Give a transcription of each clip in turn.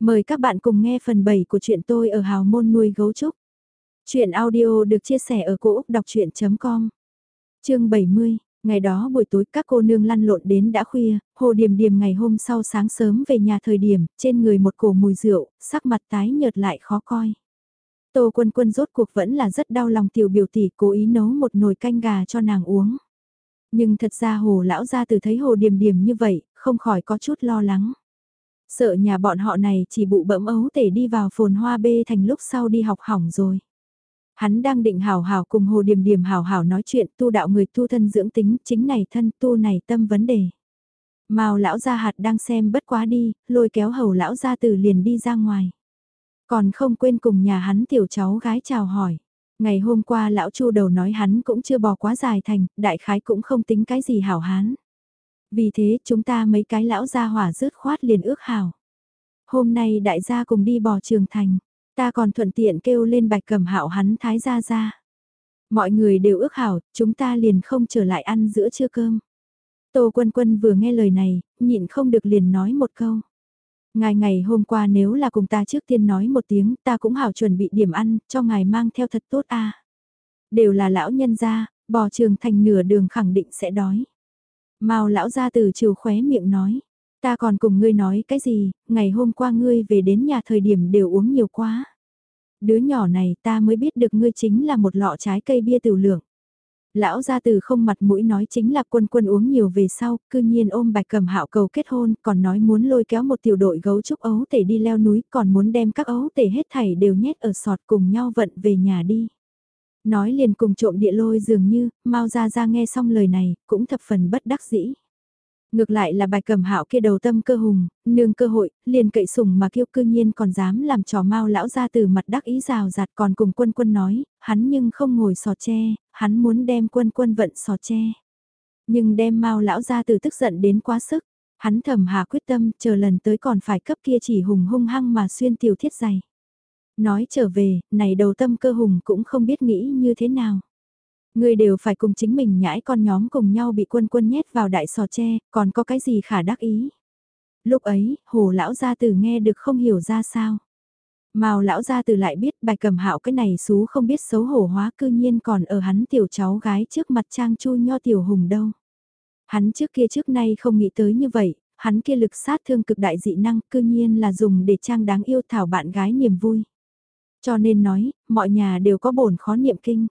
Mời các bạn cùng nghe phần 7 của chuyện tôi ở hào môn nuôi gấu trúc. Chuyện audio được chia sẻ ở cỗ đọc chuyện.com Chương 70 Ngày đó buổi tối các cô nương lăn lộn đến đã khuya, hồ điềm điềm ngày hôm sau sáng sớm về nhà thời điểm, trên người một cổ mùi rượu, sắc mặt tái nhợt lại khó coi. Tô quân quân rốt cuộc vẫn là rất đau lòng tiểu biểu tỷ cố ý nấu một nồi canh gà cho nàng uống. Nhưng thật ra hồ lão gia từ thấy hồ điềm điềm như vậy, không khỏi có chút lo lắng. Sợ nhà bọn họ này chỉ bụ bẫm ấu tể đi vào phồn hoa bê thành lúc sau đi học hỏng rồi. Hắn đang định hào hào cùng hồ điểm điểm hào hào nói chuyện tu đạo người tu thân dưỡng tính chính này thân tu này tâm vấn đề. Mao lão gia hạt đang xem bất quá đi, lôi kéo hầu lão gia tử liền đi ra ngoài. Còn không quên cùng nhà hắn tiểu cháu gái chào hỏi. Ngày hôm qua lão chu đầu nói hắn cũng chưa bò quá dài thành, đại khái cũng không tính cái gì hảo hán. Vì thế chúng ta mấy cái lão gia hỏa rớt khoát liền ước hảo. Hôm nay đại gia cùng đi bò trường thành, ta còn thuận tiện kêu lên bạch cầm hạo hắn thái gia ra. Mọi người đều ước hảo, chúng ta liền không trở lại ăn giữa trưa cơm. Tô Quân Quân vừa nghe lời này, nhịn không được liền nói một câu. Ngài ngày hôm qua nếu là cùng ta trước tiên nói một tiếng, ta cũng hảo chuẩn bị điểm ăn, cho ngài mang theo thật tốt a. Đều là lão nhân gia, bò trường thành nửa đường khẳng định sẽ đói. Mao lão gia từ chiều khóe miệng nói, ta còn cùng ngươi nói cái gì, ngày hôm qua ngươi về đến nhà thời điểm đều uống nhiều quá. Đứa nhỏ này ta mới biết được ngươi chính là một lọ trái cây bia tiểu lượng. Lão gia từ không mặt mũi nói chính là quân quân uống nhiều về sau, cư nhiên ôm bạch cầm hạo cầu kết hôn, còn nói muốn lôi kéo một tiểu đội gấu trúc ấu tể đi leo núi, còn muốn đem các ấu tể hết thảy đều nhét ở sọt cùng nhau vận về nhà đi. Nói liền cùng trộm địa lôi dường như, mau ra ra nghe xong lời này, cũng thập phần bất đắc dĩ. Ngược lại là bài cầm hạo kia đầu tâm cơ hùng, nương cơ hội, liền cậy sùng mà kiêu cư nhiên còn dám làm trò mau lão ra từ mặt đắc ý rào rạt còn cùng quân quân nói, hắn nhưng không ngồi sò tre, hắn muốn đem quân quân vận sò tre. Nhưng đem mau lão ra từ tức giận đến quá sức, hắn thầm hà quyết tâm chờ lần tới còn phải cấp kia chỉ hùng hung hăng mà xuyên tiểu thiết dày. Nói trở về, này đầu tâm cơ hùng cũng không biết nghĩ như thế nào. Người đều phải cùng chính mình nhãi con nhóm cùng nhau bị quân quân nhét vào đại sò tre, còn có cái gì khả đắc ý. Lúc ấy, hồ lão gia tử nghe được không hiểu ra sao. Màu lão gia tử lại biết bài cầm hạo cái này xú không biết xấu hổ hóa cư nhiên còn ở hắn tiểu cháu gái trước mặt trang chu nho tiểu hùng đâu. Hắn trước kia trước nay không nghĩ tới như vậy, hắn kia lực sát thương cực đại dị năng cư nhiên là dùng để trang đáng yêu thảo bạn gái niềm vui. Cho nên nói, mọi nhà đều có bổn khó niệm kinh.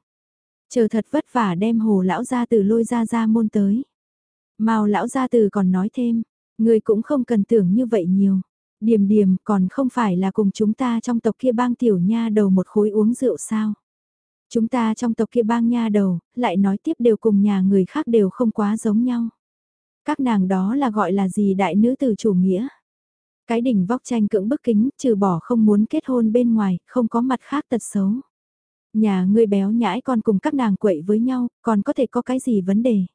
Chờ thật vất vả đem hồ lão gia từ lôi ra ra môn tới. Mao lão gia từ còn nói thêm, người cũng không cần tưởng như vậy nhiều. Điềm điềm còn không phải là cùng chúng ta trong tộc kia bang tiểu nha đầu một khối uống rượu sao. Chúng ta trong tộc kia bang nha đầu, lại nói tiếp đều cùng nhà người khác đều không quá giống nhau. Các nàng đó là gọi là gì đại nữ từ chủ nghĩa. Cái đỉnh vóc tranh cưỡng bức kính, trừ bỏ không muốn kết hôn bên ngoài, không có mặt khác tật xấu. Nhà ngươi béo nhãi con cùng các nàng quậy với nhau, còn có thể có cái gì vấn đề?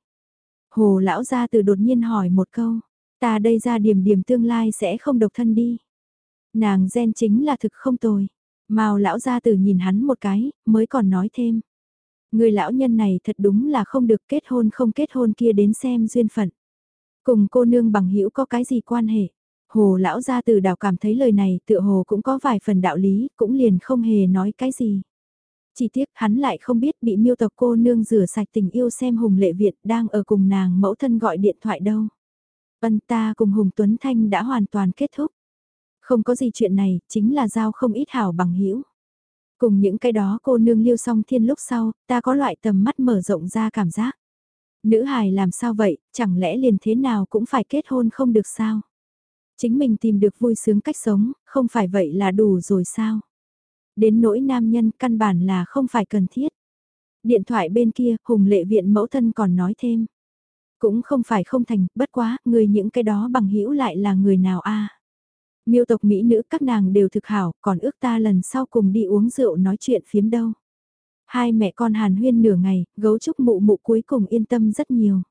Hồ lão gia từ đột nhiên hỏi một câu, ta đây ra điểm điểm tương lai sẽ không độc thân đi. Nàng gen chính là thực không tồi. Mao lão gia từ nhìn hắn một cái, mới còn nói thêm. Người lão nhân này thật đúng là không được kết hôn không kết hôn kia đến xem duyên phận. Cùng cô nương bằng hữu có cái gì quan hệ? Hồ lão gia từ đào cảm thấy lời này tựa hồ cũng có vài phần đạo lý, cũng liền không hề nói cái gì. Chỉ tiếc hắn lại không biết bị miêu tộc cô nương rửa sạch tình yêu xem Hùng Lệ Việt đang ở cùng nàng mẫu thân gọi điện thoại đâu. Vân ta cùng Hùng Tuấn Thanh đã hoàn toàn kết thúc. Không có gì chuyện này, chính là giao không ít hảo bằng hữu Cùng những cái đó cô nương liêu song thiên lúc sau, ta có loại tầm mắt mở rộng ra cảm giác. Nữ hài làm sao vậy, chẳng lẽ liền thế nào cũng phải kết hôn không được sao? Chính mình tìm được vui sướng cách sống, không phải vậy là đủ rồi sao? Đến nỗi nam nhân căn bản là không phải cần thiết. Điện thoại bên kia, Hùng lệ viện mẫu thân còn nói thêm. Cũng không phải không thành, bất quá, người những cái đó bằng hữu lại là người nào a Miêu tộc Mỹ nữ các nàng đều thực hảo, còn ước ta lần sau cùng đi uống rượu nói chuyện phiếm đâu. Hai mẹ con hàn huyên nửa ngày, gấu trúc mụ mụ cuối cùng yên tâm rất nhiều.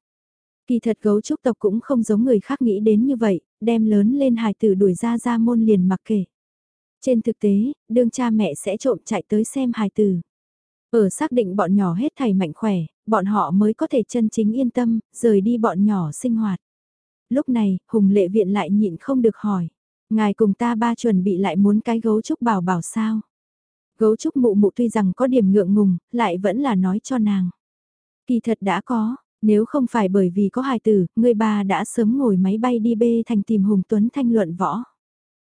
Kỳ thật gấu trúc tộc cũng không giống người khác nghĩ đến như vậy, đem lớn lên hài tử đuổi ra ra môn liền mặc kệ. Trên thực tế, đương cha mẹ sẽ trộm chạy tới xem hài tử. Ở xác định bọn nhỏ hết thầy mạnh khỏe, bọn họ mới có thể chân chính yên tâm, rời đi bọn nhỏ sinh hoạt. Lúc này, Hùng lệ viện lại nhịn không được hỏi. Ngài cùng ta ba chuẩn bị lại muốn cái gấu trúc bảo bảo sao. Gấu trúc mụ mụ tuy rằng có điểm ngượng ngùng, lại vẫn là nói cho nàng. Kỳ thật đã có, nếu không phải bởi vì có hài tử, người ba đã sớm ngồi máy bay đi bê thành tìm Hùng Tuấn Thanh luận võ.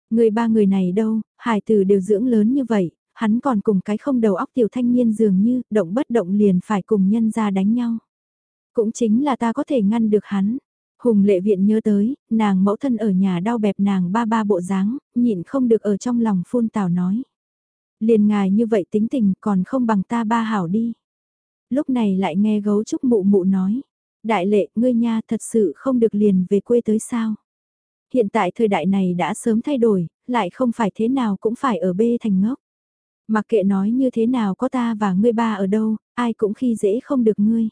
Người ba người này đâu, hài tử đều dưỡng lớn như vậy, hắn còn cùng cái không đầu óc tiểu thanh niên dường như, động bất động liền phải cùng nhân ra đánh nhau. Cũng chính là ta có thể ngăn được hắn. Hùng lệ viện nhớ tới, nàng mẫu thân ở nhà đau bẹp nàng ba ba bộ dáng, nhịn không được ở trong lòng phun tào nói. Liền ngài như vậy tính tình còn không bằng ta ba hảo đi. Lúc này lại nghe gấu trúc mụ mụ nói. Đại lệ, ngươi nha thật sự không được liền về quê tới sao. Hiện tại thời đại này đã sớm thay đổi, lại không phải thế nào cũng phải ở bê thành ngốc. Mặc kệ nói như thế nào có ta và ngươi ba ở đâu, ai cũng khi dễ không được ngươi.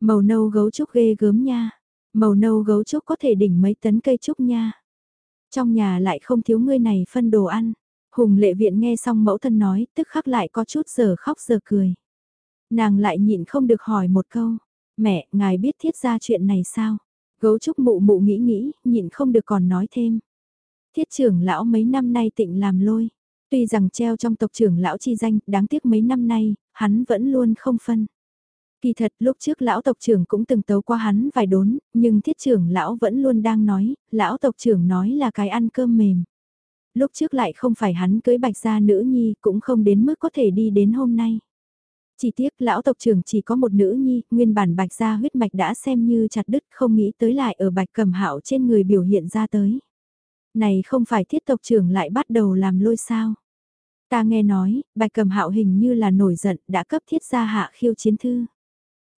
Màu nâu gấu trúc ghê gớm nha. Màu nâu gấu trúc có thể đỉnh mấy tấn cây trúc nha. Trong nhà lại không thiếu ngươi này phân đồ ăn. Hùng lệ viện nghe xong mẫu thân nói, tức khắc lại có chút giờ khóc giờ cười. Nàng lại nhịn không được hỏi một câu. Mẹ, ngài biết thiết ra chuyện này sao? Gấu trúc mụ mụ nghĩ nghĩ, nhịn không được còn nói thêm. Thiết trưởng lão mấy năm nay tịnh làm lôi. Tuy rằng treo trong tộc trưởng lão chi danh, đáng tiếc mấy năm nay, hắn vẫn luôn không phân. Kỳ thật lúc trước lão tộc trưởng cũng từng tấu qua hắn vài đốn, nhưng thiết trưởng lão vẫn luôn đang nói, lão tộc trưởng nói là cái ăn cơm mềm. Lúc trước lại không phải hắn cưới bạch gia nữ nhi cũng không đến mức có thể đi đến hôm nay. Chỉ tiếc lão tộc trưởng chỉ có một nữ nhi, nguyên bản bạch gia huyết mạch đã xem như chặt đứt không nghĩ tới lại ở bạch cầm hạo trên người biểu hiện ra tới. Này không phải thiết tộc trưởng lại bắt đầu làm lôi sao. Ta nghe nói, bạch cầm hạo hình như là nổi giận đã cấp thiết gia hạ khiêu chiến thư.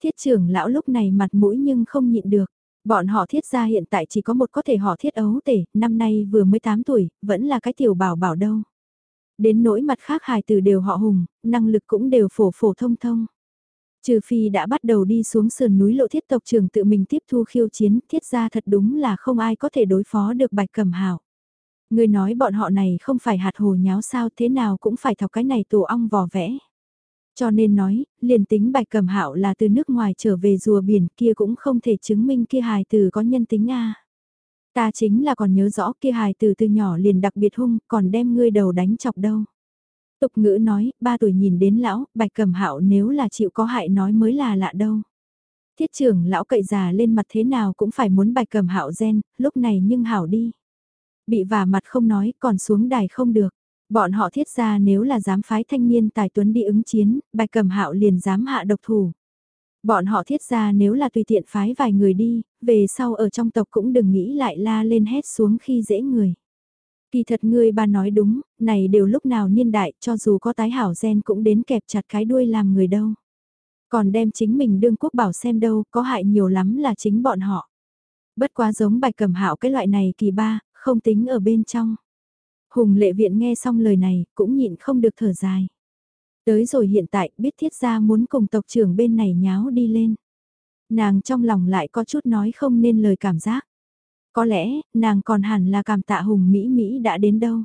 Thiết trưởng lão lúc này mặt mũi nhưng không nhịn được. Bọn họ thiết gia hiện tại chỉ có một có thể họ thiết ấu tể, năm nay vừa mới 8 tuổi, vẫn là cái tiểu bảo bảo đâu. Đến nỗi mặt khác hài tử đều họ hùng, năng lực cũng đều phổ phổ thông thông. Trừ phi đã bắt đầu đi xuống sườn núi lộ thiết tộc trường tự mình tiếp thu khiêu chiến, thiết ra thật đúng là không ai có thể đối phó được bạch cầm hảo. Người nói bọn họ này không phải hạt hồ nháo sao thế nào cũng phải thọc cái này tổ ong vò vẽ. Cho nên nói, liền tính bạch cầm hạo là từ nước ngoài trở về rùa biển kia cũng không thể chứng minh kia hài từ có nhân tính a Ta chính là còn nhớ rõ kia hài từ từ nhỏ liền đặc biệt hung, còn đem ngươi đầu đánh chọc đâu. Tục ngữ nói, ba tuổi nhìn đến lão, bạch cầm hạo nếu là chịu có hại nói mới là lạ đâu. Thiết trưởng lão cậy già lên mặt thế nào cũng phải muốn bạch cầm hạo gen, lúc này nhưng hảo đi. Bị vả mặt không nói, còn xuống đài không được. Bọn họ thiết ra nếu là dám phái thanh niên tài tuấn đi ứng chiến, bạch cầm hạo liền dám hạ độc thủ. Bọn họ thiết ra nếu là tùy tiện phái vài người đi, về sau ở trong tộc cũng đừng nghĩ lại la lên hét xuống khi dễ người. Kỳ thật ngươi bà nói đúng, này đều lúc nào niên đại cho dù có tái hảo gen cũng đến kẹp chặt cái đuôi làm người đâu. Còn đem chính mình đương quốc bảo xem đâu, có hại nhiều lắm là chính bọn họ. Bất quá giống bạch cầm hạo cái loại này kỳ ba, không tính ở bên trong. Hùng lệ viện nghe xong lời này, cũng nhịn không được thở dài. Tới rồi hiện tại, biết thiết gia muốn cùng tộc trưởng bên này nháo đi lên. Nàng trong lòng lại có chút nói không nên lời cảm giác. Có lẽ, nàng còn hẳn là cảm tạ hùng Mỹ Mỹ đã đến đâu.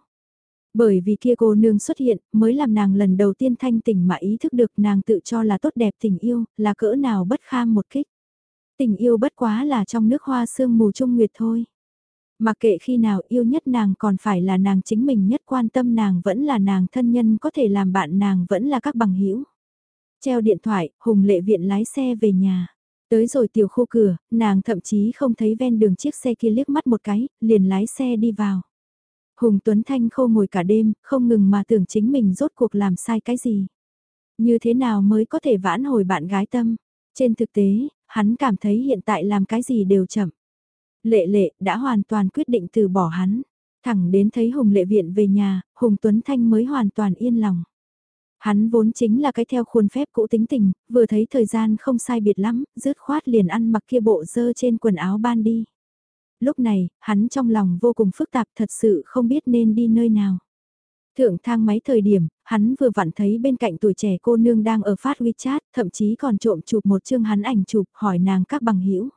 Bởi vì kia cô nương xuất hiện, mới làm nàng lần đầu tiên thanh tỉnh mà ý thức được nàng tự cho là tốt đẹp tình yêu, là cỡ nào bất kham một kích. Tình yêu bất quá là trong nước hoa sương mù trung nguyệt thôi. Mặc kệ khi nào yêu nhất nàng còn phải là nàng chính mình nhất quan tâm nàng vẫn là nàng thân nhân có thể làm bạn nàng vẫn là các bằng hữu Treo điện thoại, Hùng lệ viện lái xe về nhà. Tới rồi tiểu khu cửa, nàng thậm chí không thấy ven đường chiếc xe kia liếc mắt một cái, liền lái xe đi vào. Hùng Tuấn Thanh khô ngồi cả đêm, không ngừng mà tưởng chính mình rốt cuộc làm sai cái gì. Như thế nào mới có thể vãn hồi bạn gái tâm. Trên thực tế, hắn cảm thấy hiện tại làm cái gì đều chậm. Lệ lệ đã hoàn toàn quyết định từ bỏ hắn. Thẳng đến thấy Hùng lệ viện về nhà, Hùng Tuấn Thanh mới hoàn toàn yên lòng. Hắn vốn chính là cái theo khuôn phép cũ tính tình, vừa thấy thời gian không sai biệt lắm, rứt khoát liền ăn mặc kia bộ dơ trên quần áo ban đi. Lúc này, hắn trong lòng vô cùng phức tạp thật sự không biết nên đi nơi nào. Thượng thang máy thời điểm, hắn vừa vặn thấy bên cạnh tuổi trẻ cô nương đang ở phát WeChat, thậm chí còn trộm chụp một chương hắn ảnh chụp hỏi nàng các bằng hữu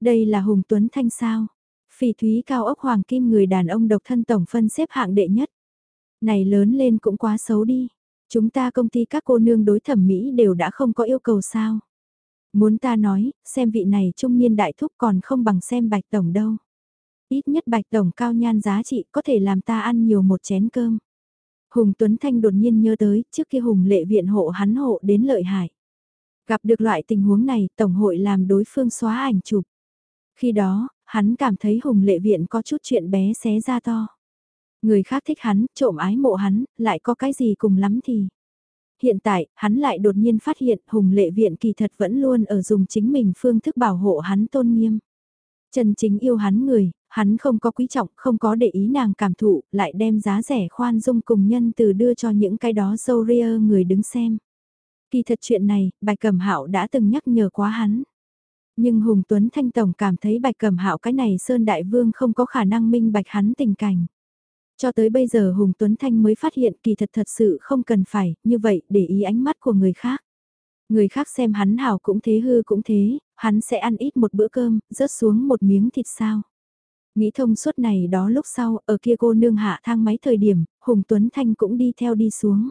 đây là Hùng Tuấn Thanh sao? Phỉ thúy cao ốc hoàng kim người đàn ông độc thân tổng phân xếp hạng đệ nhất. Này lớn lên cũng quá xấu đi. Chúng ta công ty các cô nương đối thẩm mỹ đều đã không có yêu cầu sao. Muốn ta nói, xem vị này trung niên đại thúc còn không bằng xem bạch tổng đâu. Ít nhất bạch tổng cao nhan giá trị có thể làm ta ăn nhiều một chén cơm. Hùng Tuấn Thanh đột nhiên nhớ tới, trước kia Hùng lệ viện hộ hắn hộ đến lợi hại. Gặp được loại tình huống này, Tổng hội làm đối phương xóa ảnh chụp. Khi đó, hắn cảm thấy Hùng lệ viện có chút chuyện bé xé ra to. Người khác thích hắn, trộm ái mộ hắn, lại có cái gì cùng lắm thì. Hiện tại, hắn lại đột nhiên phát hiện Hùng lệ viện kỳ thật vẫn luôn ở dùng chính mình phương thức bảo hộ hắn tôn nghiêm. Chân chính yêu hắn người, hắn không có quý trọng, không có để ý nàng cảm thụ, lại đem giá rẻ khoan dung cùng nhân từ đưa cho những cái đó dâu ria người đứng xem. Kỳ thật chuyện này, bài Cẩm Hạo đã từng nhắc nhở quá hắn. Nhưng Hùng Tuấn Thanh Tổng cảm thấy Bạch Cẩm Hạo cái này Sơn Đại Vương không có khả năng minh bạch hắn tình cảnh. Cho tới bây giờ Hùng Tuấn Thanh mới phát hiện kỳ thật thật sự không cần phải, như vậy để ý ánh mắt của người khác. Người khác xem hắn hảo cũng thế hư cũng thế, hắn sẽ ăn ít một bữa cơm, rớt xuống một miếng thịt sao. Nghĩ thông suốt này đó lúc sau, ở kia cô nương hạ thang máy thời điểm, Hùng Tuấn Thanh cũng đi theo đi xuống.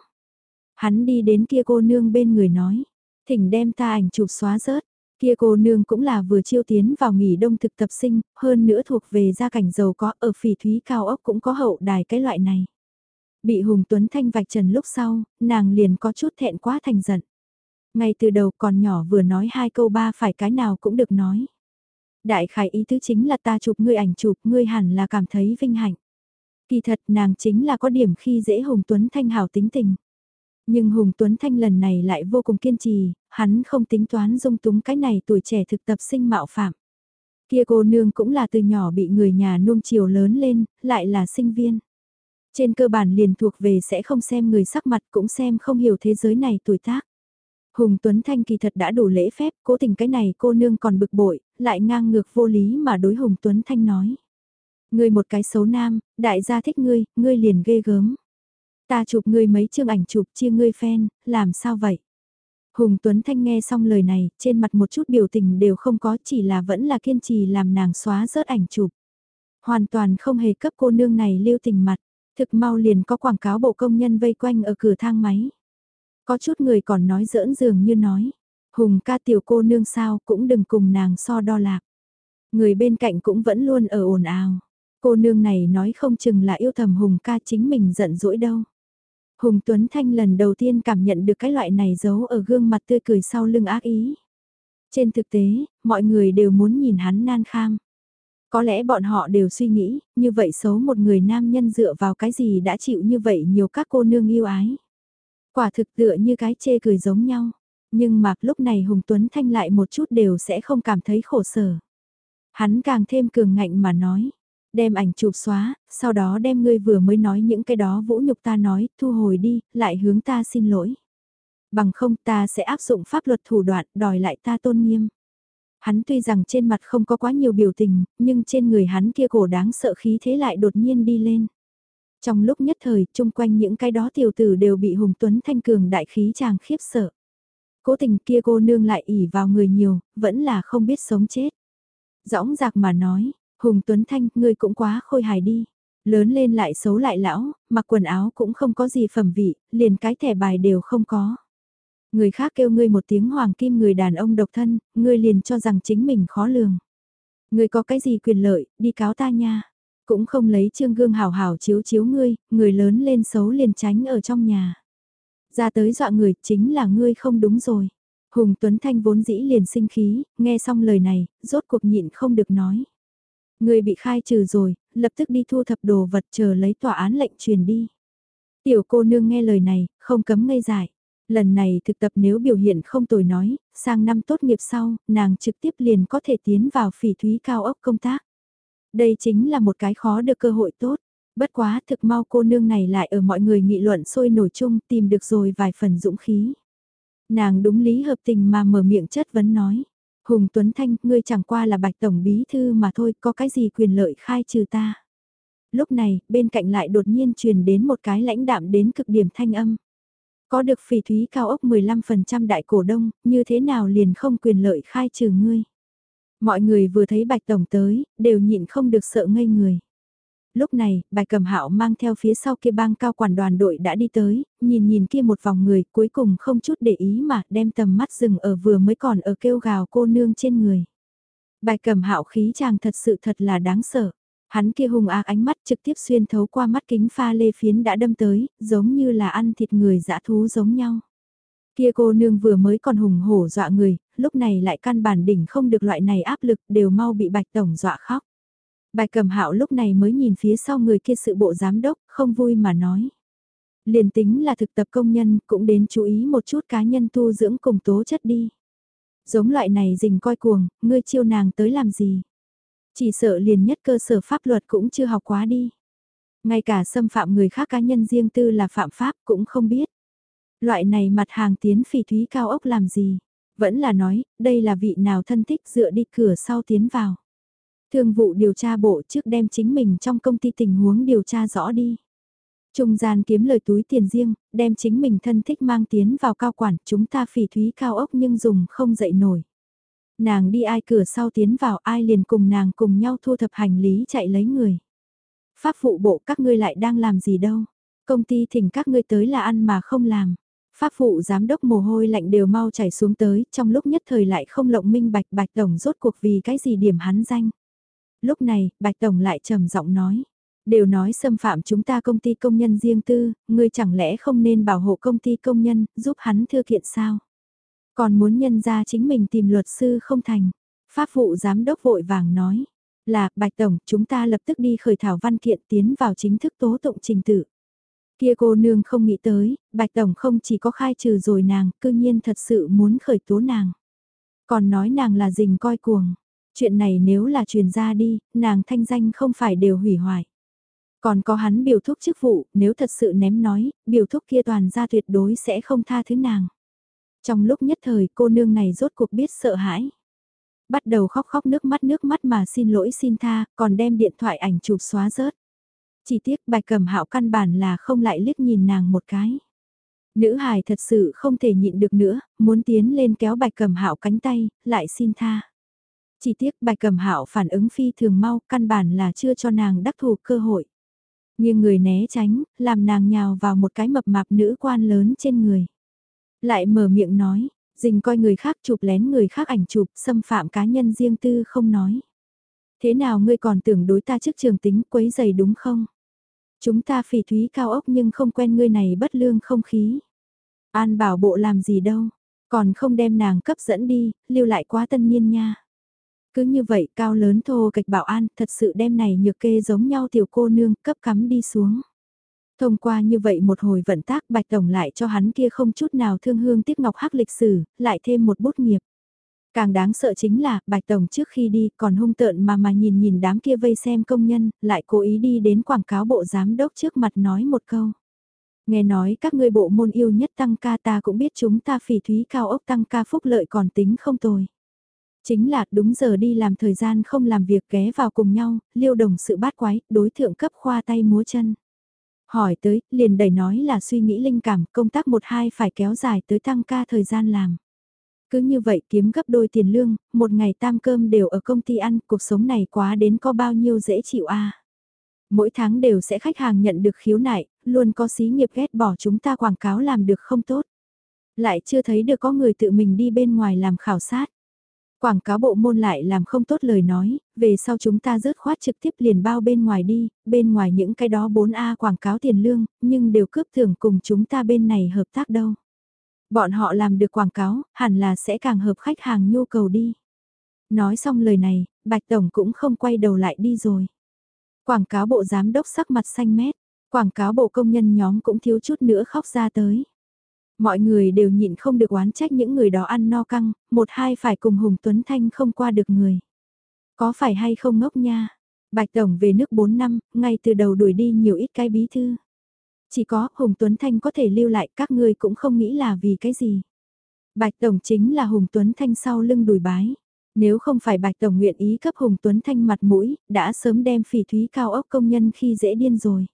Hắn đi đến kia cô nương bên người nói, thỉnh đem ta ảnh chụp xóa rớt. Kia cô nương cũng là vừa chiêu tiến vào nghỉ đông thực tập sinh, hơn nữa thuộc về gia cảnh giàu có ở phỉ thúy cao ốc cũng có hậu đài cái loại này. Bị Hùng Tuấn Thanh vạch trần lúc sau, nàng liền có chút thẹn quá thành giận. Ngay từ đầu còn nhỏ vừa nói hai câu ba phải cái nào cũng được nói. Đại khải ý tứ chính là ta chụp ngươi ảnh chụp ngươi hẳn là cảm thấy vinh hạnh. Kỳ thật nàng chính là có điểm khi dễ Hùng Tuấn Thanh hảo tính tình. Nhưng Hùng Tuấn Thanh lần này lại vô cùng kiên trì, hắn không tính toán dung túng cái này tuổi trẻ thực tập sinh mạo phạm. Kia cô nương cũng là từ nhỏ bị người nhà nuông chiều lớn lên, lại là sinh viên. Trên cơ bản liền thuộc về sẽ không xem người sắc mặt cũng xem không hiểu thế giới này tuổi tác. Hùng Tuấn Thanh kỳ thật đã đủ lễ phép, cố tình cái này cô nương còn bực bội, lại ngang ngược vô lý mà đối Hùng Tuấn Thanh nói. Ngươi một cái xấu nam, đại gia thích ngươi, ngươi liền ghê gớm. Ta chụp ngươi mấy chương ảnh chụp chia ngươi fan, làm sao vậy? Hùng Tuấn Thanh nghe xong lời này, trên mặt một chút biểu tình đều không có chỉ là vẫn là kiên trì làm nàng xóa rớt ảnh chụp. Hoàn toàn không hề cấp cô nương này lưu tình mặt, thực mau liền có quảng cáo bộ công nhân vây quanh ở cửa thang máy. Có chút người còn nói giỡn dường như nói, Hùng ca tiểu cô nương sao cũng đừng cùng nàng so đo lạc. Người bên cạnh cũng vẫn luôn ở ồn ào. Cô nương này nói không chừng là yêu thầm Hùng ca chính mình giận dỗi đâu. Hùng Tuấn Thanh lần đầu tiên cảm nhận được cái loại này giấu ở gương mặt tươi cười sau lưng ác ý. Trên thực tế, mọi người đều muốn nhìn hắn nan kham. Có lẽ bọn họ đều suy nghĩ, như vậy xấu một người nam nhân dựa vào cái gì đã chịu như vậy nhiều các cô nương yêu ái. Quả thực tựa như cái chê cười giống nhau. Nhưng mà lúc này Hùng Tuấn Thanh lại một chút đều sẽ không cảm thấy khổ sở. Hắn càng thêm cường ngạnh mà nói. Đem ảnh chụp xóa, sau đó đem ngươi vừa mới nói những cái đó vũ nhục ta nói, thu hồi đi, lại hướng ta xin lỗi. Bằng không ta sẽ áp dụng pháp luật thủ đoạn đòi lại ta tôn nghiêm. Hắn tuy rằng trên mặt không có quá nhiều biểu tình, nhưng trên người hắn kia cổ đáng sợ khí thế lại đột nhiên đi lên. Trong lúc nhất thời, chung quanh những cái đó tiểu tử đều bị Hùng Tuấn Thanh Cường đại khí chàng khiếp sợ. Cố tình kia cô nương lại ỉ vào người nhiều, vẫn là không biết sống chết. Dõng dạc mà nói, Hùng Tuấn Thanh, ngươi cũng quá khôi hài đi. Lớn lên lại xấu lại lão, mặc quần áo cũng không có gì phẩm vị, liền cái thẻ bài đều không có. Người khác kêu ngươi một tiếng hoàng kim người đàn ông độc thân, ngươi liền cho rằng chính mình khó lường. Ngươi có cái gì quyền lợi, đi cáo ta nha. Cũng không lấy trương gương hào hào chiếu chiếu ngươi, người lớn lên xấu liền tránh ở trong nhà. Ra tới dọa người chính là ngươi không đúng rồi. Hùng Tuấn Thanh vốn dĩ liền sinh khí, nghe xong lời này, rốt cuộc nhịn không được nói người bị khai trừ rồi, lập tức đi thu thập đồ vật chờ lấy tòa án lệnh truyền đi. Tiểu cô nương nghe lời này, không cấm ngây dại. Lần này thực tập nếu biểu hiện không tồi nói, sang năm tốt nghiệp sau, nàng trực tiếp liền có thể tiến vào phỉ thúy cao ốc công tác. Đây chính là một cái khó được cơ hội tốt. Bất quá thực mau cô nương này lại ở mọi người nghị luận sôi nổi chung tìm được rồi vài phần dũng khí. Nàng đúng lý hợp tình mà mở miệng chất vấn nói. Hùng Tuấn Thanh, ngươi chẳng qua là bạch tổng bí thư mà thôi, có cái gì quyền lợi khai trừ ta. Lúc này, bên cạnh lại đột nhiên truyền đến một cái lãnh đạm đến cực điểm thanh âm. Có được phỉ thúy cao ốc 15% đại cổ đông, như thế nào liền không quyền lợi khai trừ ngươi. Mọi người vừa thấy Bạch Tổng tới, đều nhịn không được sợ ngây người. Lúc này, Bạch Cầm Hạo mang theo phía sau kia bang cao quản đoàn đội đã đi tới, nhìn nhìn kia một vòng người, cuối cùng không chút để ý mà đem tầm mắt dừng ở vừa mới còn ở kêu gào cô nương trên người. Bạch Cầm Hạo khí chàng thật sự thật là đáng sợ. Hắn kia hung ác ánh mắt trực tiếp xuyên thấu qua mắt kính pha lê phiến đã đâm tới, giống như là ăn thịt người dã thú giống nhau. Kia cô nương vừa mới còn hùng hổ dọa người, lúc này lại căn bản đỉnh không được loại này áp lực đều mau bị bạch tổng dọa khóc bài cầm hạo lúc này mới nhìn phía sau người kia sự bộ giám đốc, không vui mà nói. Liền tính là thực tập công nhân cũng đến chú ý một chút cá nhân tu dưỡng cùng tố chất đi. Giống loại này dình coi cuồng, ngươi chiêu nàng tới làm gì? Chỉ sợ liền nhất cơ sở pháp luật cũng chưa học quá đi. Ngay cả xâm phạm người khác cá nhân riêng tư là phạm pháp cũng không biết. Loại này mặt hàng tiến phỉ thúy cao ốc làm gì? Vẫn là nói, đây là vị nào thân thích dựa đi cửa sau tiến vào. Thương vụ điều tra bộ trước đem chính mình trong công ty tình huống điều tra rõ đi. Trung gian kiếm lời túi tiền riêng, đem chính mình thân thích mang tiến vào cao quản, chúng ta phỉ thúy cao ốc nhưng dùng không dậy nổi. Nàng đi ai cửa sau tiến vào ai liền cùng nàng cùng nhau thu thập hành lý chạy lấy người. Pháp phụ bộ các ngươi lại đang làm gì đâu. Công ty thỉnh các ngươi tới là ăn mà không làm. Pháp phụ giám đốc mồ hôi lạnh đều mau chảy xuống tới, trong lúc nhất thời lại không lộng minh bạch bạch tổng rốt cuộc vì cái gì điểm hắn danh. Lúc này, bạch tổng lại trầm giọng nói, đều nói xâm phạm chúng ta công ty công nhân riêng tư, ngươi chẳng lẽ không nên bảo hộ công ty công nhân, giúp hắn thư kiện sao? Còn muốn nhân ra chính mình tìm luật sư không thành. Pháp vụ giám đốc vội vàng nói, là, Bạch Tổng, chúng ta lập tức đi khởi thảo văn kiện tiến vào chính thức tố tụng trình tự. Kia cô nương không nghĩ tới, Bạch Tổng không chỉ có khai trừ rồi nàng, cư nhiên thật sự muốn khởi tố nàng. Còn nói nàng là rình coi cuồng. Chuyện này nếu là truyền ra đi, nàng thanh danh không phải đều hủy hoại. Còn có hắn biểu thúc chức vụ, nếu thật sự ném nói, biểu thúc kia toàn ra tuyệt đối sẽ không tha thứ nàng. Trong lúc nhất thời cô nương này rốt cuộc biết sợ hãi. Bắt đầu khóc khóc nước mắt nước mắt mà xin lỗi xin tha, còn đem điện thoại ảnh chụp xóa rớt. Chỉ tiếc bạch cầm hạo căn bản là không lại liếc nhìn nàng một cái. Nữ hài thật sự không thể nhịn được nữa, muốn tiến lên kéo bạch cầm hạo cánh tay, lại xin tha. Chỉ tiếc bạch cầm hạo phản ứng phi thường mau, căn bản là chưa cho nàng đắc thủ cơ hội. Nhưng người né tránh, làm nàng nhào vào một cái mập mạp nữ quan lớn trên người. Lại mở miệng nói, dình coi người khác chụp lén người khác ảnh chụp, xâm phạm cá nhân riêng tư không nói. Thế nào ngươi còn tưởng đối ta trước trường tính quấy giày đúng không? Chúng ta phỉ thúy cao ốc nhưng không quen ngươi này bất lương không khí. An bảo bộ làm gì đâu, còn không đem nàng cấp dẫn đi, lưu lại quá tân nhiên nha. Cứ như vậy cao lớn thô kịch bảo an thật sự đem này nhược kê giống nhau tiểu cô nương cấp cắm đi xuống. Thông qua như vậy một hồi vận tác Bạch Tổng lại cho hắn kia không chút nào thương hương tiếc ngọc hắc lịch sử, lại thêm một bút nghiệp. Càng đáng sợ chính là, Bạch Tổng trước khi đi còn hung tợn mà mà nhìn nhìn đám kia vây xem công nhân, lại cố ý đi đến quảng cáo bộ giám đốc trước mặt nói một câu. Nghe nói các ngươi bộ môn yêu nhất tăng ca ta cũng biết chúng ta phỉ thúy cao ốc tăng ca phúc lợi còn tính không tồi. Chính là đúng giờ đi làm thời gian không làm việc ghé vào cùng nhau, liêu đồng sự bát quái, đối thượng cấp khoa tay múa chân. Hỏi tới, liền đẩy nói là suy nghĩ linh cảm, công tác một hai phải kéo dài tới tăng ca thời gian làm. Cứ như vậy kiếm gấp đôi tiền lương, một ngày tam cơm đều ở công ty ăn, cuộc sống này quá đến có bao nhiêu dễ chịu a Mỗi tháng đều sẽ khách hàng nhận được khiếu nại, luôn có xí nghiệp ghét bỏ chúng ta quảng cáo làm được không tốt. Lại chưa thấy được có người tự mình đi bên ngoài làm khảo sát. Quảng cáo bộ môn lại làm không tốt lời nói, về sau chúng ta rớt khoát trực tiếp liền bao bên ngoài đi, bên ngoài những cái đó 4A quảng cáo tiền lương, nhưng đều cướp thưởng cùng chúng ta bên này hợp tác đâu. Bọn họ làm được quảng cáo, hẳn là sẽ càng hợp khách hàng nhu cầu đi. Nói xong lời này, Bạch Tổng cũng không quay đầu lại đi rồi. Quảng cáo bộ giám đốc sắc mặt xanh mét, quảng cáo bộ công nhân nhóm cũng thiếu chút nữa khóc ra tới. Mọi người đều nhịn không được oán trách những người đó ăn no căng, một hai phải cùng Hùng Tuấn Thanh không qua được người. Có phải hay không ngốc nha? Bạch Tổng về nước 4 năm, ngay từ đầu đuổi đi nhiều ít cái bí thư. Chỉ có Hùng Tuấn Thanh có thể lưu lại các ngươi cũng không nghĩ là vì cái gì. Bạch Tổng chính là Hùng Tuấn Thanh sau lưng đùi bái. Nếu không phải Bạch Tổng nguyện ý cấp Hùng Tuấn Thanh mặt mũi, đã sớm đem phỉ thúy cao ốc công nhân khi dễ điên rồi.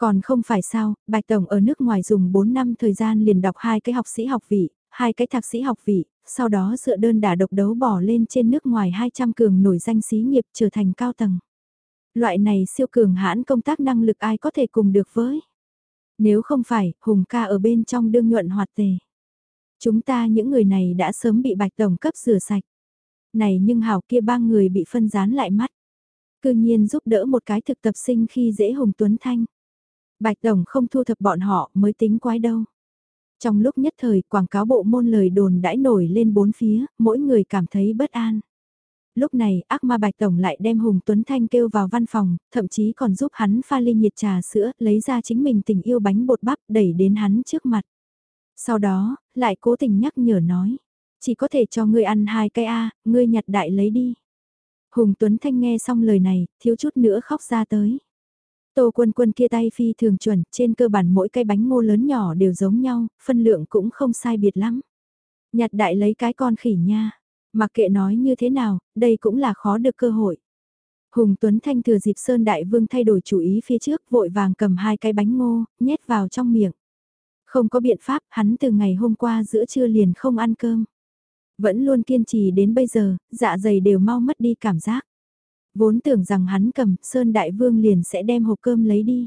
Còn không phải sao, Bạch Tổng ở nước ngoài dùng 4 năm thời gian liền đọc hai cái học sĩ học vị, hai cái thạc sĩ học vị, sau đó dựa đơn đả độc đấu bỏ lên trên nước ngoài 200 cường nổi danh xí nghiệp trở thành cao tầng. Loại này siêu cường hãn công tác năng lực ai có thể cùng được với. Nếu không phải, Hùng ca ở bên trong đương nhuận hoạt tề. Chúng ta những người này đã sớm bị Bạch Tổng cấp rửa sạch. Này nhưng hảo kia ba người bị phân rán lại mắt. cư nhiên giúp đỡ một cái thực tập sinh khi dễ Hùng Tuấn Thanh. Bạch Tổng không thu thập bọn họ mới tính quái đâu. Trong lúc nhất thời, quảng cáo bộ môn lời đồn đãi nổi lên bốn phía, mỗi người cảm thấy bất an. Lúc này, ác ma Bạch Tổng lại đem Hùng Tuấn Thanh kêu vào văn phòng, thậm chí còn giúp hắn pha ly nhiệt trà sữa, lấy ra chính mình tình yêu bánh bột bắp, đẩy đến hắn trước mặt. Sau đó, lại cố tình nhắc nhở nói, chỉ có thể cho ngươi ăn hai cái A, ngươi nhặt đại lấy đi. Hùng Tuấn Thanh nghe xong lời này, thiếu chút nữa khóc ra tới. Tô quân quân kia tay phi thường chuẩn, trên cơ bản mỗi cái bánh ngô lớn nhỏ đều giống nhau, phân lượng cũng không sai biệt lắm. Nhặt đại lấy cái con khỉ nha, mặc kệ nói như thế nào, đây cũng là khó được cơ hội. Hùng Tuấn Thanh thừa dịp Sơn Đại Vương thay đổi chủ ý phía trước vội vàng cầm hai cái bánh ngô, nhét vào trong miệng. Không có biện pháp, hắn từ ngày hôm qua giữa trưa liền không ăn cơm. Vẫn luôn kiên trì đến bây giờ, dạ dày đều mau mất đi cảm giác. Vốn tưởng rằng hắn cầm, Sơn Đại Vương liền sẽ đem hộp cơm lấy đi.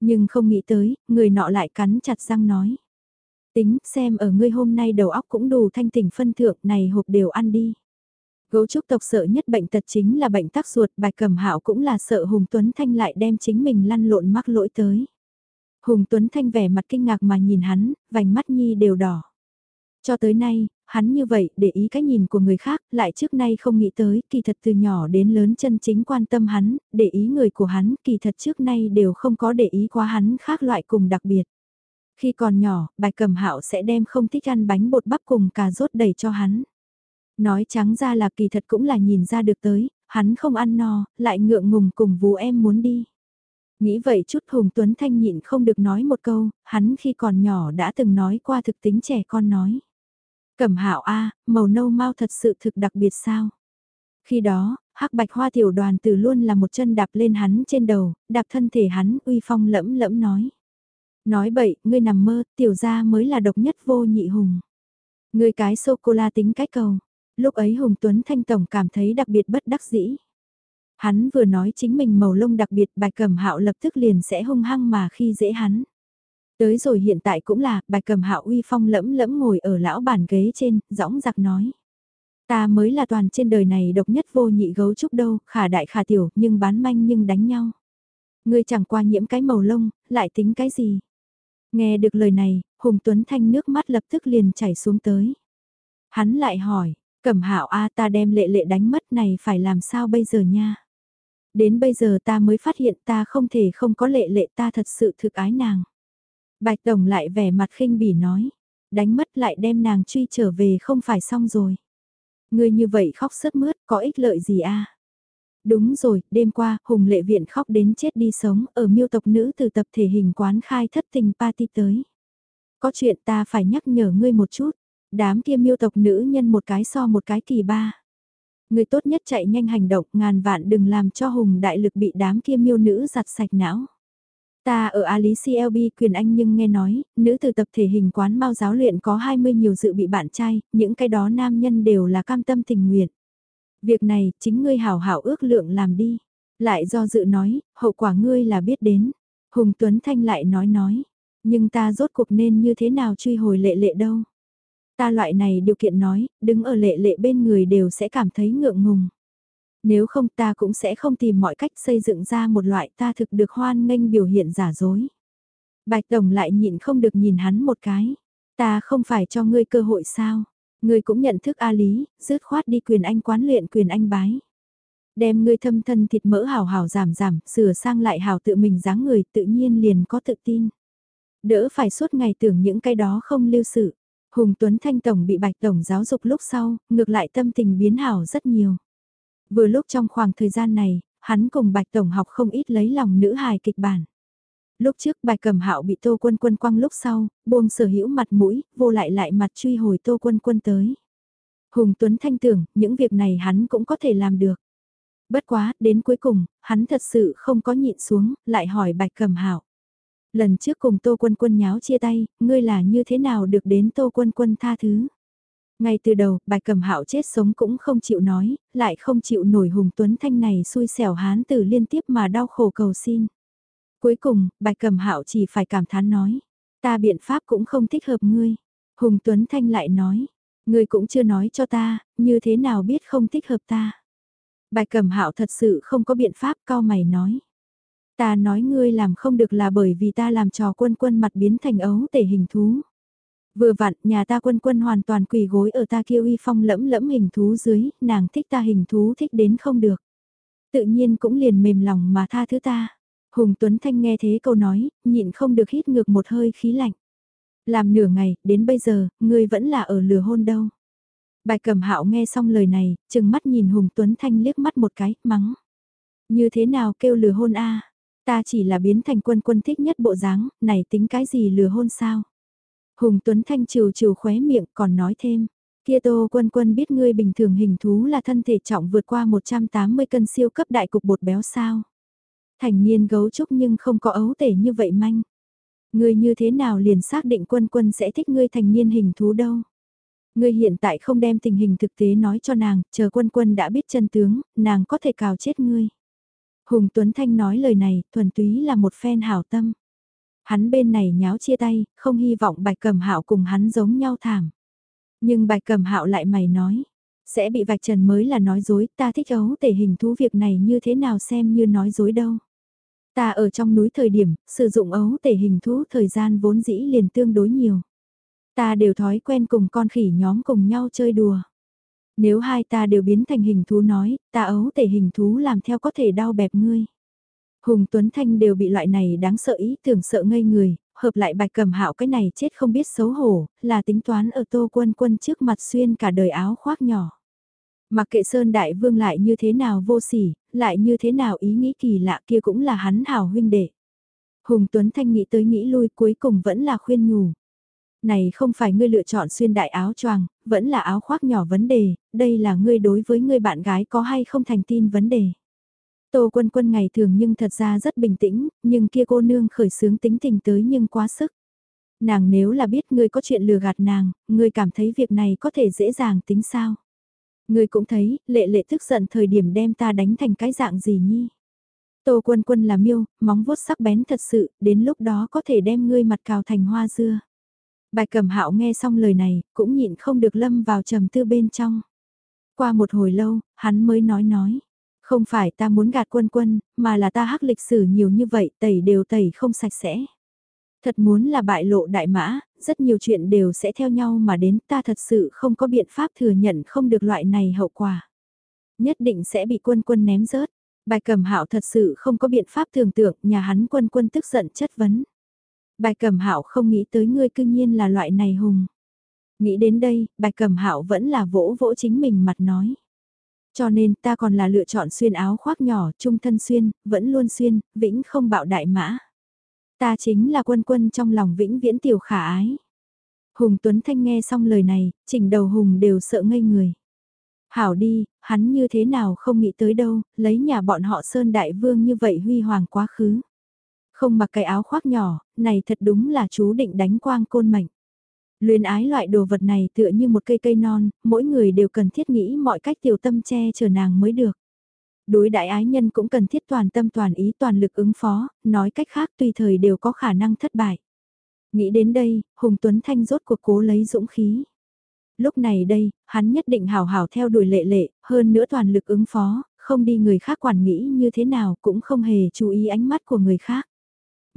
Nhưng không nghĩ tới, người nọ lại cắn chặt răng nói. Tính, xem ở ngươi hôm nay đầu óc cũng đủ thanh tỉnh phân thượng này hộp đều ăn đi. Gấu trúc tộc sợ nhất bệnh tật chính là bệnh tắc ruột, bạch cầm hạo cũng là sợ Hùng Tuấn Thanh lại đem chính mình lăn lộn mắc lỗi tới. Hùng Tuấn Thanh vẻ mặt kinh ngạc mà nhìn hắn, vành mắt nhi đều đỏ. Cho tới nay, hắn như vậy để ý cái nhìn của người khác, lại trước nay không nghĩ tới, kỳ thật từ nhỏ đến lớn chân chính quan tâm hắn, để ý người của hắn, kỳ thật trước nay đều không có để ý quá hắn khác loại cùng đặc biệt. Khi còn nhỏ, bài cầm hạo sẽ đem không thích ăn bánh bột bắp cùng cà rốt đầy cho hắn. Nói trắng ra là kỳ thật cũng là nhìn ra được tới, hắn không ăn no, lại ngượng ngùng cùng vú em muốn đi. Nghĩ vậy chút Hùng Tuấn Thanh nhịn không được nói một câu, hắn khi còn nhỏ đã từng nói qua thực tính trẻ con nói. Cẩm hạo A, màu nâu mau thật sự thực đặc biệt sao? Khi đó, hắc bạch hoa tiểu đoàn từ luôn là một chân đạp lên hắn trên đầu, đạp thân thể hắn uy phong lẫm lẫm nói. Nói bậy, ngươi nằm mơ, tiểu gia mới là độc nhất vô nhị hùng. Ngươi cái sô-cô-la tính cái cầu. Lúc ấy Hùng Tuấn Thanh Tổng cảm thấy đặc biệt bất đắc dĩ. Hắn vừa nói chính mình màu lông đặc biệt bạch cẩm hạo lập tức liền sẽ hung hăng mà khi dễ hắn. Tới rồi hiện tại cũng là, bạch cầm hạo uy phong lẫm lẫm ngồi ở lão bàn ghế trên, dõng giặc nói. Ta mới là toàn trên đời này độc nhất vô nhị gấu trúc đâu, khả đại khả tiểu, nhưng bán manh nhưng đánh nhau. Ngươi chẳng qua nhiễm cái màu lông, lại tính cái gì? Nghe được lời này, Hùng Tuấn Thanh nước mắt lập tức liền chảy xuống tới. Hắn lại hỏi, cẩm hạo a ta đem lệ lệ đánh mất này phải làm sao bây giờ nha? Đến bây giờ ta mới phát hiện ta không thể không có lệ lệ ta thật sự thực ái nàng. Bạch Tổng lại vẻ mặt khinh bỉ nói, đánh mất lại đem nàng truy trở về không phải xong rồi. Người như vậy khóc sướt mướt có ích lợi gì a? Đúng rồi, đêm qua, Hùng Lệ Viện khóc đến chết đi sống ở miêu tộc nữ từ tập thể hình quán khai thất tình party tới. Có chuyện ta phải nhắc nhở ngươi một chút, đám kia miêu tộc nữ nhân một cái so một cái kỳ ba. Người tốt nhất chạy nhanh hành động, ngàn vạn đừng làm cho Hùng đại lực bị đám kia miêu nữ giặt sạch não. Ta ở Alice LB quyền anh nhưng nghe nói, nữ từ tập thể hình quán mau giáo luyện có 20 nhiều dự bị bạn trai, những cái đó nam nhân đều là cam tâm tình nguyện. Việc này, chính ngươi hảo hảo ước lượng làm đi. Lại do dự nói, hậu quả ngươi là biết đến. Hùng Tuấn Thanh lại nói nói, nhưng ta rốt cuộc nên như thế nào truy hồi lệ lệ đâu. Ta loại này điều kiện nói, đứng ở lệ lệ bên người đều sẽ cảm thấy ngượng ngùng. Nếu không ta cũng sẽ không tìm mọi cách xây dựng ra một loại ta thực được hoan nghênh biểu hiện giả dối. Bạch Tổng lại nhịn không được nhìn hắn một cái. Ta không phải cho ngươi cơ hội sao? Ngươi cũng nhận thức A Lý, dứt khoát đi quyền anh quán luyện quyền anh bái. Đem ngươi thâm thân thịt mỡ hào hào giảm giảm, sửa sang lại hào tự mình dáng người tự nhiên liền có tự tin. Đỡ phải suốt ngày tưởng những cái đó không lưu sự. Hùng Tuấn Thanh Tổng bị Bạch Tổng giáo dục lúc sau, ngược lại tâm tình biến hảo rất nhiều. Vừa lúc trong khoảng thời gian này, hắn cùng Bạch Tổng học không ít lấy lòng nữ hài kịch bản. Lúc trước Bạch Cẩm Hạo bị Tô Quân Quân quăng lúc sau, buông sở hữu mặt mũi, vô lại lại mặt truy hồi Tô Quân Quân tới. Hùng Tuấn Thanh tưởng, những việc này hắn cũng có thể làm được. Bất quá, đến cuối cùng, hắn thật sự không có nhịn xuống, lại hỏi Bạch Cẩm Hạo. Lần trước cùng Tô Quân Quân nháo chia tay, ngươi là như thế nào được đến Tô Quân Quân tha thứ? Ngay từ đầu, bài cầm hạo chết sống cũng không chịu nói, lại không chịu nổi Hùng Tuấn Thanh này xui xẻo hán tử liên tiếp mà đau khổ cầu xin. Cuối cùng, bài cầm hạo chỉ phải cảm thán nói, ta biện pháp cũng không thích hợp ngươi. Hùng Tuấn Thanh lại nói, ngươi cũng chưa nói cho ta, như thế nào biết không thích hợp ta. Bài cầm hạo thật sự không có biện pháp cao mày nói. Ta nói ngươi làm không được là bởi vì ta làm trò quân quân mặt biến thành ấu tể hình thú. Vừa vặn, nhà ta quân quân hoàn toàn quỳ gối ở ta kia uy phong lẫm lẫm hình thú dưới, nàng thích ta hình thú thích đến không được. Tự nhiên cũng liền mềm lòng mà tha thứ ta. Hùng Tuấn Thanh nghe thế câu nói, nhịn không được hít ngược một hơi khí lạnh. Làm nửa ngày, đến bây giờ, ngươi vẫn là ở lừa hôn đâu. Bài cầm hạo nghe xong lời này, chừng mắt nhìn Hùng Tuấn Thanh liếc mắt một cái, mắng. Như thế nào kêu lừa hôn a Ta chỉ là biến thành quân quân thích nhất bộ dáng, này tính cái gì lừa hôn sao? Hùng Tuấn Thanh trừ trừ khóe miệng còn nói thêm. Kia Tô Quân Quân biết ngươi bình thường hình thú là thân thể trọng vượt qua 180 cân siêu cấp đại cục bột béo sao. Thành niên gấu trúc nhưng không có ấu tể như vậy manh. Ngươi như thế nào liền xác định Quân Quân sẽ thích ngươi thành niên hình thú đâu. Ngươi hiện tại không đem tình hình thực tế nói cho nàng, chờ Quân Quân đã biết chân tướng, nàng có thể cào chết ngươi. Hùng Tuấn Thanh nói lời này, thuần túy là một phen hảo tâm. Hắn bên này nháo chia tay, không hy vọng bạch cầm hạo cùng hắn giống nhau thảm. Nhưng bạch cầm hạo lại mày nói, sẽ bị vạch trần mới là nói dối, ta thích ấu tể hình thú việc này như thế nào xem như nói dối đâu. Ta ở trong núi thời điểm, sử dụng ấu tể hình thú thời gian vốn dĩ liền tương đối nhiều. Ta đều thói quen cùng con khỉ nhóm cùng nhau chơi đùa. Nếu hai ta đều biến thành hình thú nói, ta ấu tể hình thú làm theo có thể đau bẹp ngươi. Hùng Tuấn Thanh đều bị loại này đáng sợ ý tưởng sợ ngây người, hợp lại bạch cầm hạo cái này chết không biết xấu hổ, là tính toán ở tô quân quân trước mặt xuyên cả đời áo khoác nhỏ. Mặc kệ Sơn Đại Vương lại như thế nào vô sỉ, lại như thế nào ý nghĩ kỳ lạ kia cũng là hắn hào huynh đệ. Hùng Tuấn Thanh nghĩ tới nghĩ lui cuối cùng vẫn là khuyên nhủ. Này không phải ngươi lựa chọn xuyên đại áo choàng, vẫn là áo khoác nhỏ vấn đề, đây là ngươi đối với ngươi bạn gái có hay không thành tin vấn đề. Tô quân quân ngày thường nhưng thật ra rất bình tĩnh, nhưng kia cô nương khởi sướng tính tình tới nhưng quá sức. Nàng nếu là biết ngươi có chuyện lừa gạt nàng, ngươi cảm thấy việc này có thể dễ dàng tính sao. Ngươi cũng thấy, lệ lệ tức giận thời điểm đem ta đánh thành cái dạng gì nhi. Tô quân quân là miêu, móng vuốt sắc bén thật sự, đến lúc đó có thể đem ngươi mặt cào thành hoa dưa. Bài cầm hạo nghe xong lời này, cũng nhịn không được lâm vào trầm tư bên trong. Qua một hồi lâu, hắn mới nói nói. Không phải ta muốn gạt quân quân, mà là ta hắc lịch sử nhiều như vậy, tẩy đều tẩy không sạch sẽ. Thật muốn là bại lộ đại mã, rất nhiều chuyện đều sẽ theo nhau mà đến ta thật sự không có biện pháp thừa nhận không được loại này hậu quả. Nhất định sẽ bị quân quân ném rớt. Bài cầm hạo thật sự không có biện pháp tưởng tượng nhà hắn quân quân tức giận chất vấn. Bài cầm hạo không nghĩ tới ngươi cương nhiên là loại này hùng. Nghĩ đến đây, bài cầm hạo vẫn là vỗ vỗ chính mình mặt nói. Cho nên ta còn là lựa chọn xuyên áo khoác nhỏ, trung thân xuyên, vẫn luôn xuyên, vĩnh không bạo đại mã. Ta chính là quân quân trong lòng vĩnh viễn tiểu khả ái. Hùng Tuấn Thanh nghe xong lời này, chỉnh đầu Hùng đều sợ ngây người. Hảo đi, hắn như thế nào không nghĩ tới đâu, lấy nhà bọn họ Sơn Đại Vương như vậy huy hoàng quá khứ. Không mặc cái áo khoác nhỏ, này thật đúng là chú định đánh quang côn mệnh. Luyến ái loại đồ vật này tựa như một cây cây non, mỗi người đều cần thiết nghĩ mọi cách tiểu tâm che chở nàng mới được. Đối đại ái nhân cũng cần thiết toàn tâm toàn ý toàn lực ứng phó, nói cách khác tùy thời đều có khả năng thất bại. Nghĩ đến đây, Hùng Tuấn Thanh rốt cuộc cố lấy dũng khí. Lúc này đây, hắn nhất định hào hào theo đuổi lệ lệ, hơn nữa toàn lực ứng phó, không đi người khác quản nghĩ như thế nào cũng không hề chú ý ánh mắt của người khác.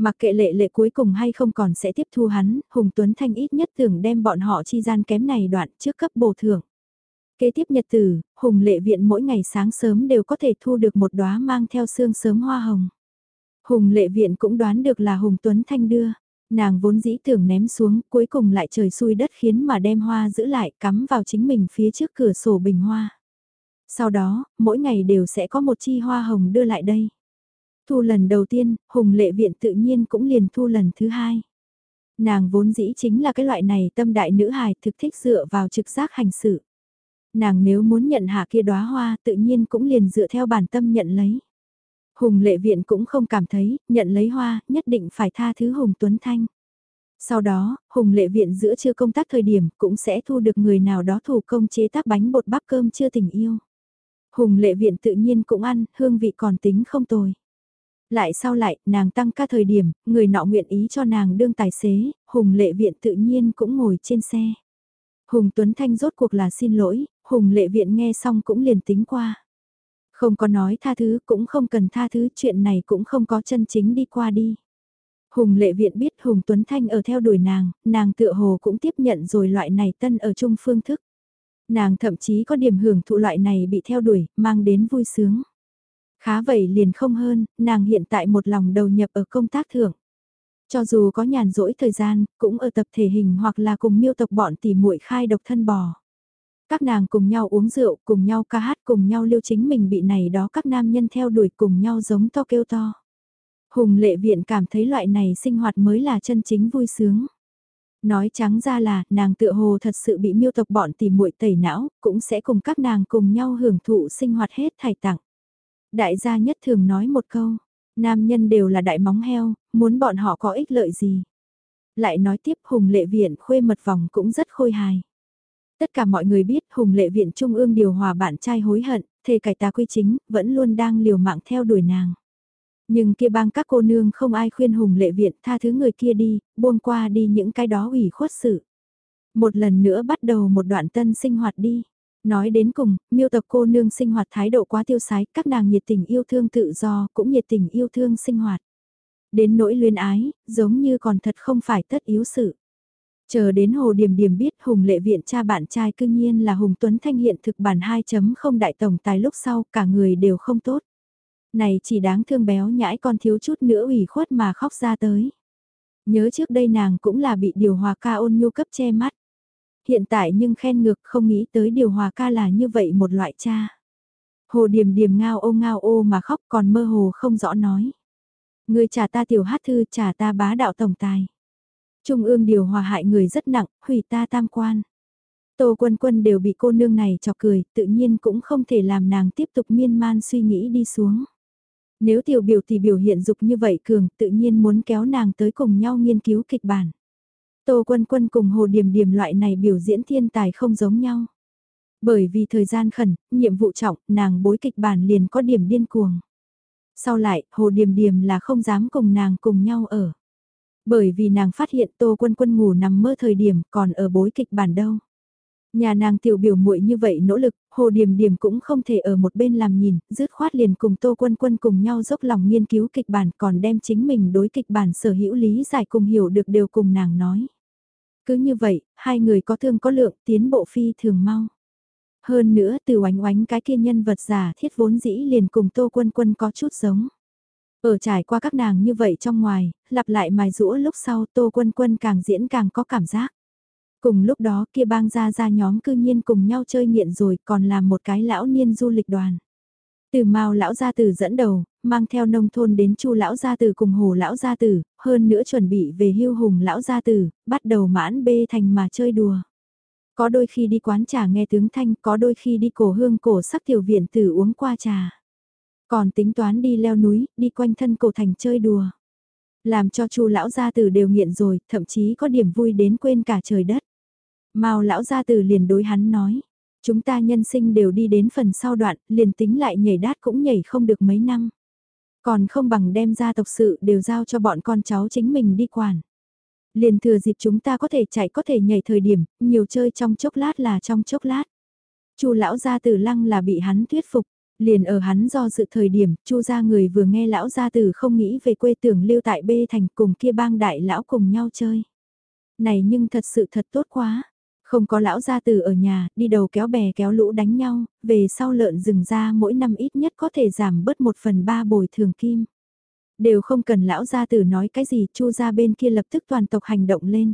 Mặc kệ lệ lệ cuối cùng hay không còn sẽ tiếp thu hắn, Hùng Tuấn Thanh ít nhất tưởng đem bọn họ chi gian kém này đoạn trước cấp bổ thưởng. Kế tiếp nhật tử, Hùng lệ viện mỗi ngày sáng sớm đều có thể thu được một đóa mang theo sương sớm hoa hồng. Hùng lệ viện cũng đoán được là Hùng Tuấn Thanh đưa. Nàng vốn dĩ tưởng ném xuống, cuối cùng lại trời xui đất khiến mà đem hoa giữ lại cắm vào chính mình phía trước cửa sổ bình hoa. Sau đó, mỗi ngày đều sẽ có một chi hoa hồng đưa lại đây. Thu lần đầu tiên, Hùng lệ viện tự nhiên cũng liền thu lần thứ hai. Nàng vốn dĩ chính là cái loại này tâm đại nữ hài thực thích dựa vào trực giác hành xử. Nàng nếu muốn nhận hạ kia đóa hoa tự nhiên cũng liền dựa theo bản tâm nhận lấy. Hùng lệ viện cũng không cảm thấy, nhận lấy hoa, nhất định phải tha thứ Hùng Tuấn Thanh. Sau đó, Hùng lệ viện giữa trưa công tác thời điểm cũng sẽ thu được người nào đó thủ công chế tác bánh bột bắp cơm chưa tình yêu. Hùng lệ viện tự nhiên cũng ăn, hương vị còn tính không tồi. Lại sau lại, nàng tăng ca thời điểm, người nọ nguyện ý cho nàng đương tài xế, Hùng lệ viện tự nhiên cũng ngồi trên xe. Hùng Tuấn Thanh rốt cuộc là xin lỗi, Hùng lệ viện nghe xong cũng liền tính qua. Không có nói tha thứ cũng không cần tha thứ chuyện này cũng không có chân chính đi qua đi. Hùng lệ viện biết Hùng Tuấn Thanh ở theo đuổi nàng, nàng tựa hồ cũng tiếp nhận rồi loại này tân ở chung phương thức. Nàng thậm chí có điểm hưởng thụ loại này bị theo đuổi, mang đến vui sướng. Khá vậy liền không hơn, nàng hiện tại một lòng đầu nhập ở công tác thưởng. Cho dù có nhàn rỗi thời gian, cũng ở tập thể hình hoặc là cùng miêu tộc bọn tỉ muội khai độc thân bò. Các nàng cùng nhau uống rượu, cùng nhau ca hát, cùng nhau liêu chính mình bị này đó các nam nhân theo đuổi cùng nhau giống to kêu to. Hùng lệ viện cảm thấy loại này sinh hoạt mới là chân chính vui sướng. Nói trắng ra là, nàng tựa hồ thật sự bị miêu tộc bọn tỉ muội tẩy não, cũng sẽ cùng các nàng cùng nhau hưởng thụ sinh hoạt hết thải tặng. Đại gia nhất thường nói một câu, nam nhân đều là đại móng heo, muốn bọn họ có ích lợi gì. Lại nói tiếp Hùng lệ viện khuê mật vòng cũng rất khôi hài. Tất cả mọi người biết Hùng lệ viện trung ương điều hòa bạn trai hối hận, thề cải tà quy chính, vẫn luôn đang liều mạng theo đuổi nàng. Nhưng kia bang các cô nương không ai khuyên Hùng lệ viện tha thứ người kia đi, buông qua đi những cái đó ủy khuất sự. Một lần nữa bắt đầu một đoạn tân sinh hoạt đi. Nói đến cùng, miêu tập cô nương sinh hoạt thái độ quá tiêu sái, các nàng nhiệt tình yêu thương tự do, cũng nhiệt tình yêu thương sinh hoạt. Đến nỗi luyến ái, giống như còn thật không phải tất yếu sự. Chờ đến Hồ điểm điểm biết Hùng Lệ Viện cha bạn trai cương nhiên là Hùng Tuấn Thanh hiện thực bản 2.0 đại tổng tài lúc sau cả người đều không tốt. Này chỉ đáng thương béo nhãi con thiếu chút nữa ủy khuất mà khóc ra tới. Nhớ trước đây nàng cũng là bị điều hòa ca ôn nhu cấp che mắt. Hiện tại nhưng khen ngược không nghĩ tới điều hòa ca là như vậy một loại cha. Hồ điểm điểm ngao ô ngao ô mà khóc còn mơ hồ không rõ nói. Người trả ta tiểu hát thư trả ta bá đạo tổng tài. Trung ương điều hòa hại người rất nặng, hủy ta tam quan. Tô quân quân đều bị cô nương này chọc cười, tự nhiên cũng không thể làm nàng tiếp tục miên man suy nghĩ đi xuống. Nếu tiểu biểu thì biểu hiện dục như vậy cường, tự nhiên muốn kéo nàng tới cùng nhau nghiên cứu kịch bản. Tô quân quân cùng hồ điểm điểm loại này biểu diễn thiên tài không giống nhau. Bởi vì thời gian khẩn, nhiệm vụ trọng, nàng bối kịch bản liền có điểm điên cuồng. Sau lại, hồ điềm điềm là không dám cùng nàng cùng nhau ở. Bởi vì nàng phát hiện Tô Quân Quân ngủ nằm mơ thời điểm còn ở bối kịch bản đâu. Nhà nàng tiểu biểu muội như vậy nỗ lực, Hồ Điềm Điềm cũng không thể ở một bên làm nhìn, dứt khoát liền cùng Tô Quân Quân cùng nhau dốc lòng nghiên cứu kịch bản còn đem chính mình đối kịch bản sở hữu lý giải cùng hiểu được đều cùng nàng nói. Cứ như vậy, hai người có thương có lượng tiến bộ phi thường mau. Hơn nữa từ oánh oánh cái kia nhân vật giả thiết vốn dĩ liền cùng Tô Quân Quân có chút giống. Ở trải qua các nàng như vậy trong ngoài, lặp lại mài rũa lúc sau Tô Quân Quân càng diễn càng có cảm giác. Cùng lúc đó kia bang ra ra nhóm cư nhiên cùng nhau chơi nghiện rồi còn làm một cái lão niên du lịch đoàn. Từ mao lão gia tử dẫn đầu, mang theo nông thôn đến chu lão gia tử cùng hồ lão gia tử, hơn nữa chuẩn bị về hưu hùng lão gia tử, bắt đầu mãn bê thành mà chơi đùa. Có đôi khi đi quán trà nghe tướng thanh, có đôi khi đi cổ hương cổ sắc tiểu viện tử uống qua trà. Còn tính toán đi leo núi, đi quanh thân cổ thành chơi đùa. Làm cho chu lão gia tử đều nghiện rồi, thậm chí có điểm vui đến quên cả trời đất. Mao lão gia tử liền đối hắn nói, chúng ta nhân sinh đều đi đến phần sau đoạn, liền tính lại nhảy đát cũng nhảy không được mấy năm. Còn không bằng đem ra tộc sự đều giao cho bọn con cháu chính mình đi quản. Liền thừa dịp chúng ta có thể chạy có thể nhảy thời điểm, nhiều chơi trong chốc lát là trong chốc lát. Chu lão gia tử lăng là bị hắn thuyết phục, Liền ở hắn do sự thời điểm, chu gia người vừa nghe lão gia tử không nghĩ về quê tưởng lưu tại bê thành cùng kia bang đại lão cùng nhau chơi. Này nhưng thật sự thật tốt quá. Không có lão gia tử ở nhà, đi đầu kéo bè kéo lũ đánh nhau, về sau lợn rừng ra mỗi năm ít nhất có thể giảm bớt một phần ba bồi thường kim. Đều không cần lão gia tử nói cái gì, chu gia bên kia lập tức toàn tộc hành động lên.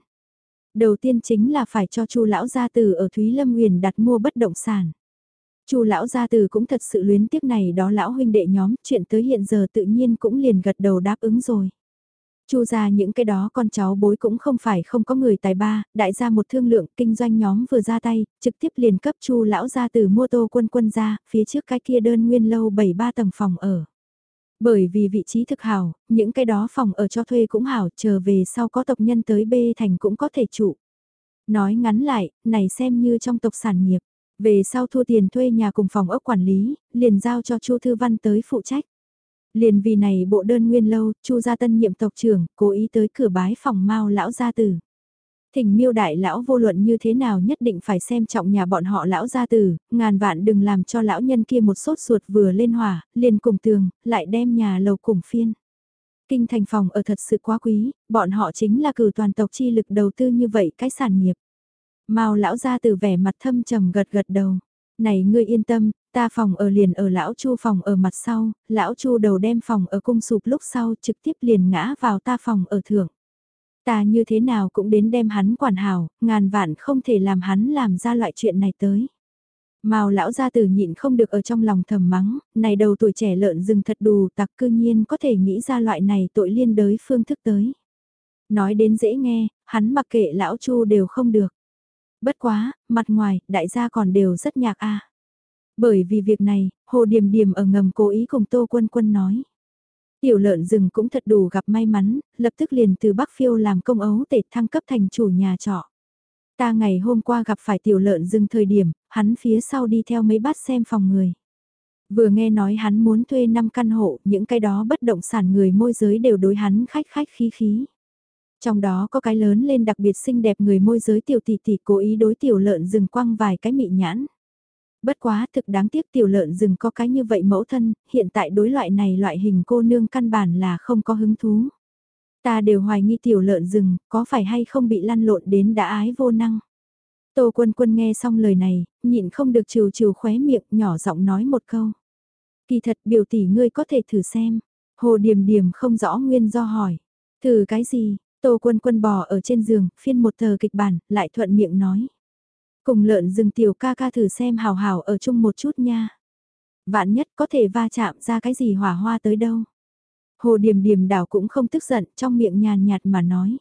Đầu tiên chính là phải cho chu lão gia tử ở Thúy Lâm Nguyền đặt mua bất động sản. Chu lão gia từ cũng thật sự luyến tiếc này đó lão huynh đệ nhóm, chuyện tới hiện giờ tự nhiên cũng liền gật đầu đáp ứng rồi. Chu ra những cái đó con cháu bối cũng không phải không có người tài ba, đại gia một thương lượng kinh doanh nhóm vừa ra tay, trực tiếp liền cấp Chu lão gia từ mua tô quân quân ra, phía trước cái kia đơn nguyên lâu 73 tầng phòng ở. Bởi vì vị trí thực hảo, những cái đó phòng ở cho thuê cũng hảo, chờ về sau có tộc nhân tới bê thành cũng có thể trụ. Nói ngắn lại, này xem như trong tộc sản nghiệp. Về sau thua tiền thuê nhà cùng phòng ốc quản lý, liền giao cho Chu Thư Văn tới phụ trách. Liền vì này bộ đơn nguyên lâu, Chu gia tân nhiệm tộc trưởng, cố ý tới cửa bái phòng Mao lão gia tử. Thỉnh miêu đại lão vô luận như thế nào nhất định phải xem trọng nhà bọn họ lão gia tử, ngàn vạn đừng làm cho lão nhân kia một sốt ruột vừa lên hỏa, liền cùng tường, lại đem nhà lầu cùng phiên. Kinh thành phòng ở thật sự quá quý, bọn họ chính là cử toàn tộc chi lực đầu tư như vậy cái sản nghiệp. Mao lão gia tử vẻ mặt thâm trầm gật gật đầu. Này ngươi yên tâm, ta phòng ở liền ở lão chu phòng ở mặt sau, lão chu đầu đem phòng ở cung sụp lúc sau trực tiếp liền ngã vào ta phòng ở thượng. Ta như thế nào cũng đến đem hắn quản hảo, ngàn vạn không thể làm hắn làm ra loại chuyện này tới. Mao lão gia tử nhịn không được ở trong lòng thầm mắng, này đầu tuổi trẻ lợn rừng thật đù tặc cư nhiên có thể nghĩ ra loại này tội liên đới phương thức tới. Nói đến dễ nghe, hắn mặc kệ lão chu đều không được. Bất quá, mặt ngoài, đại gia còn đều rất nhạc a. Bởi vì việc này, Hồ Điềm Điềm ở ngầm cố ý cùng Tô Quân Quân nói. Tiểu lợn rừng cũng thật đủ gặp may mắn, lập tức liền từ Bắc Phiêu làm công ấu tể thăng cấp thành chủ nhà trọ. Ta ngày hôm qua gặp phải tiểu lợn rừng thời điểm, hắn phía sau đi theo mấy bát xem phòng người. Vừa nghe nói hắn muốn thuê 5 căn hộ, những cái đó bất động sản người môi giới đều đối hắn khách khách khí khí. Trong đó có cái lớn lên đặc biệt xinh đẹp người môi giới tiểu tỷ tỷ cố ý đối tiểu lợn rừng quăng vài cái mị nhãn. Bất quá thực đáng tiếc tiểu lợn rừng có cái như vậy mẫu thân, hiện tại đối loại này loại hình cô nương căn bản là không có hứng thú. Ta đều hoài nghi tiểu lợn rừng, có phải hay không bị lăn lộn đến đã ái vô năng. Tô quân quân nghe xong lời này, nhịn không được trừ trừ khóe miệng nhỏ giọng nói một câu. Kỳ thật biểu tỷ ngươi có thể thử xem. Hồ Điềm Điềm không rõ nguyên do hỏi. Thử cái gì? Tô quân quân bò ở trên giường, phiên một tờ kịch bản, lại thuận miệng nói. Cùng lợn rừng tiểu ca ca thử xem hào hào ở chung một chút nha. Vạn nhất có thể va chạm ra cái gì hỏa hoa tới đâu. Hồ Điềm Điềm đảo cũng không tức giận, trong miệng nhàn nhạt mà nói.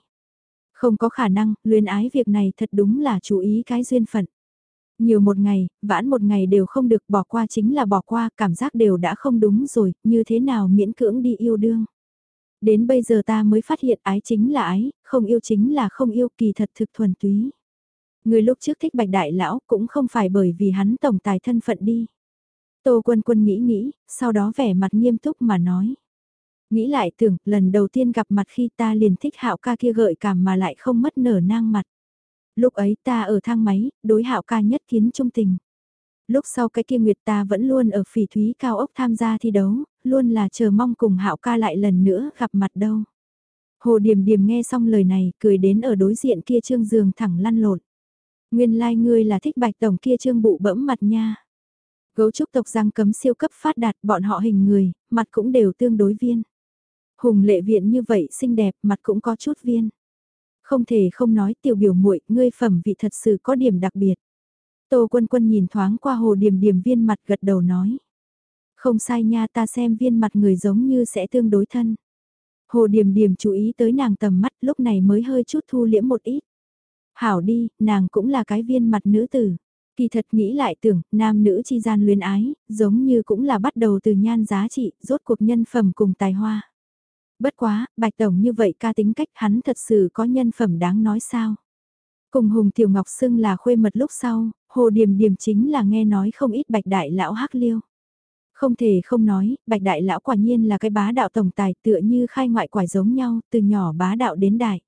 Không có khả năng, luyến ái việc này thật đúng là chú ý cái duyên phận. Nhiều một ngày, vãn một ngày đều không được bỏ qua chính là bỏ qua, cảm giác đều đã không đúng rồi, như thế nào miễn cưỡng đi yêu đương. Đến bây giờ ta mới phát hiện ái chính là ái, không yêu chính là không yêu kỳ thật thực thuần túy. Người lúc trước thích bạch đại lão cũng không phải bởi vì hắn tổng tài thân phận đi. Tô quân quân nghĩ nghĩ, sau đó vẻ mặt nghiêm túc mà nói. Nghĩ lại tưởng, lần đầu tiên gặp mặt khi ta liền thích hạo ca kia gợi cảm mà lại không mất nở nang mặt. Lúc ấy ta ở thang máy, đối hạo ca nhất kiến trung tình. Lúc sau cái kia nguyệt ta vẫn luôn ở phỉ thúy cao ốc tham gia thi đấu, luôn là chờ mong cùng hạo ca lại lần nữa gặp mặt đâu. Hồ Điềm Điềm nghe xong lời này, cười đến ở đối diện kia trương giường thẳng lăn lộn. Nguyên lai like ngươi là thích bạch tổng kia trương bụ bẫm mặt nha. Gấu trúc tộc răng cấm siêu cấp phát đạt bọn họ hình người, mặt cũng đều tương đối viên. Hùng lệ viện như vậy xinh đẹp, mặt cũng có chút viên. Không thể không nói tiểu biểu muội ngươi phẩm vị thật sự có điểm đặc biệt. Tô quân quân nhìn thoáng qua hồ điểm điểm viên mặt gật đầu nói. Không sai nha ta xem viên mặt người giống như sẽ tương đối thân. Hồ điểm điểm chú ý tới nàng tầm mắt lúc này mới hơi chút thu liễm một ít. Hảo đi, nàng cũng là cái viên mặt nữ tử. Kỳ thật nghĩ lại tưởng, nam nữ chi gian luyến ái, giống như cũng là bắt đầu từ nhan giá trị, rốt cuộc nhân phẩm cùng tài hoa. Bất quá, Bạch Tổng như vậy ca tính cách hắn thật sự có nhân phẩm đáng nói sao. Cùng Hùng Tiểu Ngọc xưng là khuê mật lúc sau, Hồ Điềm Điềm chính là nghe nói không ít Bạch Đại Lão hắc liêu. Không thể không nói, Bạch Đại Lão quả nhiên là cái bá đạo tổng tài tựa như khai ngoại quả giống nhau, từ nhỏ bá đạo đến đại.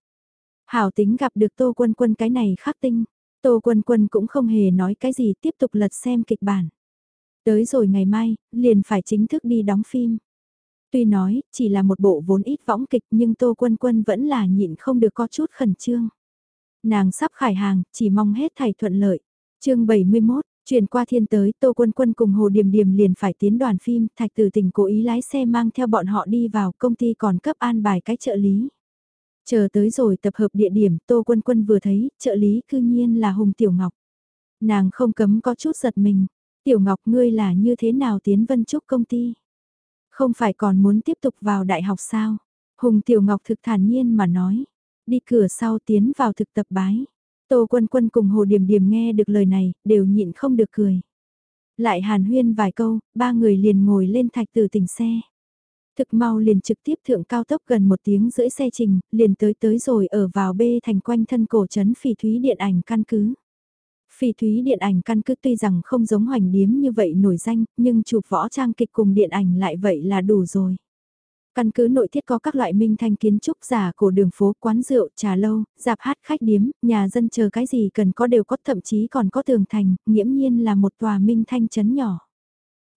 Hảo tính gặp được Tô Quân Quân cái này khắc tinh, Tô Quân Quân cũng không hề nói cái gì tiếp tục lật xem kịch bản. Tới rồi ngày mai, liền phải chính thức đi đóng phim. Tuy nói, chỉ là một bộ vốn ít võng kịch nhưng Tô Quân Quân vẫn là nhịn không được có chút khẩn trương. Nàng sắp khải hàng, chỉ mong hết thầy thuận lợi. chương 71, chuyển qua thiên tới Tô Quân Quân cùng Hồ Điềm Điềm liền phải tiến đoàn phim, Thạch Tử Tình cố ý lái xe mang theo bọn họ đi vào công ty còn cấp an bài cái trợ lý. Chờ tới rồi tập hợp địa điểm Tô Quân Quân vừa thấy, trợ lý cư nhiên là Hùng Tiểu Ngọc. Nàng không cấm có chút giật mình. Tiểu Ngọc ngươi là như thế nào tiến vân trúc công ty? Không phải còn muốn tiếp tục vào đại học sao? Hùng Tiểu Ngọc thực thản nhiên mà nói. Đi cửa sau tiến vào thực tập bái. Tô Quân Quân cùng Hồ Điềm Điềm nghe được lời này, đều nhịn không được cười. Lại hàn huyên vài câu, ba người liền ngồi lên thạch tử tỉnh xe. Thực mau liền trực tiếp thượng cao tốc gần một tiếng rưỡi xe trình, liền tới tới rồi ở vào B thành quanh thân cổ trấn phỉ thúy điện ảnh căn cứ. Phỉ thúy điện ảnh căn cứ tuy rằng không giống hoành điếm như vậy nổi danh, nhưng chụp võ trang kịch cùng điện ảnh lại vậy là đủ rồi. Căn cứ nội thiết có các loại minh thanh kiến trúc giả cổ đường phố, quán rượu, trà lâu, dạp hát khách điếm, nhà dân chờ cái gì cần có đều có thậm chí còn có tường thành, nghiễm nhiên là một tòa minh thanh trấn nhỏ.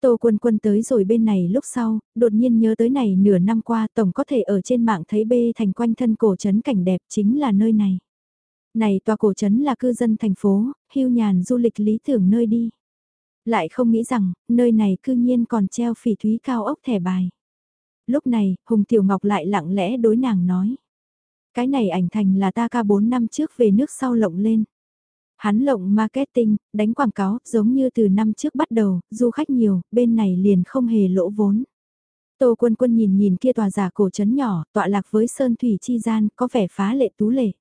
Tô Quân Quân tới rồi bên này lúc sau, đột nhiên nhớ tới này nửa năm qua tổng có thể ở trên mạng thấy bê thành quanh thân cổ trấn cảnh đẹp chính là nơi này. Này tòa cổ trấn là cư dân thành phố, hưu nhàn du lịch lý tưởng nơi đi. Lại không nghĩ rằng, nơi này cư nhiên còn treo phỉ thúy cao ốc thẻ bài. Lúc này, Hùng Tiểu Ngọc lại lặng lẽ đối nàng nói. Cái này ảnh thành là ta ca 4 năm trước về nước sau lộng lên. Hắn lộng marketing, đánh quảng cáo, giống như từ năm trước bắt đầu, du khách nhiều, bên này liền không hề lỗ vốn. Tô quân quân nhìn nhìn kia tòa giả cổ trấn nhỏ, tọa lạc với sơn thủy chi gian, có vẻ phá lệ tú lệ.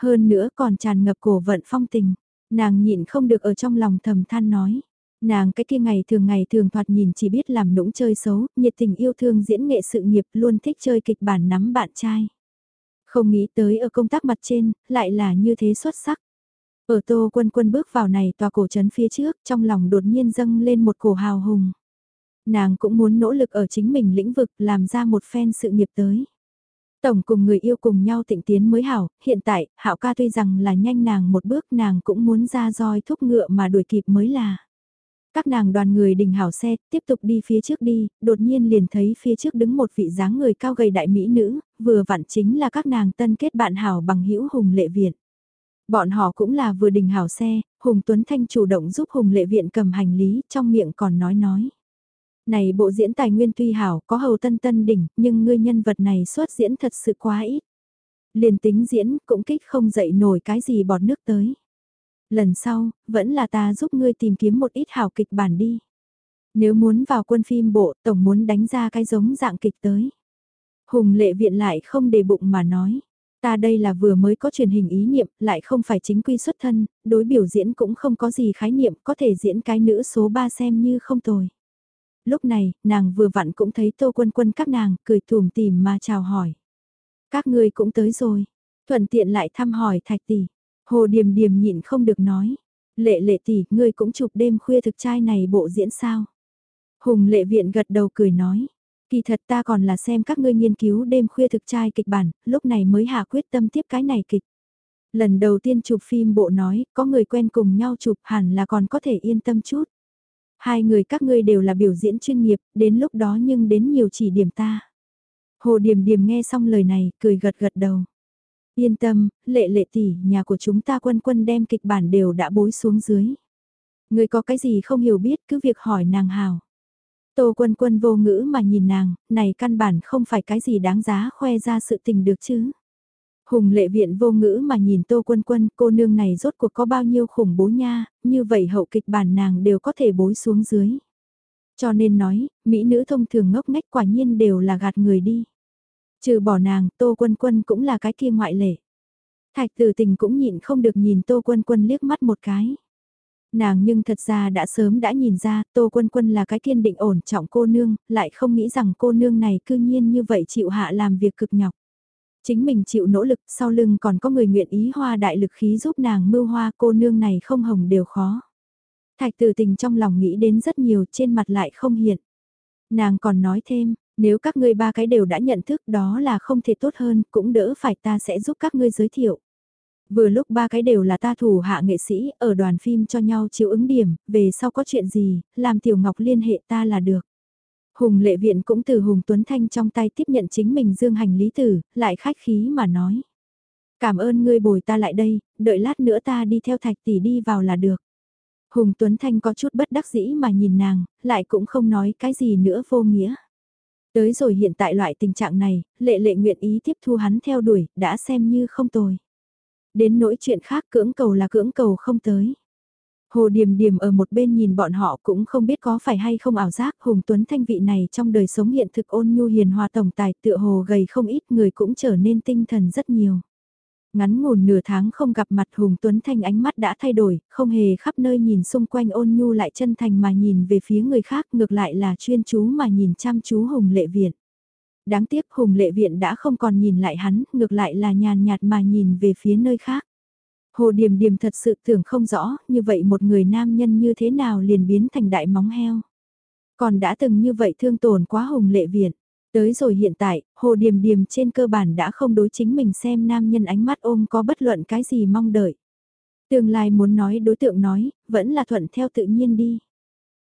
Hơn nữa còn tràn ngập cổ vận phong tình, nàng nhịn không được ở trong lòng thầm than nói. Nàng cái kia ngày thường ngày thường thoạt nhìn chỉ biết làm nũng chơi xấu, nhiệt tình yêu thương diễn nghệ sự nghiệp luôn thích chơi kịch bản nắm bạn trai. Không nghĩ tới ở công tác mặt trên, lại là như thế xuất sắc. Ở tô quân quân bước vào này tòa cổ trấn phía trước, trong lòng đột nhiên dâng lên một cổ hào hùng. Nàng cũng muốn nỗ lực ở chính mình lĩnh vực làm ra một phen sự nghiệp tới. Tổng cùng người yêu cùng nhau tịnh tiến mới hảo, hiện tại, hạo ca tuy rằng là nhanh nàng một bước nàng cũng muốn ra roi thúc ngựa mà đuổi kịp mới là. Các nàng đoàn người đình hảo xe, tiếp tục đi phía trước đi, đột nhiên liền thấy phía trước đứng một vị dáng người cao gầy đại mỹ nữ, vừa vặn chính là các nàng tân kết bạn hảo bằng hữu Hùng Lệ Viện. Bọn họ cũng là vừa đình hảo xe, Hùng Tuấn Thanh chủ động giúp Hùng Lệ Viện cầm hành lý, trong miệng còn nói nói. Này bộ diễn tài nguyên tuy hảo, có hầu tân tân đỉnh, nhưng ngươi nhân vật này xuất diễn thật sự quá ít. Liền tính diễn, cũng kích không dậy nổi cái gì bọt nước tới. Lần sau, vẫn là ta giúp ngươi tìm kiếm một ít hảo kịch bản đi. Nếu muốn vào quân phim bộ, tổng muốn đánh ra cái giống dạng kịch tới. Hùng lệ viện lại không để bụng mà nói. Ta đây là vừa mới có truyền hình ý niệm, lại không phải chính quy xuất thân, đối biểu diễn cũng không có gì khái niệm, có thể diễn cái nữ số 3 xem như không tồi. Lúc này, nàng vừa vặn cũng thấy tô quân quân các nàng, cười thùm tìm mà chào hỏi. Các ngươi cũng tới rồi, thuận tiện lại thăm hỏi thạch tỷ. Hồ Điềm Điềm nhịn không được nói. Lệ lệ tỷ, ngươi cũng chụp đêm khuya thực trai này bộ diễn sao? Hùng lệ viện gật đầu cười nói. Kỳ thật ta còn là xem các ngươi nghiên cứu đêm khuya thực trai kịch bản, lúc này mới hạ quyết tâm tiếp cái này kịch. Lần đầu tiên chụp phim bộ nói, có người quen cùng nhau chụp hẳn là còn có thể yên tâm chút. Hai người các ngươi đều là biểu diễn chuyên nghiệp, đến lúc đó nhưng đến nhiều chỉ điểm ta. Hồ Điềm Điềm nghe xong lời này, cười gật gật đầu. Yên tâm, lệ lệ tỷ, nhà của chúng ta quân quân đem kịch bản đều đã bối xuống dưới. Người có cái gì không hiểu biết cứ việc hỏi nàng hào. Tô quân quân vô ngữ mà nhìn nàng, này căn bản không phải cái gì đáng giá khoe ra sự tình được chứ. Hùng lệ viện vô ngữ mà nhìn tô quân quân cô nương này rốt cuộc có bao nhiêu khủng bố nha, như vậy hậu kịch bản nàng đều có thể bối xuống dưới. Cho nên nói, mỹ nữ thông thường ngốc ngách quả nhiên đều là gạt người đi. Trừ bỏ nàng, Tô Quân Quân cũng là cái kia ngoại lệ. Thạch tử tình cũng nhịn không được nhìn Tô Quân Quân liếc mắt một cái. Nàng nhưng thật ra đã sớm đã nhìn ra Tô Quân Quân là cái kiên định ổn trọng cô nương, lại không nghĩ rằng cô nương này cư nhiên như vậy chịu hạ làm việc cực nhọc. Chính mình chịu nỗ lực, sau lưng còn có người nguyện ý hoa đại lực khí giúp nàng mưu hoa cô nương này không hồng đều khó. Thạch tử tình trong lòng nghĩ đến rất nhiều trên mặt lại không hiện. Nàng còn nói thêm, nếu các ngươi ba cái đều đã nhận thức đó là không thể tốt hơn, cũng đỡ phải ta sẽ giúp các ngươi giới thiệu. Vừa lúc ba cái đều là ta thủ hạ nghệ sĩ, ở đoàn phim cho nhau chiếu ứng điểm, về sau có chuyện gì, làm Tiểu Ngọc liên hệ ta là được. Hùng lệ viện cũng từ Hùng Tuấn Thanh trong tay tiếp nhận chính mình dương hành lý tử, lại khách khí mà nói. Cảm ơn ngươi bồi ta lại đây, đợi lát nữa ta đi theo thạch tỷ đi vào là được. Hùng Tuấn Thanh có chút bất đắc dĩ mà nhìn nàng, lại cũng không nói cái gì nữa vô nghĩa. Tới rồi hiện tại loại tình trạng này, lệ lệ nguyện ý tiếp thu hắn theo đuổi, đã xem như không tồi. Đến nỗi chuyện khác cưỡng cầu là cưỡng cầu không tới. Hồ Điềm Điềm ở một bên nhìn bọn họ cũng không biết có phải hay không ảo giác Hùng Tuấn Thanh vị này trong đời sống hiện thực ôn nhu hiền hòa tổng tài tựa hồ gầy không ít người cũng trở nên tinh thần rất nhiều. Ngắn ngủn nửa tháng không gặp mặt Hùng Tuấn Thanh ánh mắt đã thay đổi, không hề khắp nơi nhìn xung quanh ôn nhu lại chân thành mà nhìn về phía người khác ngược lại là chuyên chú mà nhìn chăm chú Hùng Lệ Viện. Đáng tiếc Hùng Lệ Viện đã không còn nhìn lại hắn, ngược lại là nhàn nhạt mà nhìn về phía nơi khác. Hồ Điềm Điềm thật sự tưởng không rõ, như vậy một người nam nhân như thế nào liền biến thành đại móng heo. Còn đã từng như vậy thương tổn quá Hùng Lệ Viện. Tới rồi hiện tại, Hồ Điềm Điềm trên cơ bản đã không đối chính mình xem nam nhân ánh mắt ôm có bất luận cái gì mong đợi. Tương lai muốn nói đối tượng nói, vẫn là thuận theo tự nhiên đi.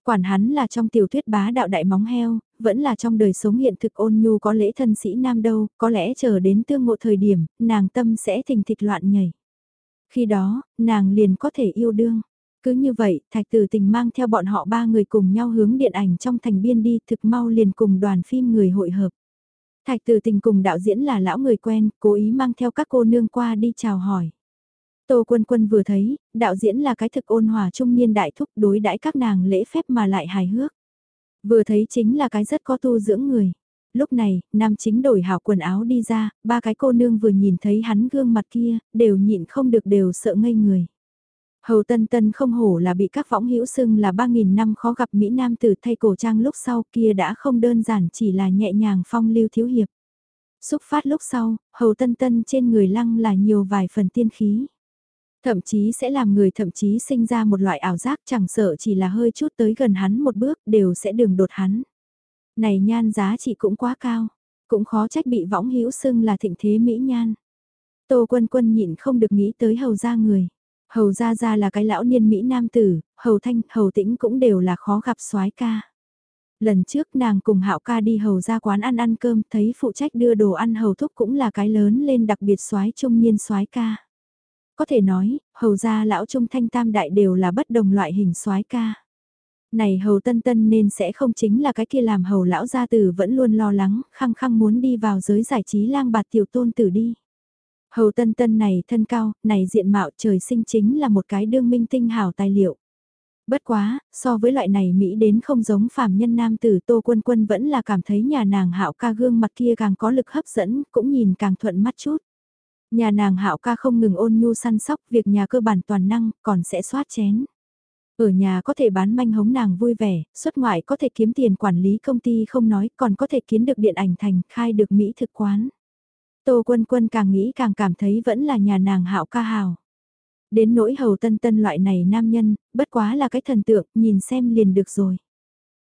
Quản hắn là trong tiểu thuyết bá đạo đại móng heo, vẫn là trong đời sống hiện thực ôn nhu có lễ thân sĩ nam đâu, có lẽ chờ đến tương ngộ thời điểm, nàng tâm sẽ thình thịch loạn nhảy. Khi đó, nàng liền có thể yêu đương. Cứ như vậy, thạch tử tình mang theo bọn họ ba người cùng nhau hướng điện ảnh trong thành biên đi thực mau liền cùng đoàn phim người hội hợp. Thạch tử tình cùng đạo diễn là lão người quen, cố ý mang theo các cô nương qua đi chào hỏi. Tô Quân Quân vừa thấy, đạo diễn là cái thực ôn hòa trung niên đại thúc đối đãi các nàng lễ phép mà lại hài hước. Vừa thấy chính là cái rất có tu dưỡng người. Lúc này, nam chính đổi hảo quần áo đi ra, ba cái cô nương vừa nhìn thấy hắn gương mặt kia, đều nhịn không được đều sợ ngây người. Hầu Tân Tân không hổ là bị các võng hữu xưng là 3.000 năm khó gặp Mỹ Nam tử thay cổ trang lúc sau kia đã không đơn giản chỉ là nhẹ nhàng phong lưu thiếu hiệp. Xúc phát lúc sau, Hầu Tân Tân trên người lăng là nhiều vài phần tiên khí. Thậm chí sẽ làm người thậm chí sinh ra một loại ảo giác chẳng sợ chỉ là hơi chút tới gần hắn một bước đều sẽ đường đột hắn. Này nhan giá trị cũng quá cao, cũng khó trách bị võng hữu xưng là thịnh thế mỹ nhan. Tô quân quân nhịn không được nghĩ tới hầu gia người. Hầu gia gia là cái lão niên Mỹ nam tử, hầu thanh, hầu tĩnh cũng đều là khó gặp soái ca. Lần trước nàng cùng hạo ca đi hầu ra quán ăn ăn cơm thấy phụ trách đưa đồ ăn hầu thúc cũng là cái lớn lên đặc biệt soái trung niên soái ca. Có thể nói, hầu gia lão trung thanh tam đại đều là bất đồng loại hình soái ca. Này hầu tân tân nên sẽ không chính là cái kia làm hầu lão gia tử vẫn luôn lo lắng, khăng khăng muốn đi vào giới giải trí lang bạt tiểu tôn tử đi. Hầu tân tân này thân cao, này diện mạo trời sinh chính là một cái đương minh tinh hảo tài liệu. Bất quá, so với loại này Mỹ đến không giống phàm nhân nam tử Tô Quân Quân vẫn là cảm thấy nhà nàng hạo ca gương mặt kia càng có lực hấp dẫn, cũng nhìn càng thuận mắt chút. Nhà nàng hạo ca không ngừng ôn nhu săn sóc việc nhà cơ bản toàn năng, còn sẽ soát chén. Ở nhà có thể bán manh hống nàng vui vẻ, xuất ngoại có thể kiếm tiền quản lý công ty không nói, còn có thể kiến được điện ảnh thành, khai được Mỹ thực quán. Tô Quân Quân càng nghĩ càng cảm thấy vẫn là nhà nàng hạo ca hào. Đến nỗi hầu tân tân loại này nam nhân, bất quá là cái thần tượng, nhìn xem liền được rồi.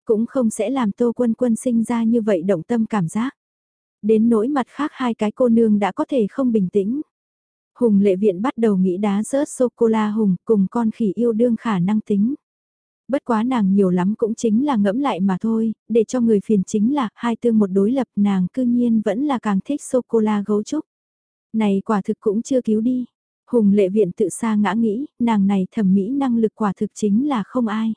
Cũng không sẽ làm Tô Quân Quân sinh ra như vậy động tâm cảm giác. Đến nỗi mặt khác hai cái cô nương đã có thể không bình tĩnh. Hùng lệ viện bắt đầu nghĩ đá rớt sô-cô-la hùng cùng con khỉ yêu đương khả năng tính. Bất quá nàng nhiều lắm cũng chính là ngẫm lại mà thôi, để cho người phiền chính là hai tương một đối lập nàng cư nhiên vẫn là càng thích sô-cô-la gấu trúc. Này quả thực cũng chưa cứu đi. Hùng lệ viện tự xa ngã nghĩ, nàng này thẩm mỹ năng lực quả thực chính là không ai.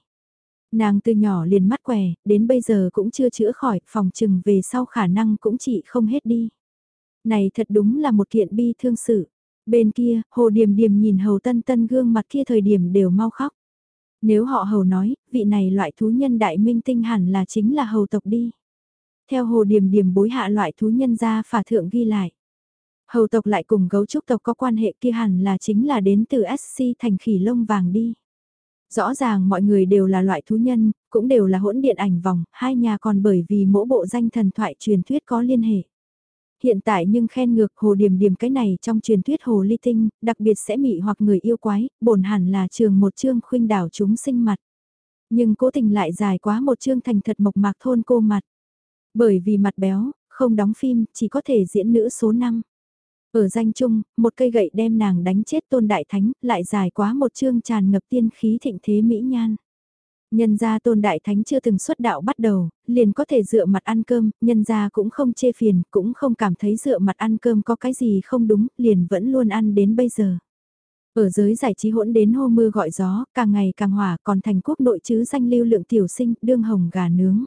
Nàng từ nhỏ liền mắt què, đến bây giờ cũng chưa chữa khỏi, phòng trừng về sau khả năng cũng chỉ không hết đi. Này thật đúng là một kiện bi thương sự. Bên kia, hồ điềm điềm nhìn hầu tân tân gương mặt kia thời điểm đều mau khóc. Nếu họ hầu nói, vị này loại thú nhân đại minh tinh hẳn là chính là hầu tộc đi. Theo hồ điềm điềm bối hạ loại thú nhân ra phả thượng ghi lại. Hầu tộc lại cùng gấu trúc tộc có quan hệ kia hẳn là chính là đến từ SC thành khỉ lông vàng đi. Rõ ràng mọi người đều là loại thú nhân, cũng đều là hỗn điện ảnh vòng, hai nhà còn bởi vì mỗi bộ danh thần thoại truyền thuyết có liên hệ. Hiện tại nhưng khen ngược hồ điểm điểm cái này trong truyền thuyết hồ ly tinh, đặc biệt sẽ mị hoặc người yêu quái, bổn hẳn là trường một chương khuynh đảo chúng sinh mặt. Nhưng cố tình lại dài quá một chương thành thật mộc mạc thôn cô mặt. Bởi vì mặt béo, không đóng phim, chỉ có thể diễn nữ số 5. Ở danh chung, một cây gậy đem nàng đánh chết tôn đại thánh, lại dài quá một chương tràn ngập tiên khí thịnh thế mỹ nhan. Nhân gia tôn đại thánh chưa từng xuất đạo bắt đầu, liền có thể dựa mặt ăn cơm, nhân gia cũng không chê phiền, cũng không cảm thấy dựa mặt ăn cơm có cái gì không đúng, liền vẫn luôn ăn đến bây giờ. Ở giới giải trí hỗn đến hô mưa gọi gió, càng ngày càng hỏa còn thành quốc nội chứ danh lưu lượng tiểu sinh, đương hồng gà nướng.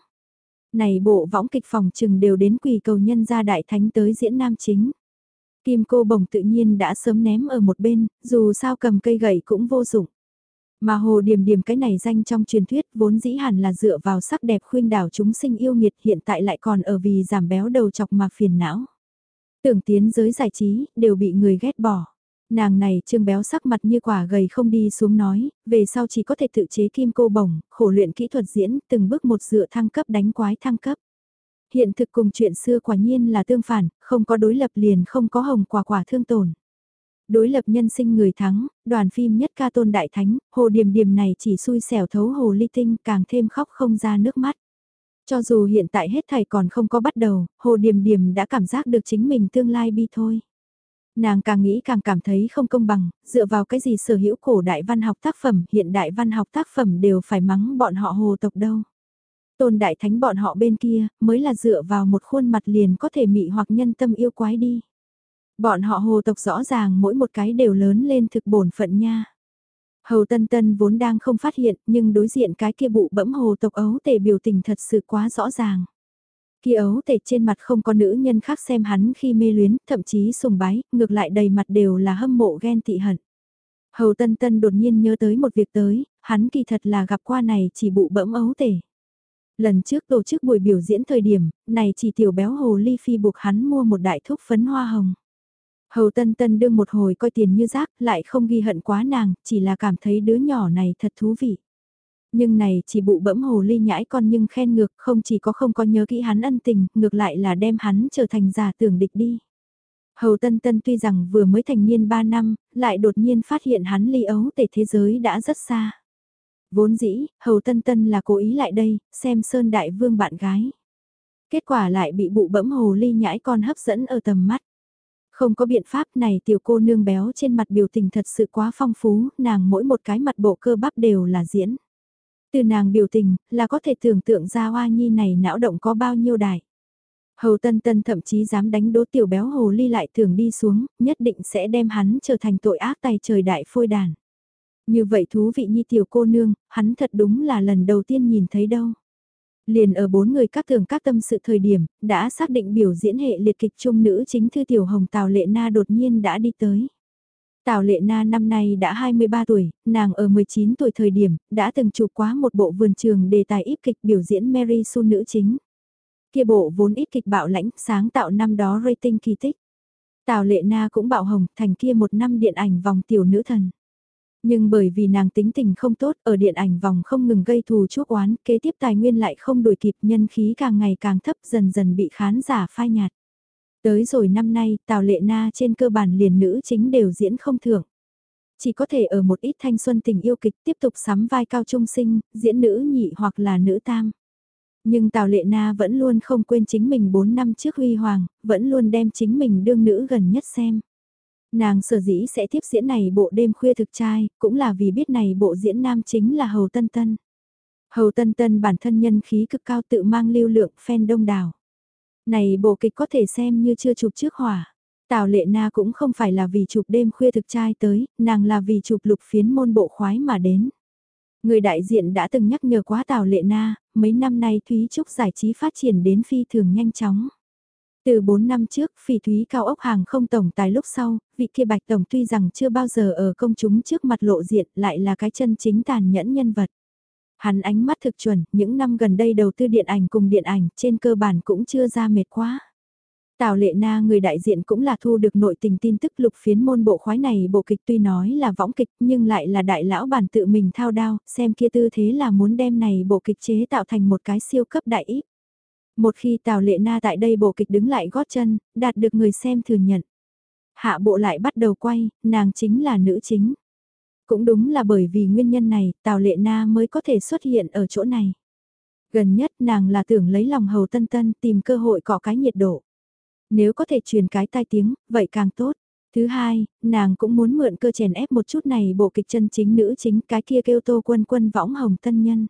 Này bộ võng kịch phòng trừng đều đến quỳ cầu nhân gia đại thánh tới diễn nam chính. Kim cô bồng tự nhiên đã sớm ném ở một bên, dù sao cầm cây gậy cũng vô dụng. Mà hồ điểm điểm cái này danh trong truyền thuyết vốn dĩ hẳn là dựa vào sắc đẹp khuyên đảo chúng sinh yêu nghiệt hiện tại lại còn ở vì giảm béo đầu chọc mà phiền não. Tưởng tiến giới giải trí, đều bị người ghét bỏ. Nàng này trương béo sắc mặt như quả gầy không đi xuống nói, về sau chỉ có thể tự chế kim cô bổng, khổ luyện kỹ thuật diễn, từng bước một dựa thăng cấp đánh quái thăng cấp. Hiện thực cùng chuyện xưa quả nhiên là tương phản, không có đối lập liền không có hồng quả quả thương tổn. Đối lập nhân sinh người thắng, đoàn phim nhất ca tôn đại thánh, hồ điểm điểm này chỉ xui xẻo thấu hồ ly tinh càng thêm khóc không ra nước mắt. Cho dù hiện tại hết thầy còn không có bắt đầu, Hồ Điềm Điềm đã cảm giác được chính mình tương lai bi thôi. Nàng càng nghĩ càng cảm thấy không công bằng, dựa vào cái gì sở hữu cổ đại văn học tác phẩm, hiện đại văn học tác phẩm đều phải mắng bọn họ hồ tộc đâu. Tôn đại thánh bọn họ bên kia, mới là dựa vào một khuôn mặt liền có thể mị hoặc nhân tâm yêu quái đi. Bọn họ hồ tộc rõ ràng mỗi một cái đều lớn lên thực bổn phận nha. Hầu Tân Tân vốn đang không phát hiện nhưng đối diện cái kia bụ bẫm hồ tộc ấu tể biểu tình thật sự quá rõ ràng. Kia ấu tể trên mặt không có nữ nhân khác xem hắn khi mê luyến, thậm chí sùng bái, ngược lại đầy mặt đều là hâm mộ ghen tị hận. Hầu Tân Tân đột nhiên nhớ tới một việc tới, hắn kỳ thật là gặp qua này chỉ bụ bẫm ấu tể. Lần trước tổ chức buổi biểu diễn thời điểm, này chỉ tiểu béo hồ ly phi buộc hắn mua một đại thúc phấn hoa hồng. Hầu Tân Tân đương một hồi coi tiền như rác, lại không ghi hận quá nàng, chỉ là cảm thấy đứa nhỏ này thật thú vị. Nhưng này chỉ bụ bẫm hồ ly nhãi con nhưng khen ngược, không chỉ có không có nhớ kỹ hắn ân tình, ngược lại là đem hắn trở thành giả tưởng địch đi. Hầu Tân Tân tuy rằng vừa mới thành niên 3 năm, lại đột nhiên phát hiện hắn ly ấu tể thế giới đã rất xa. Vốn dĩ, Hầu Tân Tân là cố ý lại đây, xem Sơn Đại Vương bạn gái. Kết quả lại bị bụ bẫm hồ ly nhãi con hấp dẫn ở tầm mắt. Không có biện pháp này tiểu cô nương béo trên mặt biểu tình thật sự quá phong phú, nàng mỗi một cái mặt bộ cơ bắp đều là diễn. Từ nàng biểu tình, là có thể tưởng tượng ra hoa nhi này não động có bao nhiêu đại. Hầu Tân Tân thậm chí dám đánh đố tiểu béo hồ ly lại thường đi xuống, nhất định sẽ đem hắn trở thành tội ác tay trời đại phôi đàn. Như vậy thú vị nhi tiểu cô nương, hắn thật đúng là lần đầu tiên nhìn thấy đâu. Liền ở bốn người các thường các tâm sự thời điểm, đã xác định biểu diễn hệ liệt kịch trung nữ chính thư tiểu hồng Tào Lệ Na đột nhiên đã đi tới. Tào Lệ Na năm nay đã 23 tuổi, nàng ở 19 tuổi thời điểm, đã từng chụp quá một bộ vườn trường đề tài ít kịch biểu diễn Mary Sue nữ chính. Kia bộ vốn ít kịch bạo lãnh, sáng tạo năm đó rating kỳ tích. Tào Lệ Na cũng bạo hồng, thành kia một năm điện ảnh vòng tiểu nữ thần. Nhưng bởi vì nàng tính tình không tốt, ở điện ảnh vòng không ngừng gây thù chuốc oán, kế tiếp tài nguyên lại không đuổi kịp nhân khí càng ngày càng thấp dần dần bị khán giả phai nhạt. Tới rồi năm nay, Tào Lệ Na trên cơ bản liền nữ chính đều diễn không thưởng. Chỉ có thể ở một ít thanh xuân tình yêu kịch tiếp tục sắm vai cao trung sinh, diễn nữ nhị hoặc là nữ tam. Nhưng Tào Lệ Na vẫn luôn không quên chính mình 4 năm trước huy hoàng, vẫn luôn đem chính mình đương nữ gần nhất xem. Nàng sở dĩ sẽ tiếp diễn này bộ đêm khuya thực trai, cũng là vì biết này bộ diễn nam chính là Hầu Tân Tân. Hầu Tân Tân bản thân nhân khí cực cao tự mang lưu lượng fan đông đảo. Này bộ kịch có thể xem như chưa chụp trước hỏa. Tào Lệ Na cũng không phải là vì chụp đêm khuya thực trai tới, nàng là vì chụp lục phiến môn bộ khoái mà đến. Người đại diện đã từng nhắc nhở quá Tào Lệ Na, mấy năm nay Thúy Trúc giải trí phát triển đến phi thường nhanh chóng. Từ 4 năm trước, phỉ thúy cao ốc hàng không tổng tài lúc sau, vị kia bạch tổng tuy rằng chưa bao giờ ở công chúng trước mặt lộ diện lại là cái chân chính tàn nhẫn nhân vật. Hắn ánh mắt thực chuẩn, những năm gần đây đầu tư điện ảnh cùng điện ảnh trên cơ bản cũng chưa ra mệt quá. Tào Lệ Na người đại diện cũng là thu được nội tình tin tức lục phiến môn bộ khoái này bộ kịch tuy nói là võng kịch nhưng lại là đại lão bản tự mình thao đao, xem kia tư thế là muốn đem này bộ kịch chế tạo thành một cái siêu cấp đại ít. Một khi Tào Lệ Na tại đây bộ kịch đứng lại gót chân, đạt được người xem thừa nhận. Hạ bộ lại bắt đầu quay, nàng chính là nữ chính. Cũng đúng là bởi vì nguyên nhân này, Tào Lệ Na mới có thể xuất hiện ở chỗ này. Gần nhất nàng là tưởng lấy lòng hầu tân tân tìm cơ hội cọ cái nhiệt độ. Nếu có thể truyền cái tai tiếng, vậy càng tốt. Thứ hai, nàng cũng muốn mượn cơ chèn ép một chút này bộ kịch chân chính nữ chính cái kia kêu tô quân quân võng hồng tân nhân.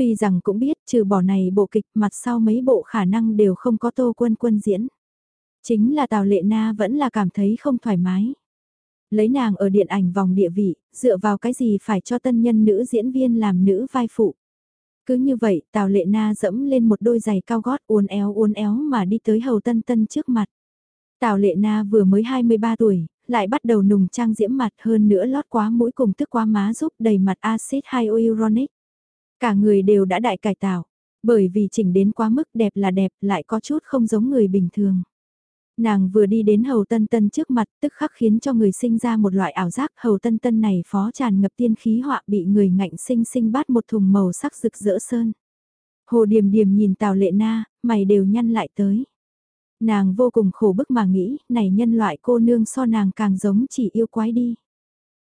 Tuy rằng cũng biết trừ bỏ này bộ kịch mặt sau mấy bộ khả năng đều không có tô quân quân diễn. Chính là Tào Lệ Na vẫn là cảm thấy không thoải mái. Lấy nàng ở điện ảnh vòng địa vị, dựa vào cái gì phải cho tân nhân nữ diễn viên làm nữ vai phụ. Cứ như vậy, Tào Lệ Na dẫm lên một đôi giày cao gót uốn éo uốn éo mà đi tới hầu tân tân trước mặt. Tào Lệ Na vừa mới 23 tuổi, lại bắt đầu nùng trang diễm mặt hơn nữa lót quá mũi cùng tức quá má giúp đầy mặt axit hyaluronic. Cả người đều đã đại cải tạo, bởi vì chỉnh đến quá mức đẹp là đẹp lại có chút không giống người bình thường. Nàng vừa đi đến hầu tân tân trước mặt tức khắc khiến cho người sinh ra một loại ảo giác hầu tân tân này phó tràn ngập tiên khí họa bị người ngạnh sinh sinh bát một thùng màu sắc rực rỡ sơn. Hồ điềm điềm nhìn tào lệ na, mày đều nhăn lại tới. Nàng vô cùng khổ bức mà nghĩ, này nhân loại cô nương so nàng càng giống chỉ yêu quái đi.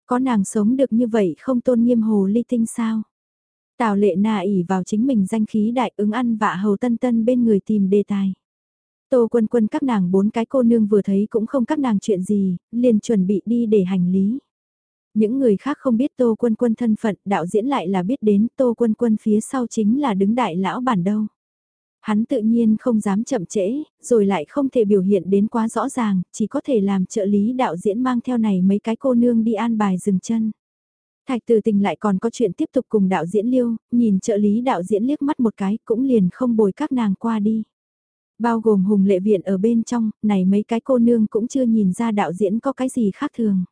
Có nàng sống được như vậy không tôn nghiêm hồ ly tinh sao? Tào lệ na ỉ vào chính mình danh khí đại ứng ăn vạ hầu tân tân bên người tìm đề tài. Tô quân quân các nàng bốn cái cô nương vừa thấy cũng không các nàng chuyện gì, liền chuẩn bị đi để hành lý. Những người khác không biết Tô Quân Quân thân phận, đạo diễn lại là biết đến Tô Quân Quân phía sau chính là đứng đại lão bản đâu. Hắn tự nhiên không dám chậm trễ, rồi lại không thể biểu hiện đến quá rõ ràng, chỉ có thể làm trợ lý đạo diễn mang theo này mấy cái cô nương đi an bài dừng chân. Thạch từ tình lại còn có chuyện tiếp tục cùng đạo diễn liêu, nhìn trợ lý đạo diễn liếc mắt một cái cũng liền không bồi các nàng qua đi. Bao gồm hùng lệ viện ở bên trong, này mấy cái cô nương cũng chưa nhìn ra đạo diễn có cái gì khác thường.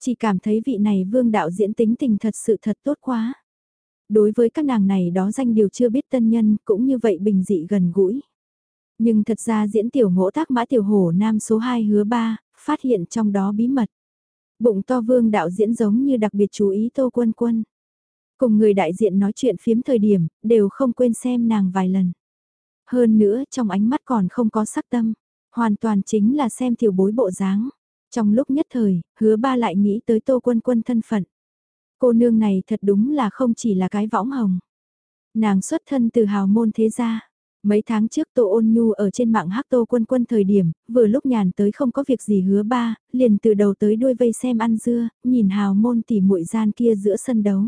Chỉ cảm thấy vị này vương đạo diễn tính tình thật sự thật tốt quá. Đối với các nàng này đó danh điều chưa biết tân nhân cũng như vậy bình dị gần gũi. Nhưng thật ra diễn tiểu ngỗ tác mã tiểu hổ nam số 2 hứa 3, phát hiện trong đó bí mật. Bụng to vương đạo diễn giống như đặc biệt chú ý tô quân quân. Cùng người đại diện nói chuyện phiếm thời điểm, đều không quên xem nàng vài lần. Hơn nữa trong ánh mắt còn không có sắc tâm, hoàn toàn chính là xem tiểu bối bộ dáng. Trong lúc nhất thời, hứa ba lại nghĩ tới tô quân quân thân phận. Cô nương này thật đúng là không chỉ là cái võng hồng. Nàng xuất thân từ hào môn thế gia. Mấy tháng trước Tô Ôn Nhu ở trên mạng hắc Tô Quân Quân thời điểm, vừa lúc nhàn tới không có việc gì hứa ba, liền từ đầu tới đuôi vây xem ăn dưa, nhìn hào môn tỉ muội gian kia giữa sân đấu.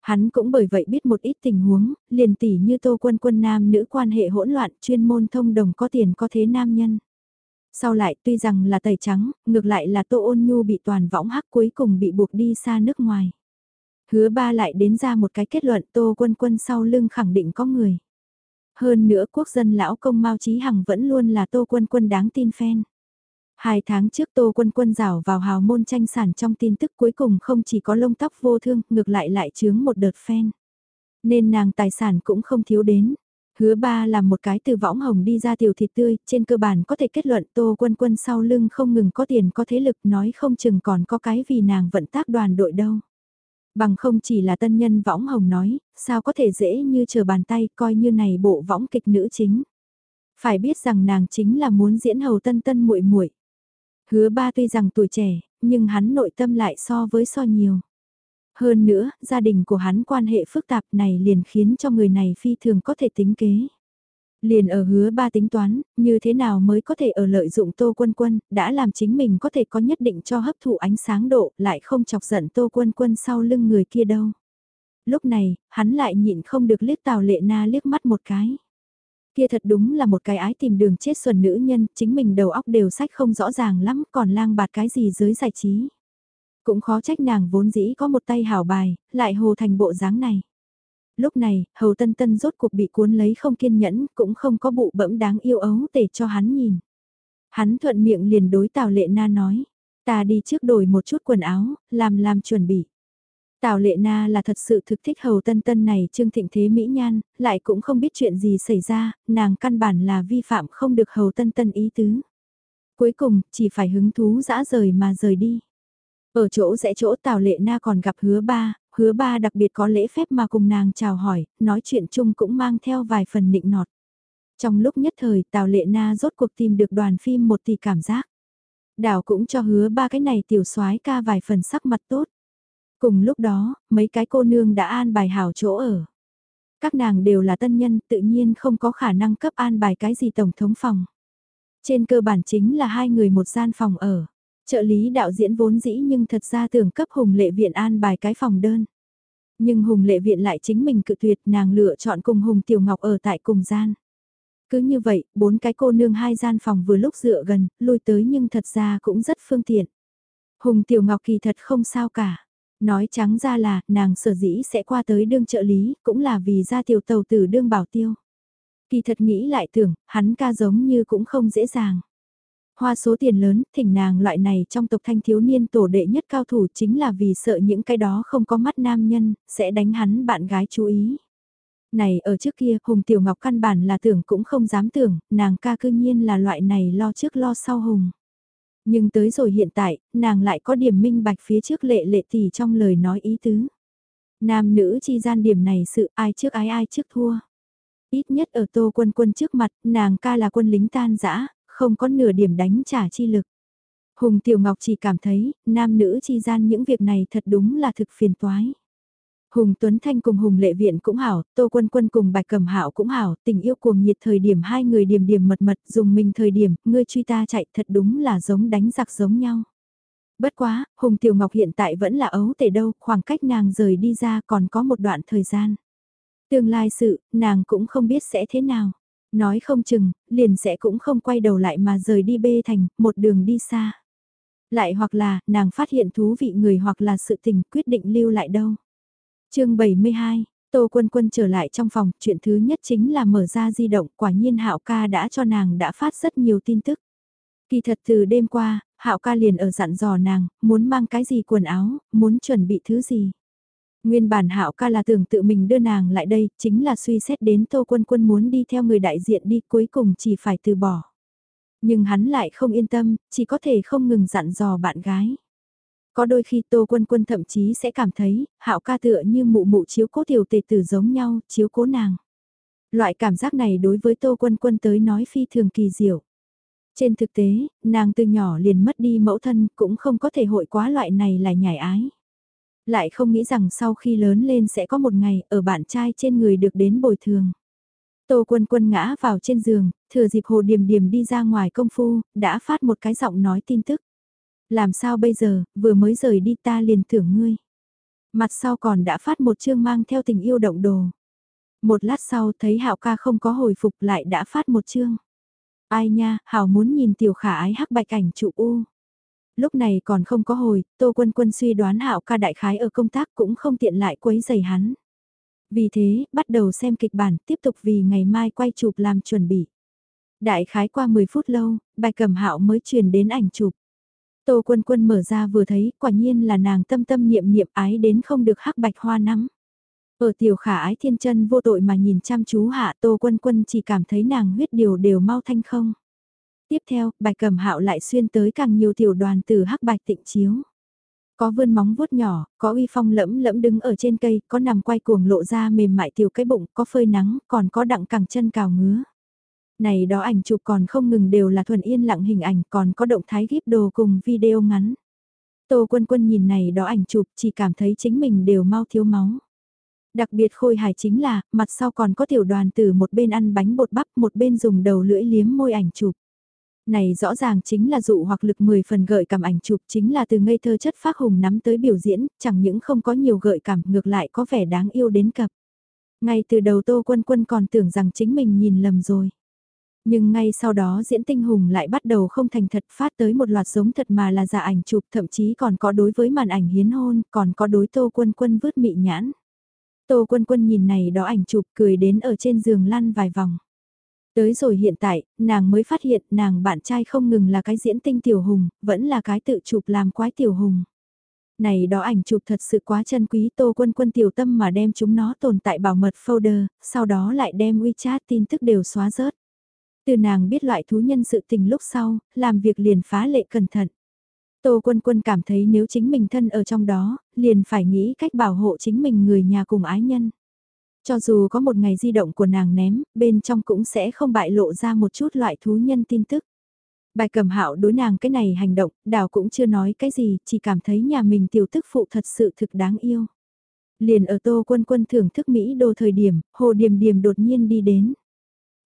Hắn cũng bởi vậy biết một ít tình huống, liền tỉ như Tô Quân Quân nam nữ quan hệ hỗn loạn, chuyên môn thông đồng có tiền có thế nam nhân. Sau lại tuy rằng là tẩy trắng, ngược lại là Tô Ôn Nhu bị toàn võng hắc cuối cùng bị buộc đi xa nước ngoài. Hứa ba lại đến ra một cái kết luận Tô Quân Quân sau lưng khẳng định có người. Hơn nữa quốc dân lão công Mao Chí Hằng vẫn luôn là Tô Quân Quân đáng tin fan. Hai tháng trước Tô Quân Quân rảo vào hào môn tranh sản trong tin tức cuối cùng không chỉ có lông tóc vô thương, ngược lại lại chướng một đợt fan. Nên nàng tài sản cũng không thiếu đến. Hứa ba là một cái từ võng hồng đi ra tiểu thịt tươi, trên cơ bản có thể kết luận Tô Quân Quân sau lưng không ngừng có tiền có thế lực nói không chừng còn có cái vì nàng vận tác đoàn đội đâu. Bằng không chỉ là tân nhân võng hồng nói, sao có thể dễ như chờ bàn tay coi như này bộ võng kịch nữ chính. Phải biết rằng nàng chính là muốn diễn hầu tân tân muội muội. Hứa ba tuy rằng tuổi trẻ, nhưng hắn nội tâm lại so với so nhiều. Hơn nữa, gia đình của hắn quan hệ phức tạp này liền khiến cho người này phi thường có thể tính kế. Liền ở hứa ba tính toán, như thế nào mới có thể ở lợi dụng Tô Quân Quân, đã làm chính mình có thể có nhất định cho hấp thụ ánh sáng độ, lại không chọc giận Tô Quân Quân sau lưng người kia đâu. Lúc này, hắn lại nhịn không được liếc Tào Lệ Na liếc mắt một cái. Kia thật đúng là một cái ái tìm đường chết xuẩn nữ nhân, chính mình đầu óc đều sách không rõ ràng lắm, còn lang bạt cái gì giới giải trí. Cũng khó trách nàng vốn dĩ có một tay hảo bài, lại hồ thành bộ dáng này. Lúc này, hầu tân tân rốt cuộc bị cuốn lấy không kiên nhẫn, cũng không có bụ bẫm đáng yêu ấu tể cho hắn nhìn. Hắn thuận miệng liền đối Tào Lệ Na nói, ta đi trước đổi một chút quần áo, làm làm chuẩn bị. Tào Lệ Na là thật sự thực thích hầu tân tân này trương thịnh thế mỹ nhan, lại cũng không biết chuyện gì xảy ra, nàng căn bản là vi phạm không được hầu tân tân ý tứ. Cuối cùng, chỉ phải hứng thú dã rời mà rời đi. Ở chỗ rẽ chỗ Tào Lệ Na còn gặp hứa ba, hứa ba đặc biệt có lễ phép mà cùng nàng chào hỏi, nói chuyện chung cũng mang theo vài phần nịnh nọt. Trong lúc nhất thời Tào Lệ Na rốt cuộc tìm được đoàn phim một tỷ cảm giác. Đảo cũng cho hứa ba cái này tiểu soái ca vài phần sắc mặt tốt. Cùng lúc đó, mấy cái cô nương đã an bài hảo chỗ ở. Các nàng đều là tân nhân tự nhiên không có khả năng cấp an bài cái gì tổng thống phòng. Trên cơ bản chính là hai người một gian phòng ở. Trợ lý đạo diễn vốn dĩ nhưng thật ra tưởng cấp Hùng Lệ Viện an bài cái phòng đơn. Nhưng Hùng Lệ Viện lại chính mình cự tuyệt nàng lựa chọn cùng Hùng Tiểu Ngọc ở tại cùng gian. Cứ như vậy, bốn cái cô nương hai gian phòng vừa lúc dựa gần, lui tới nhưng thật ra cũng rất phương tiện. Hùng Tiểu Ngọc kỳ thật không sao cả. Nói trắng ra là, nàng sở dĩ sẽ qua tới đương trợ lý, cũng là vì ra tiểu tàu tử đương bảo tiêu. Kỳ thật nghĩ lại tưởng, hắn ca giống như cũng không dễ dàng. Hoa số tiền lớn, thỉnh nàng loại này trong tộc thanh thiếu niên tổ đệ nhất cao thủ chính là vì sợ những cái đó không có mắt nam nhân, sẽ đánh hắn bạn gái chú ý. Này ở trước kia, Hùng Tiểu Ngọc căn bản là tưởng cũng không dám tưởng, nàng ca cư nhiên là loại này lo trước lo sau Hùng. Nhưng tới rồi hiện tại, nàng lại có điểm minh bạch phía trước lệ lệ tỷ trong lời nói ý tứ. Nam nữ chi gian điểm này sự ai trước ai ai trước thua. Ít nhất ở tô quân quân trước mặt, nàng ca là quân lính tan dã không có nửa điểm đánh trả chi lực. Hùng Tiểu Ngọc chỉ cảm thấy, nam nữ chi gian những việc này thật đúng là thực phiền toái. Hùng Tuấn Thanh cùng Hùng Lệ Viện cũng hảo, Tô Quân Quân cùng Bạch Cẩm Hạo cũng hảo, tình yêu cuồng nhiệt thời điểm hai người điểm điểm mật mật, dùng mình thời điểm, ngươi truy ta chạy thật đúng là giống đánh giặc giống nhau. Bất quá, Hùng Tiểu Ngọc hiện tại vẫn là ấu tể đâu, khoảng cách nàng rời đi ra còn có một đoạn thời gian. Tương lai sự, nàng cũng không biết sẽ thế nào. Nói không chừng, liền sẽ cũng không quay đầu lại mà rời đi bê thành, một đường đi xa. Lại hoặc là, nàng phát hiện thú vị người hoặc là sự tình quyết định lưu lại đâu. chương 72, Tô Quân Quân trở lại trong phòng, chuyện thứ nhất chính là mở ra di động, quả nhiên Hạo ca đã cho nàng đã phát rất nhiều tin tức. Kỳ thật từ đêm qua, Hạo ca liền ở dặn dò nàng, muốn mang cái gì quần áo, muốn chuẩn bị thứ gì. Nguyên bản Hạo ca là tưởng tự mình đưa nàng lại đây, chính là suy xét đến Tô Quân Quân muốn đi theo người đại diện đi, cuối cùng chỉ phải từ bỏ. Nhưng hắn lại không yên tâm, chỉ có thể không ngừng dặn dò bạn gái. Có đôi khi Tô Quân Quân thậm chí sẽ cảm thấy, Hạo ca tựa như mụ mụ chiếu cố tiểu tề tử giống nhau, chiếu cố nàng. Loại cảm giác này đối với Tô Quân Quân tới nói phi thường kỳ diệu. Trên thực tế, nàng từ nhỏ liền mất đi mẫu thân cũng không có thể hội quá loại này là nhảy ái. Lại không nghĩ rằng sau khi lớn lên sẽ có một ngày ở bạn trai trên người được đến bồi thường. Tô quân quân ngã vào trên giường, thừa dịp hồ điềm điềm đi ra ngoài công phu, đã phát một cái giọng nói tin tức. Làm sao bây giờ, vừa mới rời đi ta liền thưởng ngươi. Mặt sau còn đã phát một chương mang theo tình yêu động đồ. Một lát sau thấy hạo ca không có hồi phục lại đã phát một chương. Ai nha, Hảo muốn nhìn tiểu khả ái hắc bạch ảnh trụ U. Lúc này còn không có hồi, Tô Quân Quân suy đoán Hạo ca đại khái ở công tác cũng không tiện lại quấy giày hắn. Vì thế, bắt đầu xem kịch bản, tiếp tục vì ngày mai quay chụp làm chuẩn bị. Đại khái qua 10 phút lâu, bài cầm Hạo mới truyền đến ảnh chụp. Tô Quân Quân mở ra vừa thấy, quả nhiên là nàng tâm tâm niệm niệm ái đến không được hắc bạch hoa nắm. Ở tiểu khả ái thiên chân vô tội mà nhìn chăm chú hạ Tô Quân Quân chỉ cảm thấy nàng huyết điều đều mau thanh không. Tiếp theo, bạch cầm hạo lại xuyên tới càng nhiều tiểu đoàn từ hắc bạch tịnh chiếu. Có vươn móng vuốt nhỏ, có uy phong lẫm lẫm đứng ở trên cây, có nằm quay cuồng lộ ra mềm mại tiểu cái bụng, có phơi nắng, còn có đặng cẳng chân cào ngứa. Này đó ảnh chụp còn không ngừng đều là thuần yên lặng hình ảnh, còn có động thái ghép đồ cùng video ngắn. Tô quân quân nhìn này đó ảnh chụp chỉ cảm thấy chính mình đều mau thiếu máu. Đặc biệt khôi hài chính là, mặt sau còn có tiểu đoàn từ một bên ăn bánh bột bắp, một bên dùng đầu lưỡi liếm môi ảnh chụp. Này rõ ràng chính là dụ hoặc lực 10 phần gợi cảm ảnh chụp chính là từ ngây thơ chất phác hùng nắm tới biểu diễn, chẳng những không có nhiều gợi cảm ngược lại có vẻ đáng yêu đến cập. Ngay từ đầu Tô Quân Quân còn tưởng rằng chính mình nhìn lầm rồi. Nhưng ngay sau đó diễn tinh hùng lại bắt đầu không thành thật phát tới một loạt giống thật mà là giả ảnh chụp thậm chí còn có đối với màn ảnh hiến hôn, còn có đối Tô Quân Quân vứt mị nhãn. Tô Quân Quân nhìn này đó ảnh chụp cười đến ở trên giường lăn vài vòng. Tới rồi hiện tại, nàng mới phát hiện nàng bạn trai không ngừng là cái diễn tinh tiểu hùng, vẫn là cái tự chụp làm quái tiểu hùng. Này đó ảnh chụp thật sự quá chân quý Tô Quân Quân tiểu tâm mà đem chúng nó tồn tại bảo mật folder, sau đó lại đem WeChat tin tức đều xóa rớt. Từ nàng biết loại thú nhân sự tình lúc sau, làm việc liền phá lệ cẩn thận. Tô Quân Quân cảm thấy nếu chính mình thân ở trong đó, liền phải nghĩ cách bảo hộ chính mình người nhà cùng ái nhân. Cho dù có một ngày di động của nàng ném, bên trong cũng sẽ không bại lộ ra một chút loại thú nhân tin tức. Bài cầm hạo đối nàng cái này hành động, đào cũng chưa nói cái gì, chỉ cảm thấy nhà mình tiểu tức phụ thật sự thực đáng yêu. Liền ở tô quân quân thưởng thức Mỹ đô thời điểm, hồ điềm điềm đột nhiên đi đến.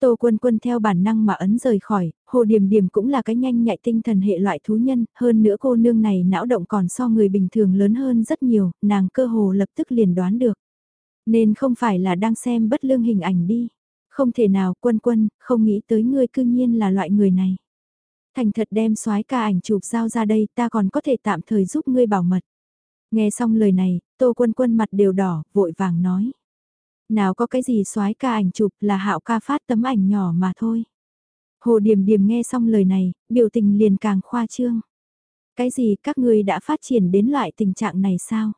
Tô Quân Quân theo bản năng mà ấn rời khỏi, Hồ Điềm Điềm cũng là cái nhanh nhạy tinh thần hệ loại thú nhân, hơn nữa cô nương này não động còn so người bình thường lớn hơn rất nhiều, nàng cơ hồ lập tức liền đoán được. Nên không phải là đang xem bất lương hình ảnh đi. Không thể nào quân quân, không nghĩ tới ngươi cư nhiên là loại người này. Thành thật đem soái ca ảnh chụp giao ra đây ta còn có thể tạm thời giúp ngươi bảo mật. Nghe xong lời này, tô quân quân mặt đều đỏ, vội vàng nói. Nào có cái gì soái ca ảnh chụp là hạo ca phát tấm ảnh nhỏ mà thôi. Hồ Điềm Điềm nghe xong lời này, biểu tình liền càng khoa trương. Cái gì các ngươi đã phát triển đến loại tình trạng này sao?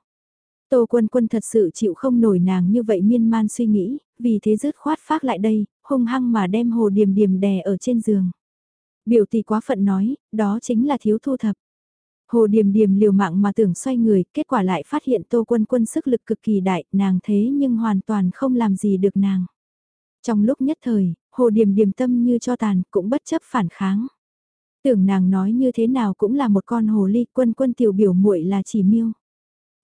Tô Quân Quân thật sự chịu không nổi nàng như vậy miên man suy nghĩ, vì thế rứt khoát phát lại đây, hung hăng mà đem Hồ Điềm Điềm đè ở trên giường. Biểu tỷ quá phận nói, đó chính là thiếu thu thập. Hồ Điềm Điềm liều mạng mà tưởng xoay người, kết quả lại phát hiện Tô Quân Quân sức lực cực kỳ đại, nàng thế nhưng hoàn toàn không làm gì được nàng. Trong lúc nhất thời, Hồ Điềm Điềm tâm như cho tàn, cũng bất chấp phản kháng. Tưởng nàng nói như thế nào cũng là một con hồ ly, quân quân tiểu biểu muội là chỉ miêu.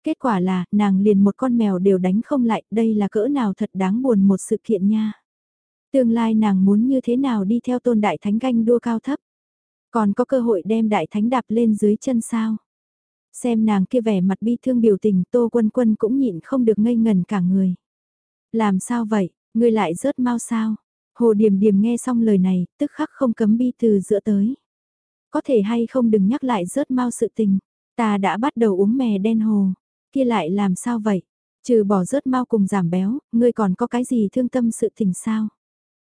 Kết quả là, nàng liền một con mèo đều đánh không lại, đây là cỡ nào thật đáng buồn một sự kiện nha. Tương lai nàng muốn như thế nào đi theo tôn đại thánh ganh đua cao thấp. Còn có cơ hội đem đại thánh đạp lên dưới chân sao. Xem nàng kia vẻ mặt bi thương biểu tình tô quân quân cũng nhịn không được ngây ngần cả người. Làm sao vậy, ngươi lại rớt mau sao? Hồ Điềm Điềm nghe xong lời này, tức khắc không cấm bi từ giữa tới. Có thể hay không đừng nhắc lại rớt mau sự tình, ta đã bắt đầu uống mè đen hồ, kia lại làm sao vậy? Trừ bỏ rớt mau cùng giảm béo, ngươi còn có cái gì thương tâm sự tình sao?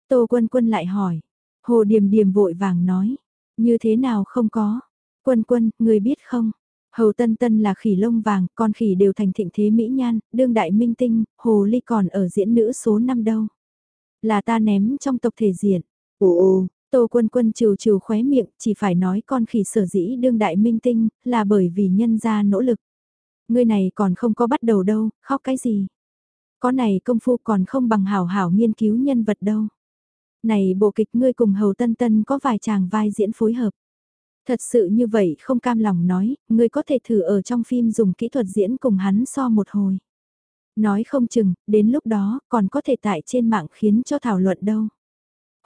Tô Quân Quân lại hỏi, Hồ Điềm Điềm vội vàng nói, như thế nào không có? Quân Quân, ngươi biết không? Hầu Tân Tân là khỉ lông vàng, con khỉ đều thành thịnh thế mỹ nhan, đương đại minh tinh, Hồ Ly còn ở diễn nữ số 5 đâu. Là ta ném trong tộc thể diện. Ồ ồ, Tô Quân Quân trừ trừ khóe miệng, chỉ phải nói con khỉ sở dĩ đương đại minh tinh, là bởi vì nhân gia nỗ lực. Ngươi này còn không có bắt đầu đâu, khóc cái gì? Có này công phu còn không bằng hảo hảo nghiên cứu nhân vật đâu. Này bộ kịch ngươi cùng Hầu Tân Tân có vài chàng vai diễn phối hợp. Thật sự như vậy không cam lòng nói, ngươi có thể thử ở trong phim dùng kỹ thuật diễn cùng hắn so một hồi. Nói không chừng, đến lúc đó, còn có thể tại trên mạng khiến cho thảo luận đâu.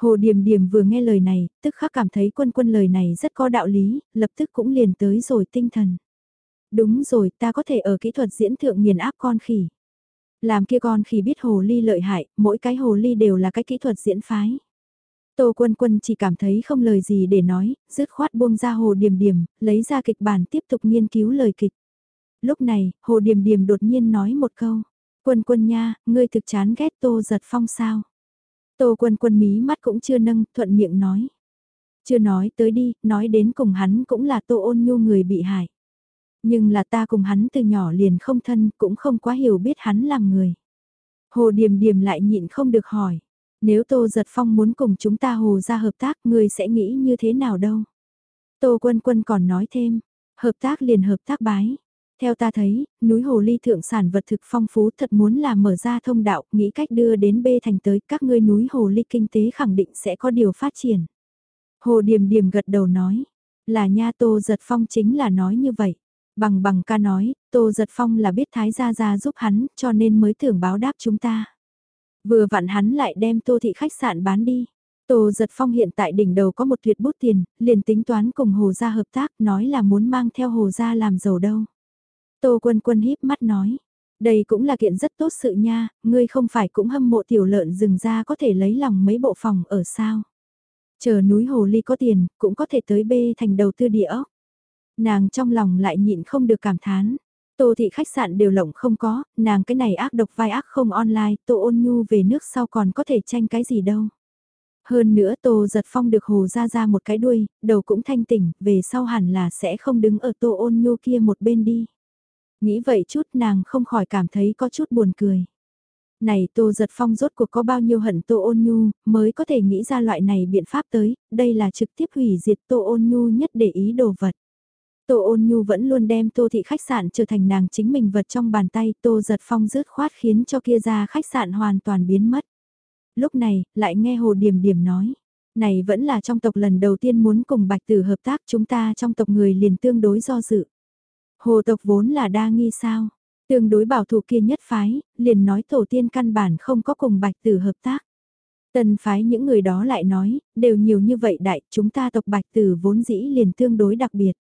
Hồ Điềm Điềm vừa nghe lời này, tức khắc cảm thấy quân quân lời này rất có đạo lý, lập tức cũng liền tới rồi tinh thần. Đúng rồi, ta có thể ở kỹ thuật diễn thượng nghiền áp con khỉ. Làm kia con khỉ biết hồ ly lợi hại, mỗi cái hồ ly đều là cái kỹ thuật diễn phái. Tô Quân Quân chỉ cảm thấy không lời gì để nói, dứt khoát buông ra Hồ điểm điểm lấy ra kịch bản tiếp tục nghiên cứu lời kịch. Lúc này, Hồ điểm điểm đột nhiên nói một câu, Quân Quân nha, ngươi thực chán ghét Tô Giật Phong sao? Tô Quân Quân mí mắt cũng chưa nâng, thuận miệng nói. Chưa nói tới đi, nói đến cùng hắn cũng là Tô Ôn Nhu người bị hại. Nhưng là ta cùng hắn từ nhỏ liền không thân, cũng không quá hiểu biết hắn làm người. Hồ Điềm Điềm lại nhịn không được hỏi. Nếu Tô Giật Phong muốn cùng chúng ta hồ ra hợp tác, người sẽ nghĩ như thế nào đâu? Tô Quân Quân còn nói thêm, hợp tác liền hợp tác bái. Theo ta thấy, núi Hồ Ly thượng sản vật thực phong phú thật muốn là mở ra thông đạo, nghĩ cách đưa đến bê thành tới các ngươi núi Hồ Ly kinh tế khẳng định sẽ có điều phát triển. Hồ Điềm Điềm gật đầu nói, là nha Tô Giật Phong chính là nói như vậy. Bằng bằng ca nói, Tô Giật Phong là biết Thái Gia Gia giúp hắn cho nên mới tưởng báo đáp chúng ta. Vừa vặn hắn lại đem tô thị khách sạn bán đi. Tô Giật Phong hiện tại đỉnh đầu có một tuyệt bút tiền, liền tính toán cùng Hồ Gia hợp tác nói là muốn mang theo Hồ Gia làm giàu đâu. Tô Quân Quân híp mắt nói, đây cũng là kiện rất tốt sự nha, ngươi không phải cũng hâm mộ tiểu lợn rừng ra có thể lấy lòng mấy bộ phòng ở sao. Chờ núi Hồ Ly có tiền, cũng có thể tới bê thành đầu tư địa ốc. Nàng trong lòng lại nhịn không được cảm thán, Tô thị khách sạn đều lộng không có, nàng cái này ác độc vai ác không online, Tô ôn nhu về nước sau còn có thể tranh cái gì đâu. Hơn nữa Tô giật phong được hồ ra ra một cái đuôi, đầu cũng thanh tỉnh, về sau hẳn là sẽ không đứng ở Tô ôn nhu kia một bên đi. Nghĩ vậy chút nàng không khỏi cảm thấy có chút buồn cười. Này Tô giật phong rốt cuộc có bao nhiêu hận Tô ôn nhu, mới có thể nghĩ ra loại này biện pháp tới, đây là trực tiếp hủy diệt Tô ôn nhu nhất để ý đồ vật. Tô ôn nhu vẫn luôn đem tô thị khách sạn trở thành nàng chính mình vật trong bàn tay, tô giật phong rớt khoát khiến cho kia ra khách sạn hoàn toàn biến mất. Lúc này, lại nghe hồ điểm điểm nói, này vẫn là trong tộc lần đầu tiên muốn cùng bạch tử hợp tác chúng ta trong tộc người liền tương đối do dự. Hồ tộc vốn là đa nghi sao, tương đối bảo thủ kia nhất phái, liền nói tổ tiên căn bản không có cùng bạch tử hợp tác. Tần phái những người đó lại nói, đều nhiều như vậy đại, chúng ta tộc bạch tử vốn dĩ liền tương đối đặc biệt.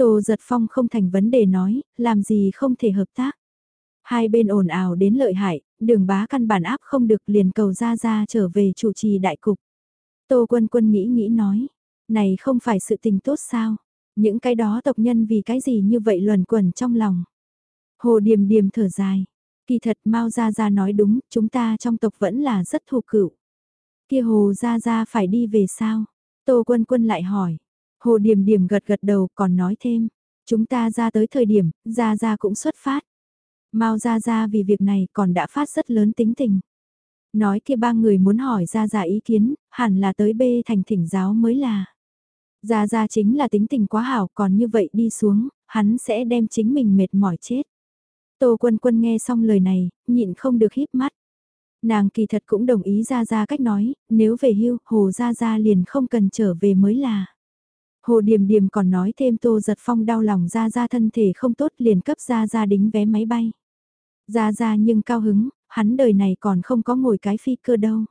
Tô giật phong không thành vấn đề nói, làm gì không thể hợp tác. Hai bên ồn ào đến lợi hại, đường bá căn bản áp không được liền cầu ra ra trở về chủ trì đại cục. Tô quân quân nghĩ nghĩ nói, này không phải sự tình tốt sao, những cái đó tộc nhân vì cái gì như vậy luẩn quẩn trong lòng. Hồ điềm điềm thở dài, kỳ thật Mao ra ra nói đúng, chúng ta trong tộc vẫn là rất thù cựu. Kia hồ ra ra phải đi về sao? Tô quân quân lại hỏi, Hồ Điềm Điềm gật gật đầu còn nói thêm, chúng ta ra tới thời điểm, Gia Gia cũng xuất phát. Mao Gia Gia vì việc này còn đã phát rất lớn tính tình. Nói kia ba người muốn hỏi Gia Gia ý kiến, hẳn là tới bê thành thỉnh giáo mới là. Gia Gia chính là tính tình quá hảo còn như vậy đi xuống, hắn sẽ đem chính mình mệt mỏi chết. Tô Quân Quân nghe xong lời này, nhịn không được híp mắt. Nàng kỳ thật cũng đồng ý Gia Gia cách nói, nếu về hưu, Hồ Gia Gia liền không cần trở về mới là. Hồ Điềm Điềm còn nói thêm Tô Giật Phong đau lòng ra ra thân thể không tốt liền cấp ra ra đính vé máy bay. Ra ra nhưng cao hứng, hắn đời này còn không có ngồi cái phi cơ đâu.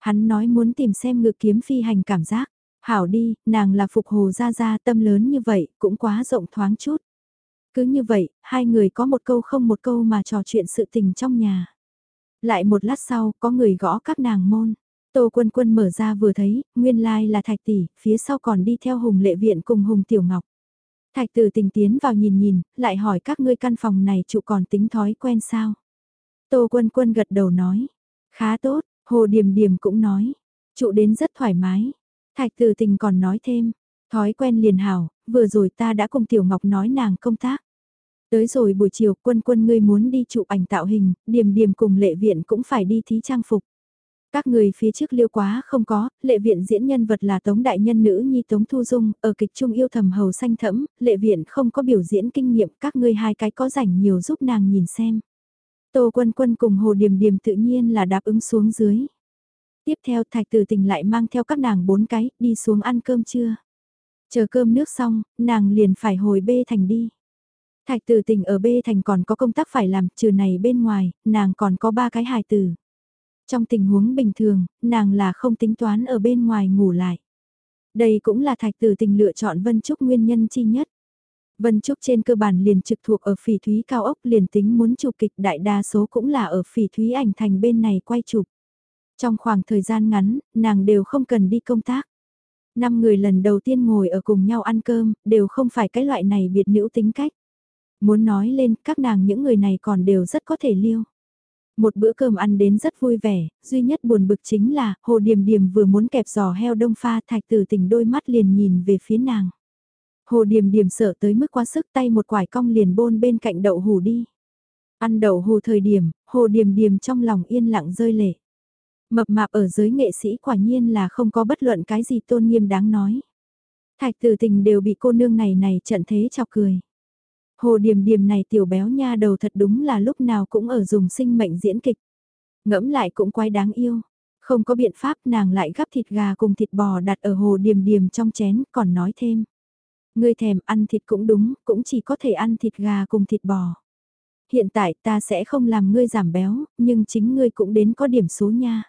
Hắn nói muốn tìm xem ngự kiếm phi hành cảm giác. Hảo đi, nàng là phục hồ ra ra tâm lớn như vậy, cũng quá rộng thoáng chút. Cứ như vậy, hai người có một câu không một câu mà trò chuyện sự tình trong nhà. Lại một lát sau, có người gõ các nàng môn. Tô Quân Quân mở ra vừa thấy, nguyên lai là Thạch Tỷ, phía sau còn đi theo Hùng Lệ Viện cùng Hùng Tiểu Ngọc. Thạch Tử tình tiến vào nhìn nhìn, lại hỏi các ngươi căn phòng này trụ còn tính thói quen sao? Tô Quân Quân gật đầu nói, khá tốt, Hồ Điềm Điềm cũng nói, trụ đến rất thoải mái. Thạch Tử tình còn nói thêm, thói quen liền hảo, vừa rồi ta đã cùng Tiểu Ngọc nói nàng công tác. Tới rồi buổi chiều quân quân ngươi muốn đi chụp ảnh tạo hình, Điềm Điềm cùng lệ viện cũng phải đi thí trang phục. Các người phía trước liêu quá không có, lệ viện diễn nhân vật là tống đại nhân nữ nhi tống thu dung, ở kịch trung yêu thầm hầu xanh thẫm, lệ viện không có biểu diễn kinh nghiệm, các ngươi hai cái có rảnh nhiều giúp nàng nhìn xem. Tô quân quân cùng hồ điềm điềm tự nhiên là đáp ứng xuống dưới. Tiếp theo thạch tử tình lại mang theo các nàng bốn cái, đi xuống ăn cơm trưa. Chờ cơm nước xong, nàng liền phải hồi bê thành đi. Thạch tử tình ở bê thành còn có công tác phải làm, trừ này bên ngoài, nàng còn có ba cái hài tử. Trong tình huống bình thường, nàng là không tính toán ở bên ngoài ngủ lại. Đây cũng là thạch tử tình lựa chọn Vân Trúc nguyên nhân chi nhất. Vân Trúc trên cơ bản liền trực thuộc ở phỉ thúy cao ốc liền tính muốn chụp kịch đại đa số cũng là ở phỉ thúy ảnh thành bên này quay chụp. Trong khoảng thời gian ngắn, nàng đều không cần đi công tác. Năm người lần đầu tiên ngồi ở cùng nhau ăn cơm, đều không phải cái loại này biệt nữ tính cách. Muốn nói lên, các nàng những người này còn đều rất có thể liêu. Một bữa cơm ăn đến rất vui vẻ, duy nhất buồn bực chính là, Hồ Điềm Điềm vừa muốn kẹp giò heo đông pha thạch tử tình đôi mắt liền nhìn về phía nàng. Hồ Điềm Điềm sợ tới mức quá sức tay một quải cong liền bôn bên cạnh đậu hù đi. Ăn đậu hù thời điểm, Hồ Điềm Điềm trong lòng yên lặng rơi lệ. Mập mạp ở giới nghệ sĩ quả nhiên là không có bất luận cái gì tôn nghiêm đáng nói. Thạch tử tình đều bị cô nương này này trận thế chọc cười. Hồ Điềm Điềm này tiểu béo nha đầu thật đúng là lúc nào cũng ở dùng sinh mệnh diễn kịch. Ngẫm lại cũng quái đáng yêu. Không có biện pháp nàng lại gắp thịt gà cùng thịt bò đặt ở Hồ Điềm Điềm trong chén còn nói thêm. Ngươi thèm ăn thịt cũng đúng, cũng chỉ có thể ăn thịt gà cùng thịt bò. Hiện tại ta sẽ không làm ngươi giảm béo, nhưng chính ngươi cũng đến có điểm số nha.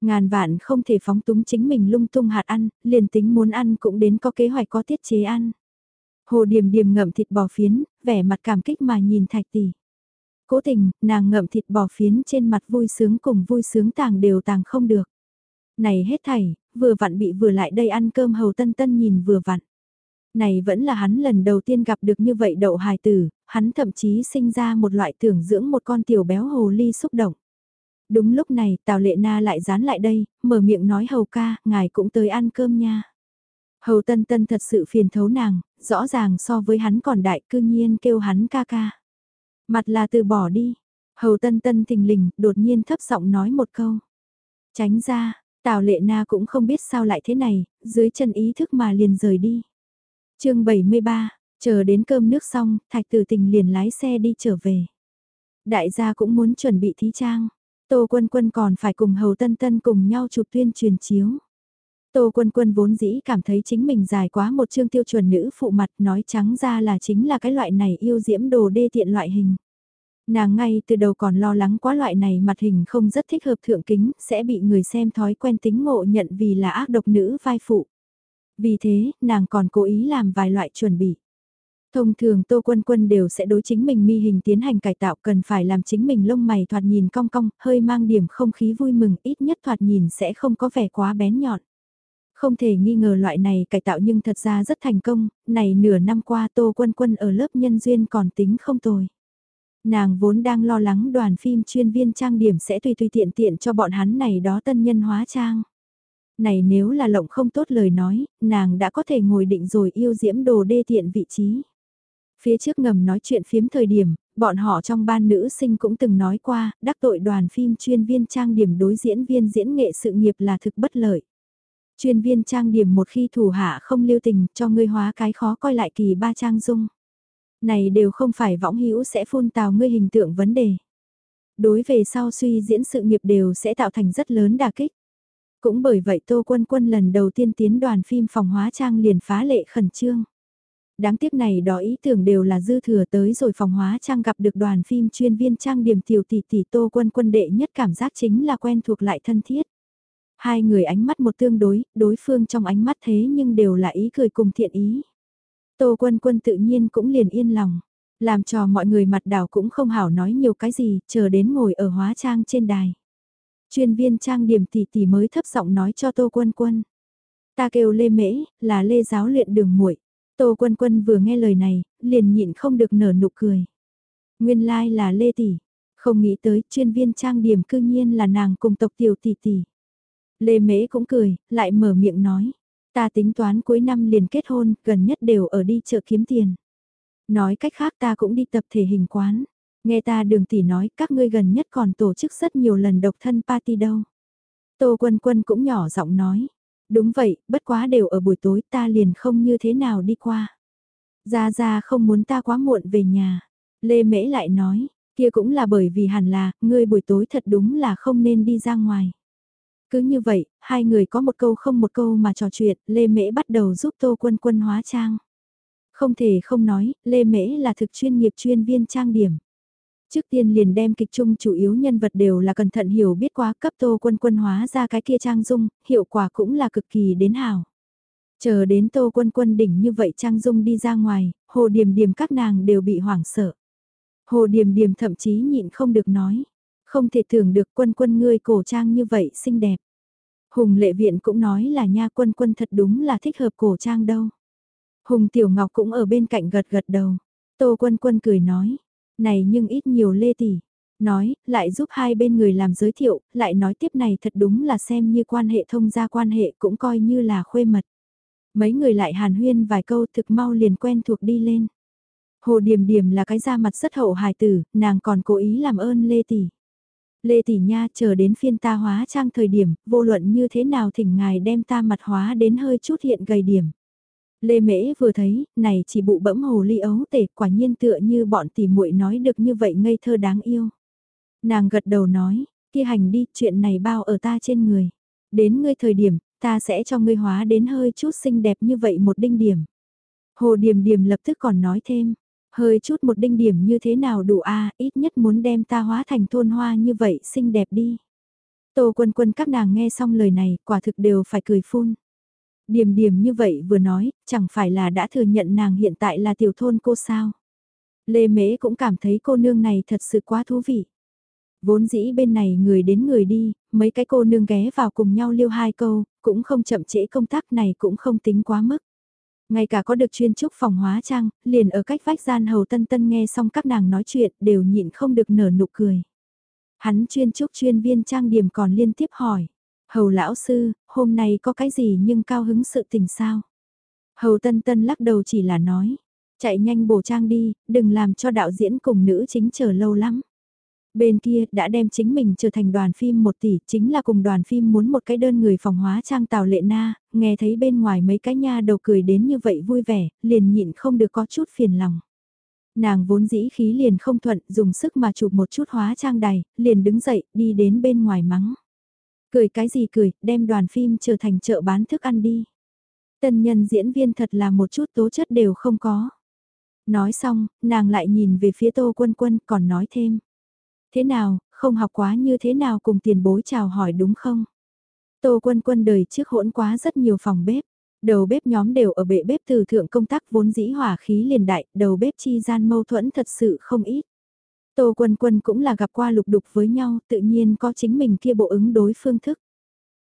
Ngàn vạn không thể phóng túng chính mình lung tung hạt ăn, liền tính muốn ăn cũng đến có kế hoạch có tiết chế ăn. Hồ Điềm Điềm ngậm thịt bò phiến, vẻ mặt cảm kích mà nhìn Thạch Tỷ. Cố tình, nàng ngậm thịt bò phiến trên mặt vui sướng cùng vui sướng tàng đều tàng không được. Này hết thảy, vừa vặn bị vừa lại đây ăn cơm hầu tân tân nhìn vừa vặn. Này vẫn là hắn lần đầu tiên gặp được như vậy đậu hài tử, hắn thậm chí sinh ra một loại tưởng dưỡng một con tiểu béo hồ ly xúc động. Đúng lúc này, Tào Lệ Na lại dán lại đây, mở miệng nói hầu ca, ngài cũng tới ăn cơm nha. Hầu Tân Tân thật sự phiền thấu nàng, rõ ràng so với hắn còn đại cư nhiên kêu hắn ca ca. Mặt là từ bỏ đi. Hầu Tân Tân thình lình, đột nhiên thấp giọng nói một câu. Tránh ra, Tào Lệ Na cũng không biết sao lại thế này, dưới chân ý thức mà liền rời đi. chương 73, chờ đến cơm nước xong, Thạch Tử Tình liền lái xe đi trở về. Đại gia cũng muốn chuẩn bị thí trang. Tô Quân Quân còn phải cùng Hầu Tân Tân cùng nhau chụp tuyên truyền chiếu. Tô Quân Quân vốn dĩ cảm thấy chính mình dài quá một chương tiêu chuẩn nữ phụ mặt nói trắng ra là chính là cái loại này yêu diễm đồ đê tiện loại hình. Nàng ngay từ đầu còn lo lắng quá loại này mặt hình không rất thích hợp thượng kính, sẽ bị người xem thói quen tính ngộ nhận vì là ác độc nữ vai phụ. Vì thế, nàng còn cố ý làm vài loại chuẩn bị. Thông thường Tô Quân Quân đều sẽ đối chính mình mi hình tiến hành cải tạo cần phải làm chính mình lông mày thoạt nhìn cong cong, hơi mang điểm không khí vui mừng, ít nhất thoạt nhìn sẽ không có vẻ quá bén nhọn. Không thể nghi ngờ loại này cải tạo nhưng thật ra rất thành công, này nửa năm qua Tô Quân Quân ở lớp nhân duyên còn tính không tồi. Nàng vốn đang lo lắng đoàn phim chuyên viên trang điểm sẽ tùy tùy tiện tiện cho bọn hắn này đó tân nhân hóa trang. Này nếu là lộng không tốt lời nói, nàng đã có thể ngồi định rồi yêu diễm đồ đê tiện vị trí. Phía trước ngầm nói chuyện phiếm thời điểm, bọn họ trong ban nữ sinh cũng từng nói qua, đắc tội đoàn phim chuyên viên trang điểm đối diễn viên diễn nghệ sự nghiệp là thực bất lợi. Chuyên viên trang điểm một khi thủ hạ không lưu tình, cho ngươi hóa cái khó coi lại kỳ ba trang dung. Này đều không phải võng hữu sẽ phun tào ngươi hình tượng vấn đề. Đối về sau suy diễn sự nghiệp đều sẽ tạo thành rất lớn đà kích. Cũng bởi vậy Tô Quân Quân lần đầu tiên tiến đoàn phim phòng hóa trang liền phá lệ khẩn trương. Đáng tiếc này đó ý tưởng đều là dư thừa tới rồi phòng hóa trang gặp được đoàn phim chuyên viên trang điểm tiểu tỷ tỷ Tô Quân Quân đệ nhất cảm giác chính là quen thuộc lại thân thiết. Hai người ánh mắt một tương đối, đối phương trong ánh mắt thế nhưng đều là ý cười cùng thiện ý. Tô Quân Quân tự nhiên cũng liền yên lòng. Làm cho mọi người mặt đảo cũng không hảo nói nhiều cái gì, chờ đến ngồi ở hóa trang trên đài. Chuyên viên trang điểm tỷ tỷ mới thấp giọng nói cho Tô Quân Quân. Ta kêu Lê Mễ, là Lê giáo luyện đường muội. Tô Quân Quân vừa nghe lời này, liền nhịn không được nở nụ cười. Nguyên lai like là Lê tỷ, không nghĩ tới chuyên viên trang điểm cư nhiên là nàng cùng tộc tiểu tỷ tỷ. Lê Mễ cũng cười, lại mở miệng nói. Ta tính toán cuối năm liền kết hôn, gần nhất đều ở đi chợ kiếm tiền. Nói cách khác ta cũng đi tập thể hình quán. Nghe ta đường tỷ nói các ngươi gần nhất còn tổ chức rất nhiều lần độc thân party đâu. Tô Quân Quân cũng nhỏ giọng nói. Đúng vậy, bất quá đều ở buổi tối ta liền không như thế nào đi qua. Gia Gia không muốn ta quá muộn về nhà. Lê Mễ lại nói, kia cũng là bởi vì hẳn là, ngươi buổi tối thật đúng là không nên đi ra ngoài. Cứ như vậy, hai người có một câu không một câu mà trò chuyện, Lê Mễ bắt đầu giúp Tô Quân Quân hóa trang. Không thể không nói, Lê Mễ là thực chuyên nghiệp chuyên viên trang điểm. Trước tiên liền đem kịch chung chủ yếu nhân vật đều là cẩn thận hiểu biết quá cấp Tô Quân Quân hóa ra cái kia trang dung, hiệu quả cũng là cực kỳ đến hảo. Chờ đến Tô Quân Quân đỉnh như vậy trang dung đi ra ngoài, hồ điềm điềm các nàng đều bị hoảng sợ. Hồ điềm điềm thậm chí nhịn không được nói. Không thể tưởng được quân quân ngươi cổ trang như vậy xinh đẹp. Hùng lệ viện cũng nói là nha quân quân thật đúng là thích hợp cổ trang đâu. Hùng tiểu ngọc cũng ở bên cạnh gật gật đầu. Tô quân quân cười nói. Này nhưng ít nhiều lê tỷ. Nói, lại giúp hai bên người làm giới thiệu, lại nói tiếp này thật đúng là xem như quan hệ thông gia quan hệ cũng coi như là khuê mật. Mấy người lại hàn huyên vài câu thực mau liền quen thuộc đi lên. Hồ Điềm Điềm là cái da mặt rất hậu hài tử, nàng còn cố ý làm ơn Lê Tỷ. Lê Tỷ Nha chờ đến phiên ta hóa trang thời điểm, vô luận như thế nào thỉnh ngài đem ta mặt hóa đến hơi chút hiện gầy điểm. Lê Mễ vừa thấy, này chỉ bụ bẫm hồ ly ấu tể quả nhiên tựa như bọn tỷ muội nói được như vậy ngây thơ đáng yêu. Nàng gật đầu nói, kia hành đi, chuyện này bao ở ta trên người. Đến ngươi thời điểm, ta sẽ cho ngươi hóa đến hơi chút xinh đẹp như vậy một đinh điểm. Hồ Điềm Điềm lập tức còn nói thêm, Hơi chút một đinh điểm như thế nào đủ a ít nhất muốn đem ta hóa thành thôn hoa như vậy xinh đẹp đi. Tô quân quân các nàng nghe xong lời này quả thực đều phải cười phun. điểm điểm như vậy vừa nói, chẳng phải là đã thừa nhận nàng hiện tại là tiểu thôn cô sao. Lê Mễ cũng cảm thấy cô nương này thật sự quá thú vị. Vốn dĩ bên này người đến người đi, mấy cái cô nương ghé vào cùng nhau liêu hai câu, cũng không chậm trễ công tác này cũng không tính quá mức. Ngay cả có được chuyên trúc phòng hóa trang, liền ở cách vách gian hầu tân tân nghe xong các nàng nói chuyện đều nhịn không được nở nụ cười. Hắn chuyên trúc chuyên viên trang điểm còn liên tiếp hỏi. Hầu lão sư, hôm nay có cái gì nhưng cao hứng sự tình sao? Hầu tân tân lắc đầu chỉ là nói. Chạy nhanh bổ trang đi, đừng làm cho đạo diễn cùng nữ chính chờ lâu lắm. Bên kia đã đem chính mình trở thành đoàn phim một tỷ, chính là cùng đoàn phim muốn một cái đơn người phòng hóa trang tào lệ na, nghe thấy bên ngoài mấy cái nha đầu cười đến như vậy vui vẻ, liền nhịn không được có chút phiền lòng. Nàng vốn dĩ khí liền không thuận, dùng sức mà chụp một chút hóa trang đài, liền đứng dậy, đi đến bên ngoài mắng. Cười cái gì cười, đem đoàn phim trở thành chợ bán thức ăn đi. Tân nhân diễn viên thật là một chút tố chất đều không có. Nói xong, nàng lại nhìn về phía tô quân quân còn nói thêm. Thế nào, không học quá như thế nào cùng tiền bối chào hỏi đúng không? Tô quân quân đời trước hỗn quá rất nhiều phòng bếp. Đầu bếp nhóm đều ở bệ bếp từ thượng công tác vốn dĩ hỏa khí liền đại, đầu bếp chi gian mâu thuẫn thật sự không ít. Tô quân quân cũng là gặp qua lục đục với nhau, tự nhiên có chính mình kia bộ ứng đối phương thức.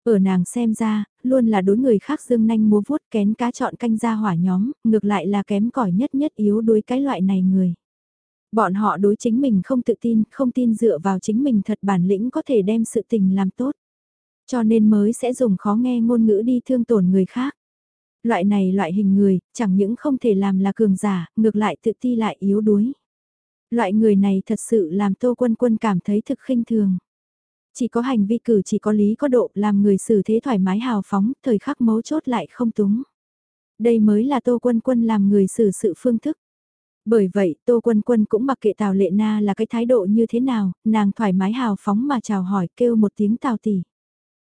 Ở nàng xem ra, luôn là đối người khác dương nanh múa vuốt kén cá chọn canh ra hỏa nhóm, ngược lại là kém cỏi nhất nhất yếu đối cái loại này người. Bọn họ đối chính mình không tự tin, không tin dựa vào chính mình thật bản lĩnh có thể đem sự tình làm tốt. Cho nên mới sẽ dùng khó nghe ngôn ngữ đi thương tổn người khác. Loại này loại hình người, chẳng những không thể làm là cường giả, ngược lại tự ti lại yếu đuối. Loại người này thật sự làm Tô Quân Quân cảm thấy thực khinh thường. Chỉ có hành vi cử chỉ có lý có độ làm người xử thế thoải mái hào phóng, thời khắc mấu chốt lại không túng. Đây mới là Tô Quân Quân làm người xử sự phương thức. Bởi vậy, Tô Quân Quân cũng mặc kệ Tào Lệ Na là cái thái độ như thế nào, nàng thoải mái hào phóng mà chào hỏi kêu một tiếng Tào tỷ.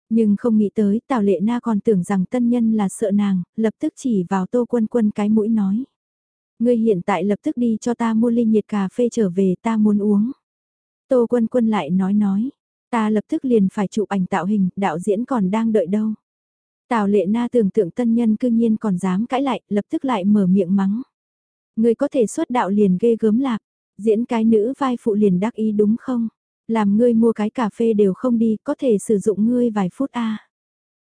Nhưng không nghĩ tới Tào Lệ Na còn tưởng rằng tân nhân là sợ nàng, lập tức chỉ vào Tô Quân Quân cái mũi nói. Ngươi hiện tại lập tức đi cho ta mua ly nhiệt cà phê trở về ta muốn uống. Tô Quân Quân lại nói nói, ta lập tức liền phải chụp ảnh tạo hình, đạo diễn còn đang đợi đâu. Tào Lệ Na tưởng tượng tân nhân cư nhiên còn dám cãi lại, lập tức lại mở miệng mắng. Ngươi có thể xuất đạo liền ghê gớm lạc, diễn cái nữ vai phụ liền đắc ý đúng không? Làm ngươi mua cái cà phê đều không đi, có thể sử dụng ngươi vài phút a.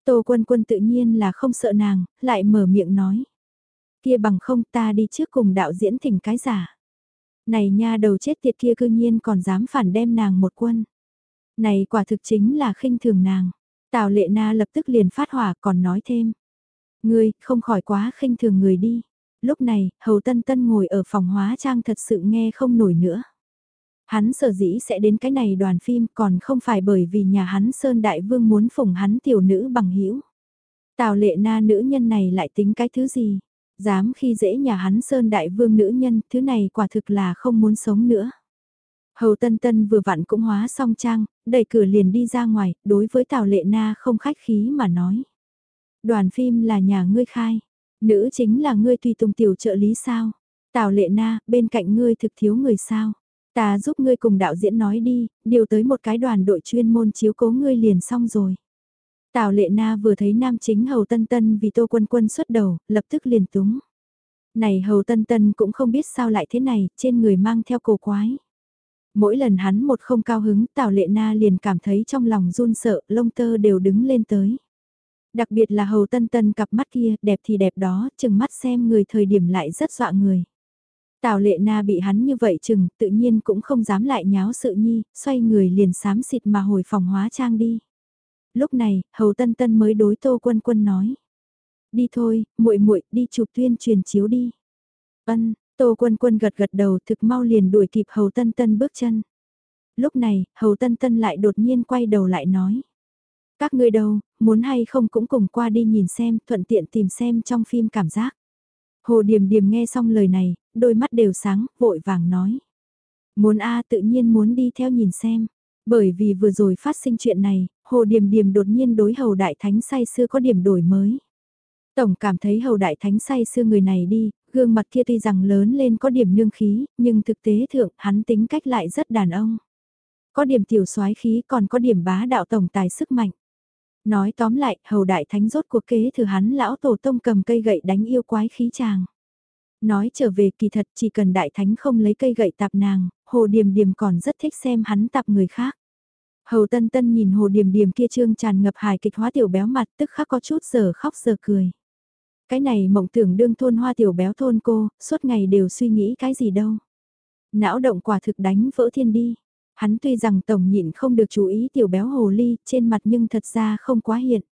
Tô quân quân tự nhiên là không sợ nàng, lại mở miệng nói. Kia bằng không ta đi trước cùng đạo diễn thỉnh cái giả. Này nha đầu chết tiệt kia cư nhiên còn dám phản đem nàng một quân. Này quả thực chính là khinh thường nàng. Tào lệ na lập tức liền phát hỏa còn nói thêm. Ngươi, không khỏi quá khinh thường người đi. Lúc này, Hầu Tân Tân ngồi ở phòng hóa trang thật sự nghe không nổi nữa. Hắn sở dĩ sẽ đến cái này đoàn phim còn không phải bởi vì nhà hắn Sơn Đại Vương muốn phủng hắn tiểu nữ bằng hữu Tào lệ na nữ nhân này lại tính cái thứ gì? Dám khi dễ nhà hắn Sơn Đại Vương nữ nhân, thứ này quả thực là không muốn sống nữa. Hầu Tân Tân vừa vặn cũng hóa xong trang, đẩy cửa liền đi ra ngoài, đối với Tào Lệ Na không khách khí mà nói. Đoàn phim là nhà ngươi khai, nữ chính là ngươi tùy tùng tiểu trợ lý sao? Tào Lệ Na, bên cạnh ngươi thực thiếu người sao? Ta giúp ngươi cùng đạo diễn nói đi, điều tới một cái đoàn đội chuyên môn chiếu cố ngươi liền xong rồi. Tào Lệ Na vừa thấy nam chính Hầu Tân Tân vì Tô Quân Quân xuất đầu, lập tức liền túng. Này Hầu Tân Tân cũng không biết sao lại thế này, trên người mang theo cổ quái. Mỗi lần hắn một không cao hứng, Tào Lệ Na liền cảm thấy trong lòng run sợ, lông tơ đều đứng lên tới. Đặc biệt là Hầu Tân Tân cặp mắt kia, đẹp thì đẹp đó, chừng mắt xem người thời điểm lại rất dọa người. Tào lệ na bị hắn như vậy chừng, tự nhiên cũng không dám lại nháo sự nhi, xoay người liền sám xịt mà hồi phòng hóa trang đi. Lúc này, hầu tân tân mới đối tô quân quân nói. Đi thôi, muội muội đi chụp tuyên truyền chiếu đi. Ân, tô quân quân gật gật đầu thực mau liền đuổi kịp hầu tân tân bước chân. Lúc này, hầu tân tân lại đột nhiên quay đầu lại nói. Các ngươi đâu, muốn hay không cũng cùng qua đi nhìn xem, thuận tiện tìm xem trong phim cảm giác. Hồ Điềm Điềm nghe xong lời này, đôi mắt đều sáng, vội vàng nói. Muốn A tự nhiên muốn đi theo nhìn xem. Bởi vì vừa rồi phát sinh chuyện này, Hồ Điềm Điềm đột nhiên đối Hầu Đại Thánh say xưa có điểm đổi mới. Tổng cảm thấy Hầu Đại Thánh say xưa người này đi, gương mặt kia tuy rằng lớn lên có điểm nương khí, nhưng thực tế thượng hắn tính cách lại rất đàn ông. Có điểm tiểu soái khí còn có điểm bá đạo tổng tài sức mạnh. Nói tóm lại, hầu đại thánh rốt cuộc kế thử hắn lão tổ tông cầm cây gậy đánh yêu quái khí chàng. Nói trở về kỳ thật chỉ cần đại thánh không lấy cây gậy tạp nàng, hồ điềm điềm còn rất thích xem hắn tạp người khác. Hầu tân tân nhìn hồ điềm điềm kia trương tràn ngập hài kịch hóa tiểu béo mặt tức khắc có chút giờ khóc giờ cười. Cái này mộng tưởng đương thôn hoa tiểu béo thôn cô, suốt ngày đều suy nghĩ cái gì đâu. Não động quả thực đánh vỡ thiên đi. Hắn tuy rằng tổng nhịn không được chú ý tiểu béo hồ ly trên mặt nhưng thật ra không quá hiện.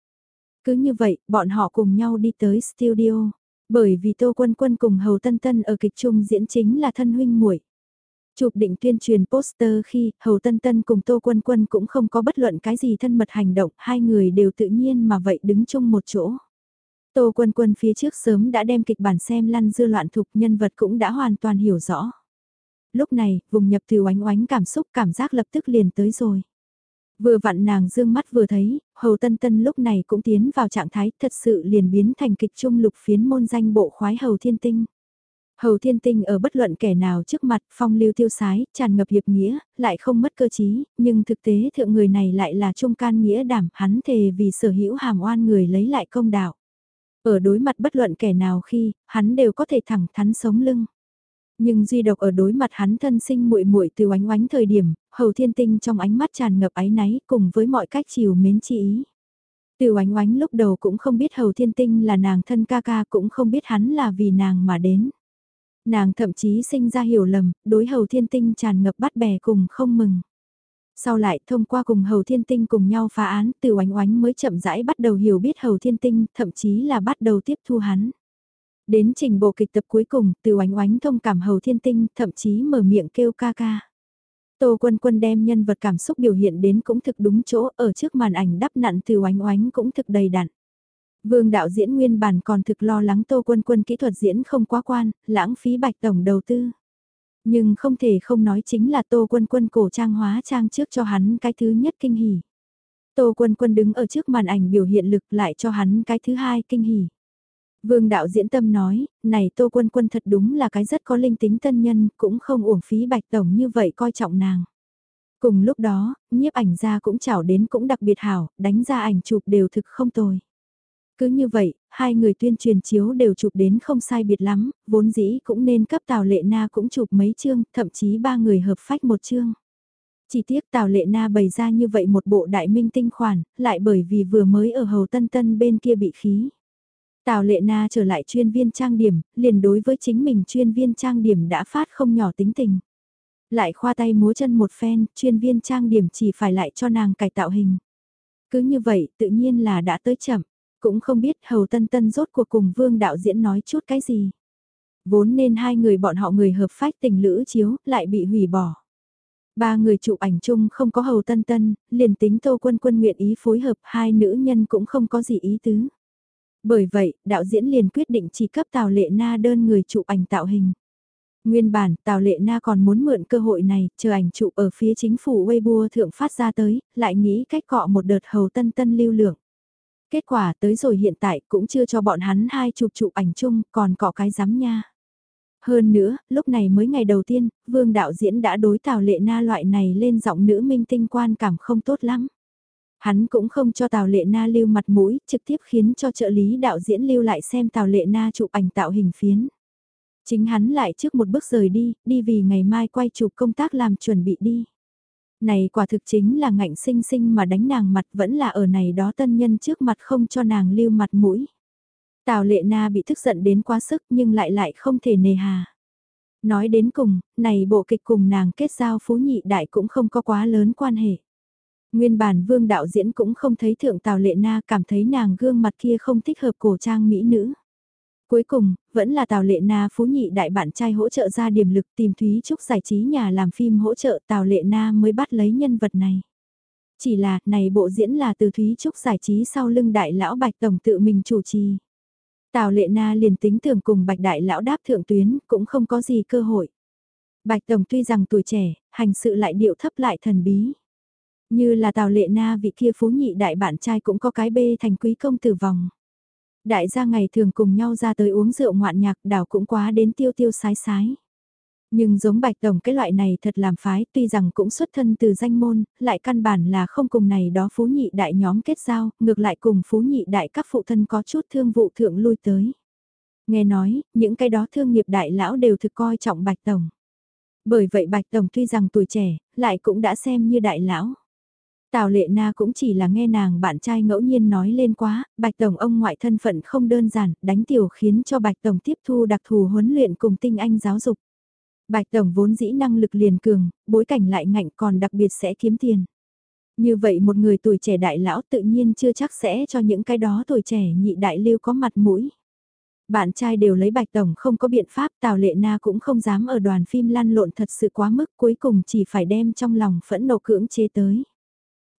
Cứ như vậy, bọn họ cùng nhau đi tới studio. Bởi vì Tô Quân Quân cùng Hầu Tân Tân ở kịch trung diễn chính là thân huynh muội. Chụp định tuyên truyền poster khi Hầu Tân Tân cùng Tô Quân Quân cũng không có bất luận cái gì thân mật hành động, hai người đều tự nhiên mà vậy đứng chung một chỗ. Tô Quân Quân phía trước sớm đã đem kịch bản xem lăn dư loạn thục nhân vật cũng đã hoàn toàn hiểu rõ lúc này, vùng nhập từ oánh oánh cảm xúc cảm giác lập tức liền tới rồi. Vừa vặn nàng dương mắt vừa thấy, Hầu Tân Tân lúc này cũng tiến vào trạng thái thật sự liền biến thành kịch trung lục phiến môn danh bộ khoái Hầu Thiên Tinh. Hầu Thiên Tinh ở bất luận kẻ nào trước mặt phong lưu tiêu sái, tràn ngập hiệp nghĩa, lại không mất cơ chí, nhưng thực tế thượng người này lại là trung can nghĩa đảm, hắn thề vì sở hữu hàm oan người lấy lại công đạo. Ở đối mặt bất luận kẻ nào khi, hắn đều có thể thẳng thắn sống lưng. Nhưng duy độc ở đối mặt hắn thân sinh muội muội từ oánh oánh thời điểm, hầu thiên tinh trong ánh mắt tràn ngập áy náy cùng với mọi cách chiều mến chi ý. Từ oánh oánh lúc đầu cũng không biết hầu thiên tinh là nàng thân ca ca cũng không biết hắn là vì nàng mà đến. Nàng thậm chí sinh ra hiểu lầm, đối hầu thiên tinh tràn ngập bắt bè cùng không mừng. Sau lại thông qua cùng hầu thiên tinh cùng nhau phá án từ oánh oánh mới chậm rãi bắt đầu hiểu biết hầu thiên tinh, thậm chí là bắt đầu tiếp thu hắn. Đến trình bộ kịch tập cuối cùng, từ oánh oánh thông cảm hầu thiên tinh, thậm chí mở miệng kêu ca ca. Tô Quân Quân đem nhân vật cảm xúc biểu hiện đến cũng thực đúng chỗ, ở trước màn ảnh đắp nặn từ oánh oánh cũng thực đầy đặn. Vương đạo diễn nguyên bản còn thực lo lắng Tô Quân Quân kỹ thuật diễn không quá quan, lãng phí bạch tổng đầu tư. Nhưng không thể không nói chính là Tô Quân Quân cổ trang hóa trang trước cho hắn cái thứ nhất kinh hỉ. Tô Quân Quân đứng ở trước màn ảnh biểu hiện lực lại cho hắn cái thứ hai kinh hỉ. Vương đạo diễn tâm nói, này Tô Quân Quân thật đúng là cái rất có linh tính tân nhân, cũng không uổng phí bạch tổng như vậy coi trọng nàng. Cùng lúc đó, nhiếp ảnh gia cũng chảo đến cũng đặc biệt hảo, đánh ra ảnh chụp đều thực không tồi. Cứ như vậy, hai người tuyên truyền chiếu đều chụp đến không sai biệt lắm, vốn dĩ cũng nên cấp Tào Lệ Na cũng chụp mấy chương, thậm chí ba người hợp phách một chương. Chỉ tiếc Tào Lệ Na bày ra như vậy một bộ đại minh tinh khoản, lại bởi vì vừa mới ở hầu tân tân bên kia bị khí. Tào Lệ Na trở lại chuyên viên trang điểm, liền đối với chính mình chuyên viên trang điểm đã phát không nhỏ tính tình. Lại khoa tay múa chân một phen, chuyên viên trang điểm chỉ phải lại cho nàng cải tạo hình. Cứ như vậy, tự nhiên là đã tới chậm. Cũng không biết Hầu Tân Tân rốt cuộc cùng Vương đạo diễn nói chút cái gì. Vốn nên hai người bọn họ người hợp phách tình lữ chiếu, lại bị hủy bỏ. Ba người chụp ảnh chung không có Hầu Tân Tân, liền tính Tô Quân Quân nguyện ý phối hợp hai nữ nhân cũng không có gì ý tứ. Bởi vậy, đạo diễn liền quyết định chỉ cấp Tào Lệ Na đơn người chụp ảnh tạo hình. Nguyên bản, Tào Lệ Na còn muốn mượn cơ hội này, chờ ảnh chụp ở phía chính phủ Weibo thượng phát ra tới, lại nghĩ cách cọ một đợt hầu tân tân lưu lượng. Kết quả tới rồi hiện tại cũng chưa cho bọn hắn hai chụp chụp ảnh chung, còn cọ cái giám nha. Hơn nữa, lúc này mới ngày đầu tiên, vương đạo diễn đã đối Tào Lệ Na loại này lên giọng nữ minh tinh quan cảm không tốt lắm. Hắn cũng không cho Tào Lệ Na lưu mặt mũi, trực tiếp khiến cho trợ lý đạo diễn lưu lại xem Tào Lệ Na chụp ảnh tạo hình phiến. Chính hắn lại trước một bước rời đi, đi vì ngày mai quay chụp công tác làm chuẩn bị đi. Này quả thực chính là ngạnh sinh sinh mà đánh nàng mặt vẫn là ở này đó tân nhân trước mặt không cho nàng lưu mặt mũi. Tào lệ na bị tức giận đến quá sức nhưng lại lại không thể nề hà. Nói đến cùng, này bộ kịch cùng nàng kết giao phú nhị đại cũng không có quá lớn quan hệ. Nguyên bản vương đạo diễn cũng không thấy thượng Tào Lệ Na cảm thấy nàng gương mặt kia không thích hợp cổ trang mỹ nữ. Cuối cùng, vẫn là Tào Lệ Na phú nhị đại bạn trai hỗ trợ ra điểm lực tìm Thúy Trúc giải trí nhà làm phim hỗ trợ Tào Lệ Na mới bắt lấy nhân vật này. Chỉ là, này bộ diễn là từ Thúy Trúc giải trí sau lưng đại lão Bạch Tổng tự mình chủ trì. Tào Lệ Na liền tính tưởng cùng Bạch Đại Lão đáp thượng tuyến, cũng không có gì cơ hội. Bạch Tổng tuy rằng tuổi trẻ, hành sự lại điệu thấp lại thần bí. Như là Tào Lệ Na vị kia phú nhị đại bạn trai cũng có cái bê thành quý công tử vòng. Đại gia ngày thường cùng nhau ra tới uống rượu ngoạn nhạc đảo cũng quá đến tiêu tiêu sái sái. Nhưng giống bạch tổng cái loại này thật làm phái tuy rằng cũng xuất thân từ danh môn, lại căn bản là không cùng này đó phú nhị đại nhóm kết giao, ngược lại cùng phú nhị đại các phụ thân có chút thương vụ thượng lui tới. Nghe nói, những cái đó thương nghiệp đại lão đều thực coi trọng bạch tổng. Bởi vậy bạch tổng tuy rằng tuổi trẻ, lại cũng đã xem như đại lão. Tào Lệ Na cũng chỉ là nghe nàng bạn trai ngẫu nhiên nói lên quá, Bạch Tổng ông ngoại thân phận không đơn giản, đánh tiểu khiến cho Bạch Tổng tiếp thu đặc thù huấn luyện cùng tinh anh giáo dục. Bạch Tổng vốn dĩ năng lực liền cường, bối cảnh lại ngạnh còn đặc biệt sẽ kiếm tiền. Như vậy một người tuổi trẻ đại lão tự nhiên chưa chắc sẽ cho những cái đó tuổi trẻ nhị đại lưu có mặt mũi. Bạn trai đều lấy Bạch Tổng không có biện pháp Tào Lệ Na cũng không dám ở đoàn phim lăn lộn thật sự quá mức cuối cùng chỉ phải đem trong lòng phẫn nộ cưỡng chế tới.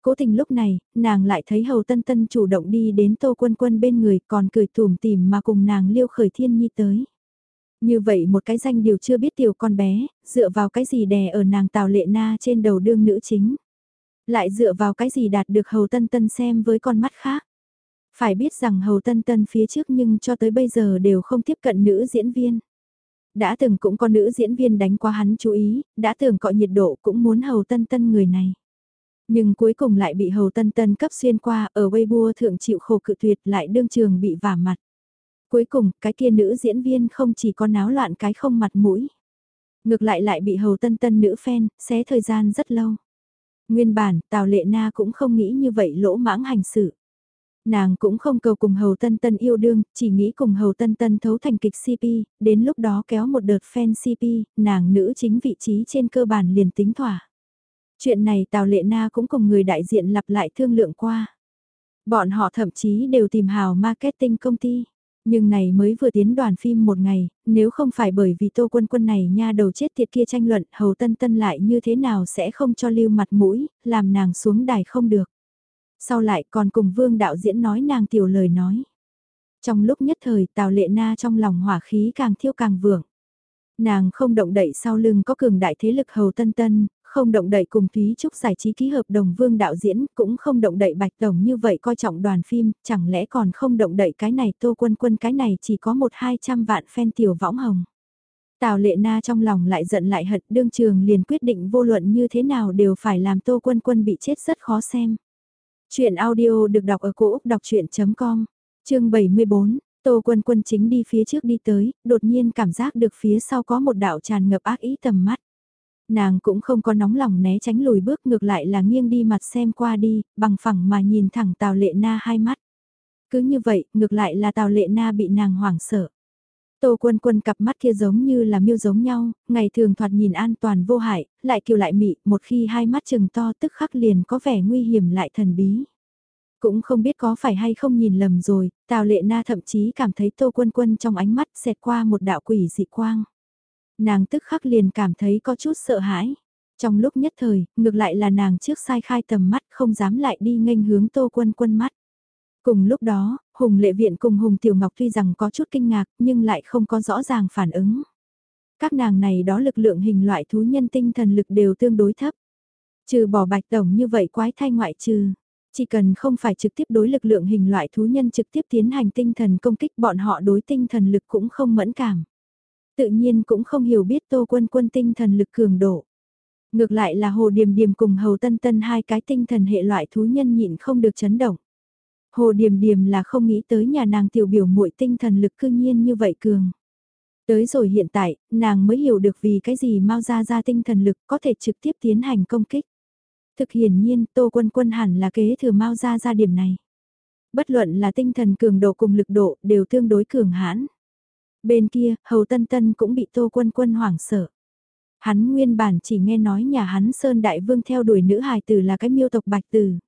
Cố tình lúc này, nàng lại thấy Hầu Tân Tân chủ động đi đến Tô Quân Quân bên người còn cười tủm tìm mà cùng nàng liêu khởi thiên nhi tới. Như vậy một cái danh điều chưa biết tiểu con bé, dựa vào cái gì đè ở nàng Tào Lệ Na trên đầu đương nữ chính. Lại dựa vào cái gì đạt được Hầu Tân Tân xem với con mắt khác. Phải biết rằng Hầu Tân Tân phía trước nhưng cho tới bây giờ đều không tiếp cận nữ diễn viên. Đã từng cũng có nữ diễn viên đánh qua hắn chú ý, đã từng cọ nhiệt độ cũng muốn Hầu Tân Tân người này. Nhưng cuối cùng lại bị Hầu Tân Tân cấp xuyên qua ở Weibo thượng chịu khổ cự tuyệt lại đương trường bị vả mặt. Cuối cùng, cái kia nữ diễn viên không chỉ có náo loạn cái không mặt mũi. Ngược lại lại bị Hầu Tân Tân nữ fan, xé thời gian rất lâu. Nguyên bản, Tào Lệ Na cũng không nghĩ như vậy lỗ mãng hành sự. Nàng cũng không cầu cùng Hầu Tân Tân yêu đương, chỉ nghĩ cùng Hầu Tân Tân thấu thành kịch CP, đến lúc đó kéo một đợt fan CP, nàng nữ chính vị trí trên cơ bản liền tính thỏa. Chuyện này Tào Lệ Na cũng cùng người đại diện lặp lại thương lượng qua. Bọn họ thậm chí đều tìm hào marketing công ty. Nhưng này mới vừa tiến đoàn phim một ngày, nếu không phải bởi vì tô quân quân này nha đầu chết tiệt kia tranh luận hầu tân tân lại như thế nào sẽ không cho lưu mặt mũi, làm nàng xuống đài không được. Sau lại còn cùng vương đạo diễn nói nàng tiểu lời nói. Trong lúc nhất thời Tào Lệ Na trong lòng hỏa khí càng thiêu càng vượng. Nàng không động đậy sau lưng có cường đại thế lực hầu tân tân, không động đậy cùng Thúy Trúc giải trí ký hợp đồng vương đạo diễn, cũng không động đậy Bạch Tổng như vậy coi trọng đoàn phim, chẳng lẽ còn không động đậy cái này Tô Quân Quân cái này chỉ có một hai trăm vạn fan tiểu võng hồng. Tào Lệ Na trong lòng lại giận lại hận đương trường liền quyết định vô luận như thế nào đều phải làm Tô Quân Quân bị chết rất khó xem. Chuyện audio được đọc ở cổ Úc đọc chuyện.com, chương 74, Tô Quân Quân chính đi phía trước đi tới, đột nhiên cảm giác được phía sau có một đạo tràn ngập ác ý tầm mắt. Nàng cũng không có nóng lòng né tránh lùi bước ngược lại là nghiêng đi mặt xem qua đi, bằng phẳng mà nhìn thẳng Tào Lệ Na hai mắt. Cứ như vậy, ngược lại là Tào Lệ Na bị nàng hoảng sợ. Tô quân quân cặp mắt kia giống như là miêu giống nhau, ngày thường thoạt nhìn an toàn vô hại, lại kiều lại mị, một khi hai mắt chừng to tức khắc liền có vẻ nguy hiểm lại thần bí. Cũng không biết có phải hay không nhìn lầm rồi, Tào Lệ Na thậm chí cảm thấy Tô Quân Quân trong ánh mắt xẹt qua một đạo quỷ dị quang. Nàng tức khắc liền cảm thấy có chút sợ hãi. Trong lúc nhất thời, ngược lại là nàng trước sai khai tầm mắt không dám lại đi nghênh hướng Tô Quân Quân mắt. Cùng lúc đó, Hùng Lệ Viện cùng Hùng Tiểu Ngọc tuy rằng có chút kinh ngạc nhưng lại không có rõ ràng phản ứng. Các nàng này đó lực lượng hình loại thú nhân tinh thần lực đều tương đối thấp. Trừ bỏ bạch tổng như vậy quái thai ngoại trừ. Chỉ cần không phải trực tiếp đối lực lượng hình loại thú nhân trực tiếp tiến hành tinh thần công kích bọn họ đối tinh thần lực cũng không mẫn cảm. Tự nhiên cũng không hiểu biết tô quân quân tinh thần lực cường độ. Ngược lại là hồ điềm điềm cùng hầu tân tân hai cái tinh thần hệ loại thú nhân nhịn không được chấn động. Hồ Điềm Điềm là không nghĩ tới nhà nàng tiểu biểu muội tinh thần lực cư nhiên như vậy cường. Tới rồi hiện tại, nàng mới hiểu được vì cái gì mau ra ra tinh thần lực có thể trực tiếp tiến hành công kích. Thực hiển nhiên Tô Quân Quân hẳn là kế thừa mau ra ra điểm này. Bất luận là tinh thần cường độ cùng lực độ đều tương đối cường hãn. Bên kia, Hầu Tân Tân cũng bị Tô Quân Quân hoảng sợ. Hắn nguyên bản chỉ nghe nói nhà hắn Sơn Đại Vương theo đuổi nữ hài tử là cái miêu tộc bạch tử.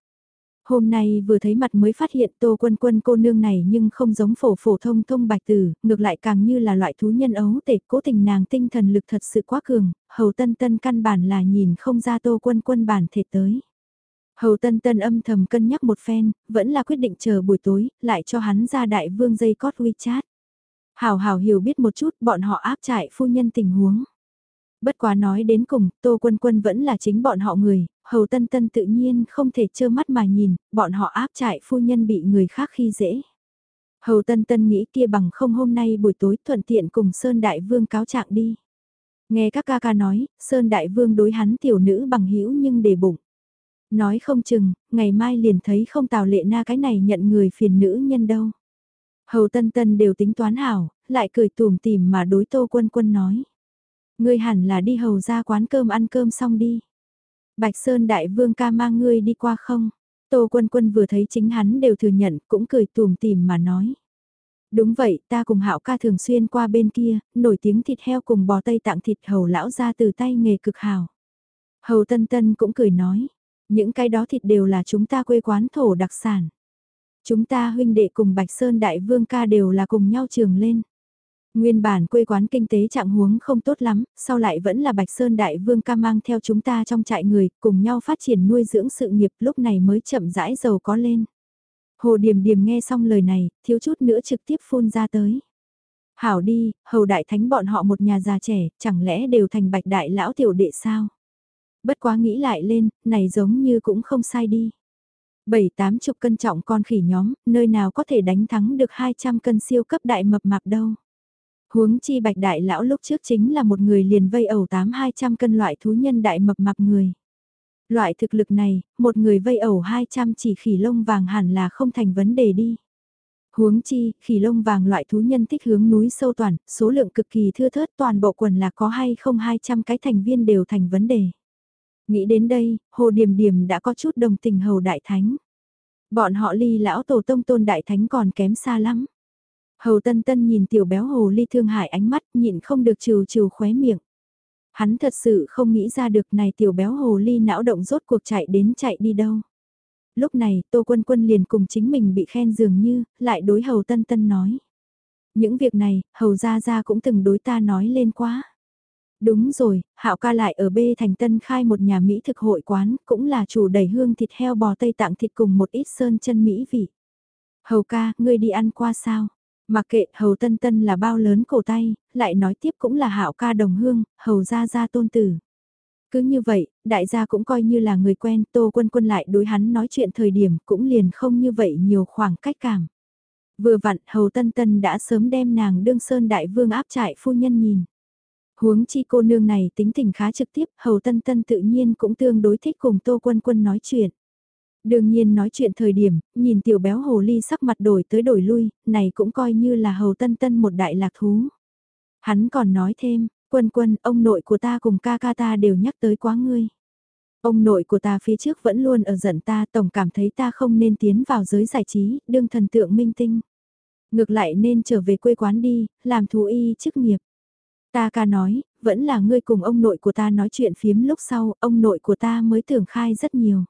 Hôm nay vừa thấy mặt mới phát hiện tô quân quân cô nương này nhưng không giống phổ phổ thông thông bạch tử, ngược lại càng như là loại thú nhân ấu tệ cố tình nàng tinh thần lực thật sự quá cường, hầu tân tân căn bản là nhìn không ra tô quân quân bản thể tới. Hầu tân tân âm thầm cân nhắc một phen, vẫn là quyết định chờ buổi tối, lại cho hắn ra đại vương dây cót WeChat. Hào hào hiểu biết một chút bọn họ áp trại phu nhân tình huống. Bất quá nói đến cùng, Tô Quân Quân vẫn là chính bọn họ người, Hầu Tân Tân tự nhiên không thể trơ mắt mà nhìn, bọn họ áp trại phu nhân bị người khác khi dễ. Hầu Tân Tân nghĩ kia bằng không hôm nay buổi tối thuận tiện cùng Sơn Đại Vương cáo trạng đi. Nghe các ca ca nói, Sơn Đại Vương đối hắn tiểu nữ bằng hữu nhưng để bụng. Nói không chừng, ngày mai liền thấy không tào lệ na cái này nhận người phiền nữ nhân đâu. Hầu Tân Tân đều tính toán hảo, lại cười tùm tìm mà đối Tô Quân Quân nói. Ngươi hẳn là đi hầu ra quán cơm ăn cơm xong đi. Bạch Sơn Đại Vương ca mang ngươi đi qua không? Tô Quân Quân vừa thấy chính hắn đều thừa nhận, cũng cười tùm tìm mà nói. Đúng vậy, ta cùng hạo ca thường xuyên qua bên kia, nổi tiếng thịt heo cùng bò tây tặng thịt hầu lão ra từ tay nghề cực hào. Hầu Tân Tân cũng cười nói, những cái đó thịt đều là chúng ta quê quán thổ đặc sản. Chúng ta huynh đệ cùng Bạch Sơn Đại Vương ca đều là cùng nhau trường lên. Nguyên bản quê quán kinh tế trạng huống không tốt lắm, sau lại vẫn là Bạch Sơn Đại Vương ca mang theo chúng ta trong trại người, cùng nhau phát triển nuôi dưỡng sự nghiệp lúc này mới chậm rãi giàu có lên. Hồ Điềm Điềm nghe xong lời này, thiếu chút nữa trực tiếp phun ra tới. Hảo đi, hầu đại thánh bọn họ một nhà già trẻ, chẳng lẽ đều thành bạch đại lão tiểu đệ sao? Bất quá nghĩ lại lên, này giống như cũng không sai đi. Bảy tám chục cân trọng con khỉ nhóm, nơi nào có thể đánh thắng được 200 cân siêu cấp đại mập mạp đâu. Huống chi bạch đại lão lúc trước chính là một người liền vây ẩu tám hai trăm cân loại thú nhân đại mập mạp người. Loại thực lực này, một người vây ẩu 200 chỉ khỉ lông vàng hẳn là không thành vấn đề đi. Huống chi, khỉ lông vàng loại thú nhân thích hướng núi sâu toàn, số lượng cực kỳ thưa thớt toàn bộ quần là có hay không 200 cái thành viên đều thành vấn đề. Nghĩ đến đây, Hồ Điềm Điềm đã có chút đồng tình hầu đại thánh. Bọn họ ly lão tổ tông tôn đại thánh còn kém xa lắm. Hầu tân tân nhìn tiểu béo hồ ly thương hại ánh mắt nhịn không được trừ trừ khóe miệng. Hắn thật sự không nghĩ ra được này tiểu béo hồ ly não động rốt cuộc chạy đến chạy đi đâu. Lúc này Tô Quân Quân liền cùng chính mình bị khen dường như, lại đối Hầu Tân Tân nói. Những việc này, Hầu Gia Gia cũng từng đối ta nói lên quá. Đúng rồi, Hạo ca lại ở B thành Tân khai một nhà Mỹ thực hội quán, cũng là chủ đầy hương thịt heo bò Tây Tạng thịt cùng một ít sơn chân Mỹ vị. Hầu ca, ngươi đi ăn qua sao? Mặc kệ hầu tân tân là bao lớn cổ tay, lại nói tiếp cũng là hạo ca đồng hương, hầu gia gia tôn tử. Cứ như vậy, đại gia cũng coi như là người quen, Tô Quân Quân lại đối hắn nói chuyện thời điểm cũng liền không như vậy nhiều khoảng cách cảm. Vừa vặn, Hầu Tân Tân đã sớm đem nàng đương sơn đại vương áp trại phu nhân nhìn. Huống chi cô nương này tính tình khá trực tiếp, Hầu Tân Tân tự nhiên cũng tương đối thích cùng Tô Quân Quân nói chuyện. Đương nhiên nói chuyện thời điểm, nhìn tiểu béo hồ ly sắc mặt đổi tới đổi lui, này cũng coi như là Hầu Tân Tân một đại lạc thú. Hắn còn nói thêm, quân quân, ông nội của ta cùng ca ca ta đều nhắc tới quá ngươi. Ông nội của ta phía trước vẫn luôn ở giận ta tổng cảm thấy ta không nên tiến vào giới giải trí, đương thần tượng minh tinh. Ngược lại nên trở về quê quán đi, làm thú y chức nghiệp. Ta ca nói, vẫn là ngươi cùng ông nội của ta nói chuyện phiếm lúc sau, ông nội của ta mới tưởng khai rất nhiều.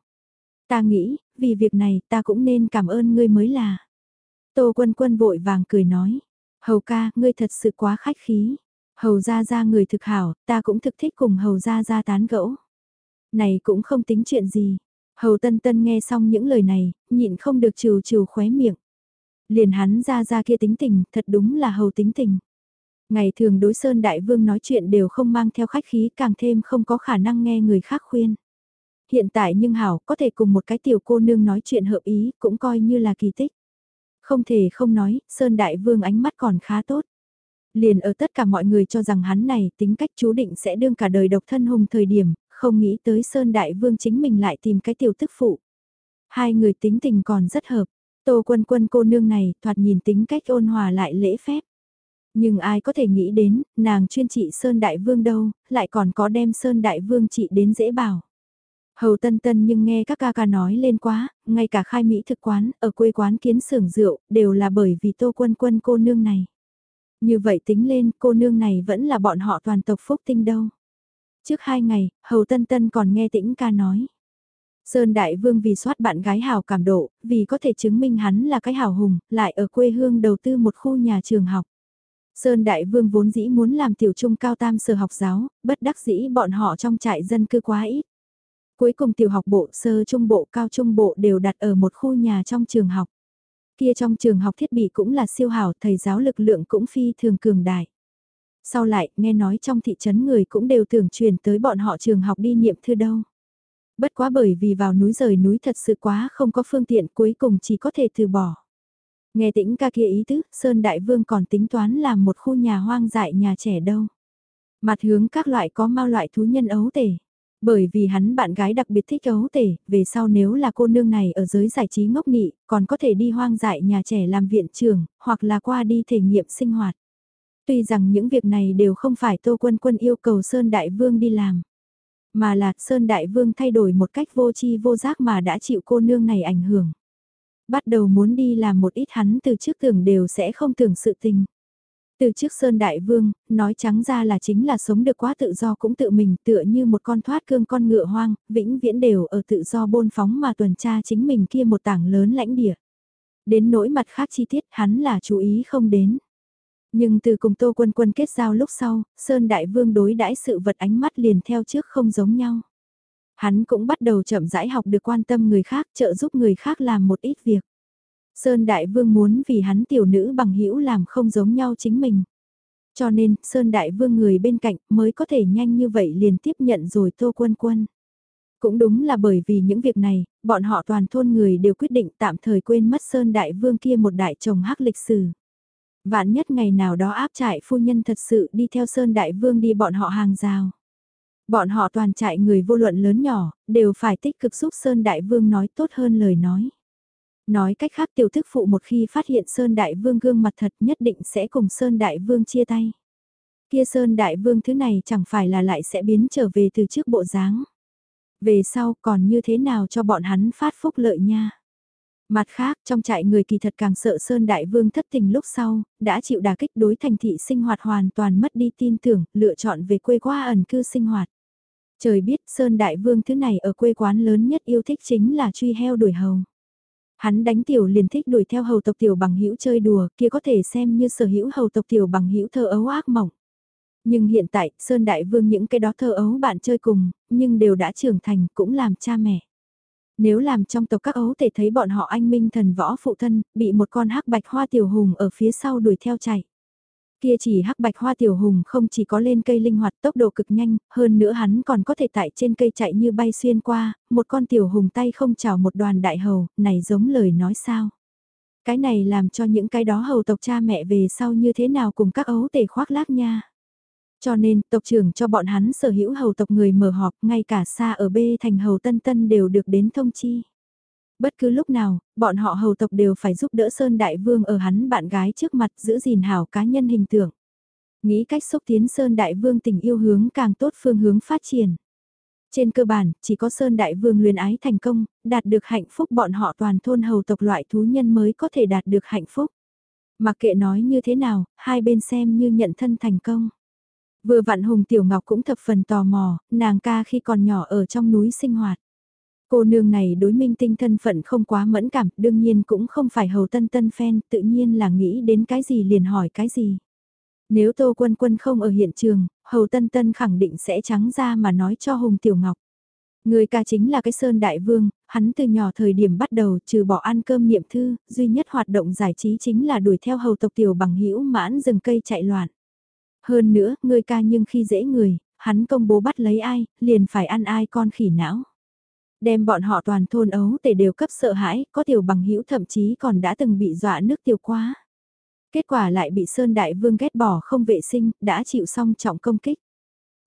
Ta nghĩ, vì việc này ta cũng nên cảm ơn ngươi mới là. Tô quân quân vội vàng cười nói, hầu ca, ngươi thật sự quá khách khí. Hầu ra ra người thực hảo, ta cũng thực thích cùng hầu ra ra tán gẫu. Này cũng không tính chuyện gì. Hầu tân tân nghe xong những lời này, nhịn không được trừ trừ khóe miệng. Liền hắn ra ra kia tính tình, thật đúng là hầu tính tình. Ngày thường đối Sơn Đại Vương nói chuyện đều không mang theo khách khí càng thêm không có khả năng nghe người khác khuyên. Hiện tại nhưng Hảo có thể cùng một cái tiểu cô nương nói chuyện hợp ý cũng coi như là kỳ tích. Không thể không nói, Sơn Đại Vương ánh mắt còn khá tốt. Liền ở tất cả mọi người cho rằng hắn này tính cách chú định sẽ đương cả đời độc thân hùng thời điểm, không nghĩ tới Sơn Đại Vương chính mình lại tìm cái tiểu tức phụ. Hai người tính tình còn rất hợp, Tô Quân Quân cô nương này thoạt nhìn tính cách ôn hòa lại lễ phép. Nhưng ai có thể nghĩ đến, nàng chuyên trị Sơn Đại Vương đâu, lại còn có đem Sơn Đại Vương trị đến dễ bảo. Hầu tân tân nhưng nghe các ca ca nói lên quá, ngay cả khai mỹ thực quán, ở quê quán kiến xưởng rượu, đều là bởi vì tô quân quân cô nương này. Như vậy tính lên, cô nương này vẫn là bọn họ toàn tộc phúc tinh đâu. Trước hai ngày, Hầu Tân Tân còn nghe tĩnh ca nói. Sơn Đại Vương vì soát bạn gái hào cảm độ, vì có thể chứng minh hắn là cái hào hùng, lại ở quê hương đầu tư một khu nhà trường học. Sơn Đại Vương vốn dĩ muốn làm tiểu trung cao tam sở học giáo, bất đắc dĩ bọn họ trong trại dân cư quá ít. Cuối cùng tiểu học bộ, sơ trung bộ, cao trung bộ đều đặt ở một khu nhà trong trường học. Kia trong trường học thiết bị cũng là siêu hảo, thầy giáo lực lượng cũng phi thường cường đại. Sau lại, nghe nói trong thị trấn người cũng đều tưởng truyền tới bọn họ trường học đi niệm thư đâu. Bất quá bởi vì vào núi rời núi thật sự quá không có phương tiện cuối cùng chỉ có thể từ bỏ. Nghe tĩnh ca kia ý tứ, Sơn Đại Vương còn tính toán làm một khu nhà hoang dại nhà trẻ đâu. Mặt hướng các loại có mau loại thú nhân ấu tể. Bởi vì hắn bạn gái đặc biệt thích ấu tể, về sau nếu là cô nương này ở giới giải trí ngốc nị, còn có thể đi hoang dại nhà trẻ làm viện trưởng, hoặc là qua đi thể nghiệm sinh hoạt. Tuy rằng những việc này đều không phải Tô Quân Quân yêu cầu Sơn Đại Vương đi làm, mà là Sơn Đại Vương thay đổi một cách vô chi vô giác mà đã chịu cô nương này ảnh hưởng. Bắt đầu muốn đi làm một ít hắn từ trước tưởng đều sẽ không tưởng sự tình. Từ trước Sơn Đại Vương, nói trắng ra là chính là sống được quá tự do cũng tự mình tựa như một con thoát cương con ngựa hoang, vĩnh viễn đều ở tự do bôn phóng mà tuần tra chính mình kia một tảng lớn lãnh địa. Đến nỗi mặt khác chi tiết hắn là chú ý không đến. Nhưng từ cùng Tô Quân Quân kết giao lúc sau, Sơn Đại Vương đối đãi sự vật ánh mắt liền theo trước không giống nhau. Hắn cũng bắt đầu chậm rãi học được quan tâm người khác, trợ giúp người khác làm một ít việc. Sơn Đại Vương muốn vì hắn tiểu nữ bằng hữu làm không giống nhau chính mình. Cho nên, Sơn Đại Vương người bên cạnh mới có thể nhanh như vậy liền tiếp nhận rồi Tô Quân Quân. Cũng đúng là bởi vì những việc này, bọn họ toàn thôn người đều quyết định tạm thời quên mất Sơn Đại Vương kia một đại chồng hắc lịch sử. Vạn nhất ngày nào đó áp trại phu nhân thật sự đi theo Sơn Đại Vương đi bọn họ hàng rào. Bọn họ toàn trại người vô luận lớn nhỏ, đều phải tích cực giúp Sơn Đại Vương nói tốt hơn lời nói. Nói cách khác tiểu thức phụ một khi phát hiện Sơn Đại Vương gương mặt thật nhất định sẽ cùng Sơn Đại Vương chia tay. Kia Sơn Đại Vương thứ này chẳng phải là lại sẽ biến trở về từ trước bộ dáng. Về sau còn như thế nào cho bọn hắn phát phúc lợi nha. Mặt khác, trong trại người kỳ thật càng sợ Sơn Đại Vương thất tình lúc sau, đã chịu đả kích đối thành thị sinh hoạt hoàn toàn mất đi tin tưởng, lựa chọn về quê qua ẩn cư sinh hoạt. Trời biết Sơn Đại Vương thứ này ở quê quán lớn nhất yêu thích chính là truy heo đuổi hầu. Hắn đánh tiểu liền thích đuổi theo hầu tộc tiểu bằng hữu chơi đùa, kia có thể xem như sở hữu hầu tộc tiểu bằng hữu thơ ấu ác mộng. Nhưng hiện tại, Sơn Đại Vương những cái đó thơ ấu bạn chơi cùng, nhưng đều đã trưởng thành cũng làm cha mẹ. Nếu làm trong tộc các ấu thể thấy bọn họ anh minh thần võ phụ thân, bị một con hắc bạch hoa tiểu hùng ở phía sau đuổi theo chạy. Kia chỉ hắc bạch hoa tiểu hùng không chỉ có lên cây linh hoạt tốc độ cực nhanh, hơn nữa hắn còn có thể tại trên cây chạy như bay xuyên qua, một con tiểu hùng tay không chào một đoàn đại hầu, này giống lời nói sao. Cái này làm cho những cái đó hầu tộc cha mẹ về sau như thế nào cùng các ấu tể khoác lác nha. Cho nên, tộc trưởng cho bọn hắn sở hữu hầu tộc người mở họp, ngay cả xa ở B thành hầu tân tân đều được đến thông chi. Bất cứ lúc nào, bọn họ hầu tộc đều phải giúp đỡ Sơn Đại Vương ở hắn bạn gái trước mặt giữ gìn hảo cá nhân hình tượng. Nghĩ cách xúc tiến Sơn Đại Vương tình yêu hướng càng tốt phương hướng phát triển. Trên cơ bản, chỉ có Sơn Đại Vương luyến ái thành công, đạt được hạnh phúc bọn họ toàn thôn hầu tộc loại thú nhân mới có thể đạt được hạnh phúc. Mặc kệ nói như thế nào, hai bên xem như nhận thân thành công. Vừa vặn Hùng Tiểu Ngọc cũng thập phần tò mò, nàng ca khi còn nhỏ ở trong núi sinh hoạt. Cô nương này đối minh tinh thân phận không quá mẫn cảm, đương nhiên cũng không phải hầu tân tân fan, tự nhiên là nghĩ đến cái gì liền hỏi cái gì. Nếu Tô Quân Quân không ở hiện trường, hầu tân tân khẳng định sẽ trắng ra mà nói cho Hùng Tiểu Ngọc. Người ca chính là cái Sơn Đại Vương, hắn từ nhỏ thời điểm bắt đầu trừ bỏ ăn cơm niệm thư, duy nhất hoạt động giải trí chính là đuổi theo hầu tộc tiểu bằng hữu mãn rừng cây chạy loạn. Hơn nữa, người ca nhưng khi dễ người, hắn công bố bắt lấy ai, liền phải ăn ai con khỉ não. Đem bọn họ toàn thôn ấu tể đều cấp sợ hãi, có tiểu bằng hữu thậm chí còn đã từng bị dọa nước tiểu quá. Kết quả lại bị Sơn Đại Vương ghét bỏ không vệ sinh, đã chịu xong trọng công kích.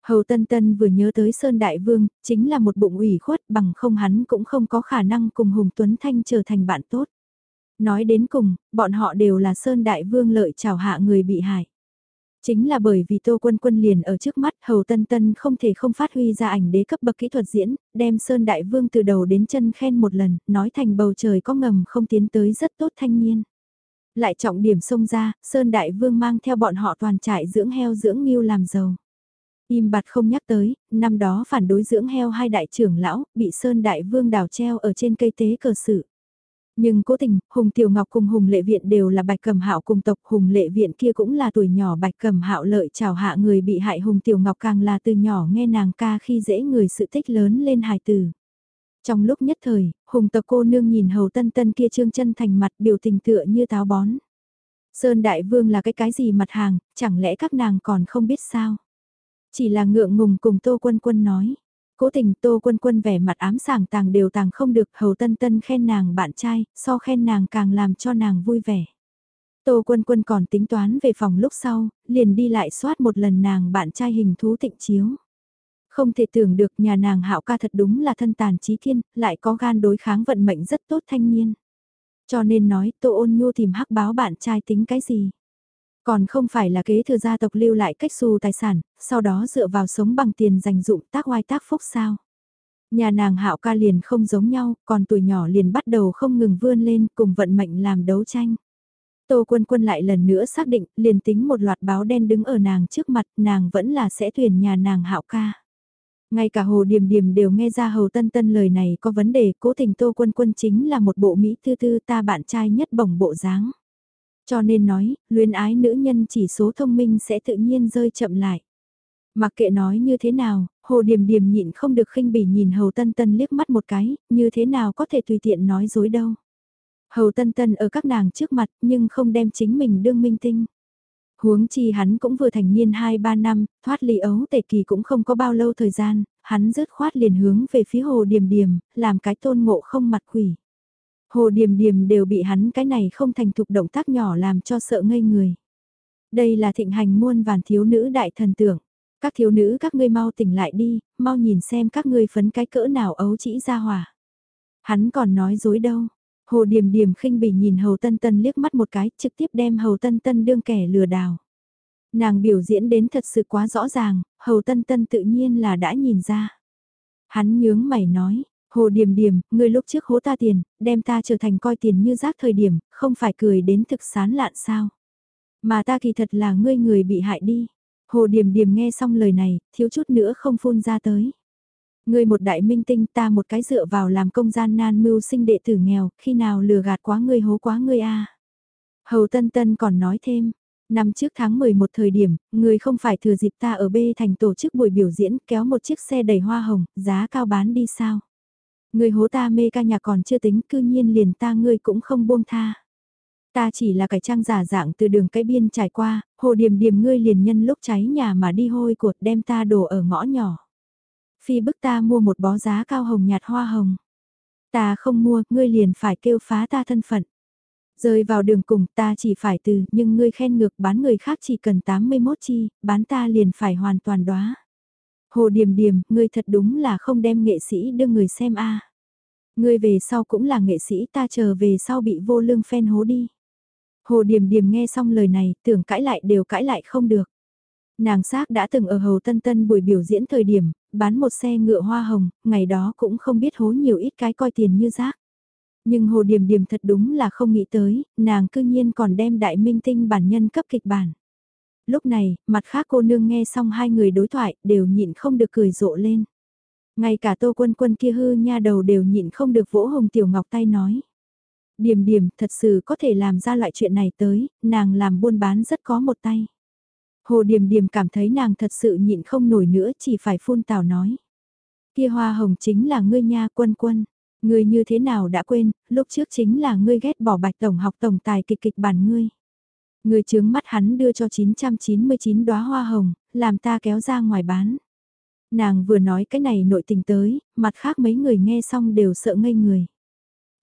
Hầu Tân Tân vừa nhớ tới Sơn Đại Vương, chính là một bụng ủy khuất bằng không hắn cũng không có khả năng cùng Hùng Tuấn Thanh trở thành bạn tốt. Nói đến cùng, bọn họ đều là Sơn Đại Vương lợi chào hạ người bị hại. Chính là bởi vì Tô Quân Quân liền ở trước mắt Hầu Tân Tân không thể không phát huy ra ảnh đế cấp bậc kỹ thuật diễn, đem Sơn Đại Vương từ đầu đến chân khen một lần, nói thành bầu trời có ngầm không tiến tới rất tốt thanh niên. Lại trọng điểm xông ra, Sơn Đại Vương mang theo bọn họ toàn trại dưỡng heo dưỡng nghiêu làm giàu. Im bặt không nhắc tới, năm đó phản đối dưỡng heo hai đại trưởng lão, bị Sơn Đại Vương đào treo ở trên cây tế cờ sự. Nhưng cố tình, Hùng Tiểu Ngọc cùng Hùng Lệ Viện đều là bạch cầm hạo cùng tộc Hùng Lệ Viện kia cũng là tuổi nhỏ bạch cầm hạo lợi chào hạ người bị hại Hùng Tiểu Ngọc càng là từ nhỏ nghe nàng ca khi dễ người sự tích lớn lên hài tử. Trong lúc nhất thời, Hùng tộc cô nương nhìn hầu tân tân kia trương chân thành mặt biểu tình tựa như táo bón. Sơn Đại Vương là cái cái gì mặt hàng, chẳng lẽ các nàng còn không biết sao? Chỉ là ngượng ngùng cùng Tô Quân Quân nói. Cố tình Tô Quân Quân vẻ mặt ám sảng tàng đều tàng không được hầu tân tân khen nàng bạn trai, so khen nàng càng làm cho nàng vui vẻ. Tô Quân Quân còn tính toán về phòng lúc sau, liền đi lại soát một lần nàng bạn trai hình thú tịnh chiếu. Không thể tưởng được nhà nàng hạo ca thật đúng là thân tàn trí thiên, lại có gan đối kháng vận mệnh rất tốt thanh niên. Cho nên nói Tô ôn nhu tìm hắc báo bạn trai tính cái gì. Còn không phải là kế thừa gia tộc lưu lại cách xù tài sản, sau đó dựa vào sống bằng tiền dành dụng tác oai tác phúc sao. Nhà nàng hạo ca liền không giống nhau, còn tuổi nhỏ liền bắt đầu không ngừng vươn lên cùng vận mệnh làm đấu tranh. Tô quân quân lại lần nữa xác định, liền tính một loạt báo đen đứng ở nàng trước mặt, nàng vẫn là sẽ tuyển nhà nàng hạo ca. Ngay cả Hồ Điềm Điềm đều nghe ra Hầu Tân Tân lời này có vấn đề, cố tình Tô Quân Quân chính là một bộ Mỹ tư tư ta bạn trai nhất bổng bộ dáng. Cho nên nói, luyến ái nữ nhân chỉ số thông minh sẽ tự nhiên rơi chậm lại. Mặc kệ nói như thế nào, Hồ Điềm Điềm nhịn không được khinh bỉ nhìn Hầu Tân Tân liếc mắt một cái, như thế nào có thể tùy tiện nói dối đâu. Hầu Tân Tân ở các nàng trước mặt nhưng không đem chính mình đương minh tinh. Huống chi hắn cũng vừa thành niên 2-3 năm, thoát ly ấu tể kỳ cũng không có bao lâu thời gian, hắn rớt khoát liền hướng về phía Hồ Điềm Điềm, làm cái tôn ngộ không mặt quỷ. Hồ Điềm Điềm đều bị hắn cái này không thành thục động tác nhỏ làm cho sợ ngây người. Đây là thịnh hành muôn vàn thiếu nữ đại thần tưởng. Các thiếu nữ các ngươi mau tỉnh lại đi, mau nhìn xem các ngươi phấn cái cỡ nào ấu chỉ ra hỏa. Hắn còn nói dối đâu. Hồ Điềm Điềm khinh bỉ nhìn Hầu Tân Tân liếc mắt một cái, trực tiếp đem Hầu Tân Tân đương kẻ lừa đảo. Nàng biểu diễn đến thật sự quá rõ ràng, Hầu Tân Tân tự nhiên là đã nhìn ra. Hắn nhướng mày nói, Hồ Điềm Điềm, ngươi lúc trước hố ta tiền, đem ta trở thành coi tiền như rác thời điểm, không phải cười đến thực sán lạn sao. Mà ta kỳ thật là ngươi người bị hại đi. Hồ Điềm Điềm nghe xong lời này, thiếu chút nữa không phun ra tới. Ngươi một đại minh tinh ta một cái dựa vào làm công gian nan mưu sinh đệ tử nghèo, khi nào lừa gạt quá ngươi hố quá ngươi a Hầu Tân Tân còn nói thêm, năm trước tháng 11 thời điểm, người không phải thừa dịp ta ở B thành tổ chức buổi biểu diễn kéo một chiếc xe đầy hoa hồng, giá cao bán đi sao? Người hố ta mê ca nhạc còn chưa tính cư nhiên liền ta ngươi cũng không buông tha. Ta chỉ là cái trang giả dạng từ đường cái biên trải qua, hồ điểm điểm ngươi liền nhân lúc cháy nhà mà đi hôi cuột đem ta đổ ở ngõ nhỏ. Phi bức ta mua một bó giá cao hồng nhạt hoa hồng. Ta không mua, ngươi liền phải kêu phá ta thân phận. Rơi vào đường cùng ta chỉ phải từ, nhưng ngươi khen ngược bán người khác chỉ cần 81 chi, bán ta liền phải hoàn toàn đoá. Hồ Điềm Điềm, ngươi thật đúng là không đem nghệ sĩ đưa người xem a. Ngươi về sau cũng là nghệ sĩ ta chờ về sau bị vô lương phen hố đi. Hồ Điềm Điềm nghe xong lời này, tưởng cãi lại đều cãi lại không được. Nàng xác đã từng ở Hầu Tân Tân buổi biểu diễn thời điểm, bán một xe ngựa hoa hồng, ngày đó cũng không biết hố nhiều ít cái coi tiền như rác. Nhưng Hồ Điềm Điềm thật đúng là không nghĩ tới, nàng cư nhiên còn đem đại minh tinh bản nhân cấp kịch bản. Lúc này, mặt khác cô nương nghe xong hai người đối thoại, đều nhịn không được cười rộ lên. Ngay cả tô quân quân kia hư nha đầu đều nhịn không được vỗ hồng tiểu ngọc tay nói. Điềm điềm thật sự có thể làm ra loại chuyện này tới, nàng làm buôn bán rất có một tay. Hồ điềm điềm cảm thấy nàng thật sự nhịn không nổi nữa chỉ phải phun tào nói. Kia hoa hồng chính là ngươi nha quân quân. Ngươi như thế nào đã quên, lúc trước chính là ngươi ghét bỏ bạch tổng học tổng tài kịch kịch bản ngươi. Người trướng mắt hắn đưa cho 999 đóa hoa hồng, làm ta kéo ra ngoài bán. Nàng vừa nói cái này nội tình tới, mặt khác mấy người nghe xong đều sợ ngây người.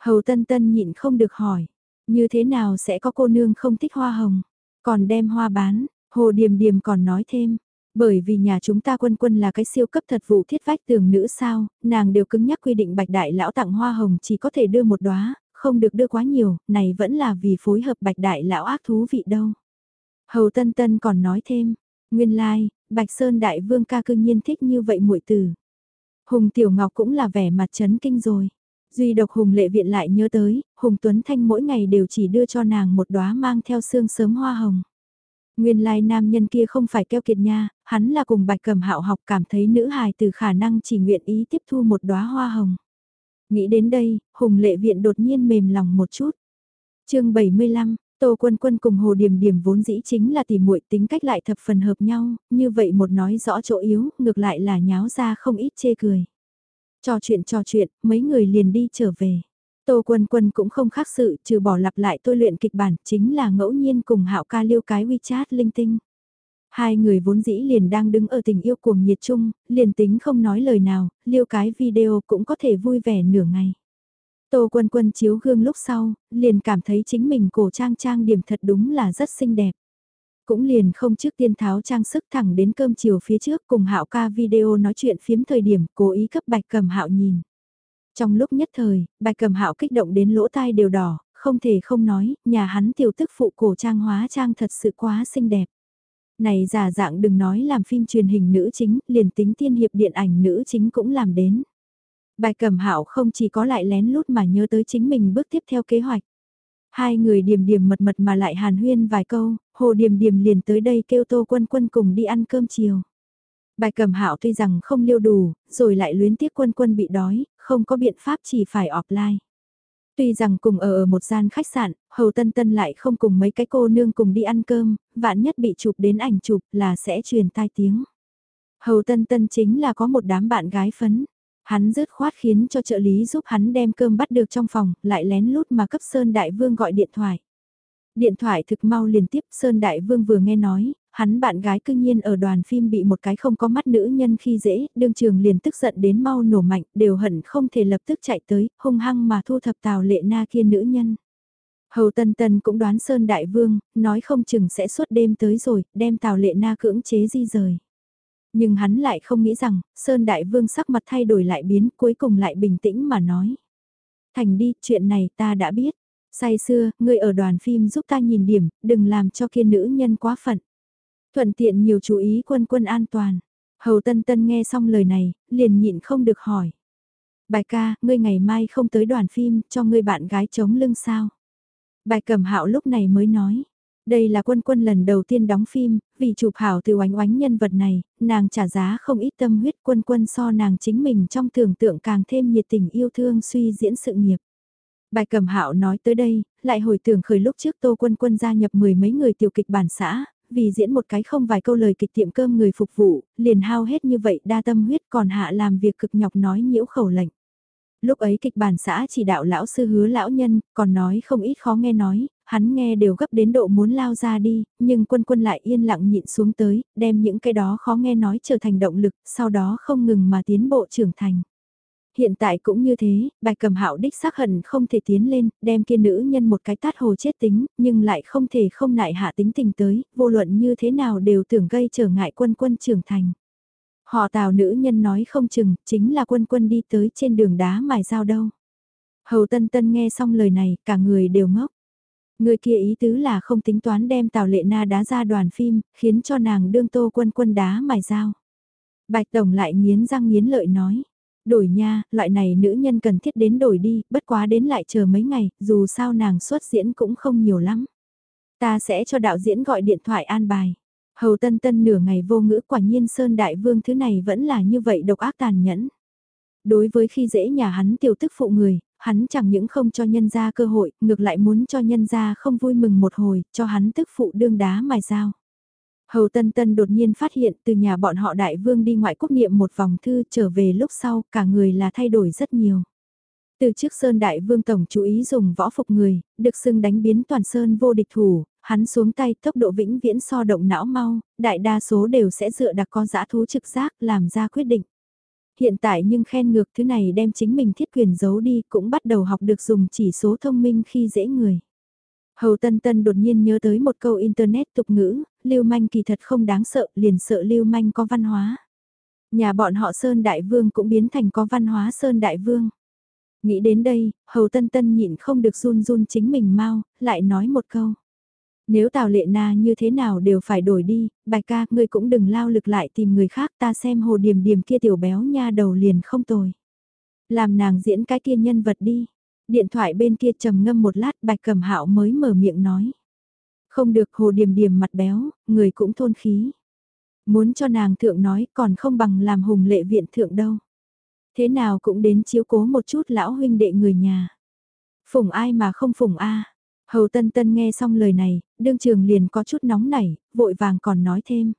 Hầu tân tân nhịn không được hỏi, như thế nào sẽ có cô nương không thích hoa hồng, còn đem hoa bán, hồ điềm điềm còn nói thêm, bởi vì nhà chúng ta quân quân là cái siêu cấp thật vụ thiết vách tường nữ sao, nàng đều cứng nhắc quy định bạch đại lão tặng hoa hồng chỉ có thể đưa một đóa, không được đưa quá nhiều, này vẫn là vì phối hợp bạch đại lão ác thú vị đâu. Hầu Tân Tân còn nói thêm, nguyên lai, like, Bạch Sơn Đại Vương ca cư nhiên thích như vậy muội tử. Hùng Tiểu Ngọc cũng là vẻ mặt chấn kinh rồi. Duy độc Hùng Lệ Viện lại nhớ tới, Hùng Tuấn Thanh mỗi ngày đều chỉ đưa cho nàng một đóa mang theo xương sớm hoa hồng. Nguyên lai nam nhân kia không phải keo kiệt nha, hắn là cùng bạch cầm hạo học cảm thấy nữ hài từ khả năng chỉ nguyện ý tiếp thu một đóa hoa hồng. Nghĩ đến đây, Hùng Lệ Viện đột nhiên mềm lòng một chút. chương 75, Tô Quân Quân cùng Hồ Điềm Điềm vốn dĩ chính là tỉ muội tính cách lại thập phần hợp nhau, như vậy một nói rõ chỗ yếu, ngược lại là nháo ra không ít chê cười. Trò chuyện trò chuyện, mấy người liền đi trở về. Tô Quân Quân cũng không khác sự, trừ bỏ lặp lại tôi luyện kịch bản, chính là ngẫu nhiên cùng Hạo ca liêu cái WeChat linh tinh. Hai người vốn dĩ liền đang đứng ở tình yêu cuồng nhiệt chung, liền tính không nói lời nào, liêu cái video cũng có thể vui vẻ nửa ngày. Tô Quân Quân chiếu gương lúc sau, liền cảm thấy chính mình cổ trang trang điểm thật đúng là rất xinh đẹp. Cũng liền không trước tiên tháo trang sức thẳng đến cơm chiều phía trước cùng Hạo ca video nói chuyện phiếm thời điểm cố ý cấp bạch cầm Hạo nhìn. Trong lúc nhất thời, bạch cầm Hạo kích động đến lỗ tai đều đỏ, không thể không nói, nhà hắn tiểu tức phụ cổ trang hóa trang thật sự quá xinh đẹp. Này giả dạng đừng nói làm phim truyền hình nữ chính, liền tính tiên hiệp điện ảnh nữ chính cũng làm đến. Bài cẩm hạo không chỉ có lại lén lút mà nhớ tới chính mình bước tiếp theo kế hoạch. Hai người điềm điềm mật mật mà lại hàn huyên vài câu, hồ điềm điềm liền tới đây kêu tô quân quân cùng đi ăn cơm chiều. Bài cẩm hạo tuy rằng không liêu đủ, rồi lại luyến tiếc quân quân bị đói, không có biện pháp chỉ phải offline. Tuy rằng cùng ở ở một gian khách sạn, Hầu Tân Tân lại không cùng mấy cái cô nương cùng đi ăn cơm, vạn nhất bị chụp đến ảnh chụp là sẽ truyền tai tiếng. Hầu Tân Tân chính là có một đám bạn gái phấn. Hắn rớt khoát khiến cho trợ lý giúp hắn đem cơm bắt được trong phòng, lại lén lút mà cấp Sơn Đại Vương gọi điện thoại. Điện thoại thực mau liền tiếp Sơn Đại Vương vừa nghe nói, hắn bạn gái cư nhiên ở đoàn phim bị một cái không có mắt nữ nhân khi dễ, đương trường liền tức giận đến mau nổ mạnh, đều hận không thể lập tức chạy tới, hung hăng mà thu thập tào lệ na kia nữ nhân. Hầu Tân Tân cũng đoán Sơn Đại Vương, nói không chừng sẽ suốt đêm tới rồi, đem tào lệ na cưỡng chế di rời. Nhưng hắn lại không nghĩ rằng, Sơn Đại Vương sắc mặt thay đổi lại biến cuối cùng lại bình tĩnh mà nói. Thành đi, chuyện này ta đã biết. Say xưa, ngươi ở đoàn phim giúp ta nhìn điểm, đừng làm cho kia nữ nhân quá phận. Thuận tiện nhiều chú ý quân quân an toàn. Hầu Tân Tân nghe xong lời này, liền nhịn không được hỏi. Bài ca, ngươi ngày mai không tới đoàn phim, cho ngươi bạn gái chống lưng sao? Bài cầm hạo lúc này mới nói. Đây là quân quân lần đầu tiên đóng phim, vì chụp hảo từ oánh oánh nhân vật này, nàng trả giá không ít tâm huyết quân quân so nàng chính mình trong tưởng tượng càng thêm nhiệt tình yêu thương suy diễn sự nghiệp. Bài cầm hạo nói tới đây, lại hồi tưởng khởi lúc trước tô quân quân gia nhập mười mấy người tiểu kịch bản xã, vì diễn một cái không vài câu lời kịch tiệm cơm người phục vụ, liền hao hết như vậy đa tâm huyết còn hạ làm việc cực nhọc nói nhiễu khẩu lệnh. Lúc ấy kịch bản xã chỉ đạo lão sư hứa lão nhân, còn nói không ít khó nghe nói, hắn nghe đều gấp đến độ muốn lao ra đi, nhưng quân quân lại yên lặng nhịn xuống tới, đem những cái đó khó nghe nói trở thành động lực, sau đó không ngừng mà tiến bộ trưởng thành. Hiện tại cũng như thế, bài cầm hạo đích xác hận không thể tiến lên, đem kia nữ nhân một cái tát hồ chết tính, nhưng lại không thể không nại hạ tính tình tới, vô luận như thế nào đều tưởng gây trở ngại quân quân trưởng thành. Họ tào nữ nhân nói không chừng, chính là quân quân đi tới trên đường đá mài dao đâu. Hầu tân tân nghe xong lời này, cả người đều ngốc. Người kia ý tứ là không tính toán đem Tào Lệ Na đá ra đoàn phim, khiến cho nàng đương tô quân quân đá mài dao. Bạch Tổng lại nghiến răng nghiến lợi nói. Đổi nha, loại này nữ nhân cần thiết đến đổi đi, bất quá đến lại chờ mấy ngày, dù sao nàng xuất diễn cũng không nhiều lắm. Ta sẽ cho đạo diễn gọi điện thoại an bài. Hầu tân tân nửa ngày vô ngữ quả nhiên Sơn Đại Vương thứ này vẫn là như vậy độc ác tàn nhẫn. Đối với khi dễ nhà hắn tiểu tức phụ người, hắn chẳng những không cho nhân gia cơ hội, ngược lại muốn cho nhân gia không vui mừng một hồi, cho hắn tức phụ đương đá mài dao. Hầu Tân Tân đột nhiên phát hiện từ nhà bọn họ đại vương đi ngoại quốc niệm một vòng thư trở về lúc sau cả người là thay đổi rất nhiều. Từ trước Sơn Đại Vương Tổng chú ý dùng võ phục người, được xưng đánh biến toàn Sơn vô địch thủ, hắn xuống tay tốc độ vĩnh viễn so động não mau, đại đa số đều sẽ dựa đặc con giã thú trực giác làm ra quyết định. Hiện tại nhưng khen ngược thứ này đem chính mình thiết quyền giấu đi cũng bắt đầu học được dùng chỉ số thông minh khi dễ người. Hầu Tân Tân đột nhiên nhớ tới một câu internet tục ngữ, lưu manh kỳ thật không đáng sợ, liền sợ lưu manh có văn hóa. Nhà bọn họ Sơn Đại Vương cũng biến thành có văn hóa Sơn Đại Vương. Nghĩ đến đây, Hầu Tân Tân nhịn không được run run chính mình mau, lại nói một câu. Nếu Tào Lệ Na như thế nào đều phải đổi đi, bạch ca, ngươi cũng đừng lao lực lại tìm người khác ta xem hồ điểm điểm kia tiểu béo nha đầu liền không tồi. Làm nàng diễn cái kia nhân vật đi. Điện thoại bên kia trầm ngâm một lát bạch cẩm hạo mới mở miệng nói. Không được hồ điểm điểm mặt béo, người cũng thôn khí. Muốn cho nàng thượng nói còn không bằng làm hùng lệ viện thượng đâu. Thế nào cũng đến chiếu cố một chút lão huynh đệ người nhà. Phùng ai mà không phùng a Hầu Tân Tân nghe xong lời này, đương trường liền có chút nóng nảy, vội vàng còn nói thêm.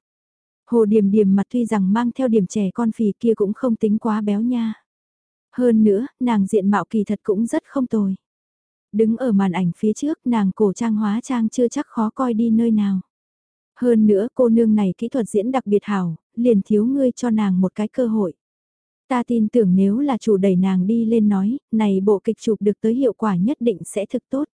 Hồ Điềm Điềm mặt tuy rằng mang theo điểm trẻ con phì kia cũng không tính quá béo nha. Hơn nữa, nàng diện mạo kỳ thật cũng rất không tồi. Đứng ở màn ảnh phía trước nàng cổ trang hóa trang chưa chắc khó coi đi nơi nào. Hơn nữa cô nương này kỹ thuật diễn đặc biệt hảo, liền thiếu ngươi cho nàng một cái cơ hội. Ta tin tưởng nếu là chủ đẩy nàng đi lên nói, này bộ kịch chụp được tới hiệu quả nhất định sẽ thực tốt.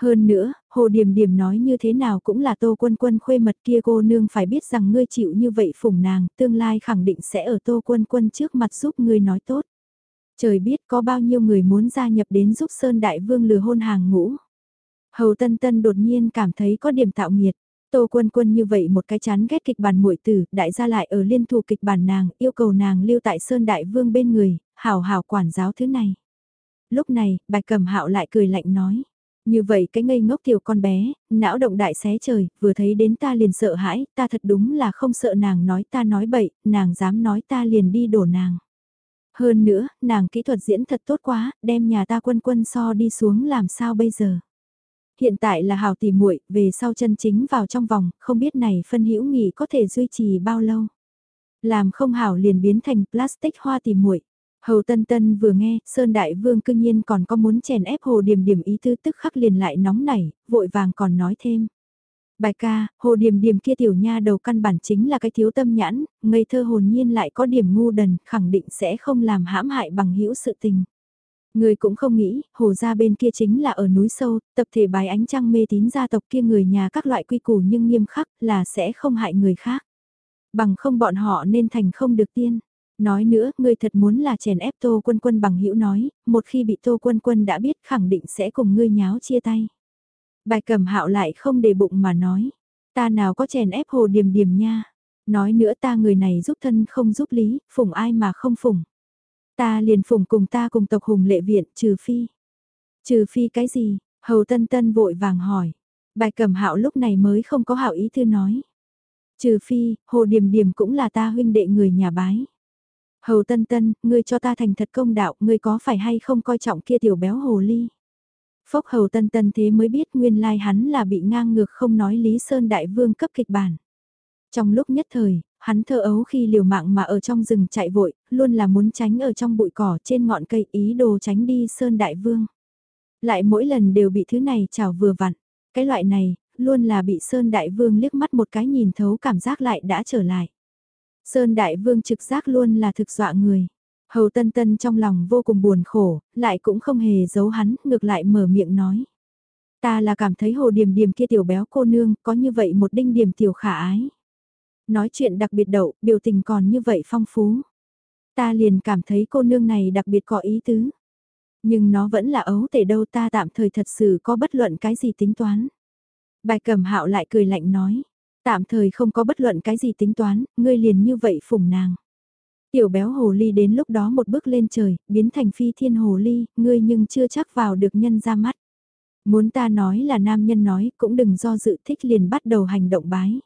Hơn nữa, Hồ Điềm Điềm nói như thế nào cũng là Tô Quân Quân khuê mật kia cô nương phải biết rằng ngươi chịu như vậy phủng nàng, tương lai khẳng định sẽ ở Tô Quân Quân trước mặt giúp ngươi nói tốt. Trời biết có bao nhiêu người muốn gia nhập đến giúp Sơn Đại Vương lừa hôn hàng ngũ. Hầu Tân Tân đột nhiên cảm thấy có điểm tạo nghiệt. Tô Quân Quân như vậy một cái chán ghét kịch bản muội tử, đại gia lại ở liên thủ kịch bản nàng, yêu cầu nàng lưu tại Sơn Đại Vương bên người, hảo hảo quản giáo thứ này. Lúc này, bạch cầm hạo lại cười lạnh nói. Như vậy cái ngây ngốc tiểu con bé, não động đại xé trời, vừa thấy đến ta liền sợ hãi, ta thật đúng là không sợ nàng nói ta nói bậy, nàng dám nói ta liền đi đổ nàng. Hơn nữa, nàng kỹ thuật diễn thật tốt quá, đem nhà ta quân quân so đi xuống làm sao bây giờ. Hiện tại là hào tỉ muội về sau chân chính vào trong vòng, không biết này phân hữu nghị có thể duy trì bao lâu. Làm không hảo liền biến thành plastic hoa tỉ muội Hầu Tân Tân vừa nghe, Sơn Đại Vương cư nhiên còn có muốn chèn ép Hồ điểm điểm ý tư tức khắc liền lại nóng nảy, vội vàng còn nói thêm. Bài ca, Hồ điểm điểm kia tiểu nha đầu căn bản chính là cái thiếu tâm nhãn, ngây thơ hồn nhiên lại có điểm ngu đần, khẳng định sẽ không làm hãm hại bằng hữu sự tình. Người cũng không nghĩ, hồ gia bên kia chính là ở núi sâu, tập thể bài ánh trăng mê tín gia tộc kia người nhà các loại quy củ nhưng nghiêm khắc là sẽ không hại người khác. Bằng không bọn họ nên thành không được tiên. Nói nữa, người thật muốn là chèn ép Tô Quân Quân bằng hữu nói, một khi bị Tô Quân Quân đã biết khẳng định sẽ cùng ngươi nháo chia tay. Bài cầm hạo lại không để bụng mà nói, ta nào có chèn ép hồ điềm điềm nha. Nói nữa ta người này giúp thân không giúp lý, phủng ai mà không phủng. Ta liền phủng cùng ta cùng tộc hùng lệ viện, trừ phi. Trừ phi cái gì? Hầu tân tân vội vàng hỏi. Bài cầm hạo lúc này mới không có hảo ý thư nói. Trừ phi, hồ điềm điềm cũng là ta huynh đệ người nhà bái. Hầu tân tân, ngươi cho ta thành thật công đạo, ngươi có phải hay không coi trọng kia tiểu béo hồ ly? Phốc hầu tân tân thế mới biết nguyên lai hắn là bị ngang ngược không nói Lý Sơn Đại Vương cấp kịch bản. Trong lúc nhất thời, hắn thơ ấu khi liều mạng mà ở trong rừng chạy vội, luôn là muốn tránh ở trong bụi cỏ trên ngọn cây ý đồ tránh đi Sơn Đại Vương. Lại mỗi lần đều bị thứ này chào vừa vặn. Cái loại này, luôn là bị Sơn Đại Vương liếc mắt một cái nhìn thấu cảm giác lại đã trở lại. Sơn Đại Vương trực giác luôn là thực dọa người. Hầu Tân Tân trong lòng vô cùng buồn khổ, lại cũng không hề giấu hắn, ngược lại mở miệng nói. Ta là cảm thấy hồ điểm điểm kia tiểu béo cô nương, có như vậy một đinh điểm tiểu khả ái. Nói chuyện đặc biệt đậu, biểu tình còn như vậy phong phú. Ta liền cảm thấy cô nương này đặc biệt có ý tứ. Nhưng nó vẫn là ấu tể đâu ta tạm thời thật sự có bất luận cái gì tính toán. Bài cầm hạo lại cười lạnh nói. Tạm thời không có bất luận cái gì tính toán, ngươi liền như vậy phủng nàng. Tiểu béo hồ ly đến lúc đó một bước lên trời, biến thành phi thiên hồ ly, ngươi nhưng chưa chắc vào được nhân ra mắt. Muốn ta nói là nam nhân nói, cũng đừng do dự thích liền bắt đầu hành động bái.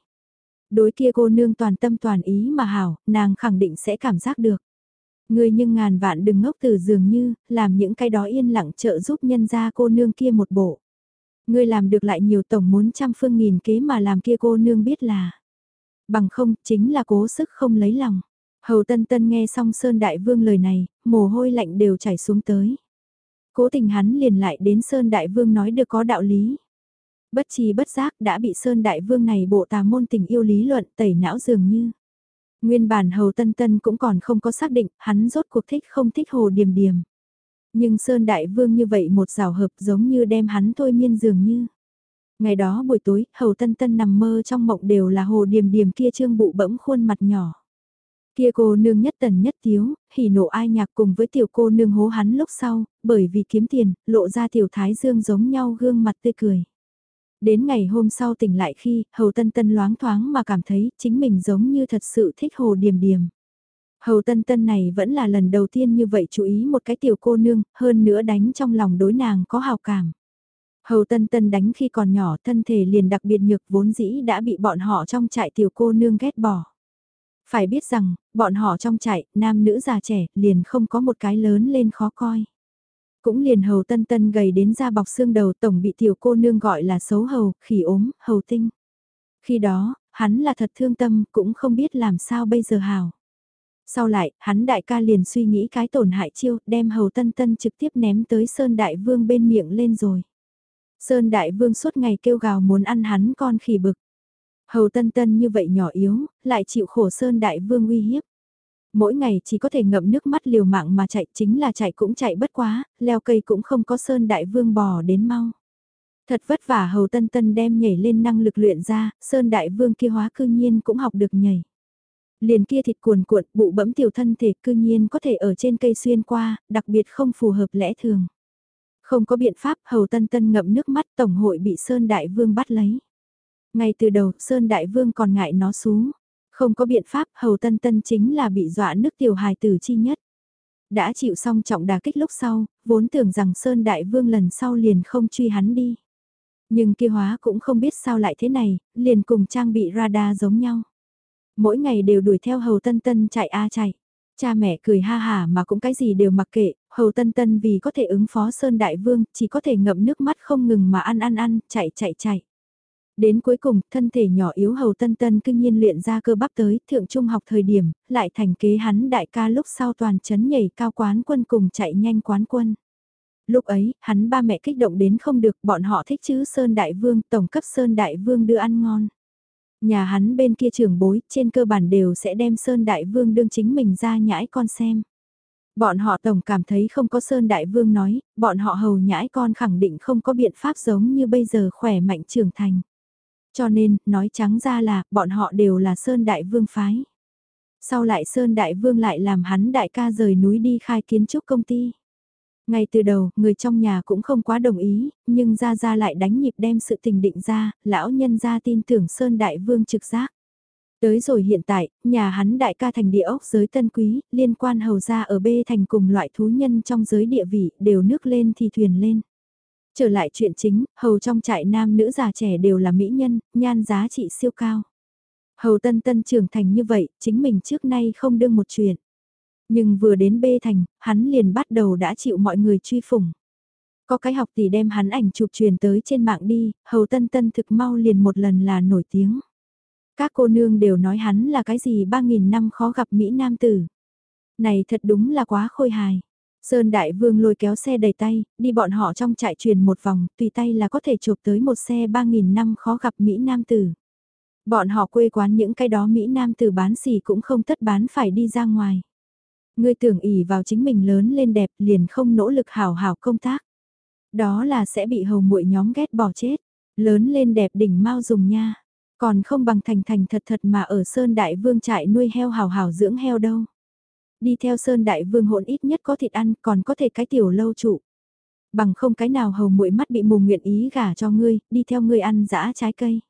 Đối kia cô nương toàn tâm toàn ý mà hảo, nàng khẳng định sẽ cảm giác được. Ngươi nhưng ngàn vạn đừng ngốc từ dường như, làm những cái đó yên lặng trợ giúp nhân ra cô nương kia một bộ. Ngươi làm được lại nhiều tổng muốn trăm phương nghìn kế mà làm kia cô nương biết là. Bằng không, chính là cố sức không lấy lòng. Hầu Tân Tân nghe xong Sơn Đại Vương lời này, mồ hôi lạnh đều chảy xuống tới. Cố tình hắn liền lại đến Sơn Đại Vương nói được có đạo lý. Bất chi bất giác đã bị Sơn Đại Vương này bộ tà môn tình yêu lý luận tẩy não dường như. Nguyên bản Hầu Tân Tân cũng còn không có xác định hắn rốt cuộc thích không thích Hồ Điềm Điềm. Nhưng Sơn Đại Vương như vậy một rào hợp giống như đem hắn thôi miên dường như. Ngày đó buổi tối, Hầu Tân Tân nằm mơ trong mộng đều là Hồ Điềm Điềm kia trương bụ bẫm khuôn mặt nhỏ. Kia cô nương nhất tần nhất thiếu, hỉ nộ ai nhạc cùng với tiểu cô nương hố hắn lúc sau, bởi vì kiếm tiền, lộ ra tiểu thái dương giống nhau gương mặt tươi cười. Đến ngày hôm sau tỉnh lại khi, Hầu Tân Tân loáng thoáng mà cảm thấy chính mình giống như thật sự thích Hồ Điềm Điềm. Hầu Tân Tân này vẫn là lần đầu tiên như vậy chú ý một cái tiểu cô nương, hơn nữa đánh trong lòng đối nàng có hào cảm. Hầu Tân Tân đánh khi còn nhỏ thân thể liền đặc biệt nhược vốn dĩ đã bị bọn họ trong trại tiểu cô nương ghét bỏ. Phải biết rằng, bọn họ trong trại, nam nữ già trẻ, liền không có một cái lớn lên khó coi. Cũng liền hầu tân tân gầy đến da bọc xương đầu tổng bị tiểu cô nương gọi là xấu hầu, khỉ ốm, hầu tinh. Khi đó, hắn là thật thương tâm, cũng không biết làm sao bây giờ hào. Sau lại, hắn đại ca liền suy nghĩ cái tổn hại chiêu, đem hầu tân tân trực tiếp ném tới Sơn Đại Vương bên miệng lên rồi. Sơn Đại Vương suốt ngày kêu gào muốn ăn hắn con khỉ bực. Hầu tân tân như vậy nhỏ yếu, lại chịu khổ Sơn Đại Vương uy hiếp. Mỗi ngày chỉ có thể ngậm nước mắt liều mạng mà chạy chính là chạy cũng chạy bất quá, leo cây cũng không có Sơn Đại Vương bò đến mau. Thật vất vả Hầu Tân Tân đem nhảy lên năng lực luyện ra, Sơn Đại Vương kia hóa cư nhiên cũng học được nhảy. Liền kia thịt cuồn cuộn, bụ bẫm tiểu thân thể cư nhiên có thể ở trên cây xuyên qua, đặc biệt không phù hợp lẽ thường. Không có biện pháp Hầu Tân Tân ngậm nước mắt Tổng hội bị Sơn Đại Vương bắt lấy. Ngay từ đầu, Sơn Đại Vương còn ngại nó xuống. Không có biện pháp, Hầu Tân Tân chính là bị dọa nước tiểu hài tử chi nhất. Đã chịu xong trọng đà kích lúc sau, vốn tưởng rằng Sơn Đại Vương lần sau liền không truy hắn đi. Nhưng kia hóa cũng không biết sao lại thế này, liền cùng trang bị radar giống nhau. Mỗi ngày đều đuổi theo Hầu Tân Tân chạy a chạy. Cha mẹ cười ha hà mà cũng cái gì đều mặc kệ, Hầu Tân Tân vì có thể ứng phó Sơn Đại Vương, chỉ có thể ngậm nước mắt không ngừng mà ăn ăn ăn, chạy chạy chạy. Đến cuối cùng, thân thể nhỏ yếu hầu tân tân kinh nhiên luyện ra cơ bắp tới, thượng trung học thời điểm, lại thành kế hắn đại ca lúc sau toàn chấn nhảy cao quán quân cùng chạy nhanh quán quân. Lúc ấy, hắn ba mẹ kích động đến không được, bọn họ thích chứ Sơn Đại Vương, tổng cấp Sơn Đại Vương đưa ăn ngon. Nhà hắn bên kia trường bối, trên cơ bản đều sẽ đem Sơn Đại Vương đương chính mình ra nhãi con xem. Bọn họ tổng cảm thấy không có Sơn Đại Vương nói, bọn họ hầu nhãi con khẳng định không có biện pháp giống như bây giờ khỏe mạnh trưởng thành. Cho nên, nói trắng ra là, bọn họ đều là Sơn Đại Vương phái. Sau lại Sơn Đại Vương lại làm hắn đại ca rời núi đi khai kiến trúc công ty. Ngay từ đầu, người trong nhà cũng không quá đồng ý, nhưng ra ra lại đánh nhịp đem sự tình định ra, lão nhân ra tin tưởng Sơn Đại Vương trực giác. Tới rồi hiện tại, nhà hắn đại ca thành địa ốc giới tân quý, liên quan hầu ra ở B thành cùng loại thú nhân trong giới địa vị, đều nước lên thì thuyền lên. Trở lại chuyện chính, hầu trong trại nam nữ già trẻ đều là mỹ nhân, nhan giá trị siêu cao. Hầu tân tân trưởng thành như vậy, chính mình trước nay không đương một chuyện. Nhưng vừa đến bê thành, hắn liền bắt đầu đã chịu mọi người truy phủng. Có cái học tỷ đem hắn ảnh chụp truyền tới trên mạng đi, hầu tân tân thực mau liền một lần là nổi tiếng. Các cô nương đều nói hắn là cái gì ba nghìn năm khó gặp Mỹ Nam tử. Này thật đúng là quá khôi hài. Sơn Đại Vương lôi kéo xe đầy tay, đi bọn họ trong trại truyền một vòng, tùy tay là có thể chụp tới một xe 3.000 năm khó gặp Mỹ Nam Tử. Bọn họ quê quán những cái đó Mỹ Nam Tử bán xỉ cũng không tất bán phải đi ra ngoài. Ngươi tưởng ỉ vào chính mình lớn lên đẹp liền không nỗ lực hào hào công tác. Đó là sẽ bị hầu muội nhóm ghét bỏ chết. Lớn lên đẹp đỉnh mau dùng nha. Còn không bằng thành thành thật thật mà ở Sơn Đại Vương trại nuôi heo hào hào dưỡng heo đâu. Đi theo Sơn Đại Vương hỗn ít nhất có thịt ăn còn có thể cái tiểu lâu trụ. Bằng không cái nào hầu mũi mắt bị mù nguyện ý gả cho ngươi, đi theo ngươi ăn dã trái cây.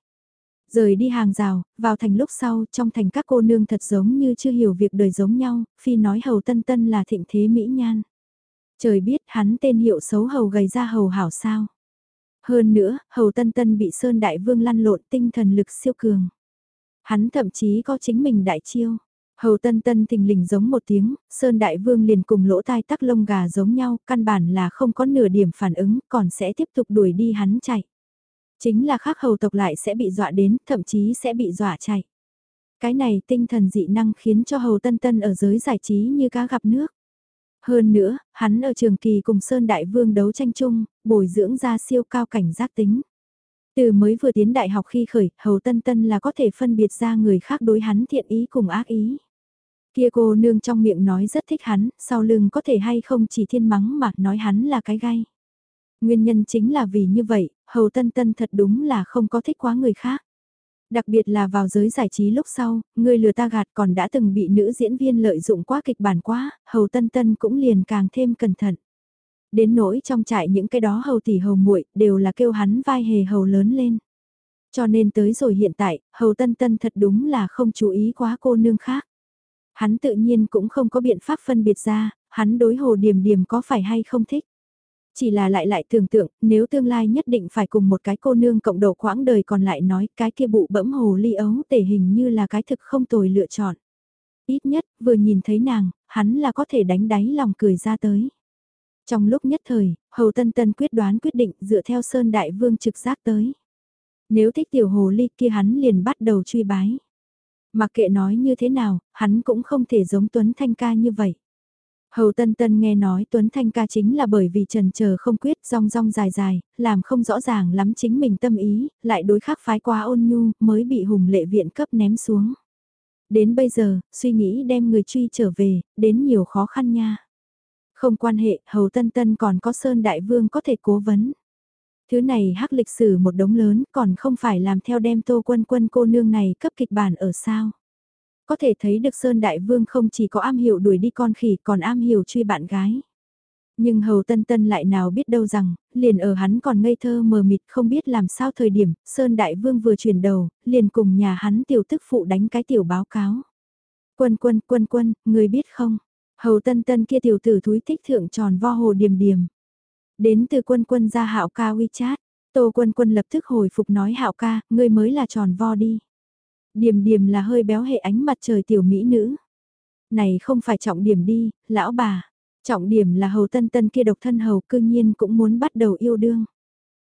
Rời đi hàng rào, vào thành lúc sau, trong thành các cô nương thật giống như chưa hiểu việc đời giống nhau, phi nói hầu tân tân là thịnh thế mỹ nhan. Trời biết hắn tên hiệu xấu hầu gầy ra hầu hảo sao. Hơn nữa, hầu tân tân bị Sơn Đại Vương lăn lộn tinh thần lực siêu cường. Hắn thậm chí có chính mình đại chiêu. Hầu tân tân thình lình giống một tiếng, Sơn Đại Vương liền cùng lỗ tai tắc lông gà giống nhau, căn bản là không có nửa điểm phản ứng, còn sẽ tiếp tục đuổi đi hắn chạy. Chính là khác hầu tộc lại sẽ bị dọa đến, thậm chí sẽ bị dọa chạy. Cái này tinh thần dị năng khiến cho hầu tân tân ở giới giải trí như cá gặp nước. Hơn nữa, hắn ở trường kỳ cùng Sơn Đại Vương đấu tranh chung, bồi dưỡng ra siêu cao cảnh giác tính. Từ mới vừa tiến đại học khi khởi, Hầu Tân Tân là có thể phân biệt ra người khác đối hắn thiện ý cùng ác ý. Kia cô nương trong miệng nói rất thích hắn, sau lưng có thể hay không chỉ thiên mắng mà nói hắn là cái gai. Nguyên nhân chính là vì như vậy, Hầu Tân Tân thật đúng là không có thích quá người khác. Đặc biệt là vào giới giải trí lúc sau, người lừa ta gạt còn đã từng bị nữ diễn viên lợi dụng quá kịch bản quá, Hầu Tân Tân cũng liền càng thêm cẩn thận. Đến nỗi trong trại những cái đó hầu tỷ hầu muội đều là kêu hắn vai hề hầu lớn lên. Cho nên tới rồi hiện tại, hầu tân tân thật đúng là không chú ý quá cô nương khác. Hắn tự nhiên cũng không có biện pháp phân biệt ra, hắn đối hồ điềm điềm có phải hay không thích. Chỉ là lại lại tưởng tượng, nếu tương lai nhất định phải cùng một cái cô nương cộng độ quãng đời còn lại nói cái kia bụ bẫm hồ ly ấu tể hình như là cái thực không tồi lựa chọn. Ít nhất, vừa nhìn thấy nàng, hắn là có thể đánh đáy lòng cười ra tới. Trong lúc nhất thời, Hầu Tân Tân quyết đoán quyết định dựa theo Sơn Đại Vương trực giác tới. Nếu thích tiểu hồ ly kia hắn liền bắt đầu truy bái. Mặc kệ nói như thế nào, hắn cũng không thể giống Tuấn Thanh ca như vậy. Hầu Tân Tân nghe nói Tuấn Thanh ca chính là bởi vì trần chờ không quyết rong rong dài dài, làm không rõ ràng lắm chính mình tâm ý, lại đối khắc phái quá ôn nhu, mới bị hùng lệ viện cấp ném xuống. Đến bây giờ, suy nghĩ đem người truy trở về, đến nhiều khó khăn nha. Không quan hệ, Hầu Tân Tân còn có Sơn Đại Vương có thể cố vấn. Thứ này hắc lịch sử một đống lớn còn không phải làm theo đem tô quân quân cô nương này cấp kịch bản ở sao. Có thể thấy được Sơn Đại Vương không chỉ có am hiểu đuổi đi con khỉ còn am hiểu truy bạn gái. Nhưng Hầu Tân Tân lại nào biết đâu rằng, liền ở hắn còn ngây thơ mờ mịt không biết làm sao thời điểm, Sơn Đại Vương vừa chuyển đầu, liền cùng nhà hắn tiểu tức phụ đánh cái tiểu báo cáo. Quân quân quân quân, người biết không? Hầu Tân Tân kia tiểu tử thúi thích thượng tròn vo hồ điềm điềm. Đến từ quân quân ra hạo ca WeChat, Tô quân quân lập tức hồi phục nói hạo ca, ngươi mới là tròn vo đi. Điềm điềm là hơi béo hệ ánh mặt trời tiểu mỹ nữ. Này không phải trọng điểm đi, lão bà. Trọng điểm là hầu tân tân kia độc thân hầu cương nhiên cũng muốn bắt đầu yêu đương.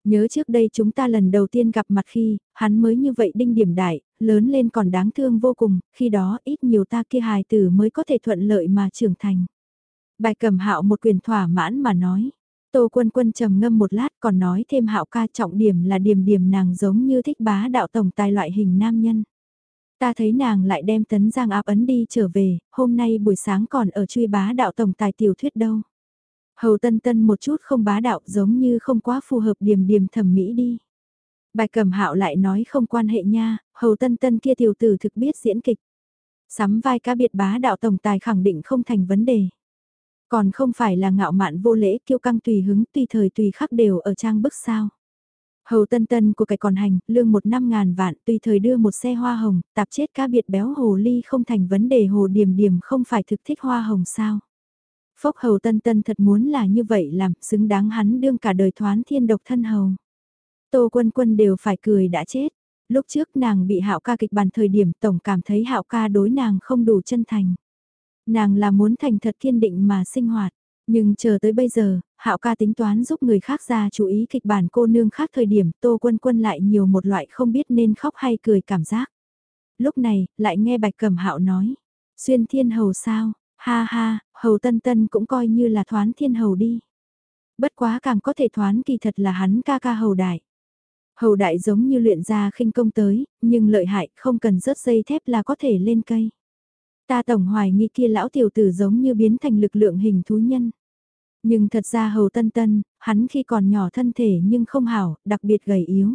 Nhớ trước đây chúng ta lần đầu tiên gặp mặt khi, hắn mới như vậy đinh điểm đại, lớn lên còn đáng thương vô cùng, khi đó ít nhiều ta kia hài tử mới có thể thuận lợi mà trưởng thành. Bài cầm hạo một quyền thỏa mãn mà nói. Tô quân quân trầm ngâm một lát còn nói thêm hạo ca trọng điểm là điểm điểm nàng giống như thích bá đạo tổng tài loại hình nam nhân. Ta thấy nàng lại đem tấn giang áp ấn đi trở về, hôm nay buổi sáng còn ở truy bá đạo tổng tài tiểu thuyết đâu. Hầu tân tân một chút không bá đạo giống như không quá phù hợp điểm điểm thẩm mỹ đi. Bài cầm hạo lại nói không quan hệ nha, hầu tân tân kia tiểu tử thực biết diễn kịch. Sắm vai cá biệt bá đạo tổng tài khẳng định không thành vấn đề. Còn không phải là ngạo mạn vô lễ kiêu căng tùy hứng tùy thời tùy khắc đều ở trang bức sao. Hầu tân tân của cải còn hành, lương một năm ngàn vạn, tùy thời đưa một xe hoa hồng, tạp chết cá biệt béo hồ ly không thành vấn đề hồ điểm điểm không phải thực thích hoa hồng sao. Phốc hầu tân tân thật muốn là như vậy làm, xứng đáng hắn đương cả đời thoán thiên độc thân hầu. Tô quân quân đều phải cười đã chết. Lúc trước nàng bị hạo ca kịch bàn thời điểm tổng cảm thấy hạo ca đối nàng không đủ chân thành. Nàng là muốn thành thật kiên định mà sinh hoạt. Nhưng chờ tới bây giờ, hạo ca tính toán giúp người khác ra chú ý kịch bản cô nương khác thời điểm tô quân quân lại nhiều một loại không biết nên khóc hay cười cảm giác. Lúc này, lại nghe bạch cẩm hạo nói. Xuyên thiên hầu sao, Ha ha, hầu tân tân cũng coi như là thoán thiên hầu đi. Bất quá càng có thể thoán kỳ thật là hắn ca ca hầu đại. Hầu đại giống như luyện ra khinh công tới, nhưng lợi hại không cần rớt dây thép là có thể lên cây. Ta tổng hoài nghi kia lão tiểu tử giống như biến thành lực lượng hình thú nhân. Nhưng thật ra hầu tân tân, hắn khi còn nhỏ thân thể nhưng không hảo, đặc biệt gầy yếu.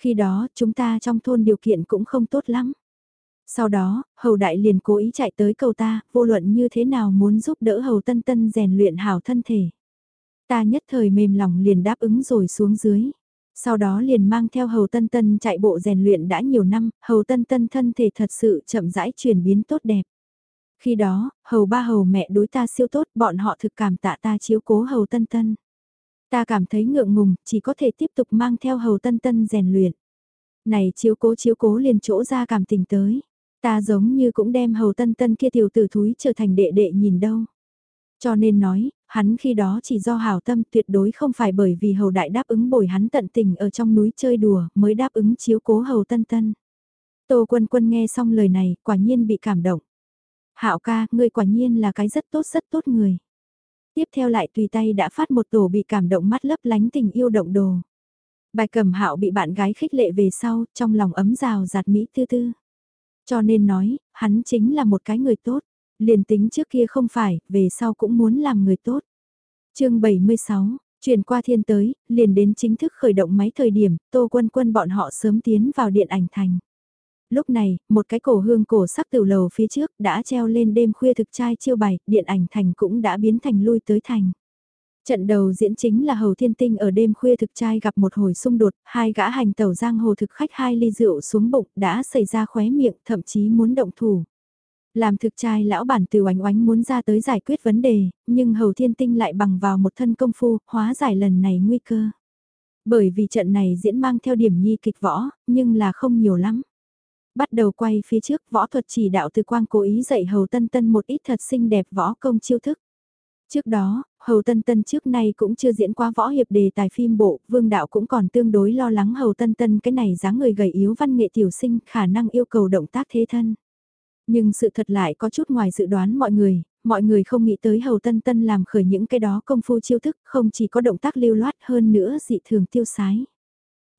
Khi đó, chúng ta trong thôn điều kiện cũng không tốt lắm. Sau đó, hầu đại liền cố ý chạy tới cầu ta, vô luận như thế nào muốn giúp đỡ hầu tân tân rèn luyện hảo thân thể. Ta nhất thời mềm lòng liền đáp ứng rồi xuống dưới. Sau đó liền mang theo hầu tân tân chạy bộ rèn luyện đã nhiều năm, hầu tân tân thân thể thật sự chậm rãi chuyển biến tốt đẹp. Khi đó, hầu ba hầu mẹ đối ta siêu tốt, bọn họ thực cảm tạ ta chiếu cố hầu tân tân. Ta cảm thấy ngượng ngùng, chỉ có thể tiếp tục mang theo hầu tân tân rèn luyện. Này chiếu cố chiếu cố liền chỗ ra cảm tình tới. Ta giống như cũng đem hầu tân tân kia tiểu tử thúi trở thành đệ đệ nhìn đâu. Cho nên nói, hắn khi đó chỉ do hảo tâm tuyệt đối không phải bởi vì hầu đại đáp ứng bồi hắn tận tình ở trong núi chơi đùa mới đáp ứng chiếu cố hầu tân tân. Tô quân quân nghe xong lời này, quả nhiên bị cảm động. Hạo ca, ngươi quả nhiên là cái rất tốt rất tốt người. Tiếp theo lại tùy tay đã phát một tổ bị cảm động mắt lấp lánh tình yêu động đồ. Bài cầm hạo bị bạn gái khích lệ về sau, trong lòng ấm rào giạt mỹ tư tư. Cho nên nói, hắn chính là một cái người tốt. Liền tính trước kia không phải, về sau cũng muốn làm người tốt. chương 76, chuyển qua thiên tới, liền đến chính thức khởi động máy thời điểm, tô quân quân bọn họ sớm tiến vào điện ảnh thành. Lúc này, một cái cổ hương cổ sắc tiểu lầu phía trước đã treo lên đêm khuya thực trai chiêu bày, điện ảnh thành cũng đã biến thành lui tới thành. Trận đầu diễn chính là Hầu Thiên Tinh ở đêm khuya thực trai gặp một hồi xung đột, hai gã hành tàu giang hồ thực khách hai ly rượu xuống bụng đã xảy ra khóe miệng, thậm chí muốn động thủ. Làm thực trai lão bản từ oánh oánh muốn ra tới giải quyết vấn đề, nhưng Hầu Thiên Tinh lại bằng vào một thân công phu, hóa giải lần này nguy cơ. Bởi vì trận này diễn mang theo điểm nhi kịch võ, nhưng là không nhiều lắm. Bắt đầu quay phía trước võ thuật chỉ đạo từ quang cố ý dạy Hầu Tân Tân một ít thật xinh đẹp võ công chiêu thức. Trước đó, Hầu Tân Tân trước nay cũng chưa diễn qua võ hiệp đề tài phim bộ, Vương Đạo cũng còn tương đối lo lắng Hầu Tân Tân cái này dáng người gầy yếu văn nghệ tiểu sinh khả năng yêu cầu động tác thế thân. Nhưng sự thật lại có chút ngoài dự đoán mọi người, mọi người không nghĩ tới Hầu Tân Tân làm khởi những cái đó công phu chiêu thức không chỉ có động tác lưu loát hơn nữa dị thường tiêu sái.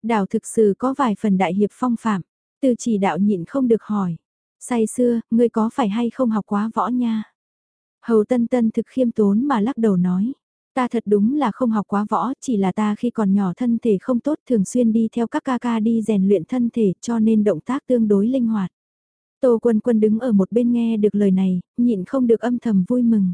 đào thực sự có vài phần đại hiệp phong phạm, từ chỉ đạo nhịn không được hỏi. Say xưa, ngươi có phải hay không học quá võ nha? Hầu Tân Tân thực khiêm tốn mà lắc đầu nói. Ta thật đúng là không học quá võ, chỉ là ta khi còn nhỏ thân thể không tốt thường xuyên đi theo các ca ca đi rèn luyện thân thể cho nên động tác tương đối linh hoạt. Tô Quân Quân đứng ở một bên nghe được lời này, nhịn không được âm thầm vui mừng.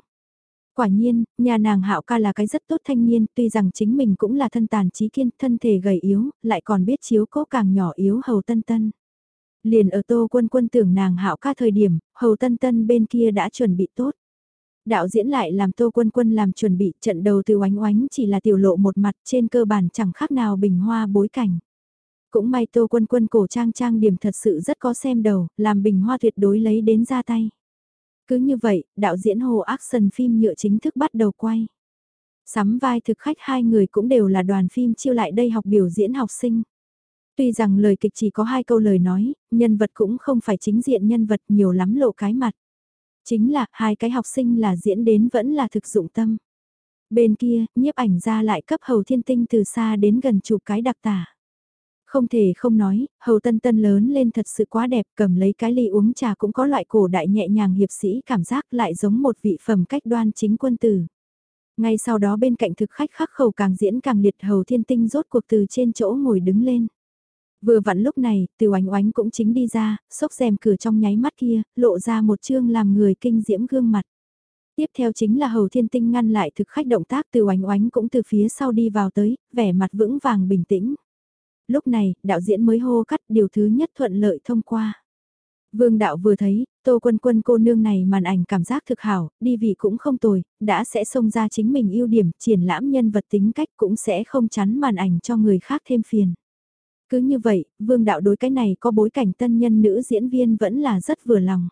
Quả nhiên, nhà nàng hạo ca là cái rất tốt thanh niên, tuy rằng chính mình cũng là thân tàn trí kiên, thân thể gầy yếu, lại còn biết chiếu cố càng nhỏ yếu hầu tân tân. Liền ở tô quân quân tưởng nàng hạo ca thời điểm, hầu tân tân bên kia đã chuẩn bị tốt. Đạo diễn lại làm Tô Quân Quân làm chuẩn bị trận đầu từ oánh oánh chỉ là tiểu lộ một mặt trên cơ bản chẳng khác nào bình hoa bối cảnh. Cũng may Tô Quân Quân cổ trang trang điểm thật sự rất có xem đầu, làm bình hoa tuyệt đối lấy đến ra tay. Cứ như vậy, đạo diễn Hồ Action phim nhựa chính thức bắt đầu quay. Sắm vai thực khách hai người cũng đều là đoàn phim chiêu lại đây học biểu diễn học sinh. Tuy rằng lời kịch chỉ có hai câu lời nói, nhân vật cũng không phải chính diện nhân vật nhiều lắm lộ cái mặt. Chính là, hai cái học sinh là diễn đến vẫn là thực dụng tâm. Bên kia, nhiếp ảnh ra lại cấp hầu thiên tinh từ xa đến gần chụp cái đặc tả. Không thể không nói, hầu tân tân lớn lên thật sự quá đẹp, cầm lấy cái ly uống trà cũng có loại cổ đại nhẹ nhàng hiệp sĩ cảm giác lại giống một vị phẩm cách đoan chính quân tử. Ngay sau đó bên cạnh thực khách khắc khẩu càng diễn càng liệt hầu thiên tinh rốt cuộc từ trên chỗ ngồi đứng lên. Vừa vặn lúc này, từ oánh oánh cũng chính đi ra, xốc rèm cửa trong nháy mắt kia, lộ ra một chương làm người kinh diễm gương mặt. Tiếp theo chính là hầu thiên tinh ngăn lại thực khách động tác từ oánh oánh cũng từ phía sau đi vào tới, vẻ mặt vững vàng bình tĩnh. Lúc này, đạo diễn mới hô cắt điều thứ nhất thuận lợi thông qua. Vương đạo vừa thấy, tô quân quân cô nương này màn ảnh cảm giác thực hảo, đi vị cũng không tồi, đã sẽ xông ra chính mình ưu điểm, triển lãm nhân vật tính cách cũng sẽ không chắn màn ảnh cho người khác thêm phiền. Cứ như vậy, vương đạo đối cái này có bối cảnh tân nhân nữ diễn viên vẫn là rất vừa lòng.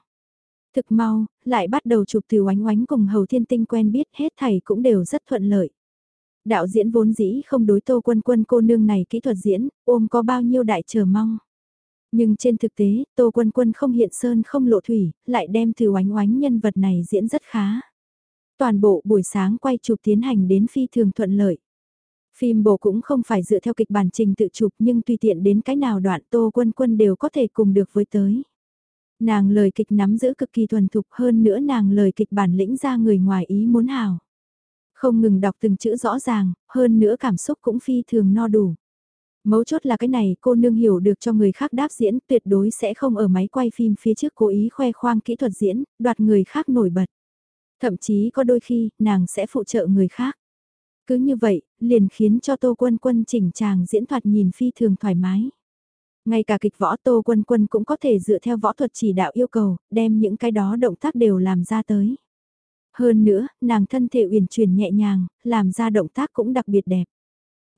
Thực mau, lại bắt đầu chụp từ oánh oánh cùng hầu thiên tinh quen biết hết thầy cũng đều rất thuận lợi. Đạo diễn vốn dĩ không đối tô quân quân cô nương này kỹ thuật diễn, ôm có bao nhiêu đại chờ mong. Nhưng trên thực tế, Tô Quân Quân không hiện sơn không lộ thủy, lại đem từ oánh oánh nhân vật này diễn rất khá. Toàn bộ buổi sáng quay chụp tiến hành đến phi thường thuận lợi. Phim bộ cũng không phải dựa theo kịch bản trình tự chụp nhưng tùy tiện đến cái nào đoạn Tô Quân Quân đều có thể cùng được với tới. Nàng lời kịch nắm giữ cực kỳ thuần thục hơn nữa nàng lời kịch bản lĩnh ra người ngoài ý muốn hào. Không ngừng đọc từng chữ rõ ràng, hơn nữa cảm xúc cũng phi thường no đủ. Mấu chốt là cái này cô nương hiểu được cho người khác đáp diễn tuyệt đối sẽ không ở máy quay phim phía trước cố ý khoe khoang kỹ thuật diễn, đoạt người khác nổi bật. Thậm chí có đôi khi, nàng sẽ phụ trợ người khác. Cứ như vậy, liền khiến cho Tô Quân Quân chỉnh chàng diễn thoạt nhìn phi thường thoải mái. Ngay cả kịch võ Tô Quân Quân cũng có thể dựa theo võ thuật chỉ đạo yêu cầu, đem những cái đó động tác đều làm ra tới. Hơn nữa, nàng thân thể uyển chuyển nhẹ nhàng, làm ra động tác cũng đặc biệt đẹp.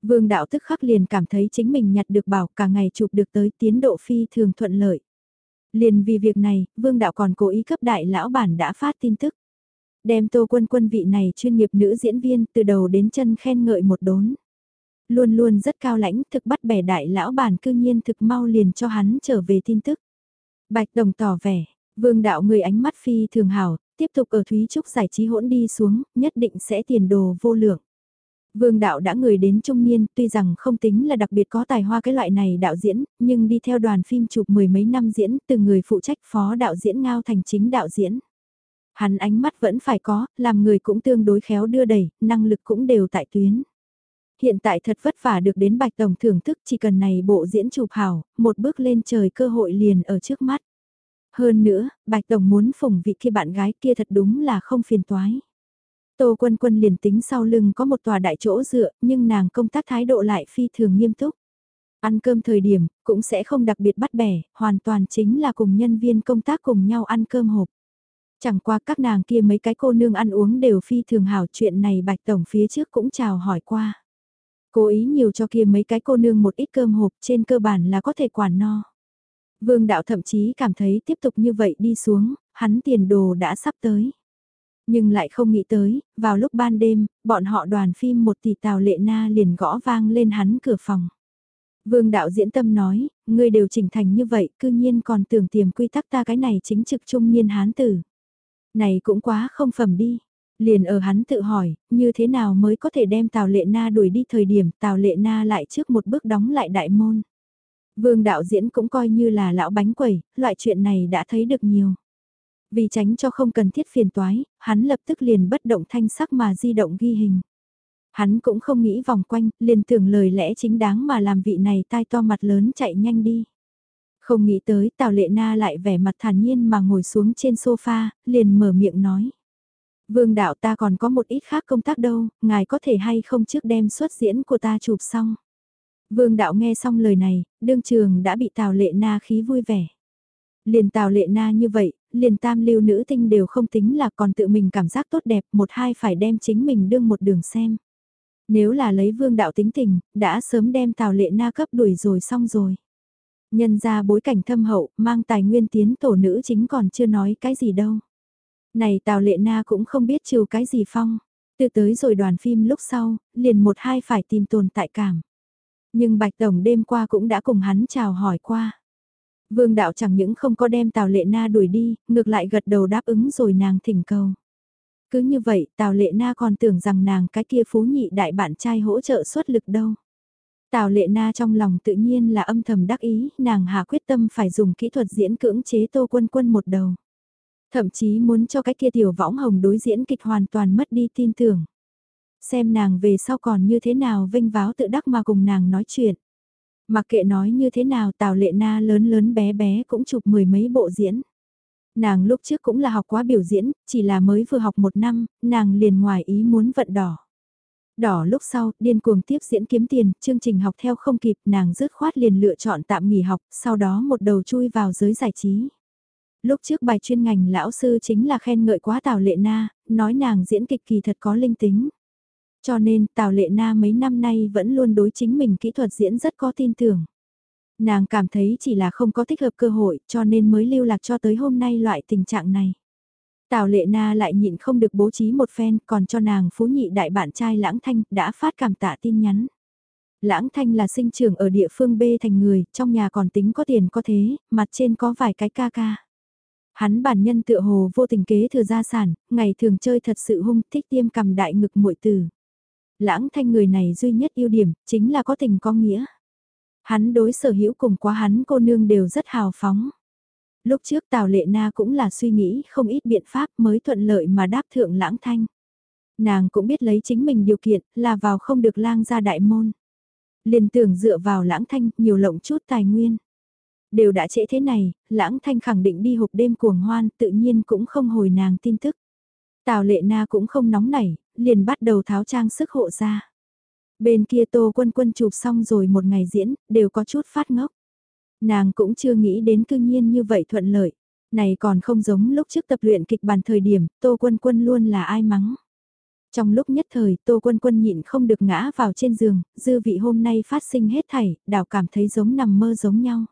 Vương đạo tức khắc liền cảm thấy chính mình nhặt được bảo cả ngày chụp được tới tiến độ phi thường thuận lợi. Liền vì việc này, vương đạo còn cố ý cấp đại lão bản đã phát tin tức. Đem tô quân quân vị này chuyên nghiệp nữ diễn viên từ đầu đến chân khen ngợi một đốn. Luôn luôn rất cao lãnh thực bắt bẻ đại lão bản cư nhiên thực mau liền cho hắn trở về tin tức. Bạch đồng tỏ vẻ, vương đạo người ánh mắt phi thường hảo, tiếp tục ở Thúy Trúc giải trí hỗn đi xuống, nhất định sẽ tiền đồ vô lượng. Vương đạo đã người đến trung niên, tuy rằng không tính là đặc biệt có tài hoa cái loại này đạo diễn, nhưng đi theo đoàn phim chụp mười mấy năm diễn, từ người phụ trách phó đạo diễn ngao thành chính đạo diễn. Hắn ánh mắt vẫn phải có, làm người cũng tương đối khéo đưa đẩy, năng lực cũng đều tại tuyến. Hiện tại thật vất vả được đến Bạch Tổng thưởng thức chỉ cần này bộ diễn chụp hảo, một bước lên trời cơ hội liền ở trước mắt. Hơn nữa, Bạch Tổng muốn phủng vị kia bạn gái kia thật đúng là không phiền toái. Tô Quân Quân liền tính sau lưng có một tòa đại chỗ dựa, nhưng nàng công tác thái độ lại phi thường nghiêm túc. Ăn cơm thời điểm, cũng sẽ không đặc biệt bắt bẻ, hoàn toàn chính là cùng nhân viên công tác cùng nhau ăn cơm hộp. Chẳng qua các nàng kia mấy cái cô nương ăn uống đều phi thường hảo chuyện này Bạch Tổng phía trước cũng chào hỏi qua. Cố ý nhiều cho kia mấy cái cô nương một ít cơm hộp trên cơ bản là có thể quản no. Vương đạo thậm chí cảm thấy tiếp tục như vậy đi xuống, hắn tiền đồ đã sắp tới. Nhưng lại không nghĩ tới, vào lúc ban đêm, bọn họ đoàn phim một tỷ tàu lệ na liền gõ vang lên hắn cửa phòng. Vương đạo diễn tâm nói, ngươi đều chỉnh thành như vậy, cư nhiên còn tưởng tiềm quy tắc ta cái này chính trực trung niên hán tử. Này cũng quá không phẩm đi. Liền ở hắn tự hỏi, như thế nào mới có thể đem Tào Lệ Na đuổi đi thời điểm Tào Lệ Na lại trước một bước đóng lại đại môn. Vương đạo diễn cũng coi như là lão bánh quẩy, loại chuyện này đã thấy được nhiều. Vì tránh cho không cần thiết phiền toái, hắn lập tức liền bất động thanh sắc mà di động ghi hình. Hắn cũng không nghĩ vòng quanh, liền tưởng lời lẽ chính đáng mà làm vị này tai to mặt lớn chạy nhanh đi. Không nghĩ tới Tào Lệ Na lại vẻ mặt thản nhiên mà ngồi xuống trên sofa, liền mở miệng nói. Vương đạo ta còn có một ít khác công tác đâu, ngài có thể hay không trước đem xuất diễn của ta chụp xong. Vương đạo nghe xong lời này, đương trường đã bị Tào Lệ Na khí vui vẻ. Liền Tào Lệ Na như vậy, liền tam lưu nữ tinh đều không tính là còn tự mình cảm giác tốt đẹp, một hai phải đem chính mình đương một đường xem. Nếu là lấy vương đạo tính tình, đã sớm đem Tào Lệ Na cấp đuổi rồi xong rồi. Nhân ra bối cảnh thâm hậu, mang tài nguyên tiến tổ nữ chính còn chưa nói cái gì đâu. Này Tào Lệ Na cũng không biết trừ cái gì phong. Từ tới rồi đoàn phim lúc sau, liền một hai phải tìm tồn tại cảm. Nhưng Bạch Tổng đêm qua cũng đã cùng hắn chào hỏi qua. Vương đạo chẳng những không có đem Tào Lệ Na đuổi đi, ngược lại gật đầu đáp ứng rồi nàng thỉnh cầu. Cứ như vậy, Tào Lệ Na còn tưởng rằng nàng cái kia phú nhị đại bạn trai hỗ trợ xuất lực đâu. Tào Lệ Na trong lòng tự nhiên là âm thầm đắc ý, nàng hà quyết tâm phải dùng kỹ thuật diễn cưỡng chế Tô Quân Quân một đầu. Thậm chí muốn cho cái kia tiểu võng hồng đối diễn kịch hoàn toàn mất đi tin tưởng. Xem nàng về sau còn như thế nào vinh váo tự đắc mà cùng nàng nói chuyện. Mặc kệ nói như thế nào Tào Lệ Na lớn lớn bé bé cũng chụp mười mấy bộ diễn. Nàng lúc trước cũng là học quá biểu diễn, chỉ là mới vừa học một năm, nàng liền ngoài ý muốn vận đỏ. Đỏ lúc sau, điên cuồng tiếp diễn kiếm tiền, chương trình học theo không kịp, nàng dứt khoát liền lựa chọn tạm nghỉ học, sau đó một đầu chui vào giới giải trí. Lúc trước bài chuyên ngành lão sư chính là khen ngợi quá Tào Lệ Na, nói nàng diễn kịch kỳ thật có linh tính. Cho nên Tào Lệ Na mấy năm nay vẫn luôn đối chính mình kỹ thuật diễn rất có tin tưởng. Nàng cảm thấy chỉ là không có thích hợp cơ hội cho nên mới lưu lạc cho tới hôm nay loại tình trạng này. Tào Lệ Na lại nhịn không được bố trí một phen còn cho nàng phú nhị đại bạn trai lãng thanh đã phát cảm tạ tin nhắn. Lãng Thanh là sinh trưởng ở địa phương B thành người, trong nhà còn tính có tiền có thế, mặt trên có vài cái ca ca. Hắn bản nhân tựa hồ vô tình kế thừa gia sản, ngày thường chơi thật sự hung thích tiêm cầm đại ngực muội tử. Lãng Thanh người này duy nhất ưu điểm, chính là có tình có nghĩa. Hắn đối sở hữu cùng quá hắn cô nương đều rất hào phóng. Lúc trước Tào Lệ Na cũng là suy nghĩ không ít biện pháp mới thuận lợi mà đáp thượng lãng thanh. Nàng cũng biết lấy chính mình điều kiện là vào không được lang ra đại môn. Liền tưởng dựa vào lãng thanh nhiều lộng chút tài nguyên. Đều đã trễ thế này, lãng thanh khẳng định đi hộp đêm cuồng hoan tự nhiên cũng không hồi nàng tin tức. Tào lệ na cũng không nóng nảy, liền bắt đầu tháo trang sức hộ ra. Bên kia tô quân quân chụp xong rồi một ngày diễn, đều có chút phát ngốc. Nàng cũng chưa nghĩ đến cương nhiên như vậy thuận lợi. Này còn không giống lúc trước tập luyện kịch bản thời điểm, tô quân quân luôn là ai mắng. Trong lúc nhất thời, Tô Quân Quân nhịn không được ngã vào trên giường, dư vị hôm nay phát sinh hết thảy, đảo cảm thấy giống nằm mơ giống nhau.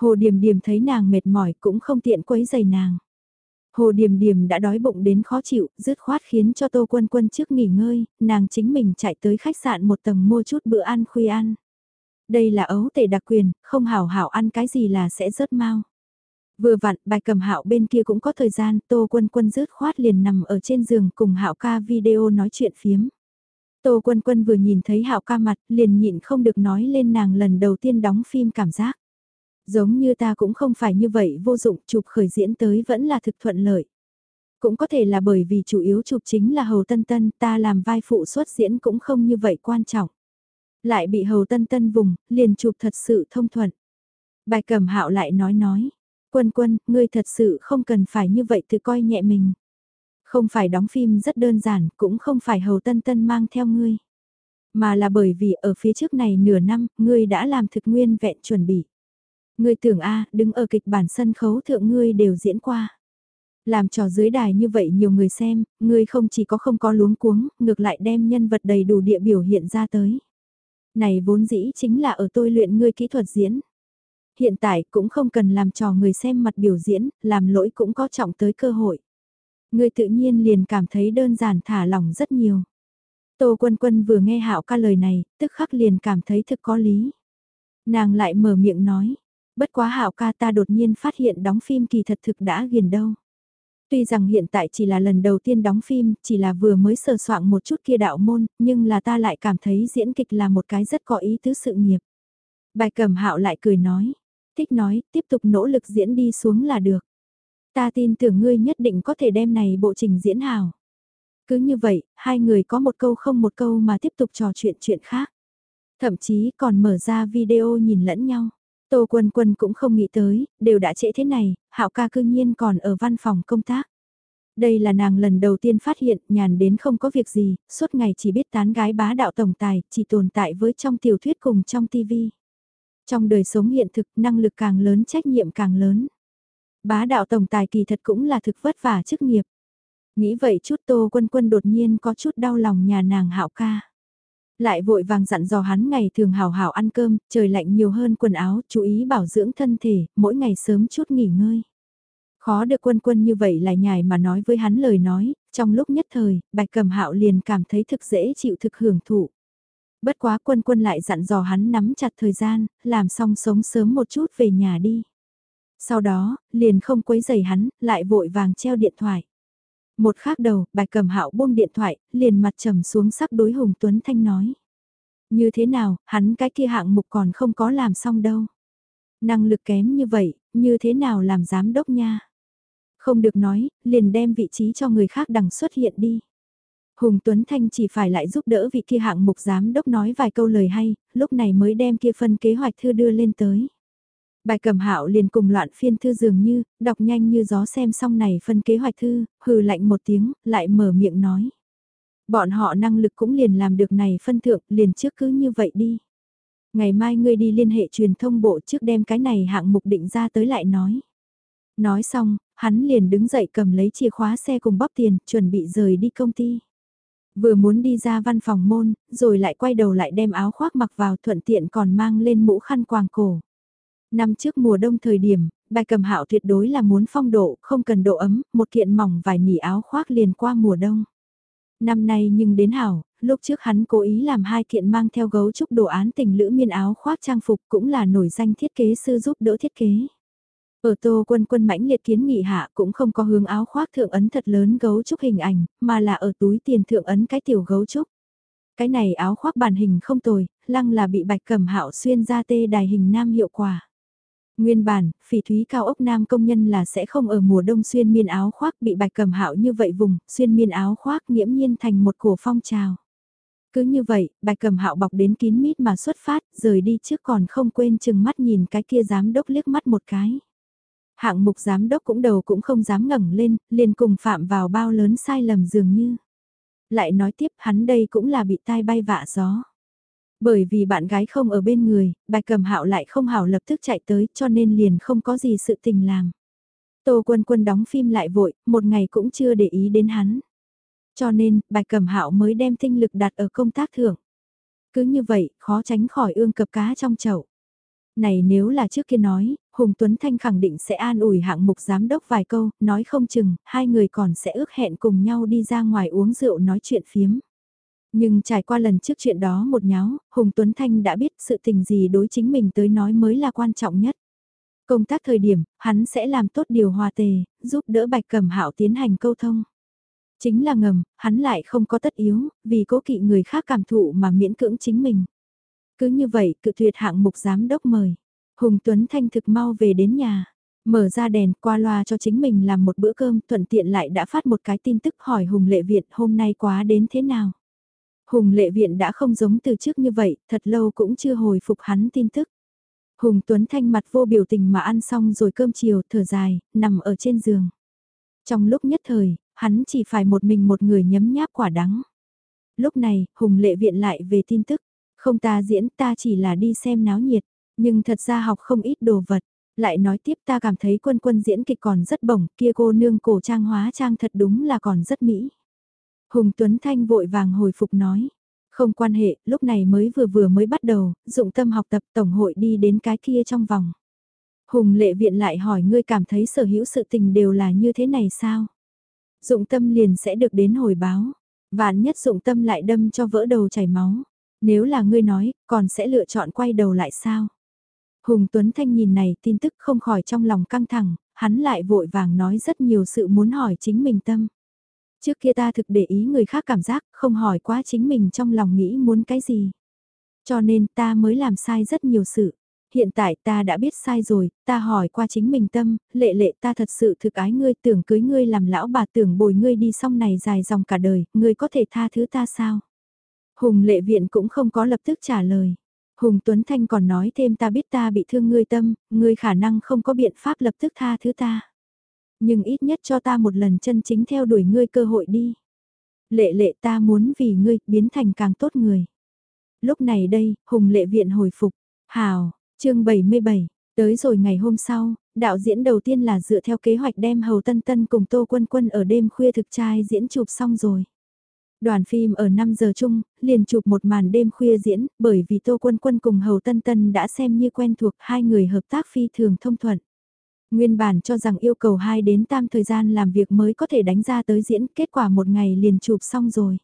Hồ Điềm Điềm thấy nàng mệt mỏi cũng không tiện quấy giày nàng. Hồ Điềm Điềm đã đói bụng đến khó chịu, dứt khoát khiến cho Tô Quân Quân trước nghỉ ngơi, nàng chính mình chạy tới khách sạn một tầng mua chút bữa ăn khuya ăn. Đây là ấu tể đặc quyền, không hảo hảo ăn cái gì là sẽ rớt mau. Vừa vặn, bài cầm hạo bên kia cũng có thời gian, Tô Quân Quân rớt khoát liền nằm ở trên giường cùng hạo ca video nói chuyện phiếm. Tô Quân Quân vừa nhìn thấy hạo ca mặt, liền nhịn không được nói lên nàng lần đầu tiên đóng phim cảm giác. Giống như ta cũng không phải như vậy vô dụng, chụp khởi diễn tới vẫn là thực thuận lợi. Cũng có thể là bởi vì chủ yếu chụp chính là Hầu Tân Tân, ta làm vai phụ xuất diễn cũng không như vậy quan trọng. Lại bị Hầu Tân Tân vùng, liền chụp thật sự thông thuận. Bài cầm hạo lại nói nói, Quân quân, ngươi thật sự không cần phải như vậy tự coi nhẹ mình. Không phải đóng phim rất đơn giản, cũng không phải hầu tân tân mang theo ngươi. Mà là bởi vì ở phía trước này nửa năm, ngươi đã làm thực nguyên vẹn chuẩn bị. Ngươi tưởng a đứng ở kịch bản sân khấu thượng ngươi đều diễn qua. Làm trò dưới đài như vậy nhiều người xem, ngươi không chỉ có không có luống cuống, ngược lại đem nhân vật đầy đủ địa biểu hiện ra tới. Này vốn dĩ chính là ở tôi luyện ngươi kỹ thuật diễn. Hiện tại cũng không cần làm trò người xem mặt biểu diễn, làm lỗi cũng có trọng tới cơ hội. ngươi tự nhiên liền cảm thấy đơn giản thả lỏng rất nhiều. Tô Quân Quân vừa nghe Hạo ca lời này, tức khắc liền cảm thấy thực có lý. Nàng lại mở miệng nói, bất quá Hạo ca ta đột nhiên phát hiện đóng phim kỳ thật thực đã ghiền đâu. Tuy rằng hiện tại chỉ là lần đầu tiên đóng phim, chỉ là vừa mới sờ soạn một chút kia đạo môn, nhưng là ta lại cảm thấy diễn kịch là một cái rất có ý tứ sự nghiệp. Bài cầm hạo lại cười nói, thích nói, tiếp tục nỗ lực diễn đi xuống là được. Ta tin tưởng ngươi nhất định có thể đem này bộ trình diễn hào. Cứ như vậy, hai người có một câu không một câu mà tiếp tục trò chuyện chuyện khác. Thậm chí còn mở ra video nhìn lẫn nhau. Tô Quân Quân cũng không nghĩ tới, đều đã trễ thế này, Hạo ca cư nhiên còn ở văn phòng công tác. Đây là nàng lần đầu tiên phát hiện nhàn đến không có việc gì, suốt ngày chỉ biết tán gái bá đạo tổng tài, chỉ tồn tại với trong tiểu thuyết cùng trong tivi. Trong đời sống hiện thực năng lực càng lớn trách nhiệm càng lớn. Bá đạo tổng tài kỳ thật cũng là thực vất vả chức nghiệp. Nghĩ vậy chút tô quân quân đột nhiên có chút đau lòng nhà nàng hạo ca. Lại vội vàng dặn dò hắn ngày thường hào hào ăn cơm, trời lạnh nhiều hơn quần áo, chú ý bảo dưỡng thân thể, mỗi ngày sớm chút nghỉ ngơi. Khó được quân quân như vậy lại nhài mà nói với hắn lời nói, trong lúc nhất thời, bạch cầm hạo liền cảm thấy thực dễ chịu thực hưởng thụ. Bất quá quân quân lại dặn dò hắn nắm chặt thời gian, làm xong sống sớm một chút về nhà đi. Sau đó, liền không quấy giày hắn, lại vội vàng treo điện thoại. Một khác đầu, bạch cầm hạo buông điện thoại, liền mặt trầm xuống sắc đối Hùng Tuấn Thanh nói. Như thế nào, hắn cái kia hạng mục còn không có làm xong đâu. Năng lực kém như vậy, như thế nào làm giám đốc nha. Không được nói, liền đem vị trí cho người khác đằng xuất hiện đi. Hùng Tuấn Thanh chỉ phải lại giúp đỡ vị kia hạng mục giám đốc nói vài câu lời hay, lúc này mới đem kia phân kế hoạch thư đưa lên tới. Bài cầm hạo liền cùng loạn phiên thư dường như, đọc nhanh như gió xem xong này phân kế hoạch thư, hừ lạnh một tiếng, lại mở miệng nói. Bọn họ năng lực cũng liền làm được này phân thượng, liền trước cứ như vậy đi. Ngày mai ngươi đi liên hệ truyền thông bộ trước đem cái này hạng mục định ra tới lại nói. Nói xong, hắn liền đứng dậy cầm lấy chìa khóa xe cùng bóp tiền, chuẩn bị rời đi công ty. Vừa muốn đi ra văn phòng môn, rồi lại quay đầu lại đem áo khoác mặc vào thuận tiện còn mang lên mũ khăn quàng cổ. Năm trước mùa đông thời điểm, bài cầm hạo tuyệt đối là muốn phong độ, không cần độ ấm, một kiện mỏng vài nỉ áo khoác liền qua mùa đông. Năm nay nhưng đến hảo, lúc trước hắn cố ý làm hai kiện mang theo gấu trúc đồ án tình lữ miên áo khoác trang phục cũng là nổi danh thiết kế sư giúp đỡ thiết kế. Ở tô quân quân mãnh liệt kiến nghị hạ cũng không có hướng áo khoác thượng ấn thật lớn gấu trúc hình ảnh, mà là ở túi tiền thượng ấn cái tiểu gấu trúc. Cái này áo khoác bản hình không tồi, lăng là bị bạch cẩm hạo xuyên ra tê đài hình nam hiệu quả. Nguyên bản, phỉ thúy cao ốc nam công nhân là sẽ không ở mùa đông xuyên miên áo khoác bị bạch cẩm hạo như vậy vùng, xuyên miên áo khoác nghiễm nhiên thành một cổ phong trào. Cứ như vậy, bạch cẩm hạo bọc đến kín mít mà xuất phát, rời đi trước còn không quên chừng mắt nhìn cái kia giám đốc liếc mắt một cái. Hạng mục giám đốc cũng đầu cũng không dám ngẩng lên, liền cùng phạm vào bao lớn sai lầm dường như. Lại nói tiếp hắn đây cũng là bị tai bay vạ gió. Bởi vì bạn gái không ở bên người, bạch cầm hạo lại không hảo lập tức chạy tới cho nên liền không có gì sự tình làm. Tô quân quân đóng phim lại vội, một ngày cũng chưa để ý đến hắn. Cho nên, bạch cầm hạo mới đem tinh lực đặt ở công tác thưởng. Cứ như vậy, khó tránh khỏi ương cập cá trong chậu. Này nếu là trước kia nói, Hùng Tuấn Thanh khẳng định sẽ an ủi hạng mục giám đốc vài câu, nói không chừng, hai người còn sẽ ước hẹn cùng nhau đi ra ngoài uống rượu nói chuyện phiếm. Nhưng trải qua lần trước chuyện đó một nháo, Hùng Tuấn Thanh đã biết sự tình gì đối chính mình tới nói mới là quan trọng nhất. Công tác thời điểm, hắn sẽ làm tốt điều hòa tề, giúp đỡ Bạch Cẩm Hạo tiến hành câu thông. Chính là ngầm, hắn lại không có tất yếu, vì cố kỵ người khác cảm thụ mà miễn cưỡng chính mình. Cứ như vậy, cự tuyệt hạng mục giám đốc mời. Hùng Tuấn Thanh thực mau về đến nhà. Mở ra đèn qua loa cho chính mình làm một bữa cơm thuận tiện lại đã phát một cái tin tức hỏi Hùng Lệ Viện hôm nay quá đến thế nào. Hùng Lệ Viện đã không giống từ trước như vậy, thật lâu cũng chưa hồi phục hắn tin tức. Hùng Tuấn Thanh mặt vô biểu tình mà ăn xong rồi cơm chiều thở dài, nằm ở trên giường. Trong lúc nhất thời, hắn chỉ phải một mình một người nhấm nháp quả đắng. Lúc này, Hùng Lệ Viện lại về tin tức. Không ta diễn ta chỉ là đi xem náo nhiệt, nhưng thật ra học không ít đồ vật. Lại nói tiếp ta cảm thấy quân quân diễn kịch còn rất bổng, kia cô nương cổ trang hóa trang thật đúng là còn rất mỹ. Hùng Tuấn Thanh vội vàng hồi phục nói. Không quan hệ, lúc này mới vừa vừa mới bắt đầu, dụng tâm học tập tổng hội đi đến cái kia trong vòng. Hùng lệ viện lại hỏi ngươi cảm thấy sở hữu sự tình đều là như thế này sao? Dụng tâm liền sẽ được đến hồi báo. Vạn nhất dụng tâm lại đâm cho vỡ đầu chảy máu. Nếu là ngươi nói, còn sẽ lựa chọn quay đầu lại sao? Hùng Tuấn Thanh nhìn này tin tức không khỏi trong lòng căng thẳng, hắn lại vội vàng nói rất nhiều sự muốn hỏi chính mình tâm. Trước kia ta thực để ý người khác cảm giác, không hỏi quá chính mình trong lòng nghĩ muốn cái gì. Cho nên ta mới làm sai rất nhiều sự. Hiện tại ta đã biết sai rồi, ta hỏi qua chính mình tâm, lệ lệ ta thật sự thực ái ngươi tưởng cưới ngươi làm lão bà tưởng bồi ngươi đi xong này dài dòng cả đời, ngươi có thể tha thứ ta sao? Hùng lệ viện cũng không có lập tức trả lời. Hùng Tuấn Thanh còn nói thêm ta biết ta bị thương ngươi tâm, ngươi khả năng không có biện pháp lập tức tha thứ ta. Nhưng ít nhất cho ta một lần chân chính theo đuổi ngươi cơ hội đi. Lệ lệ ta muốn vì ngươi biến thành càng tốt người. Lúc này đây, Hùng lệ viện hồi phục. Hào, chương 77, tới rồi ngày hôm sau, đạo diễn đầu tiên là dựa theo kế hoạch đem Hầu Tân Tân cùng Tô Quân Quân ở đêm khuya thực trai diễn chụp xong rồi. Đoàn phim ở 5 giờ chung, liền chụp một màn đêm khuya diễn, bởi vì Tô Quân Quân cùng Hầu Tân Tân đã xem như quen thuộc hai người hợp tác phi thường thông thuận. Nguyên bản cho rằng yêu cầu 2 đến tam thời gian làm việc mới có thể đánh ra tới diễn, kết quả một ngày liền chụp xong rồi.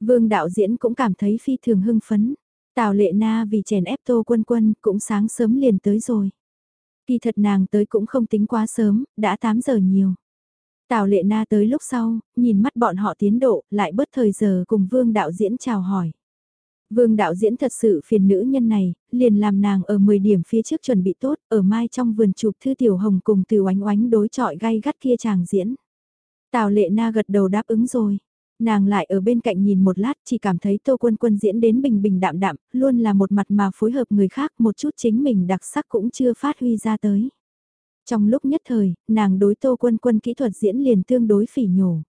Vương đạo diễn cũng cảm thấy phi thường hưng phấn. Tào lệ na vì chèn ép Tô Quân Quân cũng sáng sớm liền tới rồi. Kỳ thật nàng tới cũng không tính quá sớm, đã 8 giờ nhiều. Tào lệ na tới lúc sau, nhìn mắt bọn họ tiến độ, lại bớt thời giờ cùng vương đạo diễn chào hỏi. Vương đạo diễn thật sự phiền nữ nhân này, liền làm nàng ở 10 điểm phía trước chuẩn bị tốt, ở mai trong vườn chụp thư tiểu hồng cùng từ oánh oánh đối trọi gay gắt kia chàng diễn. Tào lệ na gật đầu đáp ứng rồi. Nàng lại ở bên cạnh nhìn một lát chỉ cảm thấy tô quân quân diễn đến bình bình đạm đạm, luôn là một mặt mà phối hợp người khác một chút chính mình đặc sắc cũng chưa phát huy ra tới. Trong lúc nhất thời, nàng đối tô quân quân kỹ thuật diễn liền tương đối phỉ nhổ.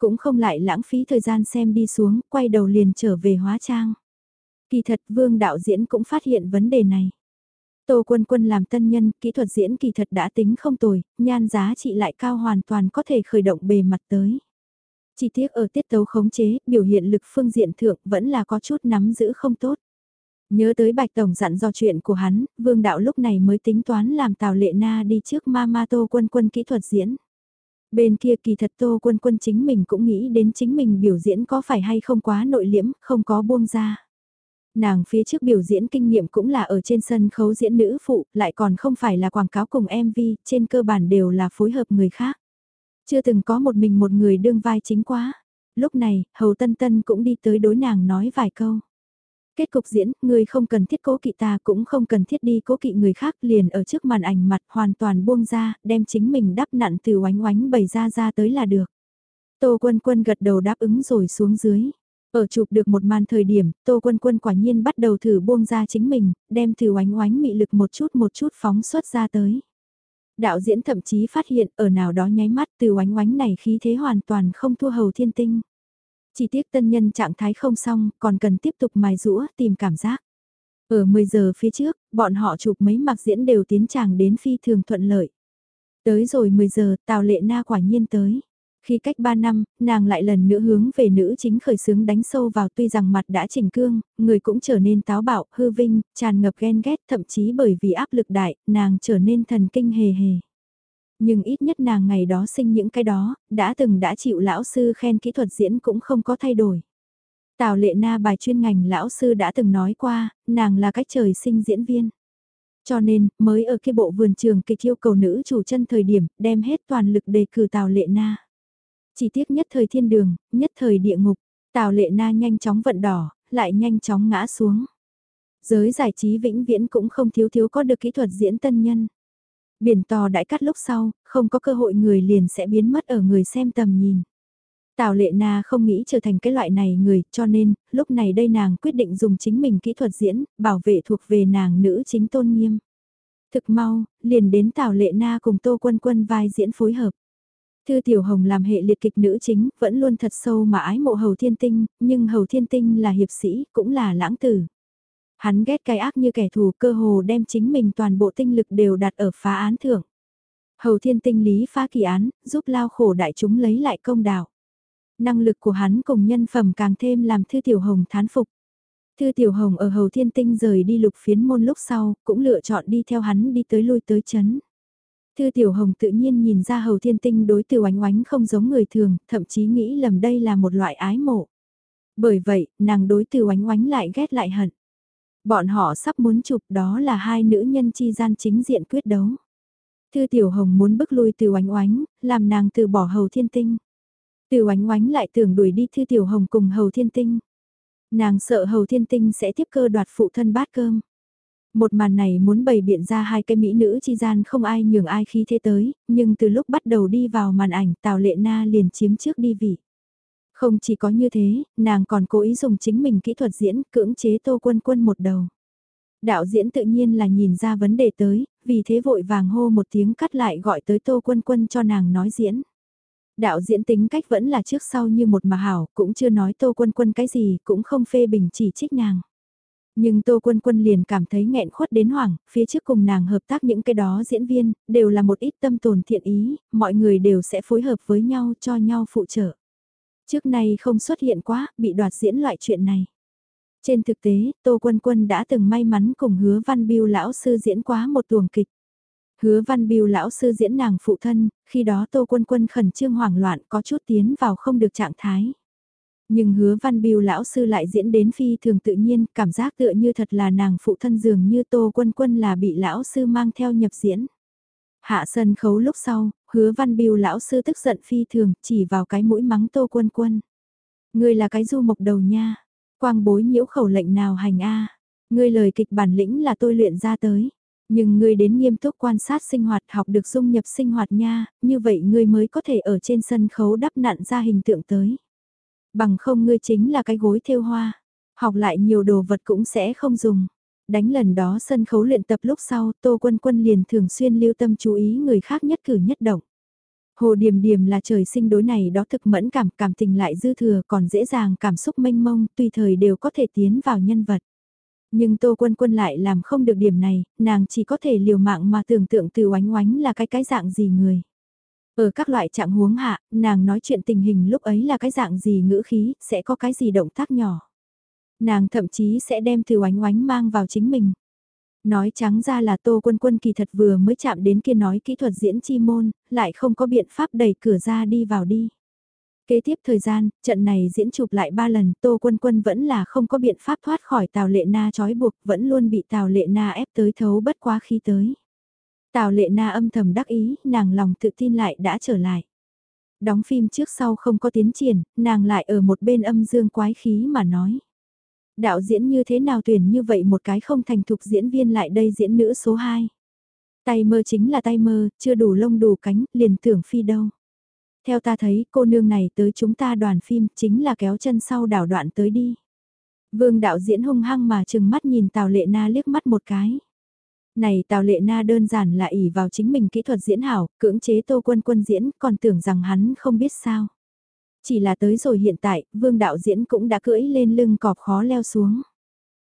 Cũng không lại lãng phí thời gian xem đi xuống, quay đầu liền trở về hóa trang. Kỳ thật vương đạo diễn cũng phát hiện vấn đề này. Tô quân quân làm tân nhân, kỹ thuật diễn kỳ thật đã tính không tồi, nhan giá trị lại cao hoàn toàn có thể khởi động bề mặt tới. Chi tiết ở tiết tấu khống chế, biểu hiện lực phương diện thượng vẫn là có chút nắm giữ không tốt. Nhớ tới Bạch Tổng dặn do chuyện của hắn, Vương Đạo lúc này mới tính toán làm Tào Lệ Na đi trước Mama Tô quân quân kỹ thuật diễn. Bên kia kỳ thật Tô Quân Quân chính mình cũng nghĩ đến chính mình biểu diễn có phải hay không quá nội liễm, không có buông ra. Nàng phía trước biểu diễn kinh nghiệm cũng là ở trên sân khấu diễn nữ phụ, lại còn không phải là quảng cáo cùng MV, trên cơ bản đều là phối hợp người khác. Chưa từng có một mình một người đương vai chính quá. Lúc này, Hầu Tân Tân cũng đi tới đối nàng nói vài câu. Kết cục diễn, người không cần thiết cố kỵ ta cũng không cần thiết đi cố kỵ người khác liền ở trước màn ảnh mặt hoàn toàn buông ra, đem chính mình đắp nặn từ oánh oánh bày ra ra tới là được. Tô Quân Quân gật đầu đáp ứng rồi xuống dưới. Ở chụp được một màn thời điểm, Tô Quân Quân quả nhiên bắt đầu thử buông ra chính mình, đem từ oánh oánh mị lực một chút một chút phóng xuất ra tới. Đạo diễn thậm chí phát hiện ở nào đó nháy mắt từ oánh oánh này khí thế hoàn toàn không thua hầu thiên tinh. Chỉ tiếc tân nhân trạng thái không xong, còn cần tiếp tục mài rũa tìm cảm giác. Ở 10 giờ phía trước, bọn họ chụp mấy mặc diễn đều tiến tràng đến phi thường thuận lợi. Tới rồi 10 giờ, Tào Lệ Na quả nhiên tới. Khi cách 3 năm, nàng lại lần nữa hướng về nữ chính khởi sướng đánh sâu vào tuy rằng mặt đã chỉnh cương, người cũng trở nên táo bạo, hư vinh, tràn ngập ghen ghét thậm chí bởi vì áp lực đại, nàng trở nên thần kinh hề hề. Nhưng ít nhất nàng ngày đó sinh những cái đó, đã từng đã chịu lão sư khen kỹ thuật diễn cũng không có thay đổi. Tào lệ na bài chuyên ngành lão sư đã từng nói qua, nàng là cách trời sinh diễn viên. Cho nên, mới ở cái bộ vườn trường kịch yêu cầu nữ chủ chân thời điểm, đem hết toàn lực đề cử Tào lệ na. Chỉ tiếc nhất thời thiên đường, nhất thời địa ngục, Tào lệ na nhanh chóng vận đỏ, lại nhanh chóng ngã xuống. Giới giải trí vĩnh viễn cũng không thiếu thiếu có được kỹ thuật diễn tân nhân. Biển to đãi cắt lúc sau, không có cơ hội người liền sẽ biến mất ở người xem tầm nhìn. Tào lệ na không nghĩ trở thành cái loại này người, cho nên, lúc này đây nàng quyết định dùng chính mình kỹ thuật diễn, bảo vệ thuộc về nàng nữ chính tôn nghiêm. Thực mau, liền đến Tào lệ na cùng Tô Quân Quân vai diễn phối hợp. Thư Tiểu Hồng làm hệ liệt kịch nữ chính, vẫn luôn thật sâu mà ái mộ Hầu Thiên Tinh, nhưng Hầu Thiên Tinh là hiệp sĩ, cũng là lãng tử. Hắn ghét cái ác như kẻ thù cơ hồ đem chính mình toàn bộ tinh lực đều đặt ở phá án thưởng. Hầu thiên tinh lý phá kỳ án, giúp lao khổ đại chúng lấy lại công đạo. Năng lực của hắn cùng nhân phẩm càng thêm làm Thư Tiểu Hồng thán phục. Thư Tiểu Hồng ở Hầu Thiên Tinh rời đi lục phiến môn lúc sau, cũng lựa chọn đi theo hắn đi tới lui tới chấn. Thư Tiểu Hồng tự nhiên nhìn ra Hầu Thiên Tinh đối từ oánh oánh không giống người thường, thậm chí nghĩ lầm đây là một loại ái mộ. Bởi vậy, nàng đối từ oánh oánh lại ghét lại hận. Bọn họ sắp muốn chụp đó là hai nữ nhân chi gian chính diện quyết đấu. Thư Tiểu Hồng muốn bước lui từ oánh oánh, làm nàng từ bỏ hầu thiên tinh. Từ oánh oánh lại tưởng đuổi đi Thư Tiểu Hồng cùng hầu thiên tinh. Nàng sợ hầu thiên tinh sẽ tiếp cơ đoạt phụ thân bát cơm. Một màn này muốn bày biện ra hai cái mỹ nữ chi gian không ai nhường ai khi thế tới, nhưng từ lúc bắt đầu đi vào màn ảnh Tào Lệ Na liền chiếm trước đi vị. Không chỉ có như thế, nàng còn cố ý dùng chính mình kỹ thuật diễn cưỡng chế Tô Quân Quân một đầu. Đạo diễn tự nhiên là nhìn ra vấn đề tới, vì thế vội vàng hô một tiếng cắt lại gọi tới Tô Quân Quân cho nàng nói diễn. Đạo diễn tính cách vẫn là trước sau như một mà hảo, cũng chưa nói Tô Quân Quân cái gì, cũng không phê bình chỉ trích nàng. Nhưng Tô Quân Quân liền cảm thấy nghẹn khuất đến hoảng, phía trước cùng nàng hợp tác những cái đó diễn viên, đều là một ít tâm tồn thiện ý, mọi người đều sẽ phối hợp với nhau cho nhau phụ trợ. Trước nay không xuất hiện quá, bị đoạt diễn loại chuyện này. Trên thực tế, Tô Quân Quân đã từng may mắn cùng hứa văn biêu lão sư diễn quá một tuồng kịch. Hứa văn biêu lão sư diễn nàng phụ thân, khi đó Tô Quân Quân khẩn trương hoảng loạn có chút tiến vào không được trạng thái. Nhưng hứa văn biêu lão sư lại diễn đến phi thường tự nhiên, cảm giác tựa như thật là nàng phụ thân dường như Tô Quân Quân là bị lão sư mang theo nhập diễn. Hạ sân khấu lúc sau, hứa văn biêu lão sư tức giận phi thường, chỉ vào cái mũi mắng tô quân quân. Ngươi là cái du mộc đầu nha, quang bối nhiễu khẩu lệnh nào hành a Ngươi lời kịch bản lĩnh là tôi luyện ra tới. Nhưng ngươi đến nghiêm túc quan sát sinh hoạt học được dung nhập sinh hoạt nha, như vậy ngươi mới có thể ở trên sân khấu đắp nặn ra hình tượng tới. Bằng không ngươi chính là cái gối thêu hoa, học lại nhiều đồ vật cũng sẽ không dùng đánh lần đó sân khấu luyện tập lúc sau, Tô Quân Quân liền thường xuyên lưu tâm chú ý người khác nhất cử nhất động. Hồ Điềm Điềm là trời sinh đối này đó thực mẫn cảm, cảm tình lại dư thừa còn dễ dàng cảm xúc mênh mông, tùy thời đều có thể tiến vào nhân vật. Nhưng Tô Quân Quân lại làm không được điểm này, nàng chỉ có thể liều mạng mà tưởng tượng từ oánh oánh là cái cái dạng gì người. Ở các loại trạng huống hạ, nàng nói chuyện tình hình lúc ấy là cái dạng gì ngữ khí, sẽ có cái gì động tác nhỏ. Nàng thậm chí sẽ đem từ oánh oánh mang vào chính mình. Nói trắng ra là Tô Quân Quân kỳ thật vừa mới chạm đến kia nói kỹ thuật diễn chi môn, lại không có biện pháp đẩy cửa ra đi vào đi. Kế tiếp thời gian, trận này diễn chụp lại ba lần, Tô Quân Quân vẫn là không có biện pháp thoát khỏi Tào Lệ Na trói buộc, vẫn luôn bị Tào Lệ Na ép tới thấu bất quá khi tới. Tào Lệ Na âm thầm đắc ý, nàng lòng tự tin lại đã trở lại. Đóng phim trước sau không có tiến triển, nàng lại ở một bên âm dương quái khí mà nói. Đạo diễn như thế nào tuyển như vậy một cái không thành thục diễn viên lại đây diễn nữ số 2. Tay mơ chính là tay mơ, chưa đủ lông đủ cánh, liền tưởng phi đâu. Theo ta thấy cô nương này tới chúng ta đoàn phim chính là kéo chân sau đảo đoạn tới đi. Vương đạo diễn hung hăng mà chừng mắt nhìn Tào Lệ Na liếc mắt một cái. Này Tào Lệ Na đơn giản là ỉ vào chính mình kỹ thuật diễn hảo, cưỡng chế tô quân quân diễn, còn tưởng rằng hắn không biết sao. Chỉ là tới rồi hiện tại, vương đạo diễn cũng đã cưỡi lên lưng cọp khó leo xuống.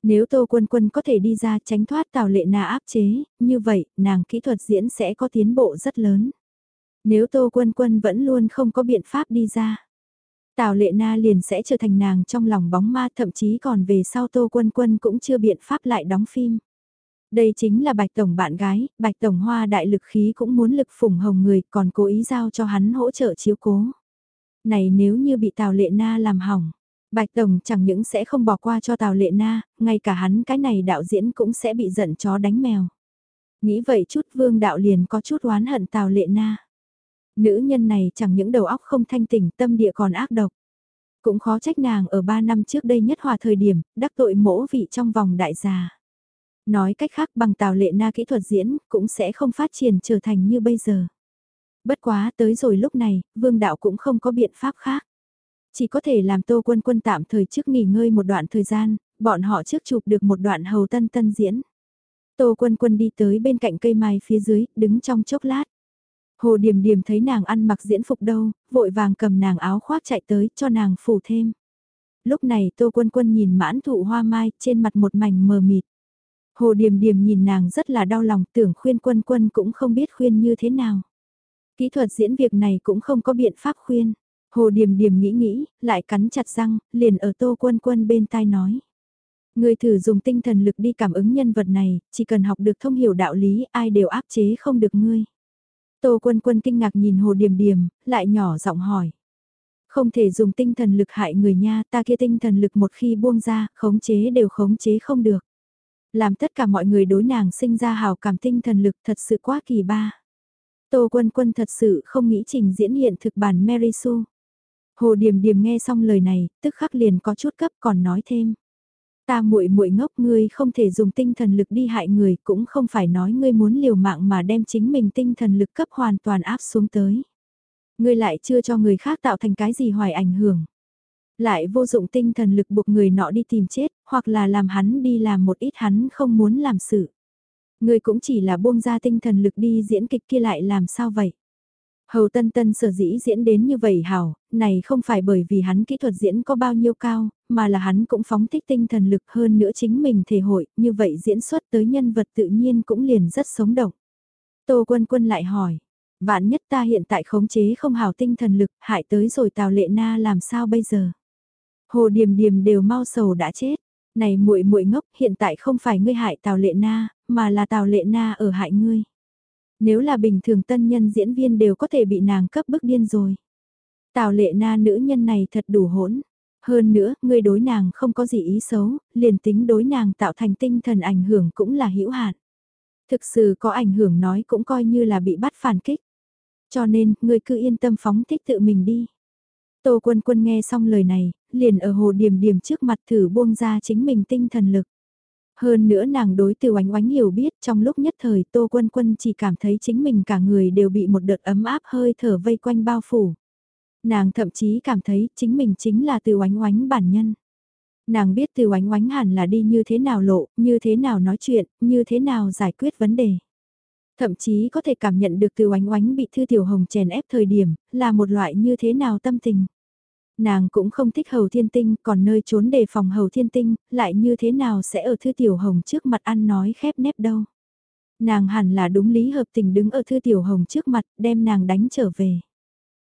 Nếu Tô Quân Quân có thể đi ra tránh thoát Tào Lệ Na áp chế, như vậy, nàng kỹ thuật diễn sẽ có tiến bộ rất lớn. Nếu Tô Quân Quân vẫn luôn không có biện pháp đi ra, Tào Lệ Na liền sẽ trở thành nàng trong lòng bóng ma thậm chí còn về sau Tô Quân Quân cũng chưa biện pháp lại đóng phim. Đây chính là Bạch Tổng bạn gái, Bạch Tổng Hoa đại lực khí cũng muốn lực phủng hồng người còn cố ý giao cho hắn hỗ trợ chiếu cố. Này nếu như bị Tào Lệ Na làm hỏng, Bạch Tổng chẳng những sẽ không bỏ qua cho Tào Lệ Na, ngay cả hắn cái này đạo diễn cũng sẽ bị giận chó đánh mèo. Nghĩ vậy chút vương đạo liền có chút oán hận Tào Lệ Na. Nữ nhân này chẳng những đầu óc không thanh tỉnh tâm địa còn ác độc. Cũng khó trách nàng ở 3 năm trước đây nhất hòa thời điểm, đắc tội mỗ vị trong vòng đại gia. Nói cách khác bằng Tào Lệ Na kỹ thuật diễn cũng sẽ không phát triển trở thành như bây giờ. Bất quá tới rồi lúc này, vương đạo cũng không có biện pháp khác. Chỉ có thể làm tô quân quân tạm thời trước nghỉ ngơi một đoạn thời gian, bọn họ trước chụp được một đoạn hầu tân tân diễn. Tô quân quân đi tới bên cạnh cây mai phía dưới, đứng trong chốc lát. Hồ Điềm Điềm thấy nàng ăn mặc diễn phục đâu, vội vàng cầm nàng áo khoác chạy tới cho nàng phủ thêm. Lúc này Tô Quân Quân nhìn mãn thụ hoa mai trên mặt một mảnh mờ mịt. Hồ Điềm Điềm nhìn nàng rất là đau lòng tưởng khuyên Quân Quân cũng không biết khuyên như thế nào. Kỹ thuật diễn việc này cũng không có biện pháp khuyên. Hồ Điềm Điềm nghĩ nghĩ, lại cắn chặt răng, liền ở Tô Quân Quân bên tai nói. Người thử dùng tinh thần lực đi cảm ứng nhân vật này, chỉ cần học được thông hiểu đạo lý, ai đều áp chế không được ngươi. Tô Quân Quân kinh ngạc nhìn Hồ Điềm Điềm, lại nhỏ giọng hỏi. Không thể dùng tinh thần lực hại người nha, ta kia tinh thần lực một khi buông ra, khống chế đều khống chế không được. Làm tất cả mọi người đối nàng sinh ra hào cảm tinh thần lực thật sự quá kỳ ba. Tô Quân Quân thật sự không nghĩ trình diễn hiện thực bản Mary Sue. Hồ Điềm Điềm nghe xong lời này, tức khắc liền có chút cấp còn nói thêm. Ta muội muội ngốc ngươi không thể dùng tinh thần lực đi hại người, cũng không phải nói ngươi muốn liều mạng mà đem chính mình tinh thần lực cấp hoàn toàn áp xuống tới. Ngươi lại chưa cho người khác tạo thành cái gì hoài ảnh hưởng. Lại vô dụng tinh thần lực buộc người nọ đi tìm chết, hoặc là làm hắn đi làm một ít hắn không muốn làm sự. Ngươi cũng chỉ là buông ra tinh thần lực đi diễn kịch kia lại làm sao vậy? Hầu Tân Tân sở dĩ diễn đến như vậy hảo, này không phải bởi vì hắn kỹ thuật diễn có bao nhiêu cao, mà là hắn cũng phóng thích tinh thần lực hơn nữa chính mình thể hội, như vậy diễn xuất tới nhân vật tự nhiên cũng liền rất sống động. Tô Quân Quân lại hỏi, vạn nhất ta hiện tại khống chế không hảo tinh thần lực, hại tới rồi Tào Lệ Na làm sao bây giờ? Hồ Điềm Điềm đều mau sầu đã chết. Này muội muội ngốc, hiện tại không phải ngươi hại Tào Lệ Na, mà là Tào Lệ Na ở hại ngươi. Nếu là bình thường tân nhân diễn viên đều có thể bị nàng cấp bức điên rồi. Tào lệ na nữ nhân này thật đủ hỗn. Hơn nữa, ngươi đối nàng không có gì ý xấu, liền tính đối nàng tạo thành tinh thần ảnh hưởng cũng là hữu hạn. Thực sự có ảnh hưởng nói cũng coi như là bị bắt phản kích. Cho nên, ngươi cứ yên tâm phóng thích tự mình đi. Tô quân quân nghe xong lời này, liền ở hồ điểm điểm trước mặt thử buông ra chính mình tinh thần lực. Hơn nữa nàng đối từ oánh oánh hiểu biết trong lúc nhất thời Tô Quân Quân chỉ cảm thấy chính mình cả người đều bị một đợt ấm áp hơi thở vây quanh bao phủ. Nàng thậm chí cảm thấy chính mình chính là từ oánh oánh bản nhân. Nàng biết từ oánh oánh hẳn là đi như thế nào lộ, như thế nào nói chuyện, như thế nào giải quyết vấn đề. Thậm chí có thể cảm nhận được từ oánh oánh bị Thư Tiểu Hồng chèn ép thời điểm, là một loại như thế nào tâm tình. Nàng cũng không thích hầu thiên tinh, còn nơi trốn đề phòng hầu thiên tinh, lại như thế nào sẽ ở thư tiểu hồng trước mặt ăn nói khép nép đâu. Nàng hẳn là đúng lý hợp tình đứng ở thư tiểu hồng trước mặt, đem nàng đánh trở về.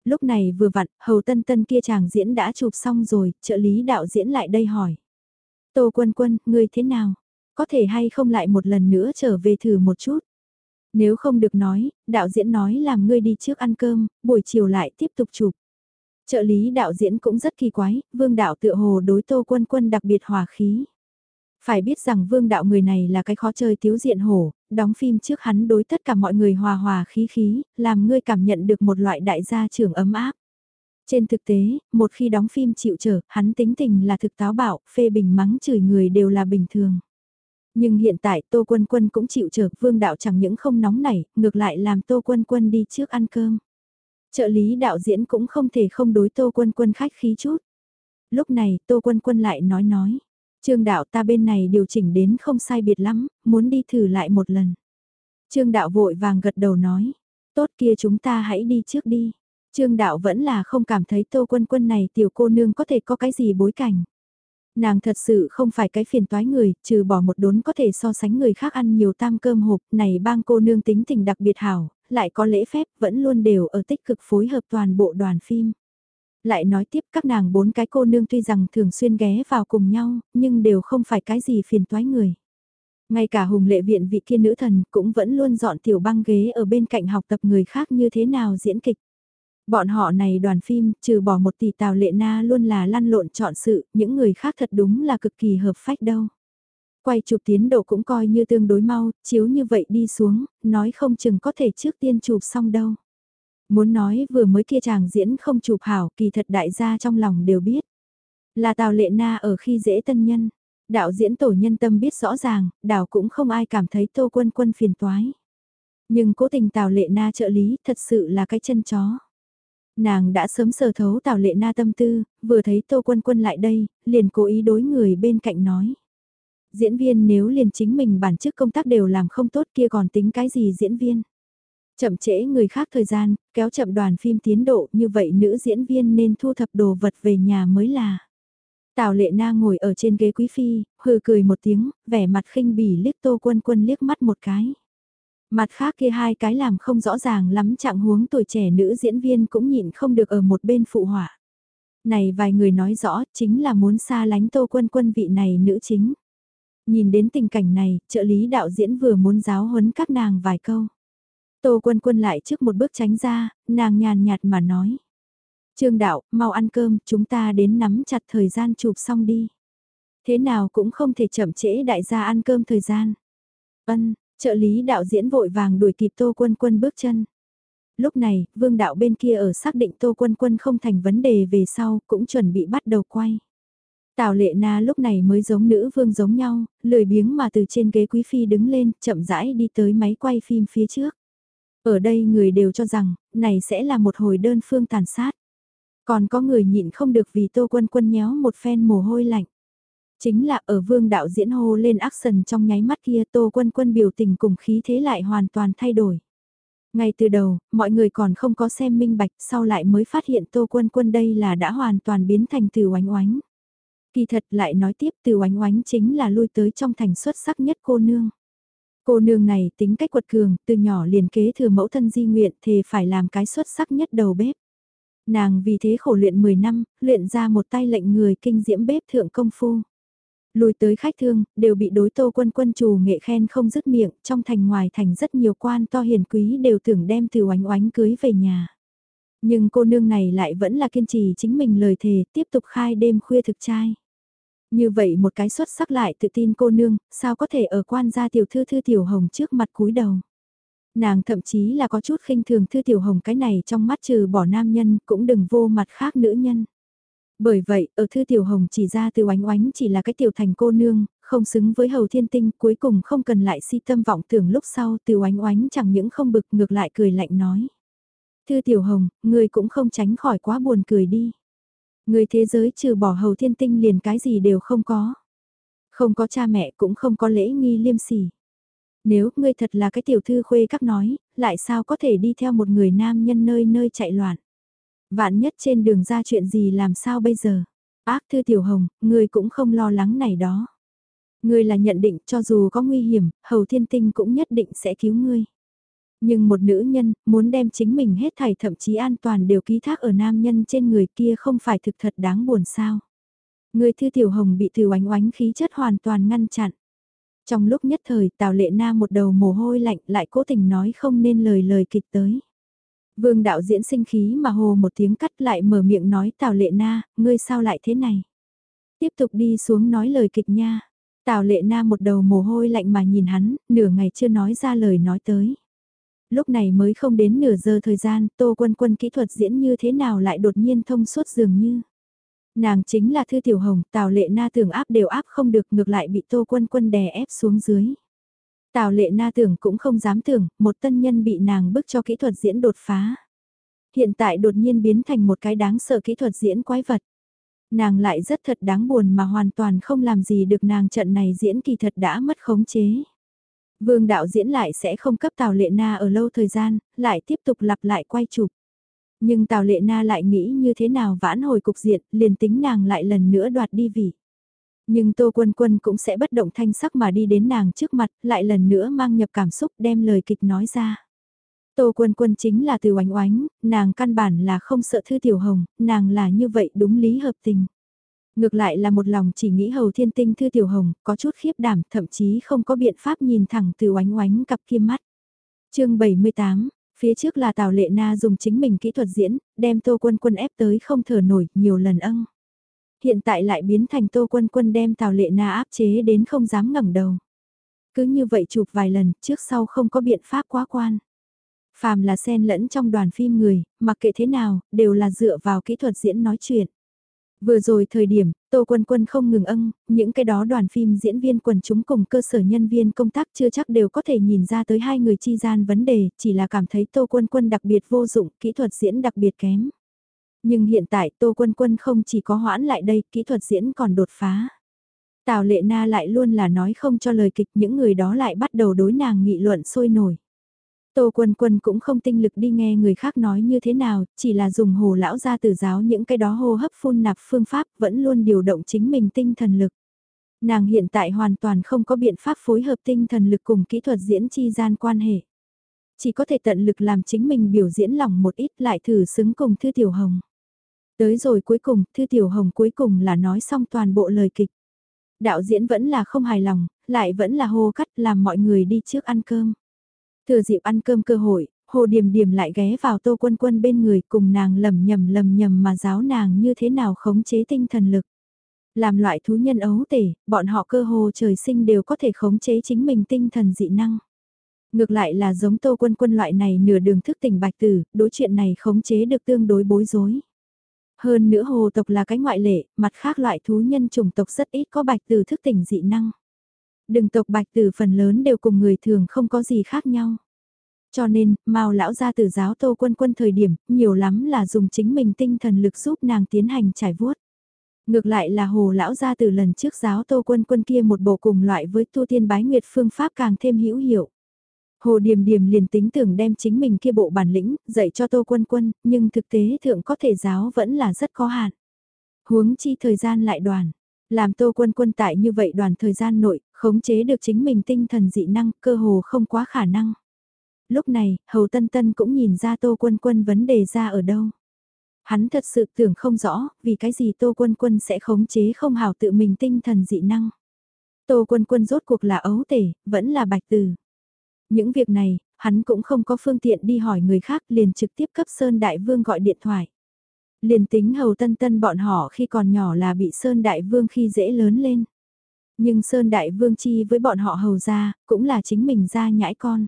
Lúc này vừa vặn, hầu tân tân kia chàng diễn đã chụp xong rồi, trợ lý đạo diễn lại đây hỏi. Tô quân quân, ngươi thế nào? có thể hay không lại một lần nữa trở về thử một chút. Nếu không được nói, đạo diễn nói làm ngươi đi trước ăn cơm, buổi chiều lại tiếp tục chụp. Trợ lý đạo diễn cũng rất kỳ quái, vương đạo tựa hồ đối tô quân quân đặc biệt hòa khí. Phải biết rằng vương đạo người này là cái khó chơi thiếu diện hổ, đóng phim trước hắn đối tất cả mọi người hòa hòa khí khí, làm ngươi cảm nhận được một loại đại gia trưởng ấm áp. Trên thực tế, một khi đóng phim chịu trở, hắn tính tình là thực táo bạo, phê bình mắng chửi người đều là bình thường. Nhưng hiện tại Tô Quân Quân cũng chịu trở, vương đạo chẳng những không nóng nảy, ngược lại làm Tô Quân Quân đi trước ăn cơm. Trợ lý đạo diễn cũng không thể không đối Tô Quân Quân khách khí chút. Lúc này Tô Quân Quân lại nói nói. Trương đạo ta bên này điều chỉnh đến không sai biệt lắm, muốn đi thử lại một lần. Trương đạo vội vàng gật đầu nói. Tốt kia chúng ta hãy đi trước đi. Trương đạo vẫn là không cảm thấy Tô Quân Quân này tiểu cô nương có thể có cái gì bối cảnh. Nàng thật sự không phải cái phiền toái người, trừ bỏ một đốn có thể so sánh người khác ăn nhiều tam cơm hộp, này bang cô nương tính tình đặc biệt hảo, lại có lễ phép, vẫn luôn đều ở tích cực phối hợp toàn bộ đoàn phim. Lại nói tiếp các nàng bốn cái cô nương tuy rằng thường xuyên ghé vào cùng nhau, nhưng đều không phải cái gì phiền toái người. Ngay cả hùng lệ viện vị kia nữ thần cũng vẫn luôn dọn tiểu băng ghế ở bên cạnh học tập người khác như thế nào diễn kịch. Bọn họ này đoàn phim, trừ bỏ một tỷ tào lệ na luôn là lăn lộn chọn sự, những người khác thật đúng là cực kỳ hợp phách đâu. Quay chụp tiến độ cũng coi như tương đối mau, chiếu như vậy đi xuống, nói không chừng có thể trước tiên chụp xong đâu. Muốn nói vừa mới kia chàng diễn không chụp hảo, kỳ thật đại gia trong lòng đều biết. Là Tào Lệ Na ở khi dễ tân nhân, đạo diễn tổ nhân tâm biết rõ ràng, đảo cũng không ai cảm thấy Tô Quân Quân phiền toái. Nhưng cố tình Tào Lệ Na trợ lý thật sự là cái chân chó. Nàng đã sớm sờ thấu Tào Lệ Na tâm tư, vừa thấy Tô Quân Quân lại đây, liền cố ý đối người bên cạnh nói. Diễn viên nếu liền chính mình bản chức công tác đều làm không tốt kia còn tính cái gì diễn viên. Chậm trễ người khác thời gian, kéo chậm đoàn phim tiến độ như vậy nữ diễn viên nên thu thập đồ vật về nhà mới là. Tào lệ na ngồi ở trên ghế quý phi, hừ cười một tiếng, vẻ mặt khinh bỉ liếc tô quân quân liếc mắt một cái. Mặt khác kia hai cái làm không rõ ràng lắm trạng huống tuổi trẻ nữ diễn viên cũng nhịn không được ở một bên phụ họa. Này vài người nói rõ chính là muốn xa lánh tô quân quân vị này nữ chính. Nhìn đến tình cảnh này, trợ lý đạo diễn vừa muốn giáo huấn các nàng vài câu. Tô quân quân lại trước một bước tránh ra, nàng nhàn nhạt mà nói. Trương đạo, mau ăn cơm, chúng ta đến nắm chặt thời gian chụp xong đi. Thế nào cũng không thể chậm trễ đại gia ăn cơm thời gian. Ân, trợ lý đạo diễn vội vàng đuổi kịp tô quân quân bước chân. Lúc này, vương đạo bên kia ở xác định tô quân quân không thành vấn đề về sau, cũng chuẩn bị bắt đầu quay. Tào lệ na lúc này mới giống nữ vương giống nhau, lười biếng mà từ trên ghế quý phi đứng lên, chậm rãi đi tới máy quay phim phía trước. Ở đây người đều cho rằng, này sẽ là một hồi đơn phương tàn sát. Còn có người nhịn không được vì tô quân quân nhéo một phen mồ hôi lạnh. Chính là ở vương đạo diễn hô lên action trong nháy mắt kia tô quân quân biểu tình cùng khí thế lại hoàn toàn thay đổi. Ngay từ đầu, mọi người còn không có xem minh bạch sau lại mới phát hiện tô quân quân đây là đã hoàn toàn biến thành từ oánh oánh. Kỳ thật lại nói tiếp từ oánh oánh chính là lui tới trong thành xuất sắc nhất cô nương. Cô nương này tính cách quật cường, từ nhỏ liền kế thừa mẫu thân di nguyện thì phải làm cái xuất sắc nhất đầu bếp. Nàng vì thế khổ luyện 10 năm, luyện ra một tay lệnh người kinh diễm bếp thượng công phu. Lùi tới khách thương, đều bị đối tô quân quân chủ nghệ khen không dứt miệng, trong thành ngoài thành rất nhiều quan to hiền quý đều tưởng đem từ oánh oánh cưới về nhà. Nhưng cô nương này lại vẫn là kiên trì chính mình lời thề, tiếp tục khai đêm khuya thực trai. Như vậy một cái xuất sắc lại tự tin cô nương, sao có thể ở quan gia tiểu thư thư tiểu hồng trước mặt cúi đầu. Nàng thậm chí là có chút khinh thường thư tiểu hồng cái này trong mắt trừ bỏ nam nhân cũng đừng vô mặt khác nữ nhân. Bởi vậy, ở thư tiểu hồng chỉ ra từ oánh oánh chỉ là cái tiểu thành cô nương, không xứng với hầu thiên tinh, cuối cùng không cần lại si tâm vọng tưởng lúc sau từ oánh oánh chẳng những không bực ngược lại cười lạnh nói. Thư tiểu hồng, người cũng không tránh khỏi quá buồn cười đi. Người thế giới trừ bỏ hầu thiên tinh liền cái gì đều không có. Không có cha mẹ cũng không có lễ nghi liêm sỉ. Nếu ngươi thật là cái tiểu thư khuê các nói, lại sao có thể đi theo một người nam nhân nơi nơi chạy loạn. Vạn nhất trên đường ra chuyện gì làm sao bây giờ. Ác thư tiểu hồng, ngươi cũng không lo lắng này đó. Ngươi là nhận định cho dù có nguy hiểm, hầu thiên tinh cũng nhất định sẽ cứu ngươi. Nhưng một nữ nhân, muốn đem chính mình hết thảy thậm chí an toàn đều ký thác ở nam nhân trên người kia không phải thực thật đáng buồn sao. Người thư tiểu hồng bị từ oánh oánh khí chất hoàn toàn ngăn chặn. Trong lúc nhất thời Tào Lệ Na một đầu mồ hôi lạnh lại cố tình nói không nên lời lời kịch tới. Vương đạo diễn sinh khí mà hồ một tiếng cắt lại mở miệng nói Tào Lệ Na, ngươi sao lại thế này? Tiếp tục đi xuống nói lời kịch nha. Tào Lệ Na một đầu mồ hôi lạnh mà nhìn hắn, nửa ngày chưa nói ra lời nói tới. Lúc này mới không đến nửa giờ thời gian, Tô Quân Quân kỹ thuật diễn như thế nào lại đột nhiên thông suốt dường như. Nàng chính là Thư Tiểu Hồng, Tào Lệ Na tưởng áp đều áp không được ngược lại bị Tô Quân Quân đè ép xuống dưới. Tào Lệ Na tưởng cũng không dám tưởng, một tân nhân bị nàng bức cho kỹ thuật diễn đột phá. Hiện tại đột nhiên biến thành một cái đáng sợ kỹ thuật diễn quái vật. Nàng lại rất thật đáng buồn mà hoàn toàn không làm gì được nàng trận này diễn kỳ thật đã mất khống chế. Vương đạo diễn lại sẽ không cấp Tào Lệ Na ở lâu thời gian, lại tiếp tục lặp lại quay chụp. Nhưng Tào Lệ Na lại nghĩ như thế nào vãn hồi cục diện, liền tính nàng lại lần nữa đoạt đi vị. Nhưng Tô Quân Quân cũng sẽ bất động thanh sắc mà đi đến nàng trước mặt, lại lần nữa mang nhập cảm xúc đem lời kịch nói ra. Tô Quân Quân chính là từ oánh oánh, nàng căn bản là không sợ Thư Tiểu Hồng, nàng là như vậy đúng lý hợp tình. Ngược lại là một lòng chỉ nghĩ hầu thiên tinh Thư Tiểu Hồng, có chút khiếp đảm, thậm chí không có biện pháp nhìn thẳng từ oánh oánh cặp kia mắt. chương 78, Phía trước là Tào Lệ Na dùng chính mình kỹ thuật diễn, đem Tô Quân Quân ép tới không thở nổi, nhiều lần âng. Hiện tại lại biến thành Tô Quân Quân đem Tào Lệ Na áp chế đến không dám ngẩng đầu. Cứ như vậy chụp vài lần, trước sau không có biện pháp quá quan. Phàm là xen lẫn trong đoàn phim người, mặc kệ thế nào, đều là dựa vào kỹ thuật diễn nói chuyện. Vừa rồi thời điểm, Tô Quân Quân không ngừng âng, những cái đó đoàn phim diễn viên quần chúng cùng cơ sở nhân viên công tác chưa chắc đều có thể nhìn ra tới hai người chi gian vấn đề, chỉ là cảm thấy Tô Quân Quân đặc biệt vô dụng, kỹ thuật diễn đặc biệt kém. Nhưng hiện tại Tô Quân Quân không chỉ có hoãn lại đây, kỹ thuật diễn còn đột phá. Tào Lệ Na lại luôn là nói không cho lời kịch những người đó lại bắt đầu đối nàng nghị luận sôi nổi. Tô Quân Quân cũng không tinh lực đi nghe người khác nói như thế nào, chỉ là dùng hồ lão ra từ giáo những cái đó hô hấp phun nạp phương pháp vẫn luôn điều động chính mình tinh thần lực. Nàng hiện tại hoàn toàn không có biện pháp phối hợp tinh thần lực cùng kỹ thuật diễn chi gian quan hệ. Chỉ có thể tận lực làm chính mình biểu diễn lòng một ít lại thử xứng cùng Thư Tiểu Hồng. Tới rồi cuối cùng, Thư Tiểu Hồng cuối cùng là nói xong toàn bộ lời kịch. Đạo diễn vẫn là không hài lòng, lại vẫn là hô cắt làm mọi người đi trước ăn cơm. Thừa dịp ăn cơm cơ hội, Hồ Điềm Điềm lại ghé vào Tô Quân Quân bên người cùng nàng lầm nhầm lầm nhầm mà giáo nàng như thế nào khống chế tinh thần lực. Làm loại thú nhân ấu tể, bọn họ cơ hồ trời sinh đều có thể khống chế chính mình tinh thần dị năng. Ngược lại là giống Tô Quân Quân loại này nửa đường thức tỉnh bạch tử, đối chuyện này khống chế được tương đối bối rối. Hơn nữa hồ tộc là cái ngoại lệ, mặt khác loại thú nhân chủng tộc rất ít có bạch tử thức tỉnh dị năng. Đừng tộc bạch tử phần lớn đều cùng người thường không có gì khác nhau. Cho nên, Mao lão gia tử giáo Tô Quân Quân thời điểm, nhiều lắm là dùng chính mình tinh thần lực giúp nàng tiến hành trải vuốt. Ngược lại là hồ lão gia tử lần trước giáo Tô Quân Quân kia một bộ cùng loại với tu tiên bái nguyệt phương pháp càng thêm hữu hiệu. Hồ Điềm Điềm liền tính tưởng đem chính mình kia bộ bản lĩnh, dạy cho Tô Quân Quân, nhưng thực tế thượng có thể giáo vẫn là rất có hạn. Huống chi thời gian lại đoàn, làm Tô Quân Quân tại như vậy đoàn thời gian nội, khống chế được chính mình tinh thần dị năng, cơ hồ không quá khả năng. Lúc này, Hầu Tân Tân cũng nhìn ra Tô Quân Quân vấn đề ra ở đâu. Hắn thật sự tưởng không rõ, vì cái gì Tô Quân Quân sẽ khống chế không hảo tự mình tinh thần dị năng. Tô Quân Quân rốt cuộc là ấu tể, vẫn là bạch tử. Những việc này, hắn cũng không có phương tiện đi hỏi người khác liền trực tiếp cấp Sơn Đại Vương gọi điện thoại. Liền tính hầu tân tân bọn họ khi còn nhỏ là bị Sơn Đại Vương khi dễ lớn lên. Nhưng Sơn Đại Vương chi với bọn họ hầu ra, cũng là chính mình ra nhãi con.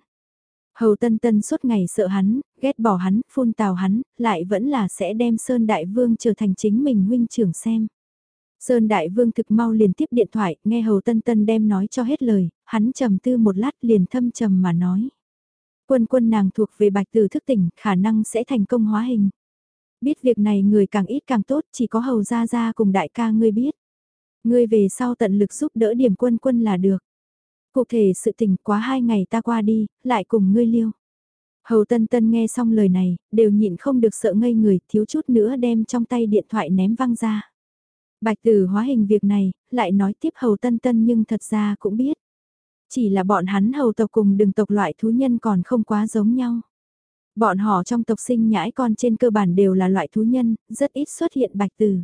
Hầu Tân Tân suốt ngày sợ hắn, ghét bỏ hắn, phun tào hắn, lại vẫn là sẽ đem Sơn Đại Vương trở thành chính mình huynh trưởng xem. Sơn Đại Vương thực mau liền tiếp điện thoại, nghe Hầu Tân Tân đem nói cho hết lời, hắn trầm tư một lát liền thâm trầm mà nói. Quân quân nàng thuộc về bạch tử thức tỉnh, khả năng sẽ thành công hóa hình. Biết việc này người càng ít càng tốt, chỉ có Hầu Gia Gia cùng đại ca ngươi biết. Ngươi về sau tận lực giúp đỡ điểm quân quân là được. Cụ thể sự tình quá hai ngày ta qua đi, lại cùng ngươi liêu. Hầu Tân Tân nghe xong lời này, đều nhịn không được sợ ngây người, thiếu chút nữa đem trong tay điện thoại ném văng ra. Bạch tử hóa hình việc này, lại nói tiếp Hầu Tân Tân nhưng thật ra cũng biết. Chỉ là bọn hắn hầu tộc cùng đừng tộc loại thú nhân còn không quá giống nhau. Bọn họ trong tộc sinh nhãi con trên cơ bản đều là loại thú nhân, rất ít xuất hiện bạch tử.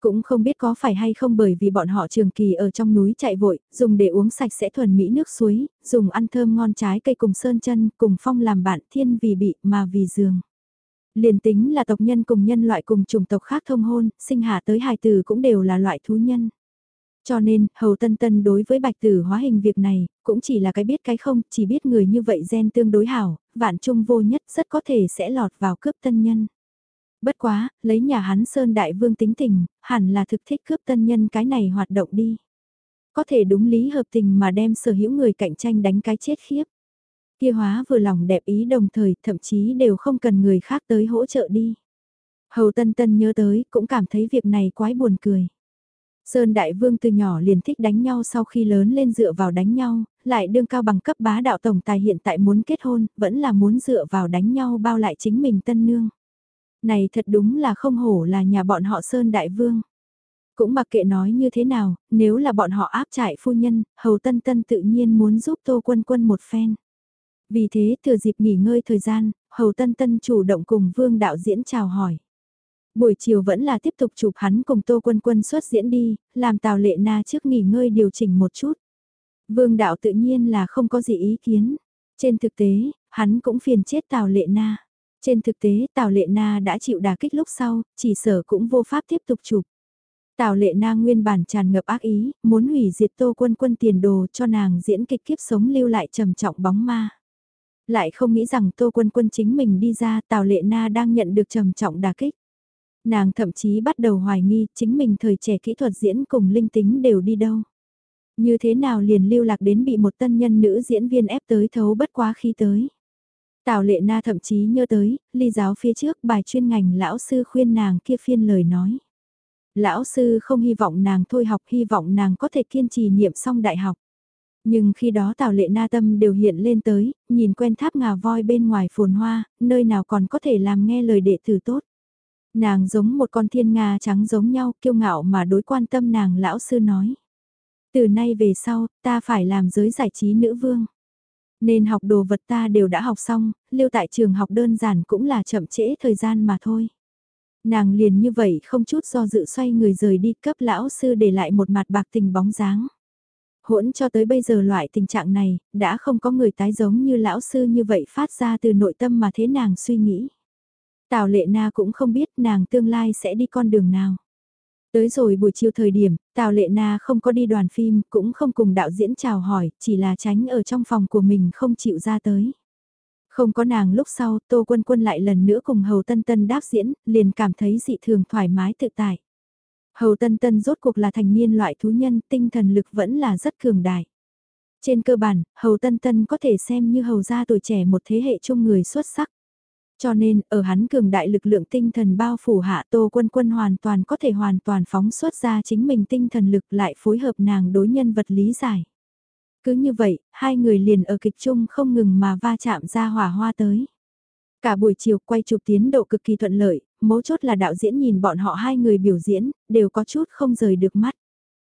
Cũng không biết có phải hay không bởi vì bọn họ trường kỳ ở trong núi chạy vội, dùng để uống sạch sẽ thuần mỹ nước suối, dùng ăn thơm ngon trái cây cùng sơn chân, cùng phong làm bạn thiên vì bị mà vì giường. Liền tính là tộc nhân cùng nhân loại cùng chủng tộc khác thông hôn, sinh hạ tới hài tử cũng đều là loại thú nhân. Cho nên, Hầu Tân Tân đối với bạch tử hóa hình việc này, cũng chỉ là cái biết cái không, chỉ biết người như vậy gen tương đối hảo, vạn trung vô nhất rất có thể sẽ lọt vào cướp tân nhân. Bất quá, lấy nhà hắn Sơn Đại Vương tính tình, hẳn là thực thích cướp tân nhân cái này hoạt động đi. Có thể đúng lý hợp tình mà đem sở hữu người cạnh tranh đánh cái chết khiếp. Kia hóa vừa lòng đẹp ý đồng thời thậm chí đều không cần người khác tới hỗ trợ đi. Hầu Tân Tân nhớ tới cũng cảm thấy việc này quái buồn cười. Sơn Đại Vương từ nhỏ liền thích đánh nhau sau khi lớn lên dựa vào đánh nhau, lại đương cao bằng cấp bá đạo tổng tài hiện tại muốn kết hôn, vẫn là muốn dựa vào đánh nhau bao lại chính mình tân nương. Này thật đúng là không hổ là nhà bọn họ Sơn Đại Vương. Cũng mặc kệ nói như thế nào, nếu là bọn họ áp trại phu nhân, Hầu Tân Tân tự nhiên muốn giúp Tô Quân Quân một phen. Vì thế thừa dịp nghỉ ngơi thời gian, Hầu Tân Tân chủ động cùng Vương đạo diễn chào hỏi. Buổi chiều vẫn là tiếp tục chụp hắn cùng Tô Quân Quân xuất diễn đi, làm Tào Lệ Na trước nghỉ ngơi điều chỉnh một chút. Vương đạo tự nhiên là không có gì ý kiến. Trên thực tế, hắn cũng phiền chết Tào Lệ Na. Trên thực tế Tào Lệ Na đã chịu đả kích lúc sau, chỉ sở cũng vô pháp tiếp tục chụp. Tào Lệ Na nguyên bản tràn ngập ác ý, muốn hủy diệt Tô Quân Quân tiền đồ cho nàng diễn kịch kiếp sống lưu lại trầm trọng bóng ma. Lại không nghĩ rằng Tô Quân Quân chính mình đi ra Tào Lệ Na đang nhận được trầm trọng đả kích. Nàng thậm chí bắt đầu hoài nghi chính mình thời trẻ kỹ thuật diễn cùng linh tính đều đi đâu. Như thế nào liền lưu lạc đến bị một tân nhân nữ diễn viên ép tới thấu bất quá khi tới. Tào lệ na thậm chí nhớ tới, ly giáo phía trước bài chuyên ngành lão sư khuyên nàng kia phiên lời nói. Lão sư không hy vọng nàng thôi học, hy vọng nàng có thể kiên trì niệm xong đại học. Nhưng khi đó Tào lệ na tâm đều hiện lên tới, nhìn quen tháp ngà voi bên ngoài phồn hoa, nơi nào còn có thể làm nghe lời đệ tử tốt. Nàng giống một con thiên nga trắng giống nhau, kiêu ngạo mà đối quan tâm nàng lão sư nói. Từ nay về sau, ta phải làm giới giải trí nữ vương. Nên học đồ vật ta đều đã học xong, lưu tại trường học đơn giản cũng là chậm trễ thời gian mà thôi. Nàng liền như vậy không chút do dự xoay người rời đi cấp lão sư để lại một mặt bạc tình bóng dáng. Hỗn cho tới bây giờ loại tình trạng này, đã không có người tái giống như lão sư như vậy phát ra từ nội tâm mà thế nàng suy nghĩ. Tào lệ na cũng không biết nàng tương lai sẽ đi con đường nào. Tới rồi buổi chiều thời điểm, Tào Lệ Na không có đi đoàn phim, cũng không cùng đạo diễn chào hỏi, chỉ là tránh ở trong phòng của mình không chịu ra tới. Không có nàng lúc sau, Tô Quân Quân lại lần nữa cùng Hầu Tân Tân đáp diễn, liền cảm thấy dị thường thoải mái tự tại. Hầu Tân Tân rốt cuộc là thành niên loại thú nhân, tinh thần lực vẫn là rất cường đại. Trên cơ bản, Hầu Tân Tân có thể xem như hầu gia tuổi trẻ một thế hệ chung người xuất sắc. Cho nên, ở hắn cường đại lực lượng tinh thần bao phủ hạ Tô Quân Quân hoàn toàn có thể hoàn toàn phóng xuất ra chính mình tinh thần lực lại phối hợp nàng đối nhân vật lý giải. Cứ như vậy, hai người liền ở kịch chung không ngừng mà va chạm ra hỏa hoa tới. Cả buổi chiều quay chụp tiến độ cực kỳ thuận lợi, mấu chốt là đạo diễn nhìn bọn họ hai người biểu diễn, đều có chút không rời được mắt.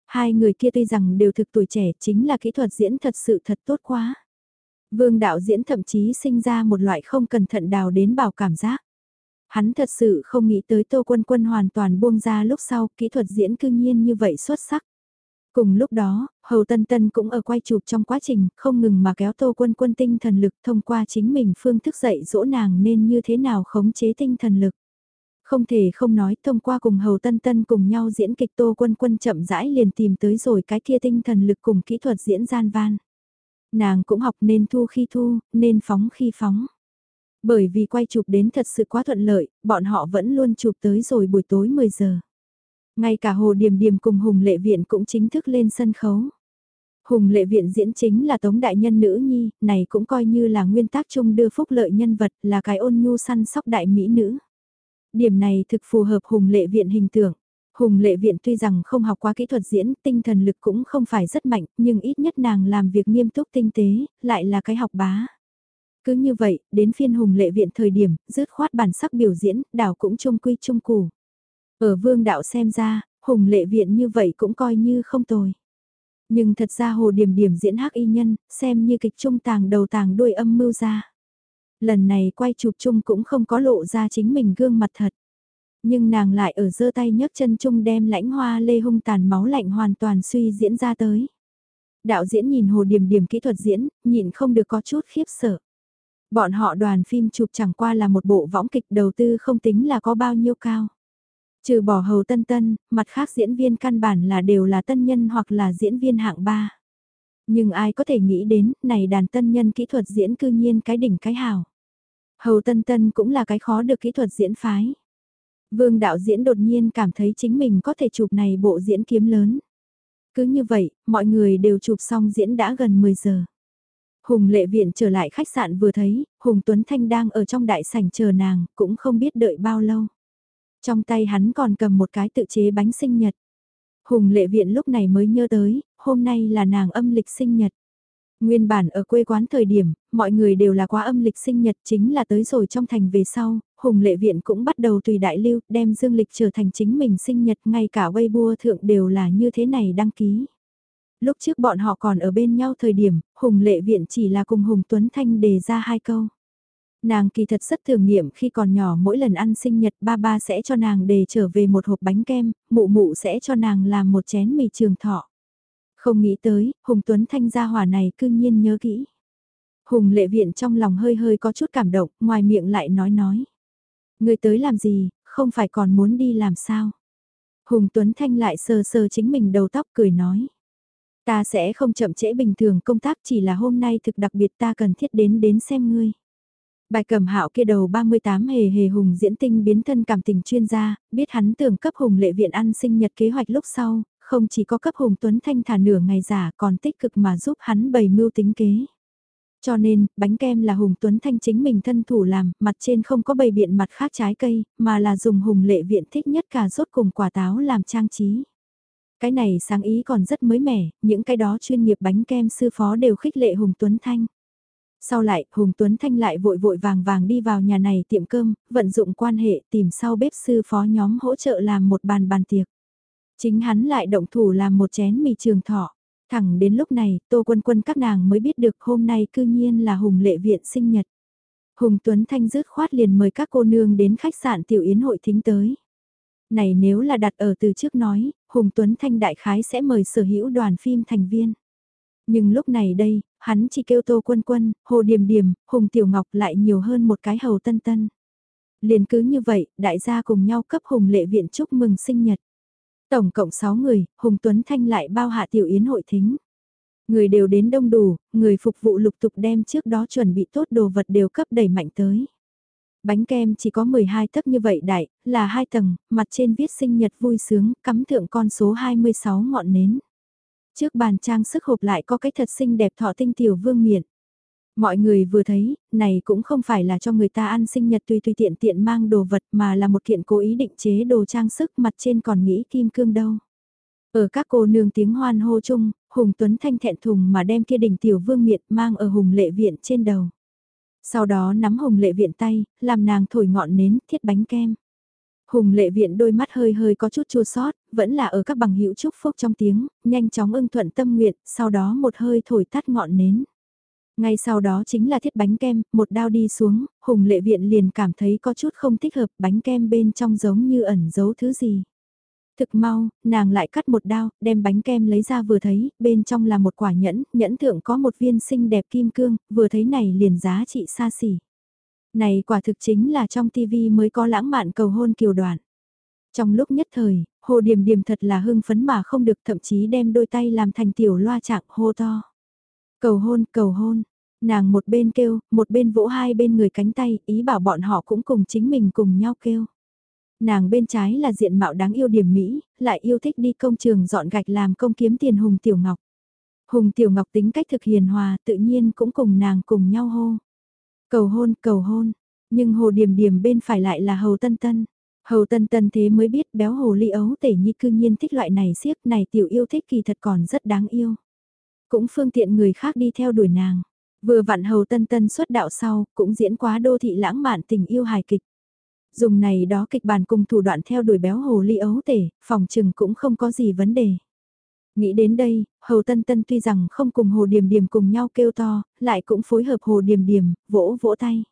Hai người kia tuy rằng đều thực tuổi trẻ chính là kỹ thuật diễn thật sự thật tốt quá. Vương đạo diễn thậm chí sinh ra một loại không cẩn thận đào đến bảo cảm giác. Hắn thật sự không nghĩ tới Tô Quân Quân hoàn toàn buông ra lúc sau, kỹ thuật diễn cư nhiên như vậy xuất sắc. Cùng lúc đó, Hầu Tân Tân cũng ở quay chụp trong quá trình, không ngừng mà kéo Tô Quân Quân tinh thần lực thông qua chính mình phương thức dạy dỗ nàng nên như thế nào khống chế tinh thần lực. Không thể không nói thông qua cùng Hầu Tân Tân cùng nhau diễn kịch Tô Quân Quân chậm rãi liền tìm tới rồi cái kia tinh thần lực cùng kỹ thuật diễn gian van. Nàng cũng học nên thu khi thu, nên phóng khi phóng. Bởi vì quay chụp đến thật sự quá thuận lợi, bọn họ vẫn luôn chụp tới rồi buổi tối 10 giờ. Ngay cả Hồ Điềm Điềm cùng Hùng Lệ Viện cũng chính thức lên sân khấu. Hùng Lệ Viện diễn chính là Tống Đại Nhân Nữ Nhi, này cũng coi như là nguyên tắc chung đưa phúc lợi nhân vật, là cái ôn nhu săn sóc đại mỹ nữ. Điểm này thực phù hợp Hùng Lệ Viện hình tượng. Hùng lệ viện tuy rằng không học qua kỹ thuật diễn, tinh thần lực cũng không phải rất mạnh, nhưng ít nhất nàng làm việc nghiêm túc tinh tế, lại là cái học bá. Cứ như vậy, đến phiên hùng lệ viện thời điểm, rớt khoát bản sắc biểu diễn, đảo cũng trung quy trung củ. Ở vương đạo xem ra, hùng lệ viện như vậy cũng coi như không tồi. Nhưng thật ra hồ điểm điểm diễn hắc y nhân, xem như kịch trung tàng đầu tàng đuôi âm mưu ra. Lần này quay chụp chung cũng không có lộ ra chính mình gương mặt thật. Nhưng nàng lại ở giơ tay nhấc chân chung đem lãnh hoa lê hung tàn máu lạnh hoàn toàn suy diễn ra tới. Đạo diễn nhìn hồ điểm điểm kỹ thuật diễn, nhịn không được có chút khiếp sợ. Bọn họ đoàn phim chụp chẳng qua là một bộ võng kịch đầu tư không tính là có bao nhiêu cao. Trừ bỏ hầu tân tân, mặt khác diễn viên căn bản là đều là tân nhân hoặc là diễn viên hạng ba. Nhưng ai có thể nghĩ đến, này đàn tân nhân kỹ thuật diễn cư nhiên cái đỉnh cái hào. Hầu tân tân cũng là cái khó được kỹ thuật diễn phái. Vương đạo diễn đột nhiên cảm thấy chính mình có thể chụp này bộ diễn kiếm lớn. Cứ như vậy, mọi người đều chụp xong diễn đã gần 10 giờ. Hùng lệ viện trở lại khách sạn vừa thấy, Hùng Tuấn Thanh đang ở trong đại sảnh chờ nàng, cũng không biết đợi bao lâu. Trong tay hắn còn cầm một cái tự chế bánh sinh nhật. Hùng lệ viện lúc này mới nhớ tới, hôm nay là nàng âm lịch sinh nhật. Nguyên bản ở quê quán thời điểm, mọi người đều là quá âm lịch sinh nhật chính là tới rồi trong thành về sau, Hùng Lệ Viện cũng bắt đầu tùy đại lưu, đem dương lịch trở thành chính mình sinh nhật, ngay cả Weibo thượng đều là như thế này đăng ký. Lúc trước bọn họ còn ở bên nhau thời điểm, Hùng Lệ Viện chỉ là cùng Hùng Tuấn Thanh đề ra hai câu. Nàng kỳ thật rất thường niệm khi còn nhỏ mỗi lần ăn sinh nhật ba ba sẽ cho nàng đề trở về một hộp bánh kem, mụ mụ sẽ cho nàng làm một chén mì trường thọ. Không nghĩ tới, Hùng Tuấn Thanh gia hỏa này cư nhiên nhớ kỹ. Hùng lệ viện trong lòng hơi hơi có chút cảm động, ngoài miệng lại nói nói. Người tới làm gì, không phải còn muốn đi làm sao? Hùng Tuấn Thanh lại sờ sờ chính mình đầu tóc cười nói. Ta sẽ không chậm trễ bình thường công tác chỉ là hôm nay thực đặc biệt ta cần thiết đến đến xem ngươi. Bài cẩm hạo kia đầu 38 hề hề hùng diễn tinh biến thân cảm tình chuyên gia, biết hắn tưởng cấp hùng lệ viện ăn sinh nhật kế hoạch lúc sau, không chỉ có cấp hùng tuấn thanh thả nửa ngày giả còn tích cực mà giúp hắn bày mưu tính kế. Cho nên, bánh kem là Hùng Tuấn Thanh chính mình thân thủ làm, mặt trên không có bày biện mặt khác trái cây, mà là dùng Hùng lệ viện thích nhất cà rốt cùng quả táo làm trang trí. Cái này sáng ý còn rất mới mẻ, những cái đó chuyên nghiệp bánh kem sư phó đều khích lệ Hùng Tuấn Thanh. Sau lại, Hùng Tuấn Thanh lại vội vội vàng vàng đi vào nhà này tiệm cơm, vận dụng quan hệ tìm sau bếp sư phó nhóm hỗ trợ làm một bàn bàn tiệc. Chính hắn lại động thủ làm một chén mì trường thọ. Thẳng đến lúc này, Tô Quân Quân các nàng mới biết được hôm nay cư nhiên là Hùng Lệ Viện sinh nhật. Hùng Tuấn Thanh rứt khoát liền mời các cô nương đến khách sạn tiểu yến hội thính tới. Này nếu là đặt ở từ trước nói, Hùng Tuấn Thanh đại khái sẽ mời sở hữu đoàn phim thành viên. Nhưng lúc này đây, hắn chỉ kêu Tô Quân Quân, Hồ Điềm Điềm, Hùng Tiểu Ngọc lại nhiều hơn một cái hầu tân tân. Liền cứ như vậy, đại gia cùng nhau cấp Hùng Lệ Viện chúc mừng sinh nhật. Tổng cộng 6 người, Hùng Tuấn Thanh lại bao hạ tiểu yến hội thính. Người đều đến đông đủ, người phục vụ lục tục đem trước đó chuẩn bị tốt đồ vật đều cấp đẩy mạnh tới. Bánh kem chỉ có 12 tấc như vậy đại, là hai tầng, mặt trên viết sinh nhật vui sướng, cắm thượng con số 26 ngọn nến. Trước bàn trang sức hộp lại có cái thật xinh đẹp thọ tinh tiểu vương miện. Mọi người vừa thấy, này cũng không phải là cho người ta ăn sinh nhật tùy tùy tiện tiện mang đồ vật mà là một kiện cố ý định chế đồ trang sức mặt trên còn nghĩ kim cương đâu. Ở các cô nương tiếng hoan hô chung, Hùng Tuấn Thanh thẹn thùng mà đem kia đỉnh tiểu vương miệt mang ở Hùng Lệ Viện trên đầu. Sau đó nắm Hùng Lệ Viện tay, làm nàng thổi ngọn nến, thiết bánh kem. Hùng Lệ Viện đôi mắt hơi hơi có chút chua sót, vẫn là ở các bằng hữu chúc phúc trong tiếng, nhanh chóng ưng thuận tâm nguyện, sau đó một hơi thổi tắt ngọn nến. Ngay sau đó chính là thiết bánh kem, một đao đi xuống, Hùng lệ viện liền cảm thấy có chút không thích hợp bánh kem bên trong giống như ẩn giấu thứ gì. Thực mau, nàng lại cắt một đao, đem bánh kem lấy ra vừa thấy, bên trong là một quả nhẫn, nhẫn thượng có một viên xinh đẹp kim cương, vừa thấy này liền giá trị xa xỉ. Này quả thực chính là trong tivi mới có lãng mạn cầu hôn kiều đoạn. Trong lúc nhất thời, hồ điềm điềm thật là hưng phấn mà không được thậm chí đem đôi tay làm thành tiểu loa trạng hô to. Cầu hôn, cầu hôn. Nàng một bên kêu, một bên vỗ hai bên người cánh tay, ý bảo bọn họ cũng cùng chính mình cùng nhau kêu. Nàng bên trái là diện mạo đáng yêu điểm Mỹ, lại yêu thích đi công trường dọn gạch làm công kiếm tiền Hùng Tiểu Ngọc. Hùng Tiểu Ngọc tính cách thực hiền hòa tự nhiên cũng cùng nàng cùng nhau hô. Cầu hôn, cầu hôn. Nhưng hồ điểm điểm bên phải lại là hầu tân tân. Hầu tân tân thế mới biết béo hồ ly ấu tể nhi cư nhiên thích loại này siếc này tiểu yêu thích kỳ thật còn rất đáng yêu. Cũng phương tiện người khác đi theo đuổi nàng. Vừa vặn hầu tân tân xuất đạo sau, cũng diễn quá đô thị lãng mạn tình yêu hài kịch. Dùng này đó kịch bản cùng thủ đoạn theo đuổi béo hồ ly ấu tể, phòng trừng cũng không có gì vấn đề. Nghĩ đến đây, Hầu Tân Tân tuy rằng không cùng Hồ Điềm Điềm cùng nhau kêu to, lại cũng phối hợp Hồ Điềm Điềm, vỗ vỗ tay.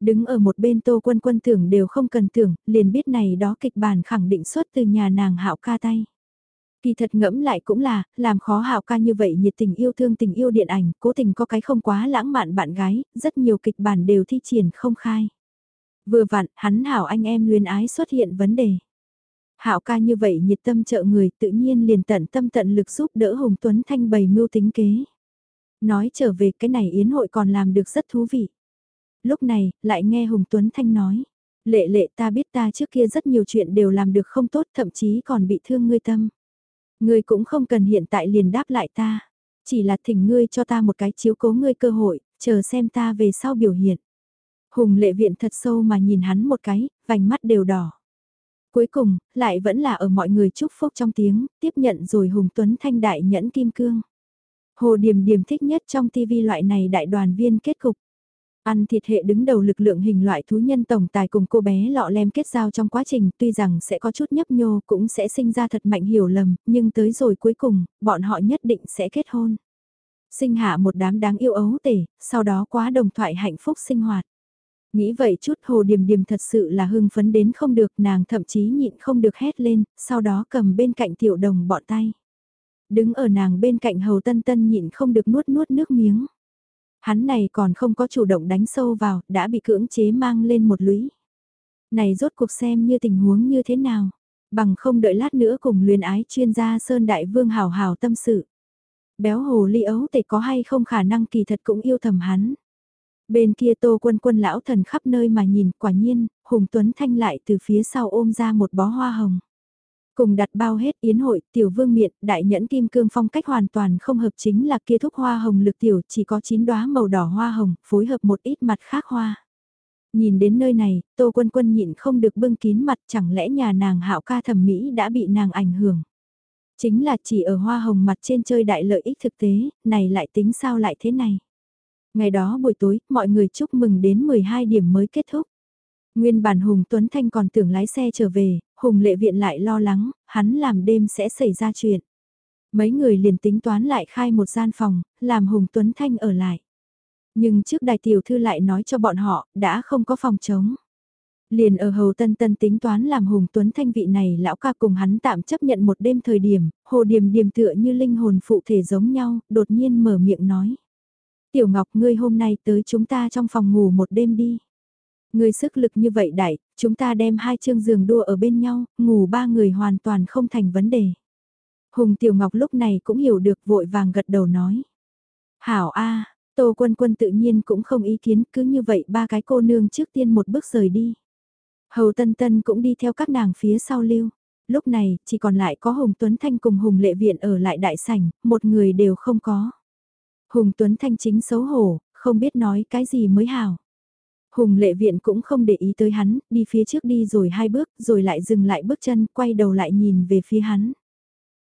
Đứng ở một bên tô quân quân tưởng đều không cần tưởng, liền biết này đó kịch bản khẳng định xuất từ nhà nàng hạo ca tay. Kỳ thật ngẫm lại cũng là, làm khó hạo ca như vậy nhiệt tình yêu thương tình yêu điện ảnh, cố tình có cái không quá lãng mạn bạn gái, rất nhiều kịch bản đều thi triển không khai. Vừa vặn, hắn hảo anh em luyến ái xuất hiện vấn đề. Hạo ca như vậy nhiệt tâm trợ người tự nhiên liền tận tâm tận lực giúp đỡ Hùng Tuấn Thanh bày mưu tính kế. Nói trở về cái này yến hội còn làm được rất thú vị. Lúc này, lại nghe Hùng Tuấn Thanh nói. Lệ lệ ta biết ta trước kia rất nhiều chuyện đều làm được không tốt thậm chí còn bị thương ngươi tâm. Ngươi cũng không cần hiện tại liền đáp lại ta. Chỉ là thỉnh ngươi cho ta một cái chiếu cố ngươi cơ hội, chờ xem ta về sau biểu hiện. Hùng lệ viện thật sâu mà nhìn hắn một cái, vành mắt đều đỏ. Cuối cùng, lại vẫn là ở mọi người chúc phúc trong tiếng, tiếp nhận rồi Hùng Tuấn Thanh đại nhẫn kim cương. Hồ Điềm Điềm thích nhất trong TV loại này đại đoàn viên kết cục. Ăn thịt hệ đứng đầu lực lượng hình loại thú nhân tổng tài cùng cô bé lọ lem kết giao trong quá trình tuy rằng sẽ có chút nhấp nhô cũng sẽ sinh ra thật mạnh hiểu lầm, nhưng tới rồi cuối cùng, bọn họ nhất định sẽ kết hôn. Sinh hạ một đám đáng yêu ấu tể, sau đó quá đồng thoại hạnh phúc sinh hoạt. Nghĩ vậy chút hồ điềm điềm thật sự là hưng phấn đến không được nàng thậm chí nhịn không được hét lên, sau đó cầm bên cạnh tiểu đồng bọn tay. Đứng ở nàng bên cạnh hầu tân tân nhịn không được nuốt nuốt nước miếng. Hắn này còn không có chủ động đánh sâu vào, đã bị cưỡng chế mang lên một lũy. Này rốt cuộc xem như tình huống như thế nào, bằng không đợi lát nữa cùng luyến ái chuyên gia Sơn Đại Vương hào hào tâm sự. Béo hồ ly ấu tệ có hay không khả năng kỳ thật cũng yêu thầm hắn. Bên kia tô quân quân lão thần khắp nơi mà nhìn, quả nhiên, Hùng Tuấn Thanh lại từ phía sau ôm ra một bó hoa hồng. Cùng đặt bao hết yến hội, tiểu vương miện, đại nhẫn kim cương phong cách hoàn toàn không hợp chính là kia thúc hoa hồng lực tiểu chỉ có chín đóa màu đỏ hoa hồng, phối hợp một ít mặt khác hoa. Nhìn đến nơi này, tô quân quân nhịn không được bưng kín mặt chẳng lẽ nhà nàng hạo ca thẩm mỹ đã bị nàng ảnh hưởng. Chính là chỉ ở hoa hồng mặt trên chơi đại lợi ích thực tế, này lại tính sao lại thế này. Ngày đó buổi tối, mọi người chúc mừng đến 12 điểm mới kết thúc. Nguyên bản Hùng Tuấn Thanh còn tưởng lái xe trở về, Hùng Lệ Viện lại lo lắng, hắn làm đêm sẽ xảy ra chuyện. Mấy người liền tính toán lại khai một gian phòng, làm Hùng Tuấn Thanh ở lại. Nhưng trước đại tiểu thư lại nói cho bọn họ, đã không có phòng trống. Liền ở hầu tân tân tính toán làm Hùng Tuấn Thanh vị này lão ca cùng hắn tạm chấp nhận một đêm thời điểm, hồ điềm điềm tựa như linh hồn phụ thể giống nhau, đột nhiên mở miệng nói. Tiểu Ngọc ngươi hôm nay tới chúng ta trong phòng ngủ một đêm đi. Ngươi sức lực như vậy đại, chúng ta đem hai chương giường đua ở bên nhau, ngủ ba người hoàn toàn không thành vấn đề. Hùng Tiểu Ngọc lúc này cũng hiểu được vội vàng gật đầu nói. Hảo A, Tô Quân Quân tự nhiên cũng không ý kiến cứ như vậy ba cái cô nương trước tiên một bước rời đi. Hầu Tân Tân cũng đi theo các nàng phía sau lưu. Lúc này, chỉ còn lại có Hùng Tuấn Thanh cùng Hùng Lệ Viện ở lại đại sảnh, một người đều không có. Hùng Tuấn Thanh chính xấu hổ, không biết nói cái gì mới hảo. Hùng lệ viện cũng không để ý tới hắn, đi phía trước đi rồi hai bước, rồi lại dừng lại bước chân, quay đầu lại nhìn về phía hắn.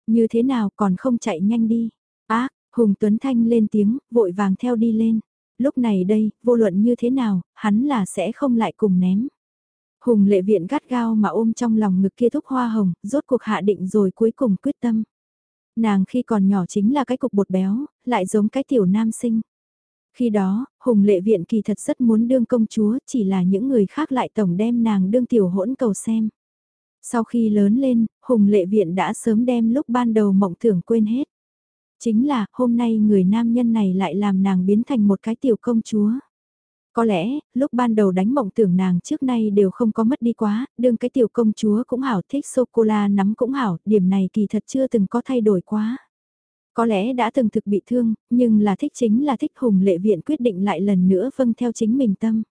Như thế nào còn không chạy nhanh đi. Á, Hùng Tuấn Thanh lên tiếng, vội vàng theo đi lên. Lúc này đây, vô luận như thế nào, hắn là sẽ không lại cùng ném. Hùng lệ viện gắt gao mà ôm trong lòng ngực kia thúc hoa hồng, rốt cuộc hạ định rồi cuối cùng quyết tâm. Nàng khi còn nhỏ chính là cái cục bột béo, lại giống cái tiểu nam sinh. Khi đó, Hùng lệ viện kỳ thật rất muốn đương công chúa, chỉ là những người khác lại tổng đem nàng đương tiểu hỗn cầu xem. Sau khi lớn lên, Hùng lệ viện đã sớm đem lúc ban đầu mộng tưởng quên hết. Chính là, hôm nay người nam nhân này lại làm nàng biến thành một cái tiểu công chúa. Có lẽ, lúc ban đầu đánh mộng tưởng nàng trước nay đều không có mất đi quá, đương cái tiểu công chúa cũng hảo thích sô-cô-la nắm cũng hảo, điểm này kỳ thật chưa từng có thay đổi quá. Có lẽ đã từng thực bị thương, nhưng là thích chính là thích hùng lệ viện quyết định lại lần nữa vâng theo chính mình tâm.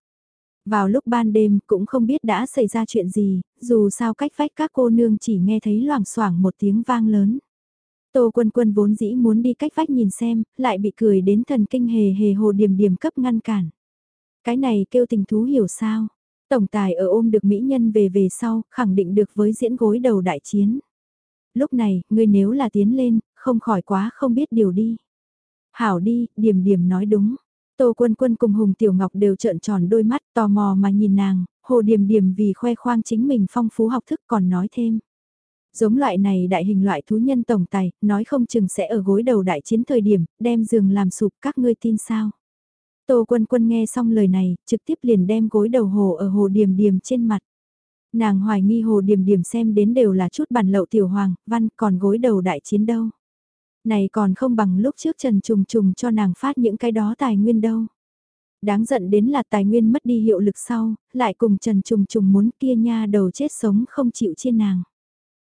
Vào lúc ban đêm cũng không biết đã xảy ra chuyện gì, dù sao cách vách các cô nương chỉ nghe thấy loảng xoảng một tiếng vang lớn. Tô quân quân vốn dĩ muốn đi cách vách nhìn xem, lại bị cười đến thần kinh hề hề hồ điểm điểm cấp ngăn cản. Cái này kêu tình thú hiểu sao? Tổng tài ở ôm được mỹ nhân về về sau, khẳng định được với diễn gối đầu đại chiến. Lúc này, ngươi nếu là tiến lên, không khỏi quá không biết điều đi. Hảo đi, điểm điểm nói đúng. Tô Quân Quân cùng Hùng Tiểu Ngọc đều trợn tròn đôi mắt tò mò mà nhìn nàng, Hồ điểm điểm vì khoe khoang chính mình phong phú học thức còn nói thêm. Giống loại này đại hình loại thú nhân tổng tài, nói không chừng sẽ ở gối đầu đại chiến thời điểm, đem giường làm sụp các ngươi tin sao. Tô Quân Quân nghe xong lời này, trực tiếp liền đem gối đầu hồ ở hồ điểm điểm trên mặt. Nàng hoài nghi hồ điểm điểm xem đến đều là chút bản lậu tiểu hoàng, văn còn gối đầu đại chiến đâu. Này còn không bằng lúc trước Trần Trùng Trùng cho nàng phát những cái đó tài nguyên đâu. Đáng giận đến là tài nguyên mất đi hiệu lực sau, lại cùng Trần Trùng Trùng muốn kia nha đầu chết sống không chịu trên nàng.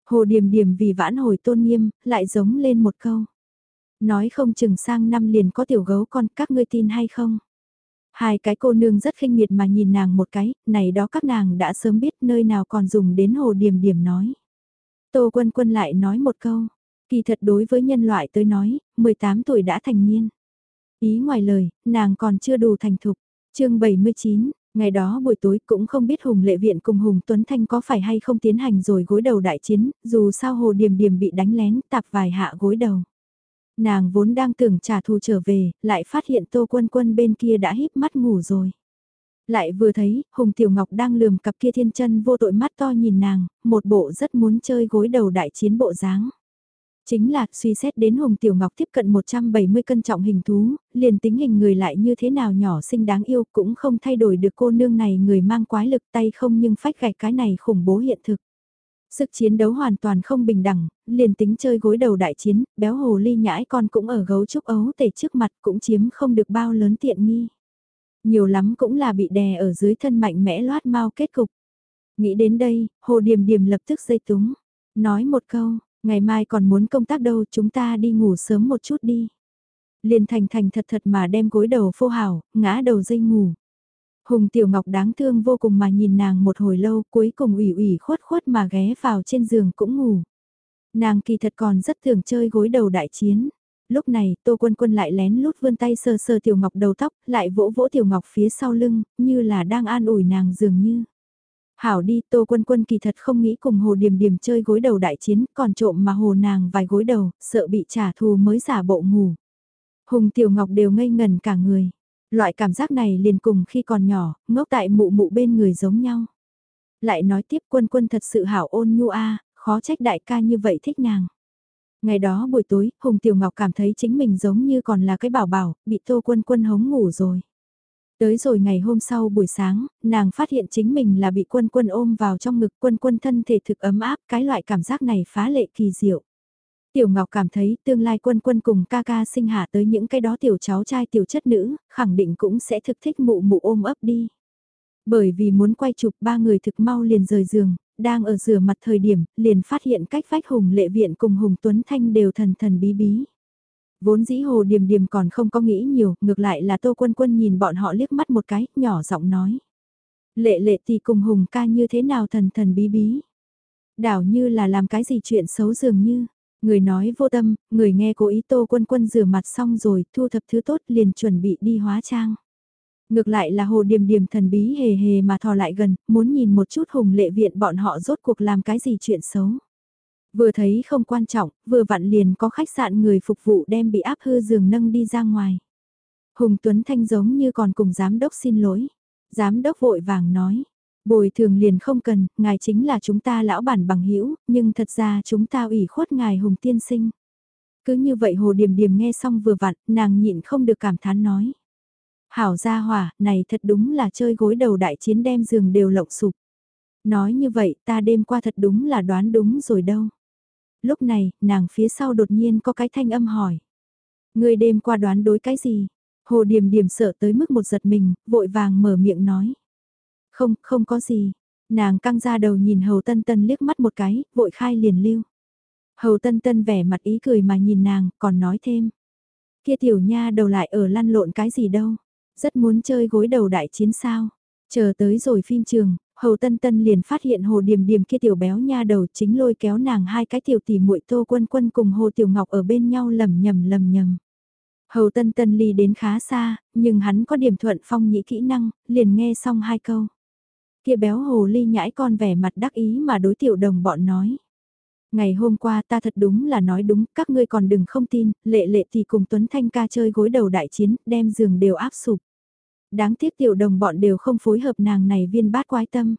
Hồ Điềm Điềm vì vãn hồi tôn nghiêm, lại giống lên một câu. Nói không chừng sang năm liền có tiểu gấu con, các ngươi tin hay không? Hai cái cô nương rất khinh miệt mà nhìn nàng một cái, này đó các nàng đã sớm biết nơi nào còn dùng đến Hồ Điềm Điềm nói. Tô Quân Quân lại nói một câu, kỳ thật đối với nhân loại tới nói, 18 tuổi đã thành niên. Ý ngoài lời, nàng còn chưa đủ thành thục. chương 79, ngày đó buổi tối cũng không biết Hùng Lệ Viện cùng Hùng Tuấn Thanh có phải hay không tiến hành rồi gối đầu đại chiến, dù sao Hồ Điềm Điềm bị đánh lén tạp vài hạ gối đầu. Nàng vốn đang tưởng trả thù trở về, lại phát hiện Tô Quân Quân bên kia đã híp mắt ngủ rồi. Lại vừa thấy, Hùng Tiểu Ngọc đang lườm cặp kia thiên chân vô tội mắt to nhìn nàng, một bộ rất muốn chơi gối đầu đại chiến bộ dáng. Chính là, suy xét đến Hùng Tiểu Ngọc tiếp cận 170 cân trọng hình thú, liền tính hình người lại như thế nào nhỏ xinh đáng yêu cũng không thay đổi được cô nương này người mang quái lực tay không nhưng phách gạch cái này khủng bố hiện thực. Sức chiến đấu hoàn toàn không bình đẳng, liền tính chơi gối đầu đại chiến, béo hồ ly nhãi con cũng ở gấu trúc ấu tể trước mặt cũng chiếm không được bao lớn tiện nghi. Nhiều lắm cũng là bị đè ở dưới thân mạnh mẽ loát mau kết cục. Nghĩ đến đây, hồ điềm điềm lập tức dây túng. Nói một câu, Ngày mai còn muốn công tác đâu chúng ta đi ngủ sớm một chút đi. Liền thành thành thật thật mà đem gối đầu phô hảo, ngã đầu dây ngủ. Hùng Tiểu Ngọc đáng thương vô cùng mà nhìn nàng một hồi lâu cuối cùng ủy ủy khuất khuất mà ghé vào trên giường cũng ngủ. Nàng kỳ thật còn rất thường chơi gối đầu đại chiến. Lúc này, Tô Quân Quân lại lén lút vươn tay sờ sờ Tiểu Ngọc đầu tóc, lại vỗ vỗ Tiểu Ngọc phía sau lưng, như là đang an ủi nàng dường như. Hảo đi, Tô Quân Quân kỳ thật không nghĩ cùng Hồ Điềm Điềm chơi gối đầu đại chiến, còn trộm mà hồ nàng vài gối đầu, sợ bị trả thù mới giả bộ ngủ. Hùng Tiểu Ngọc đều ngây ngần cả người. Loại cảm giác này liền cùng khi còn nhỏ, ngốc tại mụ mụ bên người giống nhau. Lại nói tiếp quân quân thật sự hảo ôn nhu a khó trách đại ca như vậy thích nàng. Ngày đó buổi tối, Hùng Tiểu Ngọc cảm thấy chính mình giống như còn là cái bảo bảo, bị Tô Quân Quân hống ngủ rồi. Tới rồi ngày hôm sau buổi sáng, nàng phát hiện chính mình là bị quân quân ôm vào trong ngực quân quân thân thể thực ấm áp, cái loại cảm giác này phá lệ kỳ diệu. Tiểu Ngọc cảm thấy tương lai quân quân cùng ca ca sinh hạ tới những cái đó tiểu cháu trai tiểu chất nữ, khẳng định cũng sẽ thực thích mụ mụ ôm ấp đi. Bởi vì muốn quay chụp ba người thực mau liền rời giường, đang ở rửa mặt thời điểm, liền phát hiện cách vách Hùng Lệ Viện cùng Hùng Tuấn Thanh đều thần thần bí bí. Vốn dĩ hồ điềm điềm còn không có nghĩ nhiều, ngược lại là tô quân quân nhìn bọn họ liếc mắt một cái, nhỏ giọng nói. Lệ lệ thì cùng hùng ca như thế nào thần thần bí bí. Đảo như là làm cái gì chuyện xấu dường như. Người nói vô tâm, người nghe cố ý tô quân quân rửa mặt xong rồi, thu thập thứ tốt liền chuẩn bị đi hóa trang. Ngược lại là hồ điềm điềm thần bí hề hề mà thò lại gần, muốn nhìn một chút hùng lệ viện bọn họ rốt cuộc làm cái gì chuyện xấu. Vừa thấy không quan trọng, vừa vặn liền có khách sạn người phục vụ đem bị áp hư giường nâng đi ra ngoài. Hùng Tuấn Thanh giống như còn cùng giám đốc xin lỗi. Giám đốc vội vàng nói, bồi thường liền không cần, ngài chính là chúng ta lão bản bằng hữu nhưng thật ra chúng ta ủy khuất ngài Hùng Tiên Sinh. Cứ như vậy Hồ Điềm Điềm nghe xong vừa vặn, nàng nhịn không được cảm thán nói. Hảo gia hỏa, này thật đúng là chơi gối đầu đại chiến đem giường đều lộng sụp. Nói như vậy ta đêm qua thật đúng là đoán đúng rồi đâu lúc này, nàng phía sau đột nhiên có cái thanh âm hỏi. Người đêm qua đoán đối cái gì? Hồ Điềm Điềm sợ tới mức một giật mình, vội vàng mở miệng nói. Không, không có gì. Nàng căng ra đầu nhìn Hầu Tân Tân liếc mắt một cái, vội khai liền lưu. Hầu Tân Tân vẻ mặt ý cười mà nhìn nàng, còn nói thêm. Kia tiểu nha đầu lại ở lăn lộn cái gì đâu. Rất muốn chơi gối đầu đại chiến sao. Chờ tới rồi phim trường, Hầu Tân Tân liền phát hiện Hồ Điềm Điềm kia tiểu béo nha đầu chính lôi kéo nàng hai cái tiểu tỷ muội Tô Quân Quân cùng Hồ Tiểu Ngọc ở bên nhau lầm nhầm lầm nhầm. Hầu Tân Tân ly đến khá xa, nhưng hắn có điểm thuận phong nhĩ kỹ năng, liền nghe xong hai câu. Kia béo hồ ly nhãi con vẻ mặt đắc ý mà đối tiểu đồng bọn nói. Ngày hôm qua ta thật đúng là nói đúng, các ngươi còn đừng không tin, lệ lệ thì cùng Tuấn Thanh ca chơi gối đầu đại chiến, đem giường đều áp sụp đáng tiếc tiểu đồng bọn đều không phối hợp nàng này viên bát quái tâm.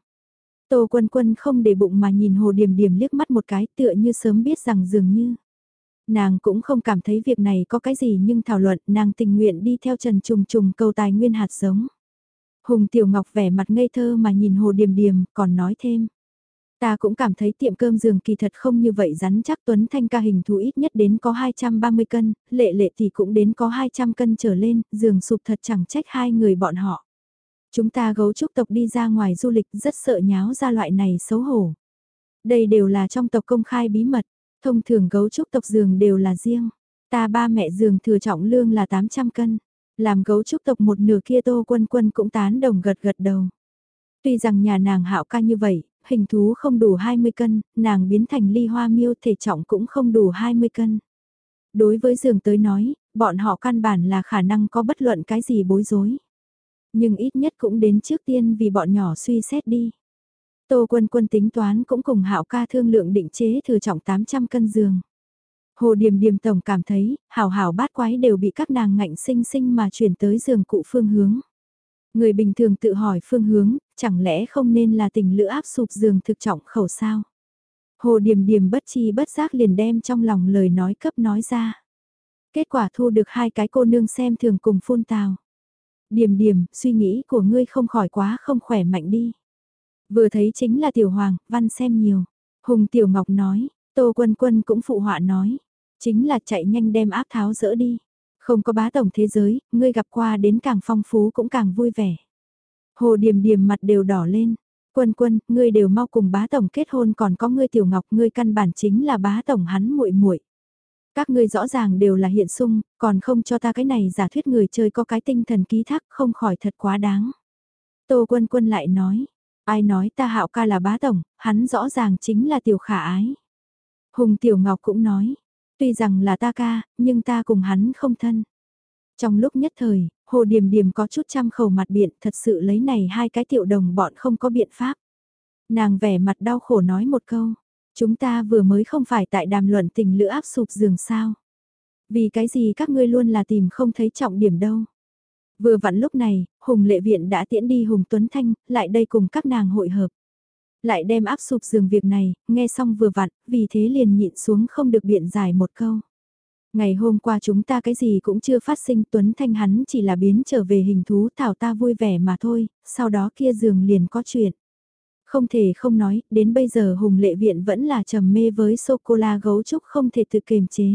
Tô quân quân không để bụng mà nhìn hồ điểm điểm liếc mắt một cái tựa như sớm biết rằng dường như. Nàng cũng không cảm thấy việc này có cái gì nhưng thảo luận nàng tình nguyện đi theo Trần Trùng Trùng cầu tài nguyên hạt giống. Hùng Tiểu Ngọc vẻ mặt ngây thơ mà nhìn Hồ Điềm Điềm, còn nói thêm. Ta cũng cảm thấy tiệm cơm giường kỳ thật không như vậy rắn chắc Tuấn Thanh ca hình thú ít nhất đến có 230 cân, lệ lệ thì cũng đến có 200 cân trở lên, giường sụp thật chẳng trách hai người bọn họ. Chúng ta gấu trúc tộc đi ra ngoài du lịch rất sợ nháo ra loại này xấu hổ. Đây đều là trong tộc công khai bí mật, thông thường gấu trúc tộc giường đều là riêng. Ta ba mẹ giường thừa trọng lương là 800 cân. Làm gấu trúc tộc một nửa kia tô quân quân cũng tán đồng gật gật đầu. Tuy rằng nhà nàng hạo ca như vậy, hình thú không đủ 20 cân, nàng biến thành ly hoa miêu thể trọng cũng không đủ 20 cân. Đối với giường tới nói, bọn họ căn bản là khả năng có bất luận cái gì bối rối. Nhưng ít nhất cũng đến trước tiên vì bọn nhỏ suy xét đi. Tô quân quân tính toán cũng cùng hạo ca thương lượng định chế thừa trọng 800 cân giường. Hồ Điềm Điềm Tổng cảm thấy, hảo hảo bát quái đều bị các nàng ngạnh sinh sinh mà chuyển tới giường cụ phương hướng. Người bình thường tự hỏi phương hướng, chẳng lẽ không nên là tình lữ áp sụp giường thực trọng khẩu sao? Hồ Điềm Điềm bất chi bất giác liền đem trong lòng lời nói cấp nói ra. Kết quả thu được hai cái cô nương xem thường cùng phun tào. Điềm Điềm, suy nghĩ của ngươi không khỏi quá không khỏe mạnh đi. Vừa thấy chính là Tiểu Hoàng, văn xem nhiều. Hùng Tiểu Ngọc nói, Tô Quân Quân cũng phụ họa nói. Chính là chạy nhanh đem áp tháo dỡ đi. Không có bá tổng thế giới, ngươi gặp qua đến càng phong phú cũng càng vui vẻ. Hồ Điềm Điềm mặt đều đỏ lên. Quân quân, ngươi đều mau cùng bá tổng kết hôn còn có ngươi tiểu ngọc, ngươi căn bản chính là bá tổng hắn muội muội. Các ngươi rõ ràng đều là hiện sung, còn không cho ta cái này giả thuyết người chơi có cái tinh thần ký thác không khỏi thật quá đáng. Tô quân quân lại nói, ai nói ta hạo ca là bá tổng, hắn rõ ràng chính là tiểu khả ái. Hùng Tiểu Ngọc cũng nói, tuy rằng là ta ca, nhưng ta cùng hắn không thân. Trong lúc nhất thời, Hồ Điềm Điềm có chút trăm khẩu mặt biện thật sự lấy này hai cái tiểu đồng bọn không có biện pháp. Nàng vẻ mặt đau khổ nói một câu, chúng ta vừa mới không phải tại đàm luận tình lữ áp sụp giường sao. Vì cái gì các ngươi luôn là tìm không thấy trọng điểm đâu. Vừa vặn lúc này, Hùng Lệ Viện đã tiễn đi Hùng Tuấn Thanh, lại đây cùng các nàng hội hợp lại đem áp sụp giường việc này, nghe xong vừa vặn, vì thế liền nhịn xuống không được biện giải một câu. Ngày hôm qua chúng ta cái gì cũng chưa phát sinh Tuấn Thanh hắn chỉ là biến trở về hình thú thảo ta vui vẻ mà thôi, sau đó kia giường liền có chuyện. Không thể không nói, đến bây giờ Hùng Lệ Viện vẫn là trầm mê với sô-cô-la gấu trúc không thể tự kiềm chế.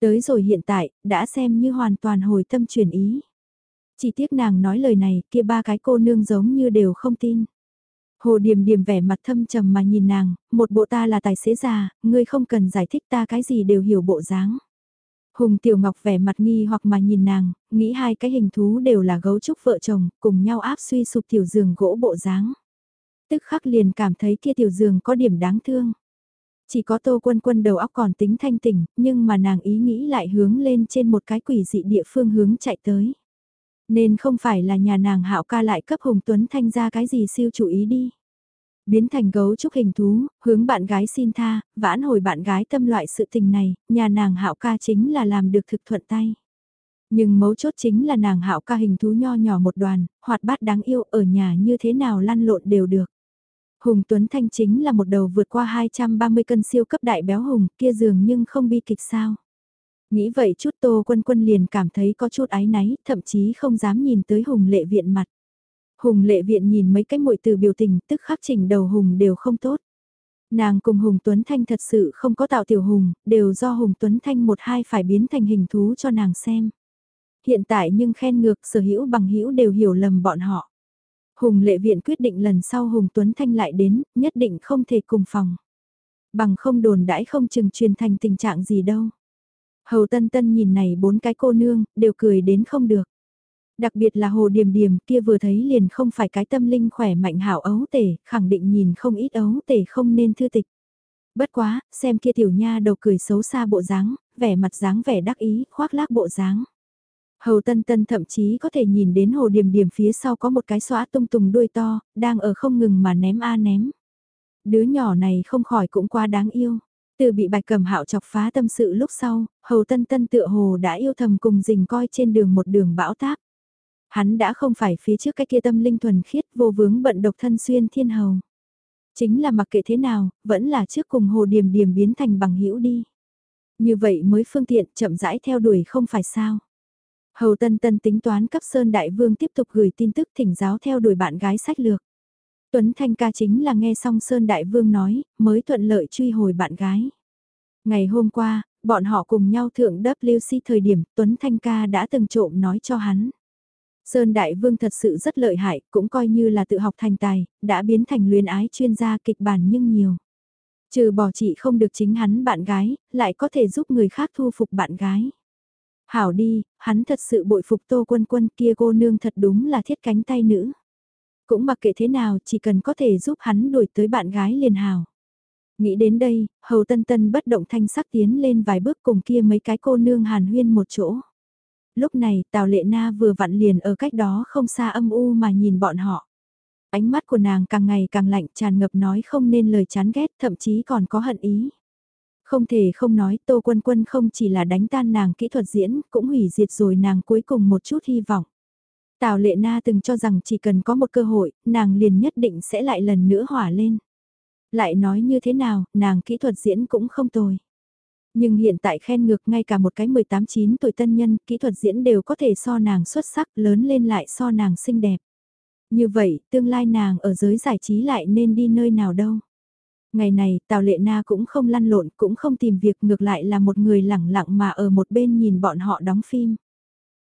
Tới rồi hiện tại, đã xem như hoàn toàn hồi tâm chuyển ý. Chỉ tiếc nàng nói lời này, kia ba cái cô nương giống như đều không tin. Hồ Điềm Điềm vẻ mặt thâm trầm mà nhìn nàng, một bộ ta là tài xế già, ngươi không cần giải thích ta cái gì đều hiểu bộ dáng. Hùng Tiểu Ngọc vẻ mặt nghi hoặc mà nhìn nàng, nghĩ hai cái hình thú đều là gấu trúc vợ chồng, cùng nhau áp suy sụp tiểu giường gỗ bộ dáng. Tức khắc liền cảm thấy kia tiểu giường có điểm đáng thương. Chỉ có tô quân quân đầu óc còn tính thanh tỉnh, nhưng mà nàng ý nghĩ lại hướng lên trên một cái quỷ dị địa phương hướng chạy tới. Nên không phải là nhà nàng hạo ca lại cấp Hùng Tuấn Thanh ra cái gì siêu chủ ý đi. Biến thành gấu trúc hình thú, hướng bạn gái xin tha, vãn hồi bạn gái tâm loại sự tình này, nhà nàng hạo ca chính là làm được thực thuận tay. Nhưng mấu chốt chính là nàng hạo ca hình thú nho nhỏ một đoàn, hoạt bát đáng yêu ở nhà như thế nào lăn lộn đều được. Hùng Tuấn Thanh chính là một đầu vượt qua 230 cân siêu cấp đại béo hùng kia dường nhưng không bi kịch sao. Nghĩ vậy chút Tô Quân Quân liền cảm thấy có chút ái náy, thậm chí không dám nhìn tới Hùng Lệ Viện mặt. Hùng Lệ Viện nhìn mấy cái muội từ biểu tình tức khắc chỉnh đầu Hùng đều không tốt. Nàng cùng Hùng Tuấn Thanh thật sự không có tạo tiểu Hùng, đều do Hùng Tuấn Thanh một hai phải biến thành hình thú cho nàng xem. Hiện tại nhưng khen ngược sở hữu bằng hữu đều hiểu lầm bọn họ. Hùng Lệ Viện quyết định lần sau Hùng Tuấn Thanh lại đến, nhất định không thể cùng phòng. Bằng không đồn đãi không chừng truyền thành tình trạng gì đâu. Hầu Tân Tân nhìn này bốn cái cô nương, đều cười đến không được. Đặc biệt là Hồ Điềm Điềm kia vừa thấy liền không phải cái tâm linh khỏe mạnh hảo ấu tể, khẳng định nhìn không ít ấu tể không nên thư tịch. Bất quá, xem kia tiểu nha đầu cười xấu xa bộ dáng, vẻ mặt dáng vẻ đắc ý, khoác lác bộ dáng. Hầu Tân Tân thậm chí có thể nhìn đến Hồ Điềm Điềm phía sau có một cái xóa tung tùng đuôi to, đang ở không ngừng mà ném a ném. Đứa nhỏ này không khỏi cũng quá đáng yêu. Từ bị bạch cầm hạo chọc phá tâm sự lúc sau, hầu tân tân tựa hồ đã yêu thầm cùng rình coi trên đường một đường bão táp. Hắn đã không phải phía trước cái kia tâm linh thuần khiết vô vướng bận độc thân xuyên thiên hầu. Chính là mặc kệ thế nào, vẫn là trước cùng hồ điểm điểm biến thành bằng hữu đi. Như vậy mới phương tiện chậm rãi theo đuổi không phải sao. Hầu Tân Tân tính toán cấp Sơn Đại Vương tiếp tục gửi tin tức thỉnh giáo theo đuổi bạn gái sách lược. Tuấn Thanh ca chính là nghe xong Sơn Đại Vương nói, mới thuận lợi truy hồi bạn gái. Ngày hôm qua, bọn họ cùng nhau thượng WC thời điểm Tuấn Thanh ca đã từng trộm nói cho hắn. Sơn Đại Vương thật sự rất lợi hại, cũng coi như là tự học thành tài, đã biến thành luyến ái chuyên gia kịch bản nhưng nhiều. Trừ bỏ chị không được chính hắn bạn gái, lại có thể giúp người khác thu phục bạn gái. Hảo đi, hắn thật sự bội phục tô quân quân kia cô nương thật đúng là thiết cánh tay nữ. Cũng mặc kệ thế nào chỉ cần có thể giúp hắn đuổi tới bạn gái liền hảo. Nghĩ đến đây, hầu tân tân bất động thanh sắc tiến lên vài bước cùng kia mấy cái cô nương hàn huyên một chỗ. Lúc này Tào Lệ Na vừa vặn liền ở cách đó không xa âm u mà nhìn bọn họ. Ánh mắt của nàng càng ngày càng lạnh tràn ngập nói không nên lời chán ghét thậm chí còn có hận ý. Không thể không nói Tô Quân Quân không chỉ là đánh tan nàng kỹ thuật diễn, cũng hủy diệt rồi nàng cuối cùng một chút hy vọng. Tào Lệ Na từng cho rằng chỉ cần có một cơ hội, nàng liền nhất định sẽ lại lần nữa hỏa lên. Lại nói như thế nào, nàng kỹ thuật diễn cũng không tồi. Nhưng hiện tại khen ngược ngay cả một cái 18-9 tuổi tân nhân, kỹ thuật diễn đều có thể so nàng xuất sắc, lớn lên lại so nàng xinh đẹp. Như vậy, tương lai nàng ở giới giải trí lại nên đi nơi nào đâu. Ngày này, Tào Lệ Na cũng không lăn lộn, cũng không tìm việc ngược lại là một người lẳng lặng mà ở một bên nhìn bọn họ đóng phim.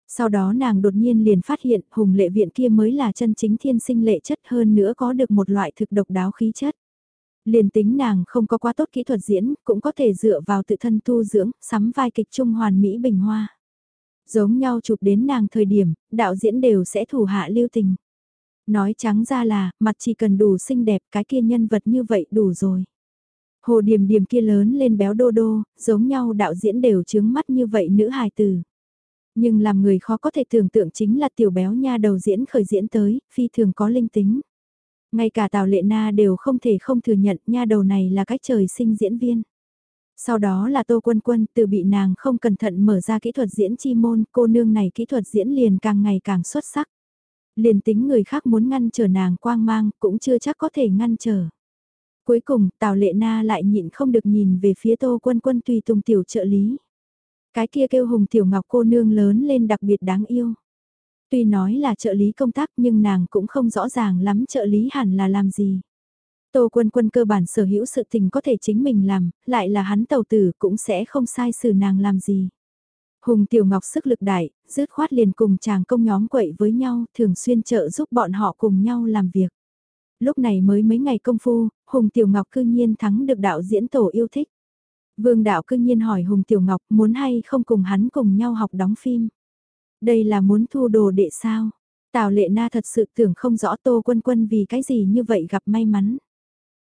Sau đó nàng đột nhiên liền phát hiện hùng lệ viện kia mới là chân chính thiên sinh lệ chất hơn nữa có được một loại thực độc đáo khí chất. Liền tính nàng không có quá tốt kỹ thuật diễn, cũng có thể dựa vào tự thân tu dưỡng, sắm vai kịch trung hoàn mỹ bình hoa. Giống nhau chụp đến nàng thời điểm, đạo diễn đều sẽ thủ hạ lưu tình. Nói trắng ra là, mặt chỉ cần đủ xinh đẹp cái kia nhân vật như vậy đủ rồi. Hồ điểm điểm kia lớn lên béo đô đô, giống nhau đạo diễn đều chướng mắt như vậy nữ hài tử. Nhưng làm người khó có thể tưởng tượng chính là tiểu béo nha đầu diễn khởi diễn tới, phi thường có linh tính. Ngay cả Tào Lệ Na đều không thể không thừa nhận nha đầu này là cách trời sinh diễn viên. Sau đó là Tô Quân Quân từ bị nàng không cẩn thận mở ra kỹ thuật diễn chi môn, cô nương này kỹ thuật diễn liền càng ngày càng xuất sắc. Liền tính người khác muốn ngăn trở nàng quang mang cũng chưa chắc có thể ngăn trở. Cuối cùng Tào Lệ Na lại nhịn không được nhìn về phía Tô Quân Quân tùy tùng tiểu trợ lý. Cái kia kêu hùng tiểu ngọc cô nương lớn lên đặc biệt đáng yêu. Tuy nói là trợ lý công tác nhưng nàng cũng không rõ ràng lắm trợ lý hẳn là làm gì. Tô quân quân cơ bản sở hữu sự tình có thể chính mình làm, lại là hắn tàu tử cũng sẽ không sai xử nàng làm gì. Hùng Tiểu Ngọc sức lực đại, dứt khoát liền cùng chàng công nhóm quậy với nhau, thường xuyên trợ giúp bọn họ cùng nhau làm việc. Lúc này mới mấy ngày công phu, Hùng Tiểu Ngọc cư nhiên thắng được đạo diễn tổ yêu thích. Vương đạo cư nhiên hỏi Hùng Tiểu Ngọc muốn hay không cùng hắn cùng nhau học đóng phim. Đây là muốn thu đồ đệ sao? Tào lệ na thật sự tưởng không rõ tô quân quân vì cái gì như vậy gặp may mắn.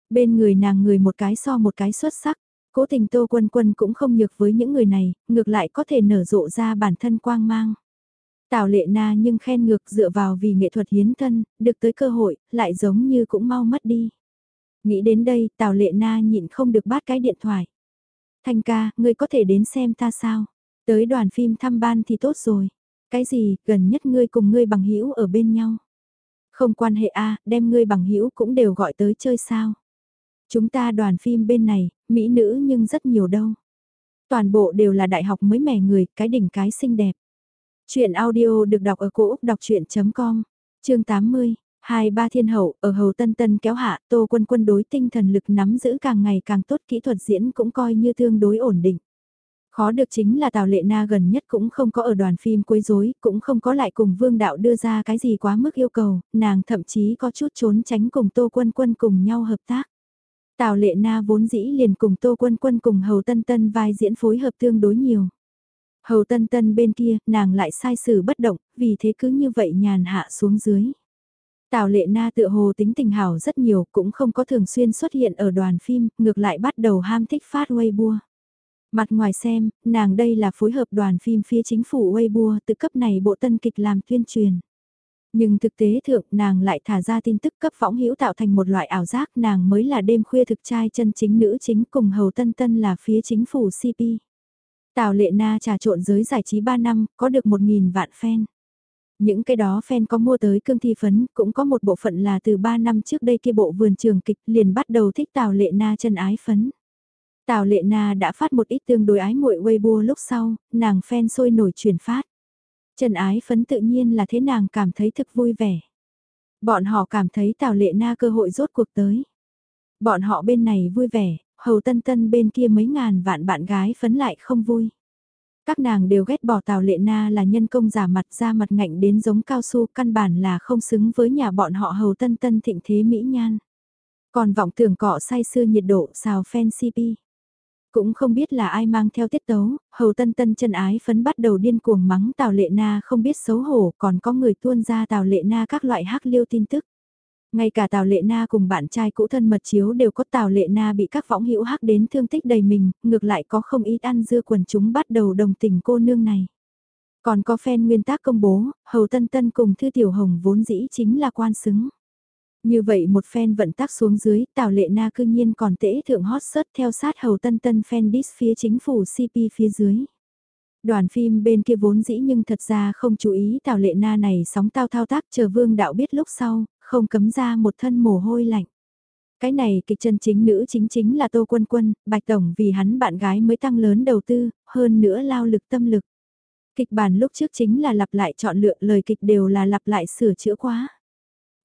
Bên người nàng người một cái so một cái xuất sắc, cố tình tô quân quân cũng không nhược với những người này, ngược lại có thể nở rộ ra bản thân quang mang. Tào lệ na nhưng khen ngược dựa vào vì nghệ thuật hiến thân, được tới cơ hội, lại giống như cũng mau mất đi. Nghĩ đến đây, Tào lệ na nhịn không được bắt cái điện thoại. Thanh ca, ngươi có thể đến xem ta sao? Tới đoàn phim thăm ban thì tốt rồi. Cái gì, gần nhất ngươi cùng ngươi bằng hữu ở bên nhau. Không quan hệ a, đem ngươi bằng hữu cũng đều gọi tới chơi sao. Chúng ta đoàn phim bên này, mỹ nữ nhưng rất nhiều đâu. Toàn bộ đều là đại học mới mẻ người, cái đỉnh cái xinh đẹp. Chuyện audio được đọc ở cổ Úc đọc chuyện.com, chương 80, hai ba thiên hậu, ở hầu tân tân kéo hạ, tô quân quân đối tinh thần lực nắm giữ càng ngày càng tốt kỹ thuật diễn cũng coi như tương đối ổn định. Khó được chính là Tào Lệ Na gần nhất cũng không có ở đoàn phim quấy rối, cũng không có lại cùng Vương Đạo đưa ra cái gì quá mức yêu cầu, nàng thậm chí có chút trốn tránh cùng Tô Quân Quân cùng nhau hợp tác. Tào Lệ Na vốn dĩ liền cùng Tô Quân Quân cùng Hầu Tân Tân vai diễn phối hợp tương đối nhiều. Hầu Tân Tân bên kia, nàng lại sai xử bất động, vì thế cứ như vậy nhàn hạ xuống dưới. Tào Lệ Na tựa hồ tính tình hảo rất nhiều, cũng không có thường xuyên xuất hiện ở đoàn phim, ngược lại bắt đầu ham thích phát Weibo. Mặt ngoài xem, nàng đây là phối hợp đoàn phim phía chính phủ Weibo tự cấp này bộ tân kịch làm tuyên truyền. Nhưng thực tế thượng nàng lại thả ra tin tức cấp võng hữu tạo thành một loại ảo giác nàng mới là đêm khuya thực trai chân chính nữ chính cùng hầu tân tân là phía chính phủ CP. Tào lệ na trà trộn giới giải trí 3 năm, có được 1.000 vạn fan. Những cái đó fan có mua tới cương thi phấn, cũng có một bộ phận là từ 3 năm trước đây kia bộ vườn trường kịch liền bắt đầu thích tào lệ na chân ái phấn. Tào Lệ Na đã phát một ít tương đối ái muội Weibo lúc sau, nàng fan sôi nổi truyền phát. Trần ái phấn tự nhiên là thế nàng cảm thấy thực vui vẻ. Bọn họ cảm thấy Tào Lệ Na cơ hội rốt cuộc tới. Bọn họ bên này vui vẻ, hầu tân tân bên kia mấy ngàn vạn bạn gái phấn lại không vui. Các nàng đều ghét bỏ Tào Lệ Na là nhân công giả mặt ra mặt ngạnh đến giống cao su căn bản là không xứng với nhà bọn họ hầu tân tân thịnh thế mỹ nhan. Còn vọng tưởng cọ say xưa nhiệt độ xào fan CP. Cũng không biết là ai mang theo tiết tấu, hầu tân tân chân ái phấn bắt đầu điên cuồng mắng Tào Lệ Na không biết xấu hổ còn có người tuôn ra Tào Lệ Na các loại hắc liêu tin tức. Ngay cả Tào Lệ Na cùng bạn trai cũ thân mật chiếu đều có Tào Lệ Na bị các võng hữu hắc đến thương tích đầy mình, ngược lại có không ít ăn dưa quần chúng bắt đầu đồng tình cô nương này. Còn có fan nguyên tác công bố, Hầu Tân Tân cùng Thư Tiểu Hồng vốn dĩ chính là quan xứng. Như vậy một fan vận tác xuống dưới, Tào Lệ Na cư nhiên còn tễ thượng hot search theo sát Hầu Tân Tân fan dis phía chính phủ CP phía dưới. Đoàn phim bên kia vốn dĩ nhưng thật ra không chú ý Tào Lệ Na này sóng tao thao tác chờ vương đạo biết lúc sau, không cấm ra một thân mồ hôi lạnh. Cái này kịch chân chính nữ chính chính là Tô Quân Quân, Bạch Tổng vì hắn bạn gái mới tăng lớn đầu tư, hơn nữa lao lực tâm lực. Kịch bản lúc trước chính là lặp lại chọn lựa lời kịch đều là lặp lại sửa chữa quá.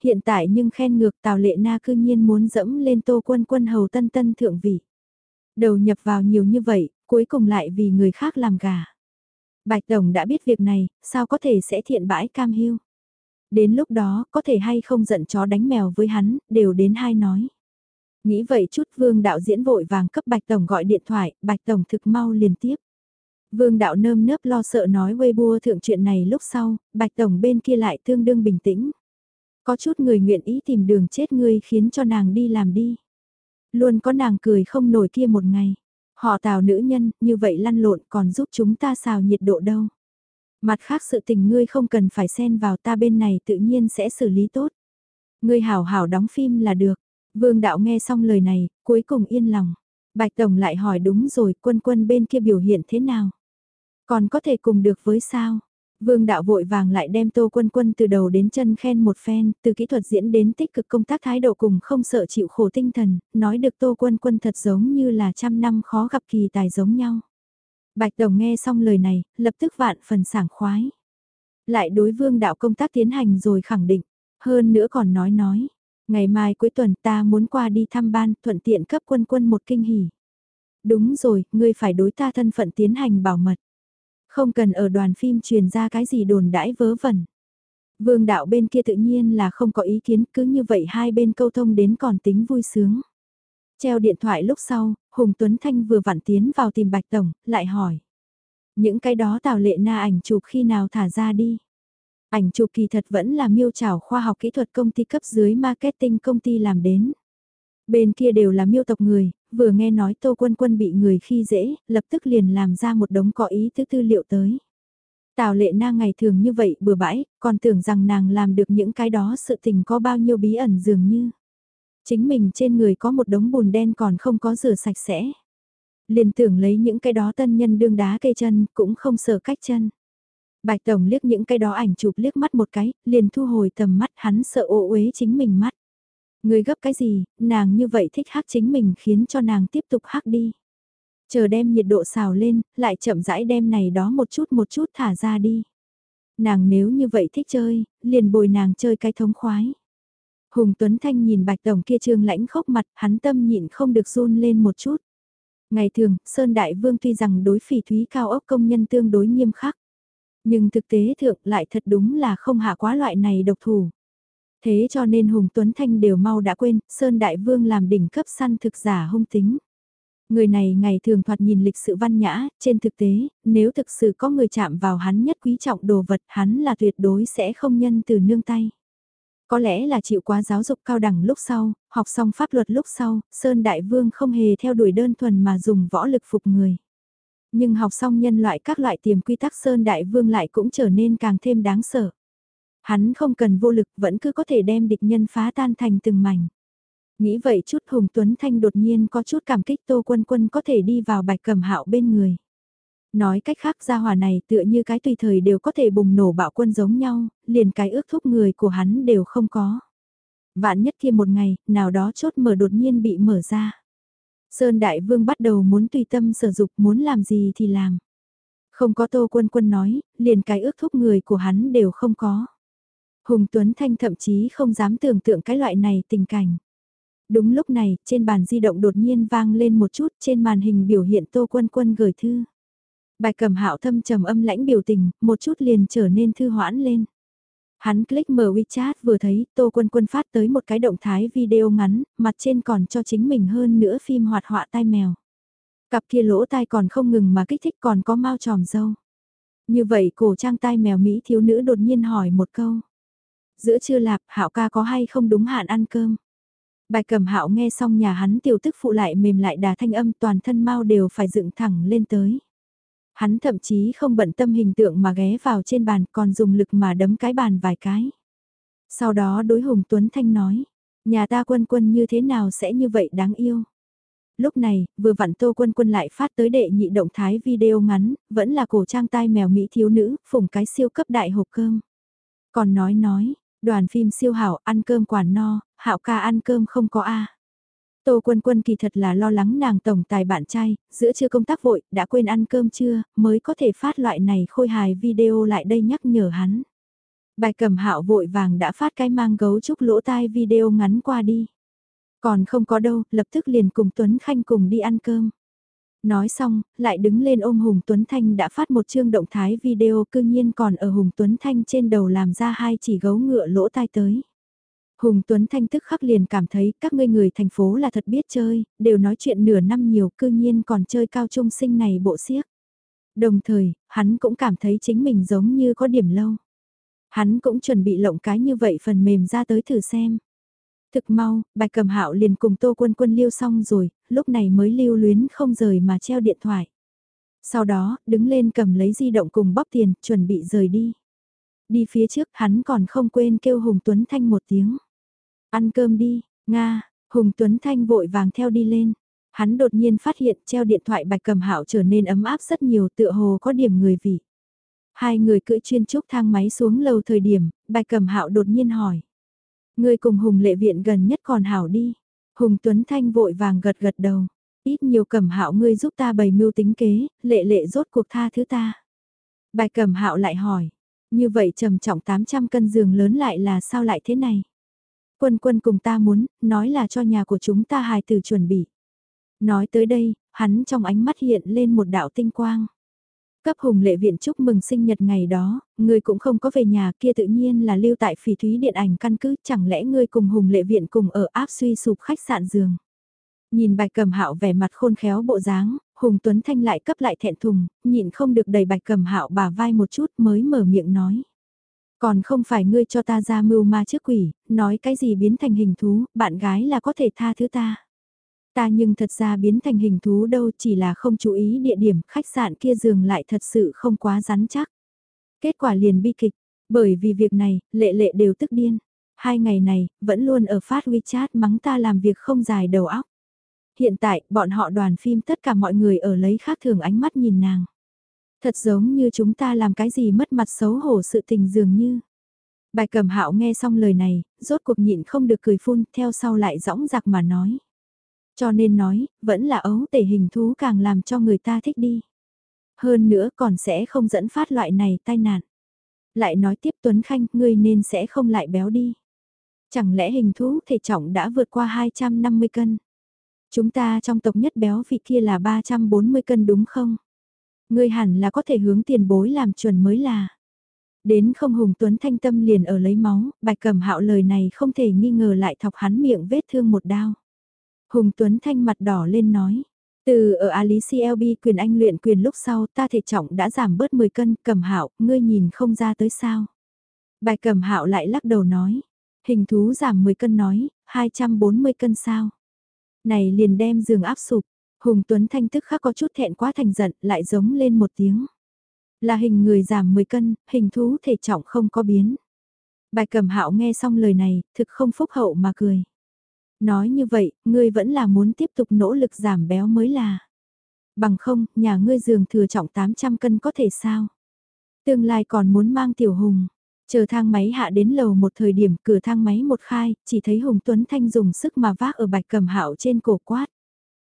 Hiện tại nhưng khen ngược Tào Lệ Na cư nhiên muốn dẫm lên Tô Quân Quân hầu tân tân thượng vị. Đầu nhập vào nhiều như vậy, cuối cùng lại vì người khác làm gà. Bạch Tổng đã biết việc này, sao có thể sẽ thiện bãi cam hiu. Đến lúc đó, có thể hay không giận chó đánh mèo với hắn, đều đến hai nói. Nghĩ vậy chút vương đạo diễn vội vàng cấp Bạch Tổng gọi điện thoại, Bạch Tổng thực mau liền tiếp. Vương đạo nơm nớp lo sợ nói Weibo thượng chuyện này lúc sau, Bạch Tổng bên kia lại tương đương bình tĩnh. Có chút người nguyện ý tìm đường chết ngươi khiến cho nàng đi làm đi. Luôn có nàng cười không nổi kia một ngày. Họ tào nữ nhân, như vậy lăn lộn còn giúp chúng ta xào nhiệt độ đâu. Mặt khác sự tình ngươi không cần phải xen vào ta bên này tự nhiên sẽ xử lý tốt. Ngươi hảo hảo đóng phim là được. Vương đạo nghe xong lời này, cuối cùng yên lòng. Bạch Tổng lại hỏi đúng rồi quân quân bên kia biểu hiện thế nào? Còn có thể cùng được với sao? Vương đạo vội vàng lại đem Tô Quân Quân từ đầu đến chân khen một phen, từ kỹ thuật diễn đến tích cực công tác thái độ cùng không sợ chịu khổ tinh thần, nói được Tô Quân Quân thật giống như là trăm năm khó gặp kỳ tài giống nhau. Bạch Đồng nghe xong lời này, lập tức vạn phần sảng khoái. Lại đối vương đạo công tác tiến hành rồi khẳng định, hơn nữa còn nói nói, ngày mai cuối tuần ta muốn qua đi thăm ban, thuận tiện cấp quân quân một kinh hỉ. Đúng rồi, ngươi phải đối ta thân phận tiến hành bảo mật. Không cần ở đoàn phim truyền ra cái gì đồn đãi vớ vẩn. Vương đạo bên kia tự nhiên là không có ý kiến, cứ như vậy hai bên câu thông đến còn tính vui sướng. Treo điện thoại lúc sau, Hùng Tuấn Thanh vừa vặn tiến vào tìm Bạch Tổng, lại hỏi. Những cái đó tào lệ na ảnh chụp khi nào thả ra đi. Ảnh chụp kỳ thật vẫn là miêu trảo khoa học kỹ thuật công ty cấp dưới marketing công ty làm đến. Bên kia đều là miêu tộc người, vừa nghe nói Tô Quân Quân bị người khi dễ, lập tức liền làm ra một đống có ý tứ tư liệu tới. Tào lệ na ngày thường như vậy bừa bãi, còn tưởng rằng nàng làm được những cái đó sự tình có bao nhiêu bí ẩn dường như. Chính mình trên người có một đống bùn đen còn không có rửa sạch sẽ. Liền tưởng lấy những cái đó tân nhân đương đá cây chân, cũng không sợ cách chân. Bạch Tổng liếc những cái đó ảnh chụp liếc mắt một cái, liền thu hồi tầm mắt hắn sợ ô uế chính mình mắt. Người gấp cái gì, nàng như vậy thích hắc chính mình khiến cho nàng tiếp tục hắc đi. Chờ đem nhiệt độ xào lên, lại chậm rãi đem này đó một chút một chút thả ra đi. Nàng nếu như vậy thích chơi, liền bồi nàng chơi cái thống khoái. Hùng Tuấn Thanh nhìn Bạch Tổng kia trương lãnh khốc mặt, hắn tâm nhịn không được run lên một chút. Ngày thường, Sơn Đại Vương tuy rằng đối phỉ thúy cao ốc công nhân tương đối nghiêm khắc. Nhưng thực tế thượng lại thật đúng là không hạ quá loại này độc thủ. Thế cho nên Hùng Tuấn Thanh đều mau đã quên, Sơn Đại Vương làm đỉnh cấp săn thực giả hung tính. Người này ngày thường thoạt nhìn lịch sự văn nhã, trên thực tế, nếu thực sự có người chạm vào hắn nhất quý trọng đồ vật hắn là tuyệt đối sẽ không nhân từ nương tay. Có lẽ là chịu quá giáo dục cao đẳng lúc sau, học xong pháp luật lúc sau, Sơn Đại Vương không hề theo đuổi đơn thuần mà dùng võ lực phục người. Nhưng học xong nhân loại các loại tiềm quy tắc Sơn Đại Vương lại cũng trở nên càng thêm đáng sợ. Hắn không cần vô lực vẫn cứ có thể đem địch nhân phá tan thành từng mảnh. Nghĩ vậy chút Hùng Tuấn Thanh đột nhiên có chút cảm kích Tô Quân Quân có thể đi vào bạch cầm hạo bên người. Nói cách khác gia hỏa này tựa như cái tùy thời đều có thể bùng nổ bạo quân giống nhau, liền cái ước thúc người của hắn đều không có. Vạn nhất kia một ngày, nào đó chốt mở đột nhiên bị mở ra. Sơn Đại Vương bắt đầu muốn tùy tâm sở dục muốn làm gì thì làm. Không có Tô Quân Quân nói, liền cái ước thúc người của hắn đều không có. Hùng Tuấn Thanh thậm chí không dám tưởng tượng cái loại này tình cảnh. Đúng lúc này, trên bàn di động đột nhiên vang lên một chút, trên màn hình biểu hiện Tô Quân Quân gửi thư. Bài cầm hạo thâm trầm âm lãnh biểu tình, một chút liền trở nên thư hoãn lên. Hắn click mở WeChat vừa thấy Tô Quân Quân phát tới một cái động thái video ngắn, mặt trên còn cho chính mình hơn nữa phim hoạt họa tai mèo. Cặp kia lỗ tai còn không ngừng mà kích thích còn có mau tròm dâu. Như vậy cổ trang tai mèo Mỹ thiếu nữ đột nhiên hỏi một câu. Giữa trưa lạp hạo ca có hay không đúng hạn ăn cơm. Bài cầm hạo nghe xong nhà hắn tiểu tức phụ lại mềm lại đà thanh âm toàn thân mau đều phải dựng thẳng lên tới. Hắn thậm chí không bận tâm hình tượng mà ghé vào trên bàn còn dùng lực mà đấm cái bàn vài cái. Sau đó đối Hùng Tuấn Thanh nói, nhà ta quân quân như thế nào sẽ như vậy đáng yêu. Lúc này, vừa vặn Tô Quân Quân lại phát tới đệ nhị động thái video ngắn, vẫn là cổ trang tai mèo Mỹ thiếu nữ, phủng cái siêu cấp đại hộp cơm. Còn nói nói, đoàn phim siêu hảo ăn cơm quản no, hạo ca ăn cơm không có a Tô Quân Quân kỳ thật là lo lắng nàng tổng tài bạn trai, giữa chưa công tác vội, đã quên ăn cơm chưa, mới có thể phát loại này khôi hài video lại đây nhắc nhở hắn. Bài cầm hạo vội vàng đã phát cái mang gấu trúc lỗ tai video ngắn qua đi. Còn không có đâu, lập tức liền cùng Tuấn Khanh cùng đi ăn cơm. Nói xong, lại đứng lên ôm Hùng Tuấn Thanh đã phát một chương động thái video cư nhiên còn ở Hùng Tuấn Thanh trên đầu làm ra hai chỉ gấu ngựa lỗ tai tới. Hùng Tuấn Thanh tức khắc liền cảm thấy các ngươi người thành phố là thật biết chơi, đều nói chuyện nửa năm nhiều cư nhiên còn chơi cao trung sinh này bộ xiếc. Đồng thời, hắn cũng cảm thấy chính mình giống như có điểm lâu. Hắn cũng chuẩn bị lộng cái như vậy phần mềm ra tới thử xem. Thực mau, bạch cẩm hạo liền cùng tô quân quân lưu xong rồi, lúc này mới lưu luyến không rời mà treo điện thoại. Sau đó, đứng lên cầm lấy di động cùng bóp tiền, chuẩn bị rời đi. Đi phía trước, hắn còn không quên kêu Hùng Tuấn Thanh một tiếng. Ăn cơm đi, Nga, Hùng Tuấn Thanh vội vàng theo đi lên. Hắn đột nhiên phát hiện treo điện thoại bạch cầm hạo trở nên ấm áp rất nhiều tựa hồ có điểm người vị. Hai người cưỡi chuyên trúc thang máy xuống lầu thời điểm, bạch cầm hạo đột nhiên hỏi. Người cùng Hùng lệ viện gần nhất còn hảo đi. Hùng Tuấn Thanh vội vàng gật gật đầu. Ít nhiều cầm hạo ngươi giúp ta bày mưu tính kế, lệ lệ rốt cuộc tha thứ ta. bài cầm hạo lại hỏi. Như vậy trầm trọng 800 cân giường lớn lại là sao lại thế này? Quân quân cùng ta muốn, nói là cho nhà của chúng ta hài từ chuẩn bị. Nói tới đây, hắn trong ánh mắt hiện lên một đạo tinh quang. Cấp hùng lệ viện chúc mừng sinh nhật ngày đó, ngươi cũng không có về nhà kia tự nhiên là lưu tại phỉ thúy điện ảnh căn cứ, chẳng lẽ ngươi cùng hùng lệ viện cùng ở áp suy sụp khách sạn giường. Nhìn bạch cầm hạo vẻ mặt khôn khéo bộ dáng, hùng tuấn thanh lại cấp lại thẹn thùng, nhịn không được đầy bạch cầm hạo bà vai một chút mới mở miệng nói. Còn không phải ngươi cho ta ra mưu ma trước quỷ, nói cái gì biến thành hình thú, bạn gái là có thể tha thứ ta. Ta nhưng thật ra biến thành hình thú đâu chỉ là không chú ý địa điểm khách sạn kia giường lại thật sự không quá rắn chắc. Kết quả liền bi kịch, bởi vì việc này, lệ lệ đều tức điên. Hai ngày này, vẫn luôn ở phát WeChat mắng ta làm việc không dài đầu óc. Hiện tại, bọn họ đoàn phim tất cả mọi người ở lấy khác thường ánh mắt nhìn nàng. Thật giống như chúng ta làm cái gì mất mặt xấu hổ sự tình dường như. Bài cầm hạo nghe xong lời này, rốt cuộc nhịn không được cười phun, theo sau lại rõng giặc mà nói. Cho nên nói, vẫn là ấu tể hình thú càng làm cho người ta thích đi. Hơn nữa còn sẽ không dẫn phát loại này tai nạn. Lại nói tiếp Tuấn Khanh, ngươi nên sẽ không lại béo đi. Chẳng lẽ hình thú thể trọng đã vượt qua 250 cân? Chúng ta trong tộc nhất béo vị kia là 340 cân đúng không? Ngươi hẳn là có thể hướng tiền bối làm chuẩn mới là. Đến không Hùng Tuấn thanh tâm liền ở lấy máu, bạch cầm hạo lời này không thể nghi ngờ lại thọc hắn miệng vết thương một đao. Hùng Tuấn thanh mặt đỏ lên nói. Từ ở Alice LB quyền anh luyện quyền lúc sau ta thể trọng đã giảm bớt 10 cân, cầm hạo, ngươi nhìn không ra tới sao. Bài cầm hạo lại lắc đầu nói. Hình thú giảm 10 cân nói, 240 cân sao. Này liền đem giường áp sụp, Hùng Tuấn Thanh tức khắc có chút thẹn quá thành giận, lại giống lên một tiếng. Là hình người giảm 10 cân, hình thú thể trọng không có biến. Bài cầm hạo nghe xong lời này, thực không phúc hậu mà cười. Nói như vậy, ngươi vẫn là muốn tiếp tục nỗ lực giảm béo mới là. Bằng không, nhà ngươi giường thừa trọng 800 cân có thể sao? Tương lai còn muốn mang tiểu hùng. Chờ thang máy hạ đến lầu một thời điểm cửa thang máy một khai, chỉ thấy Hùng Tuấn Thanh dùng sức mà vác ở bạch cầm hạo trên cổ quát.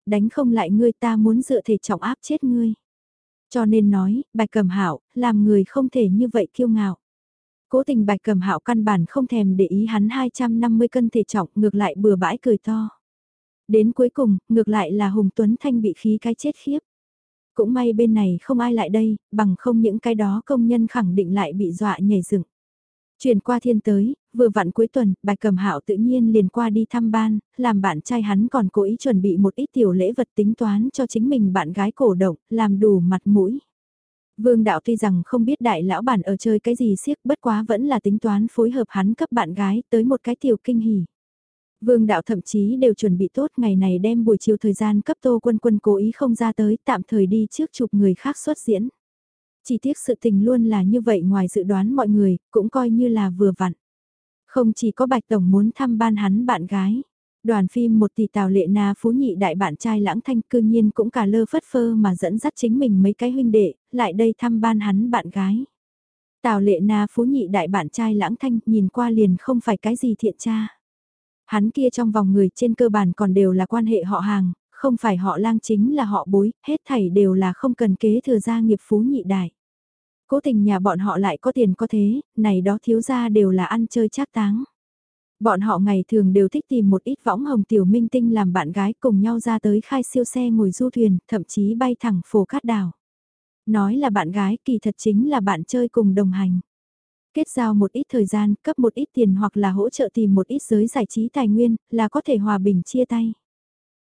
đánh không lại ngươi ta muốn dựa thể trọng áp chết ngươi. Cho nên nói, bạch cầm hạo làm người không thể như vậy kiêu ngạo. Cố tình bạch cầm hạo căn bản không thèm để ý hắn 250 cân thể trọng ngược lại bừa bãi cười to. Đến cuối cùng, ngược lại là Hùng Tuấn Thanh bị khí cái chết khiếp. Cũng may bên này không ai lại đây, bằng không những cái đó công nhân khẳng định lại bị dọa nhảy dựng. Chuyển qua thiên tới, vừa vặn cuối tuần, bạch cầm hạo tự nhiên liền qua đi thăm ban, làm bạn trai hắn còn cố ý chuẩn bị một ít tiểu lễ vật tính toán cho chính mình bạn gái cổ động, làm đủ mặt mũi. Vương đạo tuy rằng không biết đại lão bản ở chơi cái gì siếc bất quá vẫn là tính toán phối hợp hắn cấp bạn gái tới một cái tiểu kinh hỉ. Vương đạo thậm chí đều chuẩn bị tốt ngày này đem buổi chiều thời gian cấp tô quân quân cố ý không ra tới tạm thời đi trước chụp người khác xuất diễn. Chỉ tiếc sự tình luôn là như vậy ngoài dự đoán mọi người, cũng coi như là vừa vặn. Không chỉ có Bạch Tổng muốn thăm ban hắn bạn gái. Đoàn phim một tỷ tào lệ na phú nhị đại bạn trai lãng thanh cư nhiên cũng cả lơ phất phơ mà dẫn dắt chính mình mấy cái huynh đệ, lại đây thăm ban hắn bạn gái. Tào lệ na phú nhị đại bạn trai lãng thanh nhìn qua liền không phải cái gì thiện cha Hắn kia trong vòng người trên cơ bản còn đều là quan hệ họ hàng, không phải họ lang chính là họ bối, hết thảy đều là không cần kế thừa gia nghiệp phú nhị đại. Cố tình nhà bọn họ lại có tiền có thế, này đó thiếu gia đều là ăn chơi trác táng. Bọn họ ngày thường đều thích tìm một ít võng hồng tiểu minh tinh làm bạn gái cùng nhau ra tới khai siêu xe ngồi du thuyền, thậm chí bay thẳng phổ cát đảo. Nói là bạn gái kỳ thật chính là bạn chơi cùng đồng hành. Kết giao một ít thời gian, cấp một ít tiền hoặc là hỗ trợ tìm một ít giới giải trí tài nguyên, là có thể hòa bình chia tay.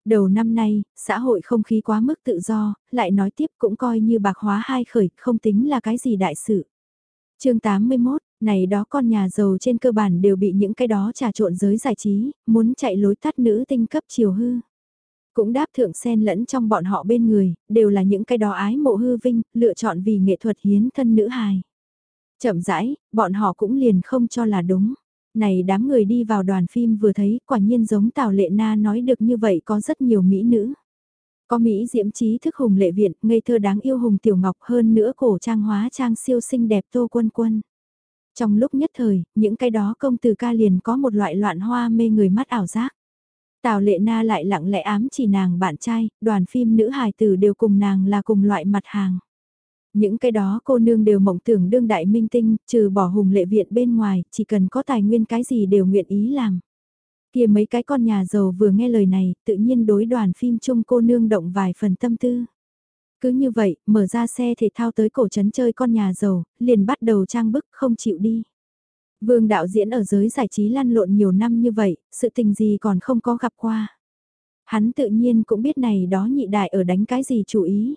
Đầu năm nay, xã hội không khí quá mức tự do, lại nói tiếp cũng coi như bạc hóa hai khởi, không tính là cái gì đại sự. chương 81, này đó con nhà giàu trên cơ bản đều bị những cái đó trà trộn giới giải trí, muốn chạy lối tắt nữ tinh cấp chiều hư. Cũng đáp thượng sen lẫn trong bọn họ bên người, đều là những cái đó ái mộ hư vinh, lựa chọn vì nghệ thuật hiến thân nữ hài. Chậm rãi, bọn họ cũng liền không cho là đúng. Này đám người đi vào đoàn phim vừa thấy, quả nhiên giống Tào Lệ Na nói được như vậy có rất nhiều mỹ nữ. Có Mỹ diễm trí thức hùng lệ viện, ngây thơ đáng yêu hùng tiểu ngọc hơn nữa cổ trang hóa trang siêu xinh đẹp tô quân quân. Trong lúc nhất thời, những cái đó công từ ca liền có một loại loạn hoa mê người mắt ảo giác. Tào lệ na lại lặng lẽ ám chỉ nàng bạn trai, đoàn phim nữ hài tử đều cùng nàng là cùng loại mặt hàng. Những cái đó cô nương đều mộng tưởng đương đại minh tinh, trừ bỏ hùng lệ viện bên ngoài, chỉ cần có tài nguyên cái gì đều nguyện ý làm. kia mấy cái con nhà giàu vừa nghe lời này, tự nhiên đối đoàn phim chung cô nương động vài phần tâm tư. Cứ như vậy, mở ra xe thể thao tới cổ trấn chơi con nhà giàu, liền bắt đầu trang bức không chịu đi. Vương đạo diễn ở giới giải trí lăn lộn nhiều năm như vậy, sự tình gì còn không có gặp qua. Hắn tự nhiên cũng biết này đó nhị đại ở đánh cái gì chủ ý.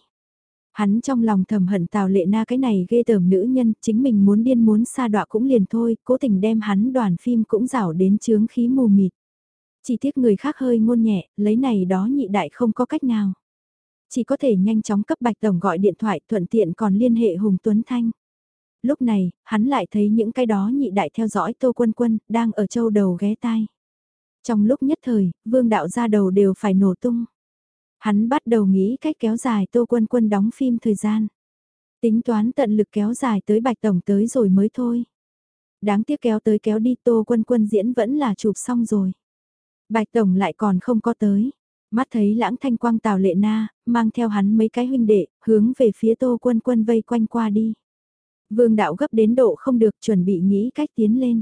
Hắn trong lòng thầm hận Tào Lệ Na cái này ghê tởm nữ nhân, chính mình muốn điên muốn xa đọa cũng liền thôi, cố tình đem hắn đoàn phim cũng rảo đến chướng khí mù mịt. Chỉ tiếc người khác hơi ngôn nhẹ, lấy này đó nhị đại không có cách nào. Chỉ có thể nhanh chóng cấp Bạch Tổng gọi điện thoại thuận tiện còn liên hệ Hùng Tuấn Thanh. Lúc này, hắn lại thấy những cái đó nhị đại theo dõi Tô Quân Quân, đang ở châu đầu ghé tai. Trong lúc nhất thời, vương đạo ra đầu đều phải nổ tung. Hắn bắt đầu nghĩ cách kéo dài Tô Quân Quân đóng phim thời gian. Tính toán tận lực kéo dài tới Bạch Tổng tới rồi mới thôi. Đáng tiếc kéo tới kéo đi Tô Quân Quân diễn vẫn là chụp xong rồi. Bạch Tổng lại còn không có tới. Mắt thấy lãng thanh quang tào lệ na, mang theo hắn mấy cái huynh đệ, hướng về phía Tô Quân Quân vây quanh qua đi. Vương đạo gấp đến độ không được chuẩn bị nghĩ cách tiến lên.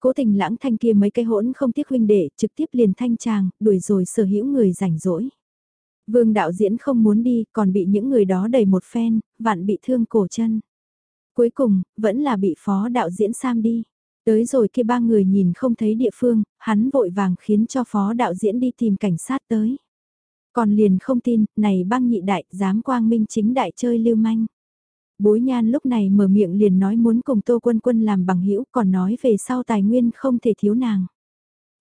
Cố tình lãng thanh kia mấy cái hỗn không tiếc huynh đệ, trực tiếp liền thanh tràng, đuổi rồi sở hữu người rảnh rỗi. Vương đạo diễn không muốn đi, còn bị những người đó đẩy một phen, vạn bị thương cổ chân. Cuối cùng, vẫn là bị phó đạo diễn Sam đi. Tới rồi kia ba người nhìn không thấy địa phương, hắn vội vàng khiến cho phó đạo diễn đi tìm cảnh sát tới. Còn liền không tin, này băng nhị đại, dám quang minh chính đại chơi lưu manh. Bối nhan lúc này mở miệng liền nói muốn cùng Tô Quân Quân làm bằng hữu còn nói về sau tài nguyên không thể thiếu nàng.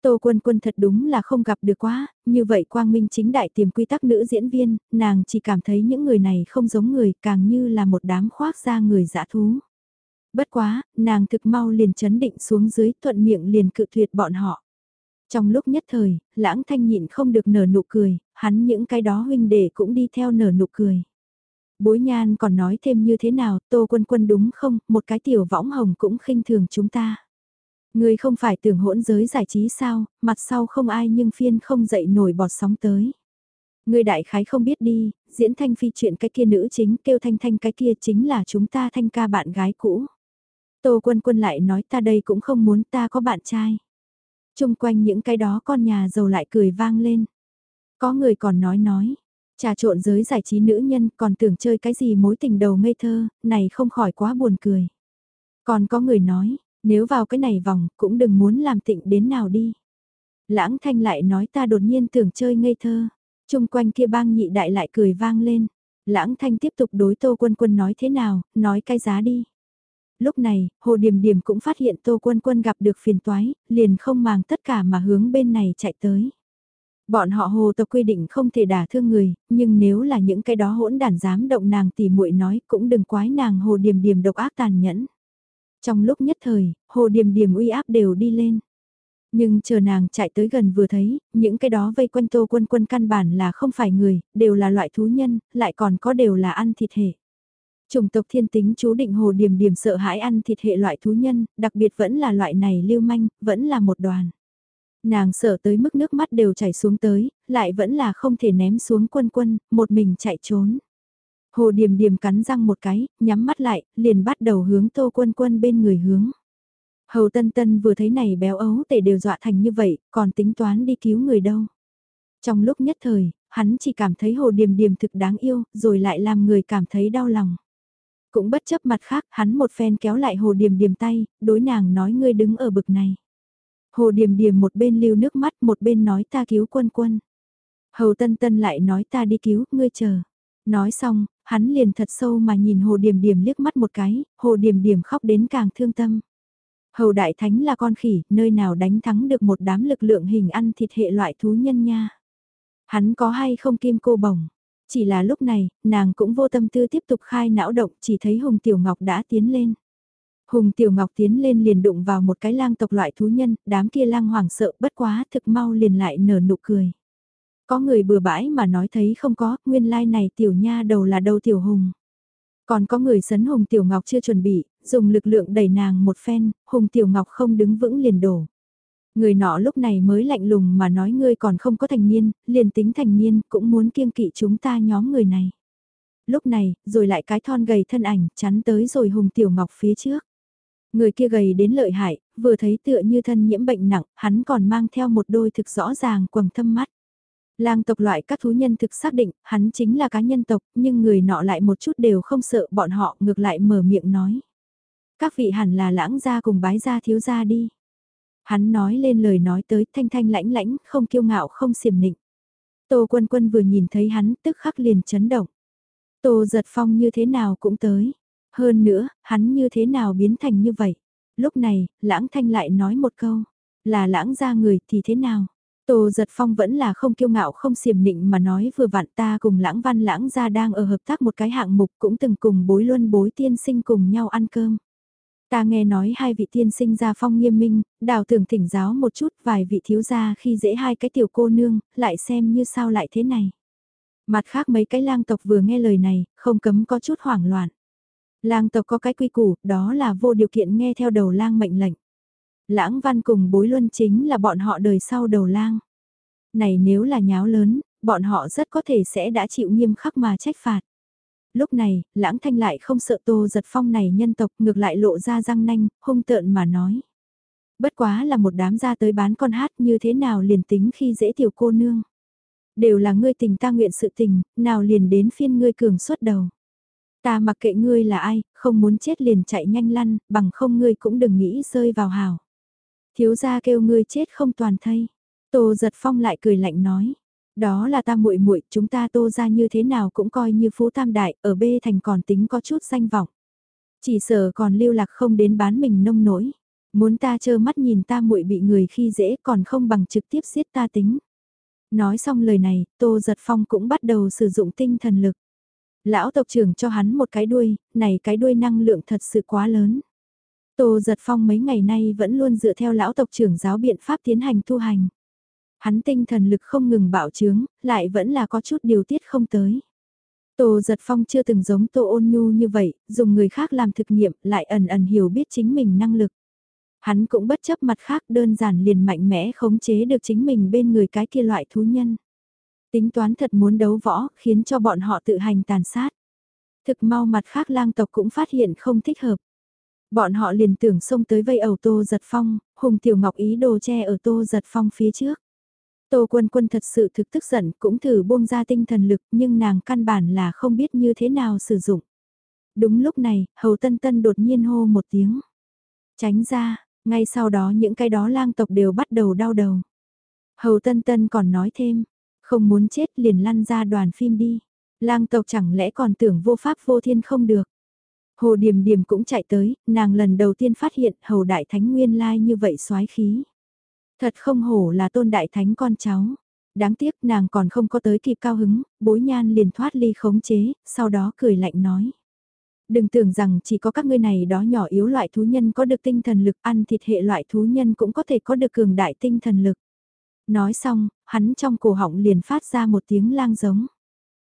Tô Quân Quân thật đúng là không gặp được quá, như vậy quang minh chính đại tìm quy tắc nữ diễn viên, nàng chỉ cảm thấy những người này không giống người càng như là một đám khoác ra người dã thú. Bất quá, nàng thực mau liền chấn định xuống dưới thuận miệng liền cự tuyệt bọn họ. Trong lúc nhất thời, lãng thanh nhịn không được nở nụ cười, hắn những cái đó huynh đệ cũng đi theo nở nụ cười. Bối nhan còn nói thêm như thế nào, tô quân quân đúng không, một cái tiểu võng hồng cũng khinh thường chúng ta. Người không phải tưởng hỗn giới giải trí sao, mặt sau không ai nhưng phiên không dậy nổi bọt sóng tới. Ngươi đại khái không biết đi, diễn thanh phi chuyện cái kia nữ chính kêu thanh thanh cái kia chính là chúng ta thanh ca bạn gái cũ. Tô quân quân lại nói ta đây cũng không muốn ta có bạn trai. Trung quanh những cái đó con nhà giàu lại cười vang lên. Có người còn nói nói, trà trộn giới giải trí nữ nhân còn tưởng chơi cái gì mối tình đầu ngây thơ, này không khỏi quá buồn cười. Còn có người nói, nếu vào cái này vòng cũng đừng muốn làm tịnh đến nào đi. Lãng thanh lại nói ta đột nhiên tưởng chơi ngây thơ. Trung quanh kia bang nhị đại lại cười vang lên. Lãng thanh tiếp tục đối tô quân quân nói thế nào, nói cái giá đi. Lúc này, Hồ Điềm Điềm cũng phát hiện Tô Quân Quân gặp được phiền toái, liền không màng tất cả mà hướng bên này chạy tới. Bọn họ hồ tộc quy định không thể đả thương người, nhưng nếu là những cái đó hỗn đản dám động nàng tỉ muội nói cũng đừng quái nàng hồ điềm điềm độc ác tàn nhẫn. Trong lúc nhất thời, hồ điềm điềm uy áp đều đi lên. Nhưng chờ nàng chạy tới gần vừa thấy, những cái đó vây quanh tô quân quân căn bản là không phải người, đều là loại thú nhân, lại còn có đều là ăn thịt hệ. Chủng tộc thiên tính chú định hồ điềm điềm sợ hãi ăn thịt hệ loại thú nhân, đặc biệt vẫn là loại này lưu manh, vẫn là một đoàn. Nàng sợ tới mức nước mắt đều chảy xuống tới, lại vẫn là không thể ném xuống quân quân, một mình chạy trốn. Hồ điềm điềm cắn răng một cái, nhắm mắt lại, liền bắt đầu hướng tô quân quân bên người hướng. Hầu tân tân vừa thấy này béo ấu tể đều dọa thành như vậy, còn tính toán đi cứu người đâu. Trong lúc nhất thời, hắn chỉ cảm thấy hồ điềm điềm thực đáng yêu, rồi lại làm người cảm thấy đau lòng. Cũng bất chấp mặt khác, hắn một phen kéo lại hồ điềm điềm tay, đối nàng nói ngươi đứng ở bực này. Hồ điềm điềm một bên lưu nước mắt một bên nói ta cứu quân quân. Hầu tân tân lại nói ta đi cứu, ngươi chờ. Nói xong, hắn liền thật sâu mà nhìn hồ điềm điềm liếc mắt một cái, hồ điềm điềm khóc đến càng thương tâm. Hầu đại thánh là con khỉ, nơi nào đánh thắng được một đám lực lượng hình ăn thịt hệ loại thú nhân nha. Hắn có hay không kim cô bổng. Chỉ là lúc này, nàng cũng vô tâm tư tiếp tục khai não động, chỉ thấy Hùng Tiểu Ngọc đã tiến lên. Hùng Tiểu Ngọc tiến lên liền đụng vào một cái lang tộc loại thú nhân, đám kia lang hoảng sợ bất quá thực mau liền lại nở nụ cười. Có người bừa bãi mà nói thấy không có, nguyên lai like này tiểu nha đầu là đầu tiểu hùng. Còn có người sấn Hùng Tiểu Ngọc chưa chuẩn bị, dùng lực lượng đẩy nàng một phen, Hùng Tiểu Ngọc không đứng vững liền đổ. Người nọ lúc này mới lạnh lùng mà nói ngươi còn không có thành niên, liền tính thành niên cũng muốn kiêng kỵ chúng ta nhóm người này. Lúc này, rồi lại cái thon gầy thân ảnh chắn tới rồi Hùng Tiểu Ngọc phía trước. Người kia gầy đến lợi hại, vừa thấy tựa như thân nhiễm bệnh nặng, hắn còn mang theo một đôi thực rõ ràng quầng thâm mắt. Lang tộc loại các thú nhân thực xác định, hắn chính là cá nhân tộc, nhưng người nọ lại một chút đều không sợ bọn họ ngược lại mở miệng nói. Các vị hẳn là lãng gia cùng bái gia thiếu gia đi. Hắn nói lên lời nói tới thanh thanh lãnh lãnh, không kiêu ngạo không xiểm nịnh. Tô quân quân vừa nhìn thấy hắn tức khắc liền chấn động. Tô giật phong như thế nào cũng tới. Hơn nữa, hắn như thế nào biến thành như vậy. Lúc này, lãng thanh lại nói một câu. Là lãng ra người thì thế nào? Tô giật phong vẫn là không kiêu ngạo không xiểm nịnh mà nói vừa vặn ta cùng lãng văn lãng ra đang ở hợp tác một cái hạng mục cũng từng cùng bối luân bối tiên sinh cùng nhau ăn cơm. Ta nghe nói hai vị tiên sinh ra phong nghiêm minh, đào tưởng thỉnh giáo một chút vài vị thiếu gia khi dễ hai cái tiểu cô nương, lại xem như sao lại thế này. Mặt khác mấy cái lang tộc vừa nghe lời này, không cấm có chút hoảng loạn. Lang tộc có cái quy củ, đó là vô điều kiện nghe theo đầu lang mệnh lệnh. Lãng văn cùng bối luân chính là bọn họ đời sau đầu lang. Này nếu là nháo lớn, bọn họ rất có thể sẽ đã chịu nghiêm khắc mà trách phạt. Lúc này, lãng thanh lại không sợ tô giật phong này nhân tộc ngược lại lộ ra răng nanh, hung tợn mà nói. Bất quá là một đám ra tới bán con hát như thế nào liền tính khi dễ tiểu cô nương. Đều là ngươi tình ta nguyện sự tình, nào liền đến phiên ngươi cường suốt đầu. Ta mặc kệ ngươi là ai, không muốn chết liền chạy nhanh lăn, bằng không ngươi cũng đừng nghĩ rơi vào hào. Thiếu gia kêu ngươi chết không toàn thây. Tô giật phong lại cười lạnh nói. Đó là ta muội muội, chúng ta tô ra như thế nào cũng coi như phú tam đại, ở B thành còn tính có chút danh vọng. Chỉ sợ còn lưu lạc không đến bán mình nông nổi. Muốn ta trơ mắt nhìn ta muội bị người khi dễ còn không bằng trực tiếp giết ta tính. Nói xong lời này, Tô Giật Phong cũng bắt đầu sử dụng tinh thần lực. Lão tộc trưởng cho hắn một cái đuôi, này cái đuôi năng lượng thật sự quá lớn. Tô Giật Phong mấy ngày nay vẫn luôn dựa theo lão tộc trưởng giáo biện pháp tiến hành thu hành. Hắn tinh thần lực không ngừng bạo trướng, lại vẫn là có chút điều tiết không tới. Tô giật phong chưa từng giống tô ôn nhu như vậy, dùng người khác làm thực nghiệm lại ẩn ẩn hiểu biết chính mình năng lực. Hắn cũng bất chấp mặt khác đơn giản liền mạnh mẽ khống chế được chính mình bên người cái kia loại thú nhân. Tính toán thật muốn đấu võ, khiến cho bọn họ tự hành tàn sát. Thực mau mặt khác lang tộc cũng phát hiện không thích hợp. Bọn họ liền tưởng xông tới vây ẩu Tô Giật Phong, Hùng Tiểu Ngọc ý đồ che ở Tô Giật Phong phía trước. Tô Quân Quân thật sự thực tức giận cũng thử buông ra tinh thần lực nhưng nàng căn bản là không biết như thế nào sử dụng. Đúng lúc này, Hầu Tân Tân đột nhiên hô một tiếng. Tránh ra, ngay sau đó những cái đó lang tộc đều bắt đầu đau đầu. Hầu Tân Tân còn nói thêm, không muốn chết liền lăn ra đoàn phim đi. Lang tộc chẳng lẽ còn tưởng vô pháp vô thiên không được. Hồ Điềm Điềm cũng chạy tới, nàng lần đầu tiên phát hiện hầu đại thánh nguyên lai như vậy soái khí. Thật không hổ là tôn đại thánh con cháu. Đáng tiếc nàng còn không có tới kịp cao hứng, bối nhan liền thoát ly khống chế, sau đó cười lạnh nói. Đừng tưởng rằng chỉ có các ngươi này đó nhỏ yếu loại thú nhân có được tinh thần lực ăn thịt hệ loại thú nhân cũng có thể có được cường đại tinh thần lực. Nói xong, hắn trong cổ họng liền phát ra một tiếng lang giống.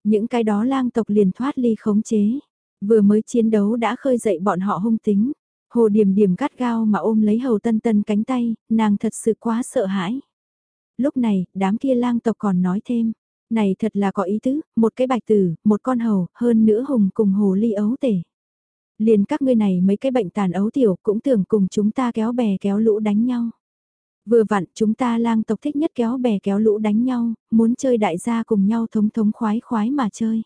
Những cái đó lang tộc liền thoát ly khống chế. Vừa mới chiến đấu đã khơi dậy bọn họ hung tính. Hồ Điềm Điềm gắt gao mà ôm lấy Hầu Tân Tân cánh tay, nàng thật sự quá sợ hãi. Lúc này, đám kia lang tộc còn nói thêm, này thật là có ý tứ, một cái bạch tử, một con hầu, hơn nữa hùng cùng hồ ly ấu tể. Liền các ngươi này mấy cái bệnh tàn ấu tiểu cũng tưởng cùng chúng ta kéo bè kéo lũ đánh nhau. Vừa vặn chúng ta lang tộc thích nhất kéo bè kéo lũ đánh nhau, muốn chơi đại gia cùng nhau thống thống khoái khoái mà chơi.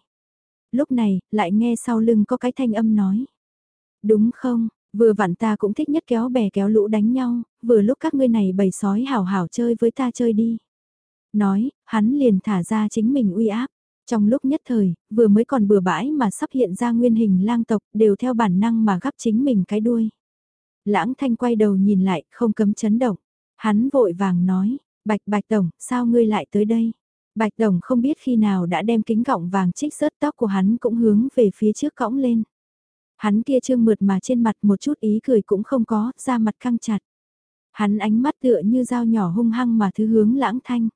Lúc này, lại nghe sau lưng có cái thanh âm nói. Đúng không, vừa vặn ta cũng thích nhất kéo bè kéo lũ đánh nhau, vừa lúc các ngươi này bầy sói hảo hảo chơi với ta chơi đi. Nói, hắn liền thả ra chính mình uy áp. Trong lúc nhất thời, vừa mới còn bừa bãi mà sắp hiện ra nguyên hình lang tộc đều theo bản năng mà gắp chính mình cái đuôi. Lãng thanh quay đầu nhìn lại, không cấm chấn động. Hắn vội vàng nói, Bạch Bạch Tổng, sao ngươi lại tới đây? Bạch Tổng không biết khi nào đã đem kính gọng vàng trích rớt tóc của hắn cũng hướng về phía trước cõng lên. Hắn kia trương mượt mà trên mặt một chút ý cười cũng không có, da mặt căng chặt. Hắn ánh mắt tựa như dao nhỏ hung hăng mà thứ hướng lãng thanh.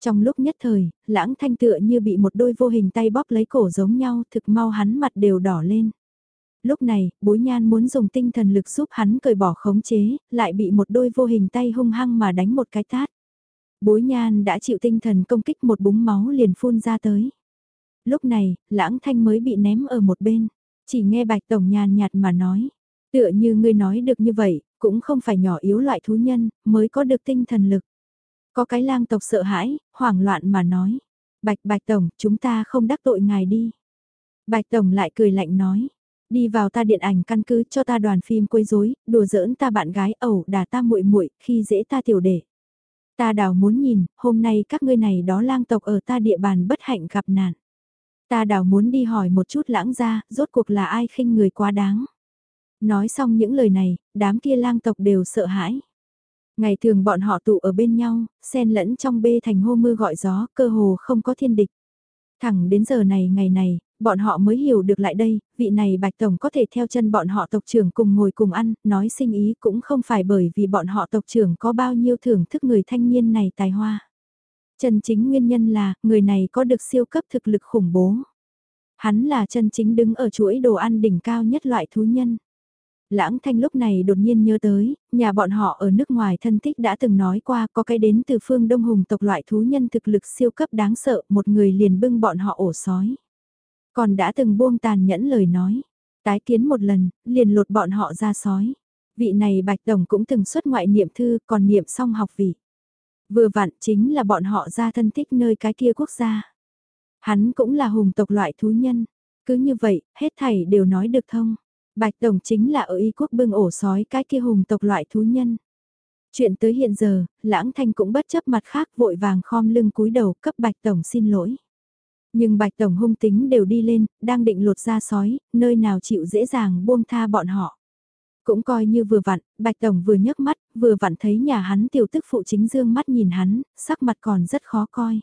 Trong lúc nhất thời, lãng thanh tựa như bị một đôi vô hình tay bóp lấy cổ giống nhau thực mau hắn mặt đều đỏ lên. Lúc này, bối nhan muốn dùng tinh thần lực giúp hắn cởi bỏ khống chế, lại bị một đôi vô hình tay hung hăng mà đánh một cái tát. Bối nhan đã chịu tinh thần công kích một búng máu liền phun ra tới. Lúc này, lãng thanh mới bị ném ở một bên, chỉ nghe bạch tổng nhàn nhạt mà nói. Tựa như ngươi nói được như vậy, cũng không phải nhỏ yếu loại thú nhân, mới có được tinh thần lực. Có cái lang tộc sợ hãi, hoảng loạn mà nói. Bạch Bạch Tổng, chúng ta không đắc tội ngài đi. Bạch Tổng lại cười lạnh nói. Đi vào ta điện ảnh căn cứ cho ta đoàn phim quấy rối, đùa giỡn ta bạn gái ẩu đà ta muội muội khi dễ ta tiểu đệ. Ta đào muốn nhìn, hôm nay các ngươi này đó lang tộc ở ta địa bàn bất hạnh gặp nạn. Ta đào muốn đi hỏi một chút lãng ra, rốt cuộc là ai khinh người quá đáng. Nói xong những lời này, đám kia lang tộc đều sợ hãi. Ngày thường bọn họ tụ ở bên nhau, xen lẫn trong bê thành hô mưa gọi gió, cơ hồ không có thiên địch. Thẳng đến giờ này ngày này, bọn họ mới hiểu được lại đây, vị này Bạch Tổng có thể theo chân bọn họ tộc trưởng cùng ngồi cùng ăn, nói sinh ý cũng không phải bởi vì bọn họ tộc trưởng có bao nhiêu thưởng thức người thanh niên này tài hoa. Chân chính nguyên nhân là, người này có được siêu cấp thực lực khủng bố. Hắn là chân chính đứng ở chuỗi đồ ăn đỉnh cao nhất loại thú nhân. Lãng Thanh lúc này đột nhiên nhớ tới, nhà bọn họ ở nước ngoài thân thích đã từng nói qua có cái đến từ phương Đông Hùng tộc loại thú nhân thực lực siêu cấp đáng sợ, một người liền bưng bọn họ ổ sói. Còn đã từng buông tàn nhẫn lời nói, tái kiến một lần, liền lột bọn họ ra sói. Vị này Bạch Tổng cũng từng xuất ngoại niệm thư, còn niệm xong học vị. Vừa vặn chính là bọn họ ra thân thích nơi cái kia quốc gia. Hắn cũng là hùng tộc loại thú nhân. Cứ như vậy, hết thảy đều nói được thông. Bạch Tổng chính là ở Y quốc bưng ổ sói cái kia hùng tộc loại thú nhân. Chuyện tới hiện giờ, Lãng Thanh cũng bất chấp mặt khác vội vàng khom lưng cúi đầu cấp Bạch Tổng xin lỗi. Nhưng Bạch Tổng hung tính đều đi lên, đang định lột ra sói, nơi nào chịu dễ dàng buông tha bọn họ. Cũng coi như vừa vặn, Bạch Tổng vừa nhấc mắt, vừa vặn thấy nhà hắn tiểu tức phụ chính dương mắt nhìn hắn, sắc mặt còn rất khó coi.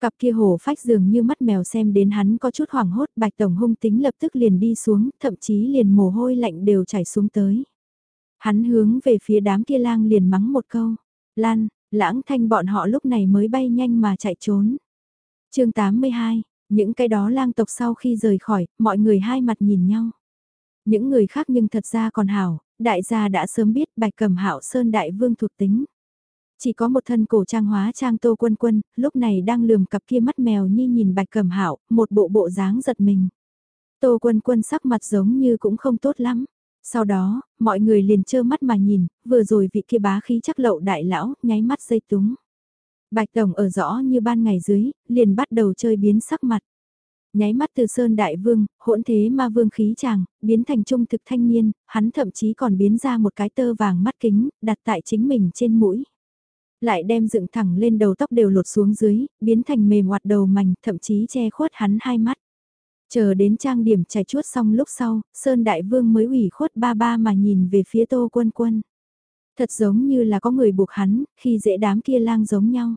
Cặp kia hổ phách dường như mắt mèo xem đến hắn có chút hoảng hốt, bạch tổng hung tính lập tức liền đi xuống, thậm chí liền mồ hôi lạnh đều chảy xuống tới. Hắn hướng về phía đám kia lang liền mắng một câu, lan, lãng thanh bọn họ lúc này mới bay nhanh mà chạy trốn. chương 82, những cái đó lang tộc sau khi rời khỏi, mọi người hai mặt nhìn nhau. Những người khác nhưng thật ra còn hảo, đại gia đã sớm biết bạch cầm hảo sơn đại vương thuộc tính. Chỉ có một thân cổ trang hóa trang tô quân quân, lúc này đang lườm cặp kia mắt mèo nhi nhìn bạch cẩm hạo một bộ bộ dáng giật mình. Tô quân quân sắc mặt giống như cũng không tốt lắm. Sau đó, mọi người liền trơ mắt mà nhìn, vừa rồi vị kia bá khí chắc lậu đại lão, nháy mắt dây túng. Bạch Tổng ở rõ như ban ngày dưới, liền bắt đầu chơi biến sắc mặt. Nháy mắt từ Sơn Đại Vương, hỗn thế ma vương khí chàng, biến thành trung thực thanh niên, hắn thậm chí còn biến ra một cái tơ vàng mắt kính, đặt tại chính mình trên mũi. Lại đem dựng thẳng lên đầu tóc đều lột xuống dưới, biến thành mềm hoạt đầu mảnh, thậm chí che khuất hắn hai mắt. Chờ đến trang điểm chảy chuốt xong lúc sau, Sơn Đại Vương mới ủy khuất ba ba mà nhìn về phía Tô Quân Quân. Thật giống như là có người buộc hắn, khi dễ đám kia lang giống nhau.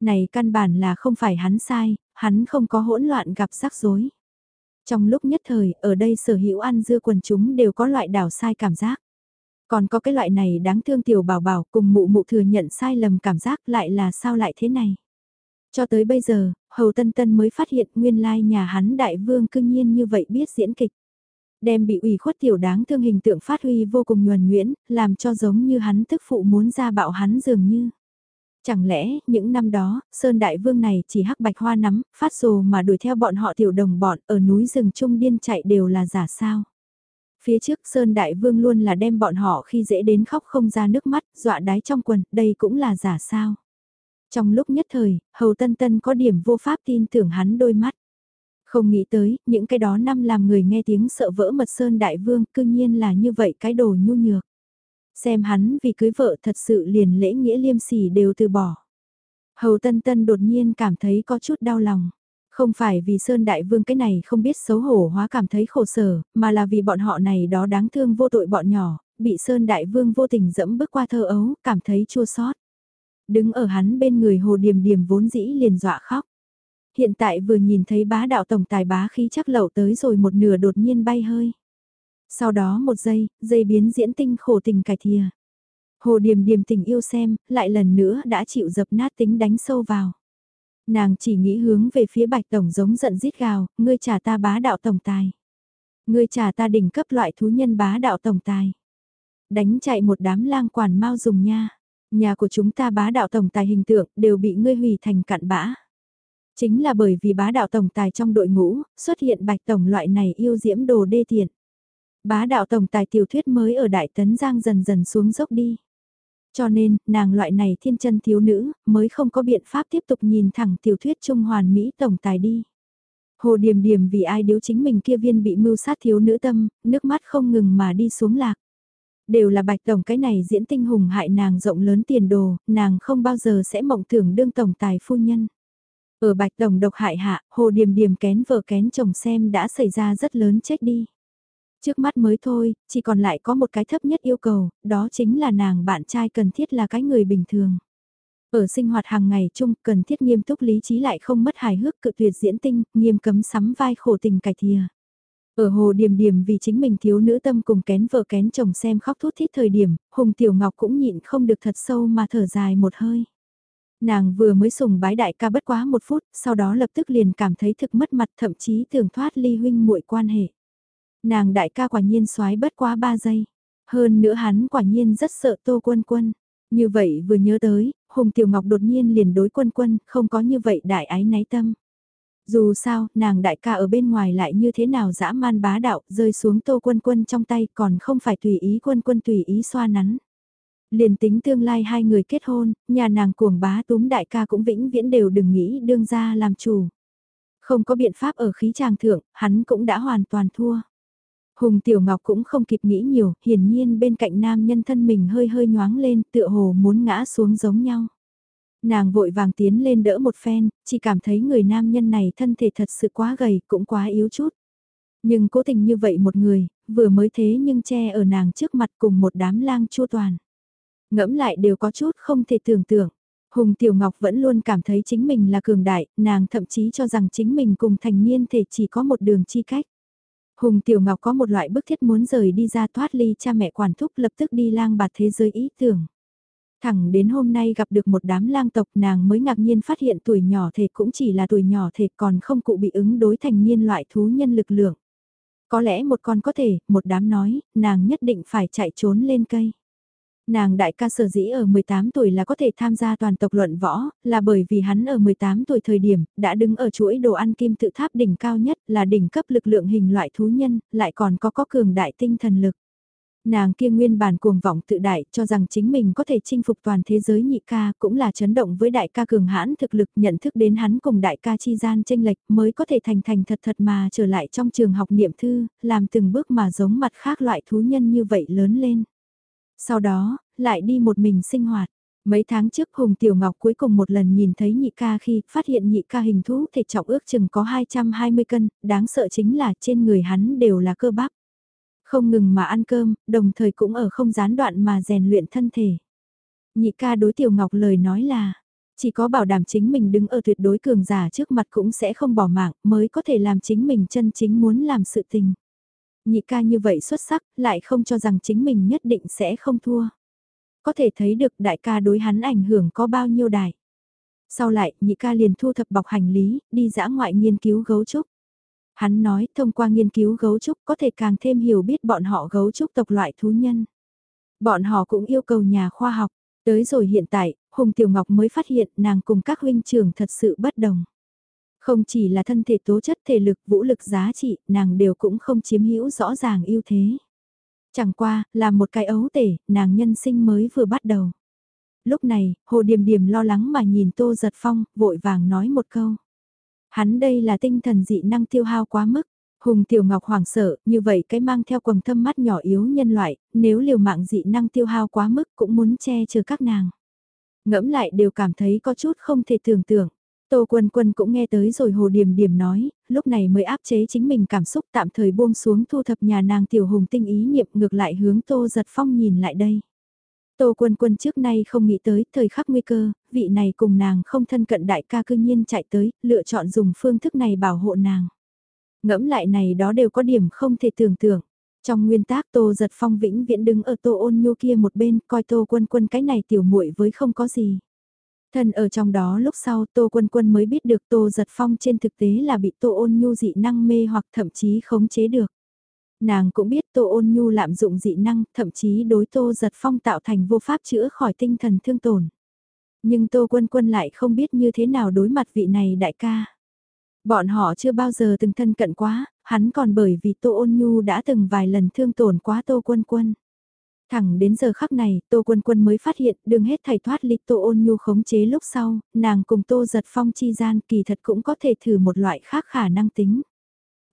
Này căn bản là không phải hắn sai, hắn không có hỗn loạn gặp rắc rối. Trong lúc nhất thời, ở đây sở hữu ăn dưa quần chúng đều có loại đảo sai cảm giác. Còn có cái loại này đáng thương tiểu bảo bảo cùng mụ mụ thừa nhận sai lầm cảm giác lại là sao lại thế này. Cho tới bây giờ, Hầu Tân Tân mới phát hiện nguyên lai nhà hắn đại vương cương nhiên như vậy biết diễn kịch. Đem bị ủy khuất tiểu đáng thương hình tượng phát huy vô cùng nhuần nhuyễn, làm cho giống như hắn tức phụ muốn ra bạo hắn dường như. Chẳng lẽ, những năm đó, Sơn Đại Vương này chỉ hắc bạch hoa nắm, phát rồ mà đuổi theo bọn họ tiểu đồng bọn ở núi rừng trung điên chạy đều là giả sao? Phía trước Sơn Đại Vương luôn là đem bọn họ khi dễ đến khóc không ra nước mắt, dọa đái trong quần, đây cũng là giả sao? Trong lúc nhất thời, Hầu Tân Tân có điểm vô pháp tin tưởng hắn đôi mắt. Không nghĩ tới, những cái đó năm làm người nghe tiếng sợ vỡ mật Sơn Đại Vương, cư nhiên là như vậy cái đồ nhu nhược. Xem hắn vì cưới vợ thật sự liền lễ nghĩa liêm sỉ đều từ bỏ. Hầu Tân Tân đột nhiên cảm thấy có chút đau lòng. Không phải vì Sơn Đại Vương cái này không biết xấu hổ hóa cảm thấy khổ sở, mà là vì bọn họ này đó đáng thương vô tội bọn nhỏ, bị Sơn Đại Vương vô tình dẫm bước qua thơ ấu, cảm thấy chua xót. Đứng ở hắn bên người Hồ Điềm Điềm vốn dĩ liền dọa khóc. Hiện tại vừa nhìn thấy bá đạo tổng tài bá khí chắc lậu tới rồi một nửa đột nhiên bay hơi. Sau đó một giây, dây biến diễn tinh khổ tình cải thìa. Hồ Điềm Điềm tình yêu xem, lại lần nữa đã chịu dập nát tính đánh sâu vào. Nàng chỉ nghĩ hướng về phía bạch tổng giống giận rít gào, ngươi trả ta bá đạo tổng tài. Ngươi trả ta đỉnh cấp loại thú nhân bá đạo tổng tài. Đánh chạy một đám lang quản mau dùng nha. Nhà của chúng ta bá đạo tổng tài hình tượng đều bị ngươi hủy thành cặn bã. Chính là bởi vì bá đạo tổng tài trong đội ngũ, xuất hiện bạch tổng loại này yêu diễm đồ đê tiện. Bá đạo tổng tài tiểu thuyết mới ở Đại Tấn Giang dần dần xuống dốc đi. Cho nên, nàng loại này thiên chân thiếu nữ, mới không có biện pháp tiếp tục nhìn thẳng tiểu thuyết trung hoàn Mỹ tổng tài đi. Hồ Điềm Điềm vì ai điếu chính mình kia viên bị mưu sát thiếu nữ tâm, nước mắt không ngừng mà đi xuống lạc. Đều là bạch tổng cái này diễn tinh hùng hại nàng rộng lớn tiền đồ, nàng không bao giờ sẽ mộng tưởng đương tổng tài phu nhân. Ở bạch tổng độc hại hạ, hồ điềm điềm kén vợ kén chồng xem đã xảy ra rất lớn chết đi. Trước mắt mới thôi, chỉ còn lại có một cái thấp nhất yêu cầu, đó chính là nàng bạn trai cần thiết là cái người bình thường. Ở sinh hoạt hàng ngày chung cần thiết nghiêm túc lý trí lại không mất hài hước cự tuyệt diễn tinh, nghiêm cấm sắm vai khổ tình cải thìa. Ở hồ điềm điềm vì chính mình thiếu nữ tâm cùng kén vợ kén chồng xem khóc thút thít thời điểm, Hùng Tiểu Ngọc cũng nhịn không được thật sâu mà thở dài một hơi. Nàng vừa mới sùng bái đại ca bất quá một phút, sau đó lập tức liền cảm thấy thực mất mặt thậm chí tưởng thoát ly huynh muội quan hệ. Nàng đại ca quả nhiên xoái bất quá ba giây. Hơn nữa hắn quả nhiên rất sợ tô quân quân. Như vậy vừa nhớ tới, Hùng Tiểu Ngọc đột nhiên liền đối quân quân, không có như vậy đại ái náy tâm. Dù sao, nàng đại ca ở bên ngoài lại như thế nào dã man bá đạo, rơi xuống tô quân quân trong tay còn không phải tùy ý quân quân tùy ý xoa nắn. Liền tính tương lai hai người kết hôn, nhà nàng cuồng bá túm đại ca cũng vĩnh viễn đều đừng nghĩ đương ra làm chủ. Không có biện pháp ở khí tràng thượng, hắn cũng đã hoàn toàn thua. Hùng Tiểu Ngọc cũng không kịp nghĩ nhiều, hiển nhiên bên cạnh nam nhân thân mình hơi hơi nhoáng lên, tựa hồ muốn ngã xuống giống nhau. Nàng vội vàng tiến lên đỡ một phen, chỉ cảm thấy người nam nhân này thân thể thật sự quá gầy, cũng quá yếu chút. Nhưng cố tình như vậy một người, vừa mới thế nhưng che ở nàng trước mặt cùng một đám lang chua toàn. Ngẫm lại đều có chút không thể tưởng tượng. Hùng Tiểu Ngọc vẫn luôn cảm thấy chính mình là cường đại, nàng thậm chí cho rằng chính mình cùng thành niên thể chỉ có một đường chi cách. Hùng Tiểu Ngọc có một loại bức thiết muốn rời đi ra thoát ly cha mẹ quản thúc lập tức đi lang bạt thế giới ý tưởng. Thẳng đến hôm nay gặp được một đám lang tộc nàng mới ngạc nhiên phát hiện tuổi nhỏ thể cũng chỉ là tuổi nhỏ thể còn không cụ bị ứng đối thành niên loại thú nhân lực lượng. Có lẽ một con có thể, một đám nói, nàng nhất định phải chạy trốn lên cây. Nàng đại ca sở dĩ ở 18 tuổi là có thể tham gia toàn tộc luận võ, là bởi vì hắn ở 18 tuổi thời điểm, đã đứng ở chuỗi đồ ăn kim tự tháp đỉnh cao nhất, là đỉnh cấp lực lượng hình loại thú nhân, lại còn có có cường đại tinh thần lực. Nàng kia nguyên bản cuồng vọng tự đại cho rằng chính mình có thể chinh phục toàn thế giới nhị ca cũng là chấn động với đại ca cường hãn thực lực nhận thức đến hắn cùng đại ca chi gian tranh lệch mới có thể thành thành thật thật mà trở lại trong trường học niệm thư, làm từng bước mà giống mặt khác loại thú nhân như vậy lớn lên. Sau đó, lại đi một mình sinh hoạt. Mấy tháng trước Hùng Tiểu Ngọc cuối cùng một lần nhìn thấy nhị ca khi phát hiện nhị ca hình thú thể trọng ước chừng có 220 cân, đáng sợ chính là trên người hắn đều là cơ bắp. Không ngừng mà ăn cơm, đồng thời cũng ở không gián đoạn mà rèn luyện thân thể. Nhị ca đối Tiểu Ngọc lời nói là, chỉ có bảo đảm chính mình đứng ở tuyệt đối cường giả trước mặt cũng sẽ không bỏ mạng mới có thể làm chính mình chân chính muốn làm sự tình. Nhị ca như vậy xuất sắc, lại không cho rằng chính mình nhất định sẽ không thua. Có thể thấy được đại ca đối hắn ảnh hưởng có bao nhiêu đại. Sau lại, nhị ca liền thu thập bọc hành lý, đi dã ngoại nghiên cứu gấu trúc. Hắn nói thông qua nghiên cứu gấu trúc có thể càng thêm hiểu biết bọn họ gấu trúc tộc loại thú nhân. Bọn họ cũng yêu cầu nhà khoa học. Tới rồi hiện tại, Hùng Tiểu Ngọc mới phát hiện nàng cùng các huynh trưởng thật sự bất đồng. Không chỉ là thân thể tố chất thể lực vũ lực giá trị, nàng đều cũng không chiếm hữu rõ ràng ưu thế. Chẳng qua, là một cái ấu tể, nàng nhân sinh mới vừa bắt đầu. Lúc này, Hồ Điềm Điềm lo lắng mà nhìn Tô Giật Phong, vội vàng nói một câu. Hắn đây là tinh thần dị năng tiêu hao quá mức. Hùng Tiểu Ngọc hoảng sợ, như vậy cái mang theo quầng thâm mắt nhỏ yếu nhân loại, nếu liều mạng dị năng tiêu hao quá mức cũng muốn che chở các nàng. Ngẫm lại đều cảm thấy có chút không thể tưởng tượng. Tô Quân Quân cũng nghe tới rồi Hồ Điềm Điềm nói, lúc này mới áp chế chính mình cảm xúc tạm thời buông xuống thu thập nhà nàng Tiểu Hùng tinh ý niệm ngược lại hướng Tô Giật Phong nhìn lại đây. Tô Quân Quân trước nay không nghĩ tới thời khắc nguy cơ, vị này cùng nàng không thân cận đại ca cư nhiên chạy tới, lựa chọn dùng phương thức này bảo hộ nàng. Ngẫm lại này đó đều có điểm không thể tưởng tượng. Trong nguyên tác Tô Giật Phong vĩnh viễn đứng ở Tô Ôn Nhu kia một bên, coi Tô Quân Quân cái này tiểu muội với không có gì. Thân ở trong đó lúc sau Tô Quân Quân mới biết được Tô Giật Phong trên thực tế là bị Tô Ôn Nhu dị năng mê hoặc thậm chí khống chế được. Nàng cũng biết Tô Ôn Nhu lạm dụng dị năng, thậm chí đối Tô Giật Phong tạo thành vô pháp chữa khỏi tinh thần thương tổn. Nhưng Tô Quân Quân lại không biết như thế nào đối mặt vị này đại ca. Bọn họ chưa bao giờ từng thân cận quá, hắn còn bởi vì Tô Ôn Nhu đã từng vài lần thương tổn quá Tô Quân Quân. Thẳng đến giờ khắc này, Tô Quân Quân mới phát hiện đường hết thảy thoát ly Tô Ôn Nhu khống chế lúc sau, nàng cùng Tô Giật Phong chi gian kỳ thật cũng có thể thử một loại khác khả năng tính.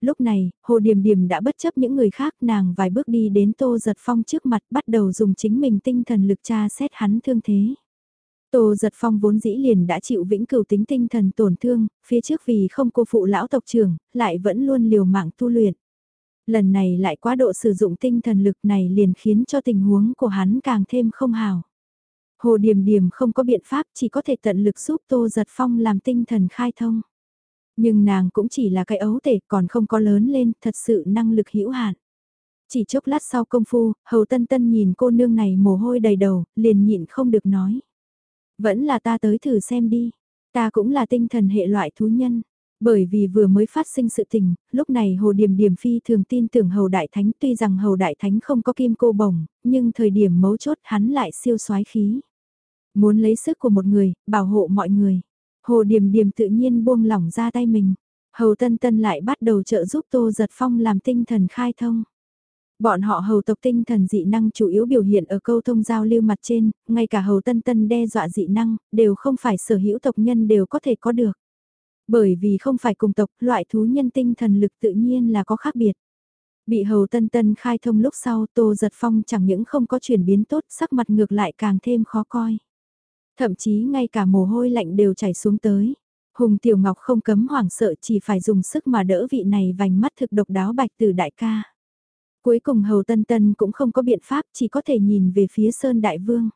Lúc này, Hồ Điềm Điềm đã bất chấp những người khác nàng vài bước đi đến Tô Giật Phong trước mặt bắt đầu dùng chính mình tinh thần lực tra xét hắn thương thế. Tô Giật Phong vốn dĩ liền đã chịu vĩnh cửu tính tinh thần tổn thương, phía trước vì không cô phụ lão tộc trưởng, lại vẫn luôn liều mạng tu luyện. Lần này lại quá độ sử dụng tinh thần lực này liền khiến cho tình huống của hắn càng thêm không hào. Hồ Điềm Điềm không có biện pháp chỉ có thể tận lực giúp Tô Giật Phong làm tinh thần khai thông. Nhưng nàng cũng chỉ là cái ấu tể còn không có lớn lên, thật sự năng lực hữu hạn. Chỉ chốc lát sau công phu, Hầu Tân Tân nhìn cô nương này mồ hôi đầy đầu, liền nhịn không được nói. Vẫn là ta tới thử xem đi, ta cũng là tinh thần hệ loại thú nhân. Bởi vì vừa mới phát sinh sự tình, lúc này Hồ Điềm Điềm Phi thường tin tưởng Hầu Đại Thánh tuy rằng Hầu Đại Thánh không có kim cô bồng, nhưng thời điểm mấu chốt hắn lại siêu soái khí. Muốn lấy sức của một người, bảo hộ mọi người. Hồ Điềm Điềm tự nhiên buông lỏng ra tay mình. Hầu Tân Tân lại bắt đầu trợ giúp Tô Giật Phong làm tinh thần khai thông. Bọn họ hầu tộc tinh thần dị năng chủ yếu biểu hiện ở câu thông giao lưu mặt trên, ngay cả hầu tân tân đe dọa dị năng, đều không phải sở hữu tộc nhân đều có thể có được. Bởi vì không phải cùng tộc, loại thú nhân tinh thần lực tự nhiên là có khác biệt. Bị hầu tân tân khai thông lúc sau Tô Giật Phong chẳng những không có chuyển biến tốt sắc mặt ngược lại càng thêm khó coi. Thậm chí ngay cả mồ hôi lạnh đều chảy xuống tới. Hùng Tiểu Ngọc không cấm hoảng sợ chỉ phải dùng sức mà đỡ vị này vành mắt thực độc đáo bạch từ đại ca. Cuối cùng Hầu Tân Tân cũng không có biện pháp chỉ có thể nhìn về phía Sơn Đại Vương.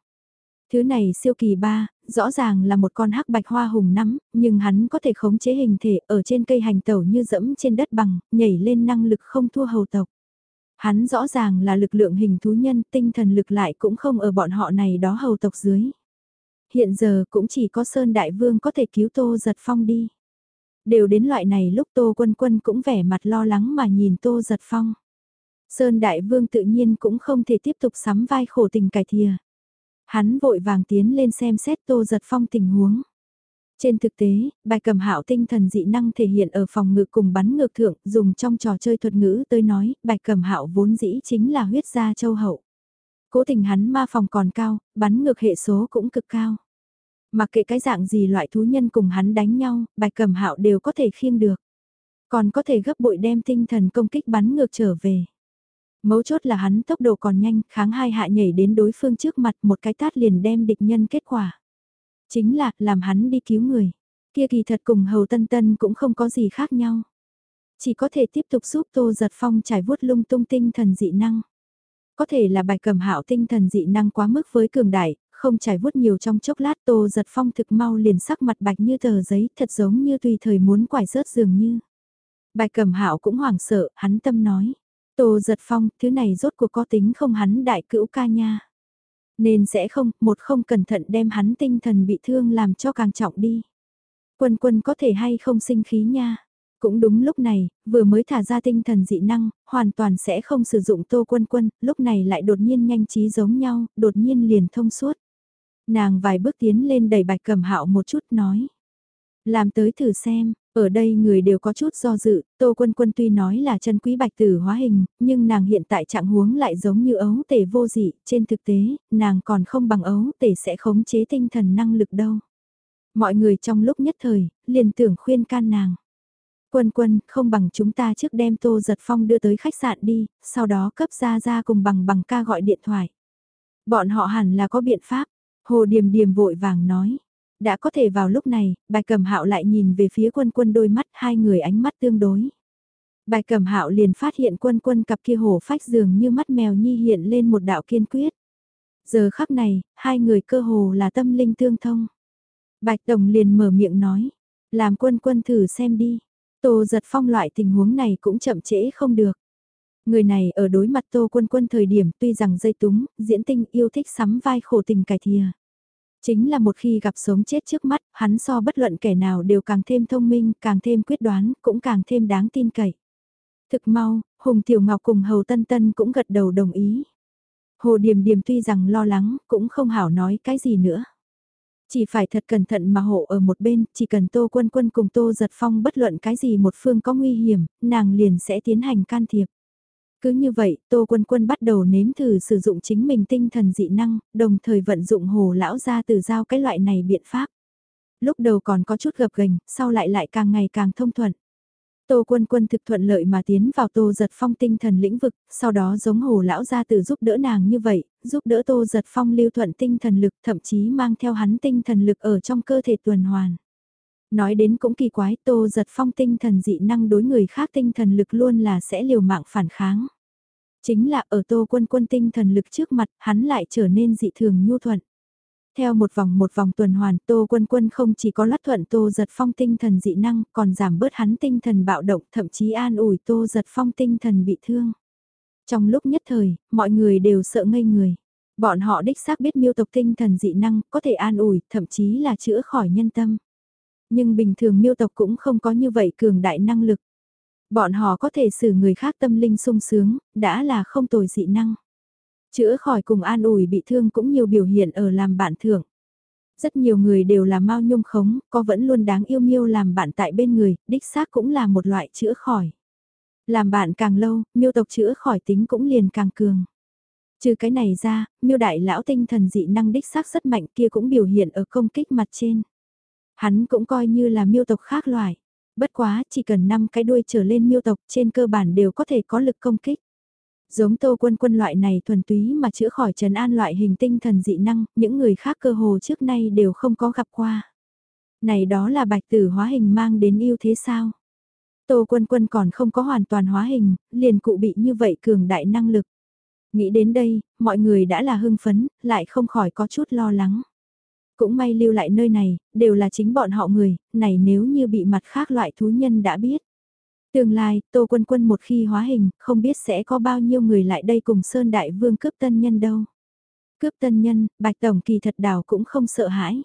Thứ này siêu kỳ ba, rõ ràng là một con hắc bạch hoa hùng nắm, nhưng hắn có thể khống chế hình thể ở trên cây hành tẩu như dẫm trên đất bằng, nhảy lên năng lực không thua hầu tộc. Hắn rõ ràng là lực lượng hình thú nhân, tinh thần lực lại cũng không ở bọn họ này đó hầu tộc dưới. Hiện giờ cũng chỉ có Sơn Đại Vương có thể cứu Tô Giật Phong đi. Đều đến loại này lúc Tô Quân Quân cũng vẻ mặt lo lắng mà nhìn Tô Giật Phong. Sơn Đại Vương tự nhiên cũng không thể tiếp tục sắm vai khổ tình cải thìa. Hắn vội vàng tiến lên xem xét Tô Giật Phong tình huống. Trên thực tế, bài cầm hạo tinh thần dị năng thể hiện ở phòng ngự cùng bắn ngược thượng, dùng trong trò chơi thuật ngữ tới nói, bài cầm hạo vốn dĩ chính là huyết gia châu hậu. Cố tình hắn ma phòng còn cao, bắn ngược hệ số cũng cực cao. Mặc kệ cái dạng gì loại thú nhân cùng hắn đánh nhau, bài cầm hạo đều có thể khiêng được. Còn có thể gấp bội đem tinh thần công kích bắn ngược trở về. Mấu chốt là hắn tốc độ còn nhanh, kháng hai hạ nhảy đến đối phương trước mặt một cái tát liền đem địch nhân kết quả. Chính là, làm hắn đi cứu người. Kia kỳ thật cùng hầu tân tân cũng không có gì khác nhau. Chỉ có thể tiếp tục giúp tô giật phong trải vuốt lung tung tinh thần dị năng. Có thể là bài cầm hạo tinh thần dị năng quá mức với cường đại, không trải vuốt nhiều trong chốc lát tô giật phong thực mau liền sắc mặt bạch như tờ giấy thật giống như tùy thời muốn quải rớt dường như. Bài cầm hạo cũng hoảng sợ, hắn tâm nói. Tô giật phong, thứ này rốt cuộc có tính không hắn đại cữu ca nha. Nên sẽ không, một không cẩn thận đem hắn tinh thần bị thương làm cho càng trọng đi. Quân quân có thể hay không sinh khí nha. Cũng đúng lúc này, vừa mới thả ra tinh thần dị năng, hoàn toàn sẽ không sử dụng tô quân quân, lúc này lại đột nhiên nhanh trí giống nhau, đột nhiên liền thông suốt. Nàng vài bước tiến lên đẩy bạch cầm hạo một chút nói. Làm tới thử xem, ở đây người đều có chút do dự, Tô Quân Quân tuy nói là chân quý bạch tử hóa hình, nhưng nàng hiện tại trạng huống lại giống như ấu tể vô dị, trên thực tế, nàng còn không bằng ấu tể sẽ khống chế tinh thần năng lực đâu. Mọi người trong lúc nhất thời, liền tưởng khuyên can nàng. Quân quân, không bằng chúng ta trước đem Tô Giật Phong đưa tới khách sạn đi, sau đó cấp ra ra cùng bằng bằng ca gọi điện thoại. Bọn họ hẳn là có biện pháp, Hồ Điềm Điềm vội vàng nói. Đã có thể vào lúc này, bài cầm hạo lại nhìn về phía quân quân đôi mắt hai người ánh mắt tương đối. Bài cầm hạo liền phát hiện quân quân cặp kia hổ phách dường như mắt mèo nhi hiện lên một đạo kiên quyết. Giờ khắc này, hai người cơ hồ là tâm linh tương thông. Bạch Tổng liền mở miệng nói, làm quân quân thử xem đi. Tô giật phong loại tình huống này cũng chậm trễ không được. Người này ở đối mặt Tô Quân Quân thời điểm tuy rằng dây túng, diễn tinh yêu thích sắm vai khổ tình cải thìa. Chính là một khi gặp sống chết trước mắt, hắn so bất luận kẻ nào đều càng thêm thông minh, càng thêm quyết đoán, cũng càng thêm đáng tin cậy. Thực mau, Hùng Tiểu Ngọc cùng Hầu Tân Tân cũng gật đầu đồng ý. Hồ Điềm Điềm tuy rằng lo lắng, cũng không hảo nói cái gì nữa. Chỉ phải thật cẩn thận mà hộ ở một bên, chỉ cần Tô Quân Quân cùng Tô Giật Phong bất luận cái gì một phương có nguy hiểm, nàng liền sẽ tiến hành can thiệp. Cứ như vậy, Tô Quân Quân bắt đầu nếm thử sử dụng chính mình tinh thần dị năng, đồng thời vận dụng hồ lão ra từ giao cái loại này biện pháp. Lúc đầu còn có chút gập gành, sau lại lại càng ngày càng thông thuận. Tô Quân Quân thực thuận lợi mà tiến vào Tô Giật Phong tinh thần lĩnh vực, sau đó giống hồ lão gia tử giúp đỡ nàng như vậy, giúp đỡ Tô Giật Phong lưu thuận tinh thần lực, thậm chí mang theo hắn tinh thần lực ở trong cơ thể tuần hoàn. Nói đến cũng kỳ quái, Tô Giật Phong tinh thần dị năng đối người khác tinh thần lực luôn là sẽ liều mạng phản kháng. Chính là ở tô quân quân tinh thần lực trước mặt, hắn lại trở nên dị thường nhu thuận. Theo một vòng một vòng tuần hoàn, Tô Quân Quân không chỉ có lát thuận Tô Giật Phong tinh thần dị năng, còn giảm bớt hắn tinh thần bạo động, thậm chí an ủi Tô Giật Phong tinh thần bị thương. Trong lúc nhất thời, mọi người đều sợ ngây người. Bọn họ đích xác biết miêu tộc tinh thần dị năng, có thể an ủi, thậm chí là chữa khỏi nhân tâm. Nhưng bình thường miêu tộc cũng không có như vậy cường đại năng lực. Bọn họ có thể xử người khác tâm linh sung sướng, đã là không tồi dị năng. Chữa khỏi cùng an ủi bị thương cũng nhiều biểu hiện ở làm bạn thưởng. Rất nhiều người đều là mau nhung khống, có vẫn luôn đáng yêu miêu làm bạn tại bên người, đích xác cũng là một loại chữa khỏi. Làm bạn càng lâu, miêu tộc chữa khỏi tính cũng liền càng cường. Trừ cái này ra, miêu đại lão tinh thần dị năng đích xác rất mạnh kia cũng biểu hiện ở công kích mặt trên. Hắn cũng coi như là miêu tộc khác loại. Bất quá, chỉ cần 5 cái đuôi trở lên miêu tộc trên cơ bản đều có thể có lực công kích. Giống tô quân quân loại này thuần túy mà chữa khỏi trần an loại hình tinh thần dị năng, những người khác cơ hồ trước nay đều không có gặp qua. Này đó là bạch tử hóa hình mang đến ưu thế sao? Tô quân quân còn không có hoàn toàn hóa hình, liền cụ bị như vậy cường đại năng lực. Nghĩ đến đây, mọi người đã là hưng phấn, lại không khỏi có chút lo lắng. Cũng may lưu lại nơi này, đều là chính bọn họ người, này nếu như bị mặt khác loại thú nhân đã biết. Tương lai, Tô Quân Quân một khi hóa hình, không biết sẽ có bao nhiêu người lại đây cùng Sơn Đại Vương cướp tân nhân đâu. Cướp tân nhân, Bạch Tổng kỳ thật đảo cũng không sợ hãi.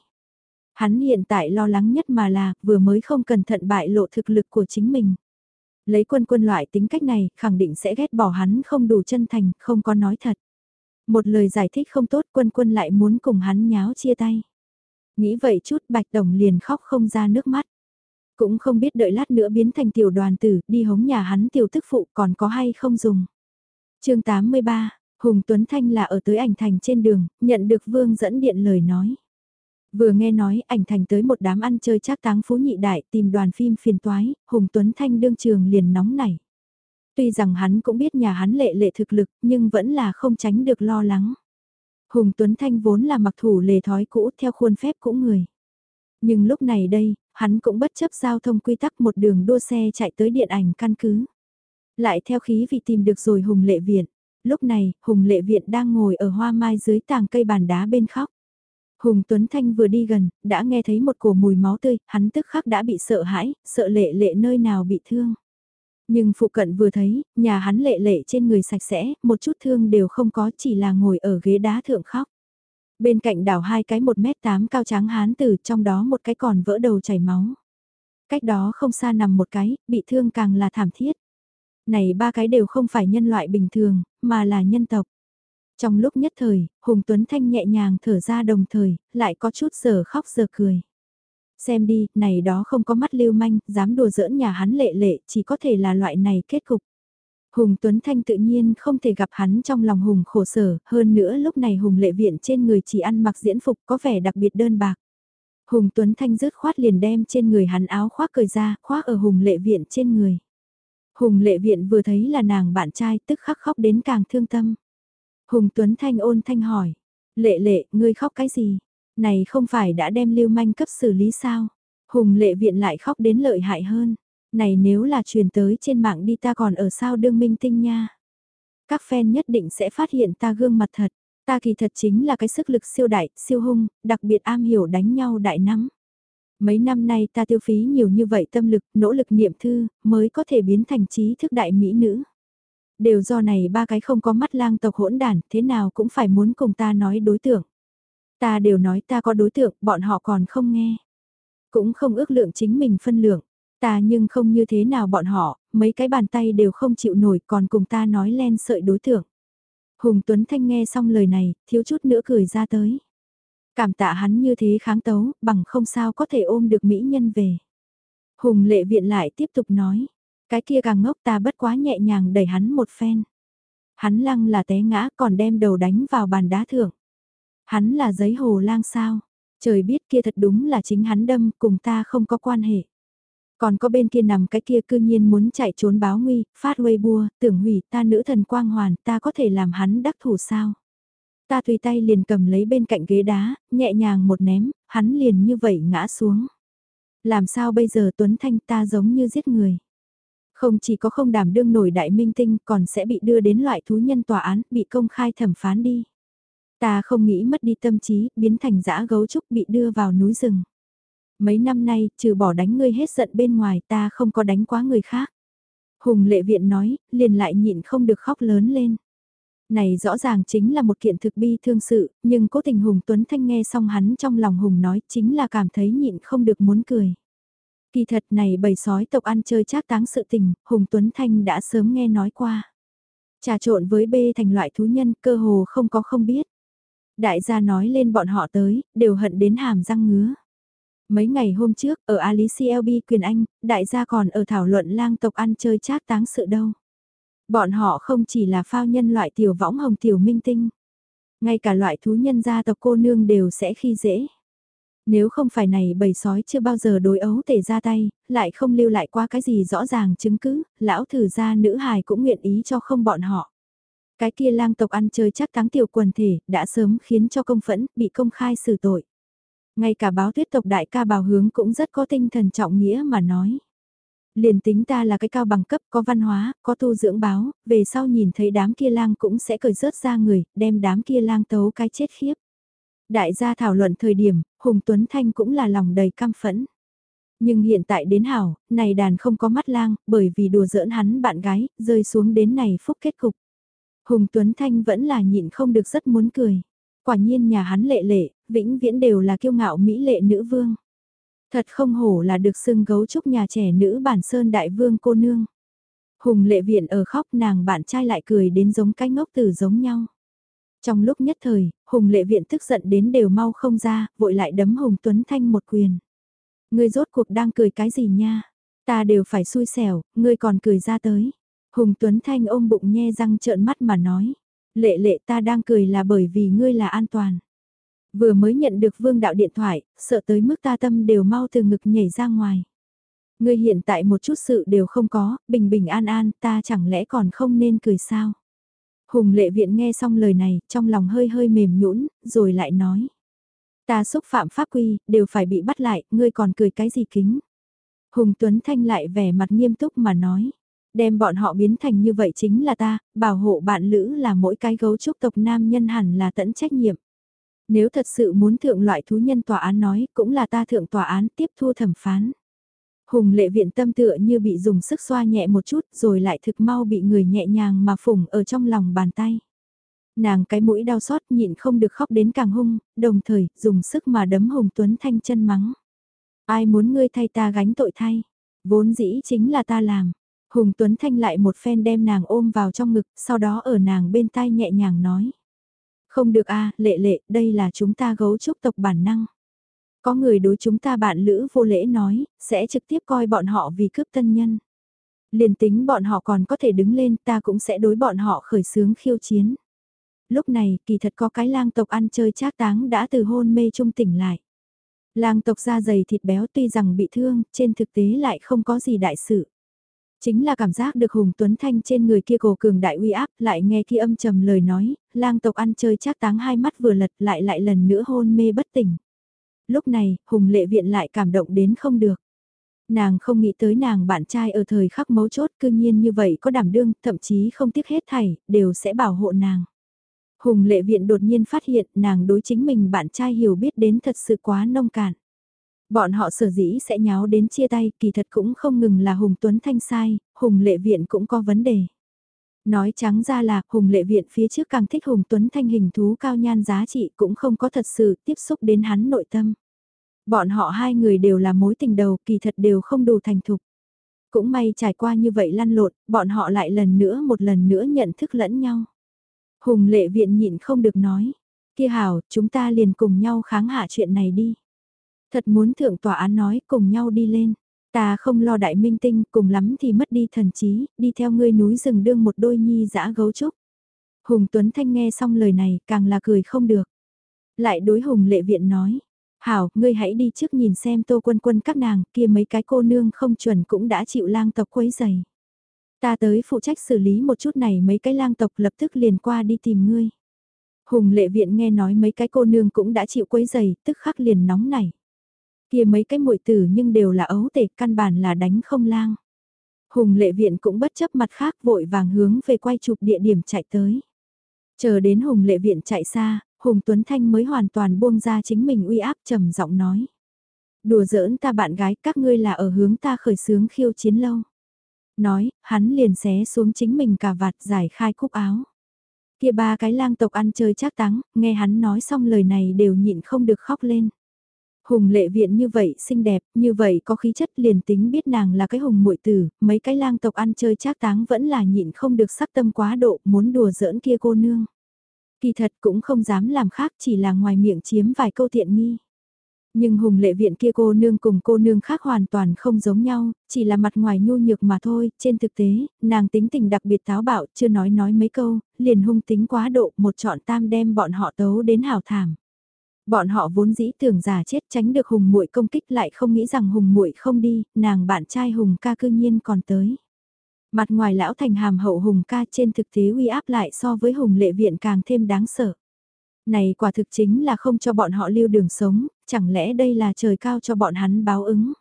Hắn hiện tại lo lắng nhất mà là, vừa mới không cẩn thận bại lộ thực lực của chính mình. Lấy quân quân loại tính cách này, khẳng định sẽ ghét bỏ hắn không đủ chân thành, không có nói thật. Một lời giải thích không tốt quân quân lại muốn cùng hắn nháo chia tay. Nghĩ vậy chút Bạch Tổng liền khóc không ra nước mắt. Cũng không biết đợi lát nữa biến thành tiểu đoàn tử, đi hống nhà hắn tiểu tức phụ còn có hay không dùng. chương 83, Hùng Tuấn Thanh là ở tới ảnh thành trên đường, nhận được Vương dẫn điện lời nói. Vừa nghe nói ảnh thành tới một đám ăn chơi chắc táng phú nhị đại tìm đoàn phim phiền toái, Hùng Tuấn Thanh đương trường liền nóng nảy. Tuy rằng hắn cũng biết nhà hắn lệ lệ thực lực nhưng vẫn là không tránh được lo lắng. Hùng Tuấn Thanh vốn là mặc thủ lề thói cũ theo khuôn phép cũ người. Nhưng lúc này đây, hắn cũng bất chấp giao thông quy tắc một đường đua xe chạy tới điện ảnh căn cứ. Lại theo khí vị tìm được rồi Hùng Lệ Viện. Lúc này, Hùng Lệ Viện đang ngồi ở hoa mai dưới tàng cây bàn đá bên khóc. Hùng Tuấn Thanh vừa đi gần, đã nghe thấy một cổ mùi máu tươi, hắn tức khắc đã bị sợ hãi, sợ lệ lệ nơi nào bị thương. Nhưng phụ cận vừa thấy, nhà hắn lệ lệ trên người sạch sẽ, một chút thương đều không có chỉ là ngồi ở ghế đá thượng khóc. Bên cạnh đảo hai cái 1m8 cao tráng hán tử trong đó một cái còn vỡ đầu chảy máu. Cách đó không xa nằm một cái, bị thương càng là thảm thiết. Này ba cái đều không phải nhân loại bình thường, mà là nhân tộc. Trong lúc nhất thời, Hùng Tuấn Thanh nhẹ nhàng thở ra đồng thời, lại có chút giờ khóc giờ cười. Xem đi, này đó không có mắt lưu manh, dám đùa giỡn nhà hắn lệ lệ, chỉ có thể là loại này kết cục. Hùng Tuấn Thanh tự nhiên không thể gặp hắn trong lòng Hùng khổ sở, hơn nữa lúc này Hùng lệ viện trên người chỉ ăn mặc diễn phục có vẻ đặc biệt đơn bạc. Hùng Tuấn Thanh rứt khoát liền đem trên người hắn áo khoác cởi ra, khoác ở Hùng lệ viện trên người. Hùng lệ viện vừa thấy là nàng bạn trai tức khắc khóc đến càng thương tâm. Hùng Tuấn Thanh ôn thanh hỏi, lệ lệ, ngươi khóc cái gì? Này không phải đã đem lưu manh cấp xử lý sao? Hùng lệ viện lại khóc đến lợi hại hơn. Này nếu là truyền tới trên mạng đi ta còn ở sao đương minh tinh nha. Các fan nhất định sẽ phát hiện ta gương mặt thật. Ta kỳ thật chính là cái sức lực siêu đại, siêu hung, đặc biệt am hiểu đánh nhau đại nắm. Mấy năm nay ta tiêu phí nhiều như vậy tâm lực, nỗ lực niệm thư, mới có thể biến thành trí thức đại mỹ nữ. Đều do này ba cái không có mắt lang tộc hỗn đản thế nào cũng phải muốn cùng ta nói đối tượng. Ta đều nói ta có đối tượng, bọn họ còn không nghe. Cũng không ước lượng chính mình phân lượng. Ta nhưng không như thế nào bọn họ, mấy cái bàn tay đều không chịu nổi còn cùng ta nói len sợi đối tượng. Hùng Tuấn Thanh nghe xong lời này, thiếu chút nữa cười ra tới. Cảm tạ hắn như thế kháng tấu, bằng không sao có thể ôm được mỹ nhân về. Hùng lệ viện lại tiếp tục nói, cái kia càng ngốc ta bất quá nhẹ nhàng đẩy hắn một phen. Hắn lăng là té ngã còn đem đầu đánh vào bàn đá thượng. Hắn là giấy hồ lang sao? Trời biết kia thật đúng là chính hắn đâm cùng ta không có quan hệ. Còn có bên kia nằm cái kia cư nhiên muốn chạy trốn báo nguy, phát bua tưởng hủy ta nữ thần quang hoàn, ta có thể làm hắn đắc thủ sao? Ta tùy tay liền cầm lấy bên cạnh ghế đá, nhẹ nhàng một ném, hắn liền như vậy ngã xuống. Làm sao bây giờ Tuấn Thanh ta giống như giết người? Không chỉ có không đảm đương nổi đại minh tinh còn sẽ bị đưa đến loại thú nhân tòa án, bị công khai thẩm phán đi. Ta không nghĩ mất đi tâm trí, biến thành dã gấu trúc bị đưa vào núi rừng. Mấy năm nay, trừ bỏ đánh ngươi hết giận bên ngoài ta không có đánh quá người khác. Hùng lệ viện nói, liền lại nhịn không được khóc lớn lên. Này rõ ràng chính là một kiện thực bi thương sự, nhưng cố tình Hùng Tuấn Thanh nghe xong hắn trong lòng Hùng nói chính là cảm thấy nhịn không được muốn cười. Kỳ thật này bầy sói tộc ăn chơi trác táng sự tình, Hùng Tuấn Thanh đã sớm nghe nói qua. Trà trộn với bê thành loại thú nhân cơ hồ không có không biết. Đại gia nói lên bọn họ tới, đều hận đến hàm răng ngứa. Mấy ngày hôm trước, ở Alice LB quyền Anh, đại gia còn ở thảo luận lang tộc ăn chơi chát táng sự đâu. Bọn họ không chỉ là phao nhân loại tiểu võng hồng tiểu minh tinh. Ngay cả loại thú nhân gia tộc cô nương đều sẽ khi dễ. Nếu không phải này bầy sói chưa bao giờ đối ấu tể ra tay, lại không lưu lại qua cái gì rõ ràng chứng cứ, lão thử gia nữ hài cũng nguyện ý cho không bọn họ. Cái kia lang tộc ăn chơi chắc táng tiểu quần thể, đã sớm khiến cho công phẫn, bị công khai xử tội. Ngay cả báo tuyết tộc đại ca bào hướng cũng rất có tinh thần trọng nghĩa mà nói. Liền tính ta là cái cao bằng cấp, có văn hóa, có tu dưỡng báo, về sau nhìn thấy đám kia lang cũng sẽ cởi rớt ra người, đem đám kia lang tấu cái chết khiếp. Đại gia thảo luận thời điểm, Hùng Tuấn Thanh cũng là lòng đầy cam phẫn. Nhưng hiện tại đến hảo, này đàn không có mắt lang, bởi vì đùa giỡn hắn bạn gái, rơi xuống đến này phúc kết cục. Hùng Tuấn Thanh vẫn là nhịn không được rất muốn cười. Quả nhiên nhà hắn lệ lệ, vĩnh viễn đều là kiêu ngạo mỹ lệ nữ vương. Thật không hổ là được xưng gấu trúc nhà trẻ nữ bản sơn đại vương cô nương. Hùng lệ viện ở khóc nàng bạn trai lại cười đến giống cái ngốc tử giống nhau. Trong lúc nhất thời, Hùng lệ viện tức giận đến đều mau không ra, vội lại đấm Hùng Tuấn Thanh một quyền. Ngươi rốt cuộc đang cười cái gì nha? Ta đều phải xui xẻo, ngươi còn cười ra tới. Hùng Tuấn Thanh ôm bụng nhe răng trợn mắt mà nói. Lệ lệ ta đang cười là bởi vì ngươi là an toàn. Vừa mới nhận được vương đạo điện thoại, sợ tới mức ta tâm đều mau từ ngực nhảy ra ngoài. Ngươi hiện tại một chút sự đều không có, bình bình an an, ta chẳng lẽ còn không nên cười sao? Hùng lệ viện nghe xong lời này, trong lòng hơi hơi mềm nhũn, rồi lại nói. Ta xúc phạm pháp quy, đều phải bị bắt lại, ngươi còn cười cái gì kính? Hùng Tuấn Thanh lại vẻ mặt nghiêm túc mà nói. Đem bọn họ biến thành như vậy chính là ta, bảo hộ bạn lữ là mỗi cái gấu trúc tộc nam nhân hẳn là tận trách nhiệm. Nếu thật sự muốn thượng loại thú nhân tòa án nói, cũng là ta thượng tòa án tiếp thu thẩm phán. Hùng lệ viện tâm tựa như bị dùng sức xoa nhẹ một chút rồi lại thực mau bị người nhẹ nhàng mà phủng ở trong lòng bàn tay. Nàng cái mũi đau xót nhịn không được khóc đến càng hung, đồng thời dùng sức mà đấm Hùng Tuấn Thanh chân mắng. Ai muốn ngươi thay ta gánh tội thay, vốn dĩ chính là ta làm. Hùng Tuấn Thanh lại một phen đem nàng ôm vào trong ngực, sau đó ở nàng bên tai nhẹ nhàng nói. Không được a lệ lệ, đây là chúng ta gấu trúc tộc bản năng. Có người đối chúng ta bạn lữ vô lễ nói, sẽ trực tiếp coi bọn họ vì cướp tân nhân. Liền tính bọn họ còn có thể đứng lên ta cũng sẽ đối bọn họ khởi sướng khiêu chiến. Lúc này kỳ thật có cái lang tộc ăn chơi trác táng đã từ hôn mê trung tỉnh lại. Lang tộc da dày thịt béo tuy rằng bị thương, trên thực tế lại không có gì đại sự. Chính là cảm giác được Hùng Tuấn Thanh trên người kia cổ cường đại uy áp, lại nghe kia âm trầm lời nói, lang tộc ăn chơi chắc táng hai mắt vừa lật lại lại lần nữa hôn mê bất tỉnh. Lúc này, Hùng lệ viện lại cảm động đến không được. Nàng không nghĩ tới nàng bạn trai ở thời khắc mấu chốt cư nhiên như vậy có đảm đương, thậm chí không tiếc hết thảy, đều sẽ bảo hộ nàng. Hùng lệ viện đột nhiên phát hiện nàng đối chính mình bạn trai hiểu biết đến thật sự quá nông cạn. Bọn họ sở dĩ sẽ nháo đến chia tay, kỳ thật cũng không ngừng là Hùng Tuấn Thanh sai, Hùng Lệ Viện cũng có vấn đề. Nói trắng ra là, Hùng Lệ Viện phía trước càng thích Hùng Tuấn Thanh hình thú cao nhan giá trị cũng không có thật sự tiếp xúc đến hắn nội tâm. Bọn họ hai người đều là mối tình đầu, kỳ thật đều không đủ thành thục. Cũng may trải qua như vậy lăn lộn, bọn họ lại lần nữa một lần nữa nhận thức lẫn nhau. Hùng Lệ Viện nhịn không được nói, kia hảo, chúng ta liền cùng nhau kháng hạ chuyện này đi. Thật muốn thượng tòa án nói cùng nhau đi lên. Ta không lo đại minh tinh, cùng lắm thì mất đi thần trí, đi theo ngươi núi rừng đương một đôi nhi dã gấu trúc. Hùng Tuấn Thanh nghe xong lời này, càng là cười không được. Lại đối Hùng Lệ Viện nói, Hảo, ngươi hãy đi trước nhìn xem tô quân quân các nàng, kia mấy cái cô nương không chuẩn cũng đã chịu lang tộc quấy giày. Ta tới phụ trách xử lý một chút này mấy cái lang tộc lập tức liền qua đi tìm ngươi. Hùng lệ viện nghe nói mấy cái cô nương cũng đã chịu quấy giày, tức khắc liền nóng nảy kia mấy cái muội tử nhưng đều là ấu tể căn bản là đánh không lang. Hùng lệ viện cũng bất chấp mặt khác vội vàng hướng về quay chụp địa điểm chạy tới. Chờ đến Hùng lệ viện chạy xa, Hùng Tuấn Thanh mới hoàn toàn buông ra chính mình uy áp trầm giọng nói. Đùa giỡn ta bạn gái các ngươi là ở hướng ta khởi sướng khiêu chiến lâu. Nói, hắn liền xé xuống chính mình cả vạt giải khai cúc áo. Kia ba cái lang tộc ăn chơi chắc táng, nghe hắn nói xong lời này đều nhịn không được khóc lên. Hùng lệ viện như vậy xinh đẹp, như vậy có khí chất liền tính biết nàng là cái hùng muội tử, mấy cái lang tộc ăn chơi trác táng vẫn là nhịn không được sắc tâm quá độ, muốn đùa giỡn kia cô nương. Kỳ thật cũng không dám làm khác chỉ là ngoài miệng chiếm vài câu tiện nghi. Nhưng hùng lệ viện kia cô nương cùng cô nương khác hoàn toàn không giống nhau, chỉ là mặt ngoài nhu nhược mà thôi, trên thực tế, nàng tính tình đặc biệt táo bạo, chưa nói nói mấy câu, liền hung tính quá độ, một chọn tam đem bọn họ tấu đến hào thảm. Bọn họ vốn dĩ tưởng giả chết tránh được Hùng muội công kích lại không nghĩ rằng Hùng muội không đi, nàng bạn trai Hùng ca cư nhiên còn tới. Mặt ngoài lão thành hàm hậu Hùng ca trên thực tế uy áp lại so với Hùng lệ viện càng thêm đáng sợ. Này quả thực chính là không cho bọn họ lưu đường sống, chẳng lẽ đây là trời cao cho bọn hắn báo ứng.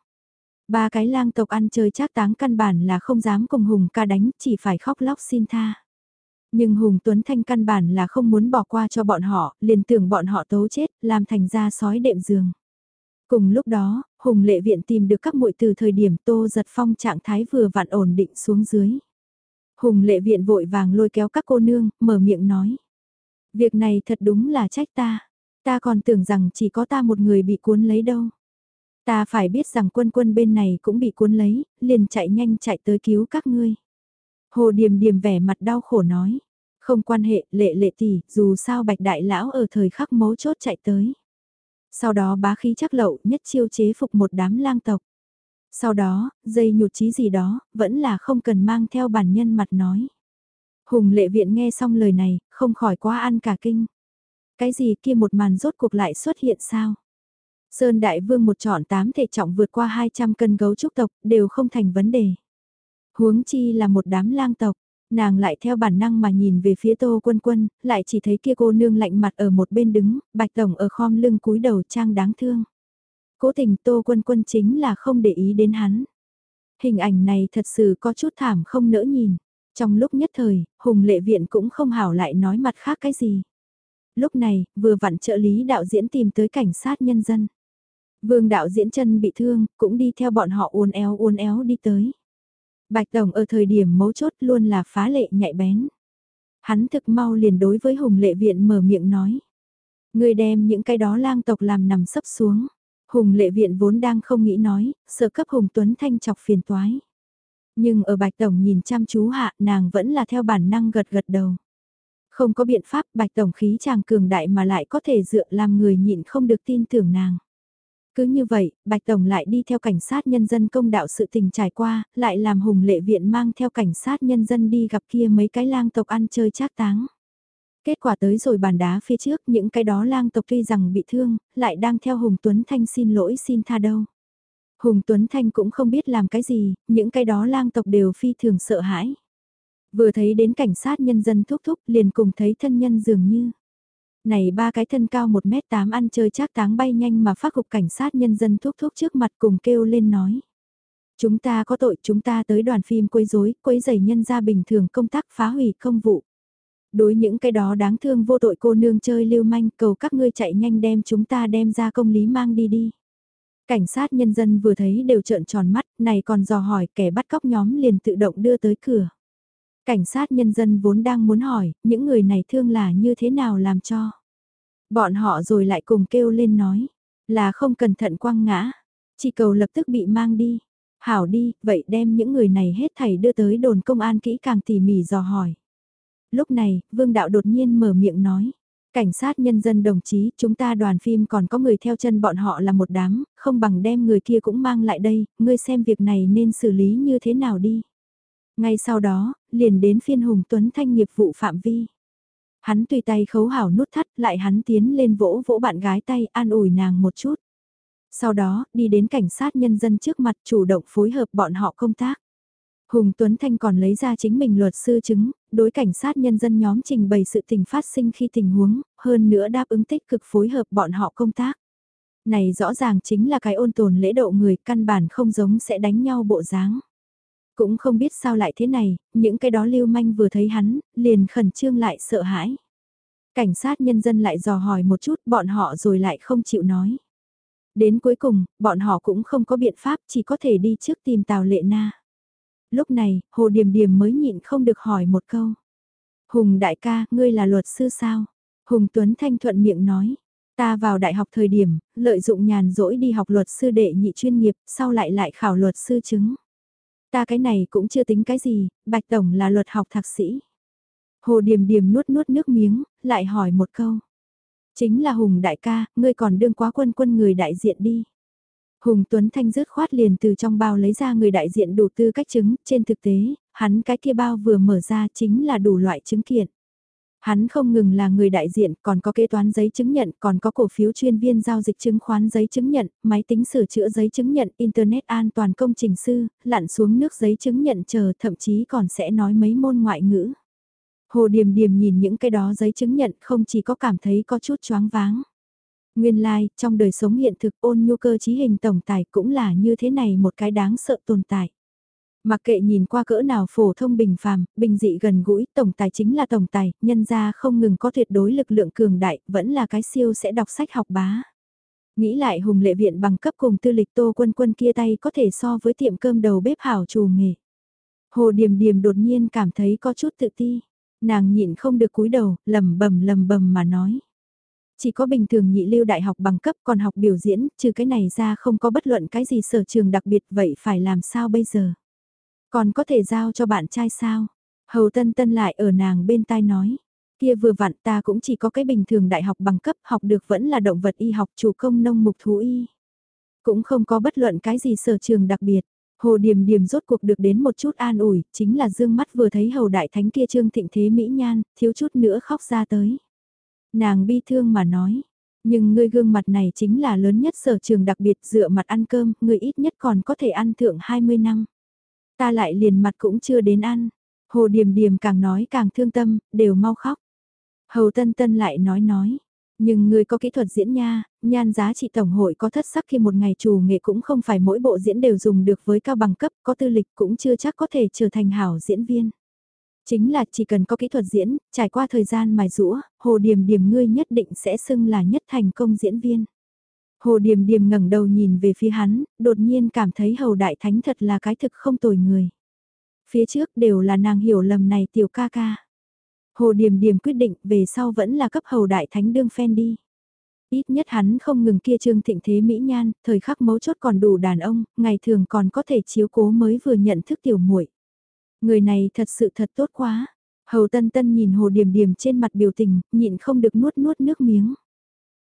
Ba cái lang tộc ăn chơi trác táng căn bản là không dám cùng Hùng ca đánh, chỉ phải khóc lóc xin tha. Nhưng Hùng Tuấn Thanh căn bản là không muốn bỏ qua cho bọn họ, liền tưởng bọn họ tấu chết, làm thành ra sói đệm giường. Cùng lúc đó, Hùng Lệ Viện tìm được các muội từ thời điểm Tô Giật Phong trạng thái vừa vặn ổn định xuống dưới. Hùng Lệ Viện vội vàng lôi kéo các cô nương, mở miệng nói. Việc này thật đúng là trách ta. Ta còn tưởng rằng chỉ có ta một người bị cuốn lấy đâu. Ta phải biết rằng quân quân bên này cũng bị cuốn lấy, liền chạy nhanh chạy tới cứu các ngươi. Hồ Điềm Điềm vẻ mặt đau khổ nói. Không quan hệ, lệ lệ tỷ, dù sao bạch đại lão ở thời khắc mấu chốt chạy tới. Sau đó bá khí chắc lậu nhất chiêu chế phục một đám lang tộc. Sau đó, dây nhụt chí gì đó, vẫn là không cần mang theo bản nhân mặt nói. Hùng lệ viện nghe xong lời này, không khỏi quá ăn cả kinh. Cái gì kia một màn rốt cuộc lại xuất hiện sao? Sơn Đại Vương một trọn tám thể trọng vượt qua 200 cân gấu trúc tộc, đều không thành vấn đề. Huống chi là một đám lang tộc, nàng lại theo bản năng mà nhìn về phía tô quân quân, lại chỉ thấy kia cô nương lạnh mặt ở một bên đứng, bạch tổng ở khom lưng cúi đầu trang đáng thương. Cố tình tô quân quân chính là không để ý đến hắn. Hình ảnh này thật sự có chút thảm không nỡ nhìn. Trong lúc nhất thời, Hùng Lệ Viện cũng không hảo lại nói mặt khác cái gì. Lúc này, vừa vặn trợ lý đạo diễn tìm tới cảnh sát nhân dân. Vương đạo diễn chân bị thương, cũng đi theo bọn họ uốn éo uốn éo đi tới. Bạch Tổng ở thời điểm mấu chốt luôn là phá lệ nhạy bén. Hắn thực mau liền đối với Hùng Lệ Viện mở miệng nói. Người đem những cái đó lang tộc làm nằm sấp xuống. Hùng Lệ Viện vốn đang không nghĩ nói, sợ cấp Hùng Tuấn Thanh chọc phiền toái. Nhưng ở Bạch Tổng nhìn chăm chú hạ nàng vẫn là theo bản năng gật gật đầu. Không có biện pháp Bạch Tổng khí chàng cường đại mà lại có thể dựa làm người nhịn không được tin tưởng nàng. Cứ như vậy, Bạch Tổng lại đi theo cảnh sát nhân dân công đạo sự tình trải qua, lại làm Hùng Lệ Viện mang theo cảnh sát nhân dân đi gặp kia mấy cái lang tộc ăn chơi trác táng. Kết quả tới rồi bàn đá phía trước những cái đó lang tộc tuy rằng bị thương, lại đang theo Hùng Tuấn Thanh xin lỗi xin tha đâu. Hùng Tuấn Thanh cũng không biết làm cái gì, những cái đó lang tộc đều phi thường sợ hãi. Vừa thấy đến cảnh sát nhân dân thúc thúc liền cùng thấy thân nhân dường như. Này ba cái thân cao 1m8 ăn chơi chắc táng bay nhanh mà phát cục cảnh sát nhân dân thuốc thuốc trước mặt cùng kêu lên nói. Chúng ta có tội chúng ta tới đoàn phim quấy rối, quấy giày nhân ra bình thường công tác phá hủy công vụ. Đối những cái đó đáng thương vô tội cô nương chơi lưu manh cầu các ngươi chạy nhanh đem chúng ta đem ra công lý mang đi đi. Cảnh sát nhân dân vừa thấy đều trợn tròn mắt, này còn dò hỏi kẻ bắt cóc nhóm liền tự động đưa tới cửa. Cảnh sát nhân dân vốn đang muốn hỏi, những người này thương là như thế nào làm cho. Bọn họ rồi lại cùng kêu lên nói, là không cẩn thận quăng ngã, chỉ cầu lập tức bị mang đi. Hảo đi, vậy đem những người này hết thảy đưa tới đồn công an kỹ càng tỉ mỉ dò hỏi. Lúc này, Vương Đạo đột nhiên mở miệng nói. Cảnh sát nhân dân đồng chí, chúng ta đoàn phim còn có người theo chân bọn họ là một đám, không bằng đem người kia cũng mang lại đây, ngươi xem việc này nên xử lý như thế nào đi. Ngay sau đó, liền đến phiên Hùng Tuấn Thanh nghiệp vụ phạm vi. Hắn tùy tay khấu hảo nút thắt lại hắn tiến lên vỗ vỗ bạn gái tay an ủi nàng một chút. Sau đó, đi đến cảnh sát nhân dân trước mặt chủ động phối hợp bọn họ công tác. Hùng Tuấn Thanh còn lấy ra chính mình luật sư chứng, đối cảnh sát nhân dân nhóm trình bày sự tình phát sinh khi tình huống, hơn nữa đáp ứng tích cực phối hợp bọn họ công tác. Này rõ ràng chính là cái ôn tồn lễ độ người căn bản không giống sẽ đánh nhau bộ dáng. Cũng không biết sao lại thế này, những cái đó lưu manh vừa thấy hắn, liền khẩn trương lại sợ hãi. Cảnh sát nhân dân lại dò hỏi một chút bọn họ rồi lại không chịu nói. Đến cuối cùng, bọn họ cũng không có biện pháp chỉ có thể đi trước tìm Tào Lệ Na. Lúc này, Hồ Điềm Điềm mới nhịn không được hỏi một câu. Hùng đại ca, ngươi là luật sư sao? Hùng Tuấn Thanh thuận miệng nói. Ta vào đại học thời điểm, lợi dụng nhàn rỗi đi học luật sư đệ nhị chuyên nghiệp, sau lại lại khảo luật sư chứng. Ta cái này cũng chưa tính cái gì, Bạch Tổng là luật học thạc sĩ. Hồ Điềm Điềm nuốt nuốt nước miếng, lại hỏi một câu. Chính là Hùng đại ca, ngươi còn đương quá quân quân người đại diện đi. Hùng Tuấn Thanh rớt khoát liền từ trong bao lấy ra người đại diện đủ tư cách chứng, trên thực tế, hắn cái kia bao vừa mở ra chính là đủ loại chứng kiện. Hắn không ngừng là người đại diện, còn có kế toán giấy chứng nhận, còn có cổ phiếu chuyên viên giao dịch chứng khoán giấy chứng nhận, máy tính sửa chữa giấy chứng nhận, Internet an toàn công trình sư, lặn xuống nước giấy chứng nhận chờ, thậm chí còn sẽ nói mấy môn ngoại ngữ. Hồ Điềm Điềm nhìn những cái đó giấy chứng nhận không chỉ có cảm thấy có chút choáng váng. Nguyên lai, like, trong đời sống hiện thực ôn nhu cơ trí hình tổng tài cũng là như thế này một cái đáng sợ tồn tại. Mặc kệ nhìn qua cỡ nào phổ thông bình phàm, bình dị gần gũi, tổng tài chính là tổng tài, nhân ra không ngừng có tuyệt đối lực lượng cường đại, vẫn là cái siêu sẽ đọc sách học bá. Nghĩ lại hùng lệ viện bằng cấp cùng tư lịch tô quân quân kia tay có thể so với tiệm cơm đầu bếp hảo trù nghề. Hồ Điềm Điềm đột nhiên cảm thấy có chút tự ti. Nàng nhịn không được cúi đầu, lầm bầm lầm bầm mà nói. Chỉ có bình thường nhị lưu đại học bằng cấp còn học biểu diễn, trừ cái này ra không có bất luận cái gì sở trường đặc biệt vậy phải làm sao bây giờ? Còn có thể giao cho bạn trai sao? Hầu Tân Tân lại ở nàng bên tai nói. Kia vừa vặn ta cũng chỉ có cái bình thường đại học bằng cấp học được vẫn là động vật y học chủ công nông mục thú y. Cũng không có bất luận cái gì sở trường đặc biệt. Hồ Điềm Điềm rốt cuộc được đến một chút an ủi, chính là dương mắt vừa thấy hầu đại thánh kia trương thịnh thế mỹ nhan, thiếu chút nữa khóc ra tới. Nàng bi thương mà nói, nhưng ngươi gương mặt này chính là lớn nhất sở trường đặc biệt dựa mặt ăn cơm, ngươi ít nhất còn có thể ăn thượng 20 năm. Ta lại liền mặt cũng chưa đến ăn. Hồ Điềm Điềm càng nói càng thương tâm, đều mau khóc. Hầu Tân Tân lại nói nói, nhưng người có kỹ thuật diễn nha, nhan giá trị tổng hội có thất sắc khi một ngày chủ nghệ cũng không phải mỗi bộ diễn đều dùng được với cao bằng cấp, có tư lịch cũng chưa chắc có thể trở thành hảo diễn viên. Chính là chỉ cần có kỹ thuật diễn, trải qua thời gian mài rũa, hồ điểm điểm ngươi nhất định sẽ xưng là nhất thành công diễn viên. Hồ Điềm Điềm ngẩng đầu nhìn về phía hắn, đột nhiên cảm thấy hầu đại thánh thật là cái thực không tồi người. Phía trước đều là nàng hiểu lầm này tiểu ca ca. Hồ Điềm Điềm quyết định về sau vẫn là cấp hầu đại thánh đương phen đi. Ít nhất hắn không ngừng kia trương thịnh thế mỹ nhan, thời khắc mấu chốt còn đủ đàn ông, ngày thường còn có thể chiếu cố mới vừa nhận thức tiểu muội. Người này thật sự thật tốt quá. Hầu Tân Tân nhìn Hồ Điềm Điềm trên mặt biểu tình, nhịn không được nuốt nuốt nước miếng.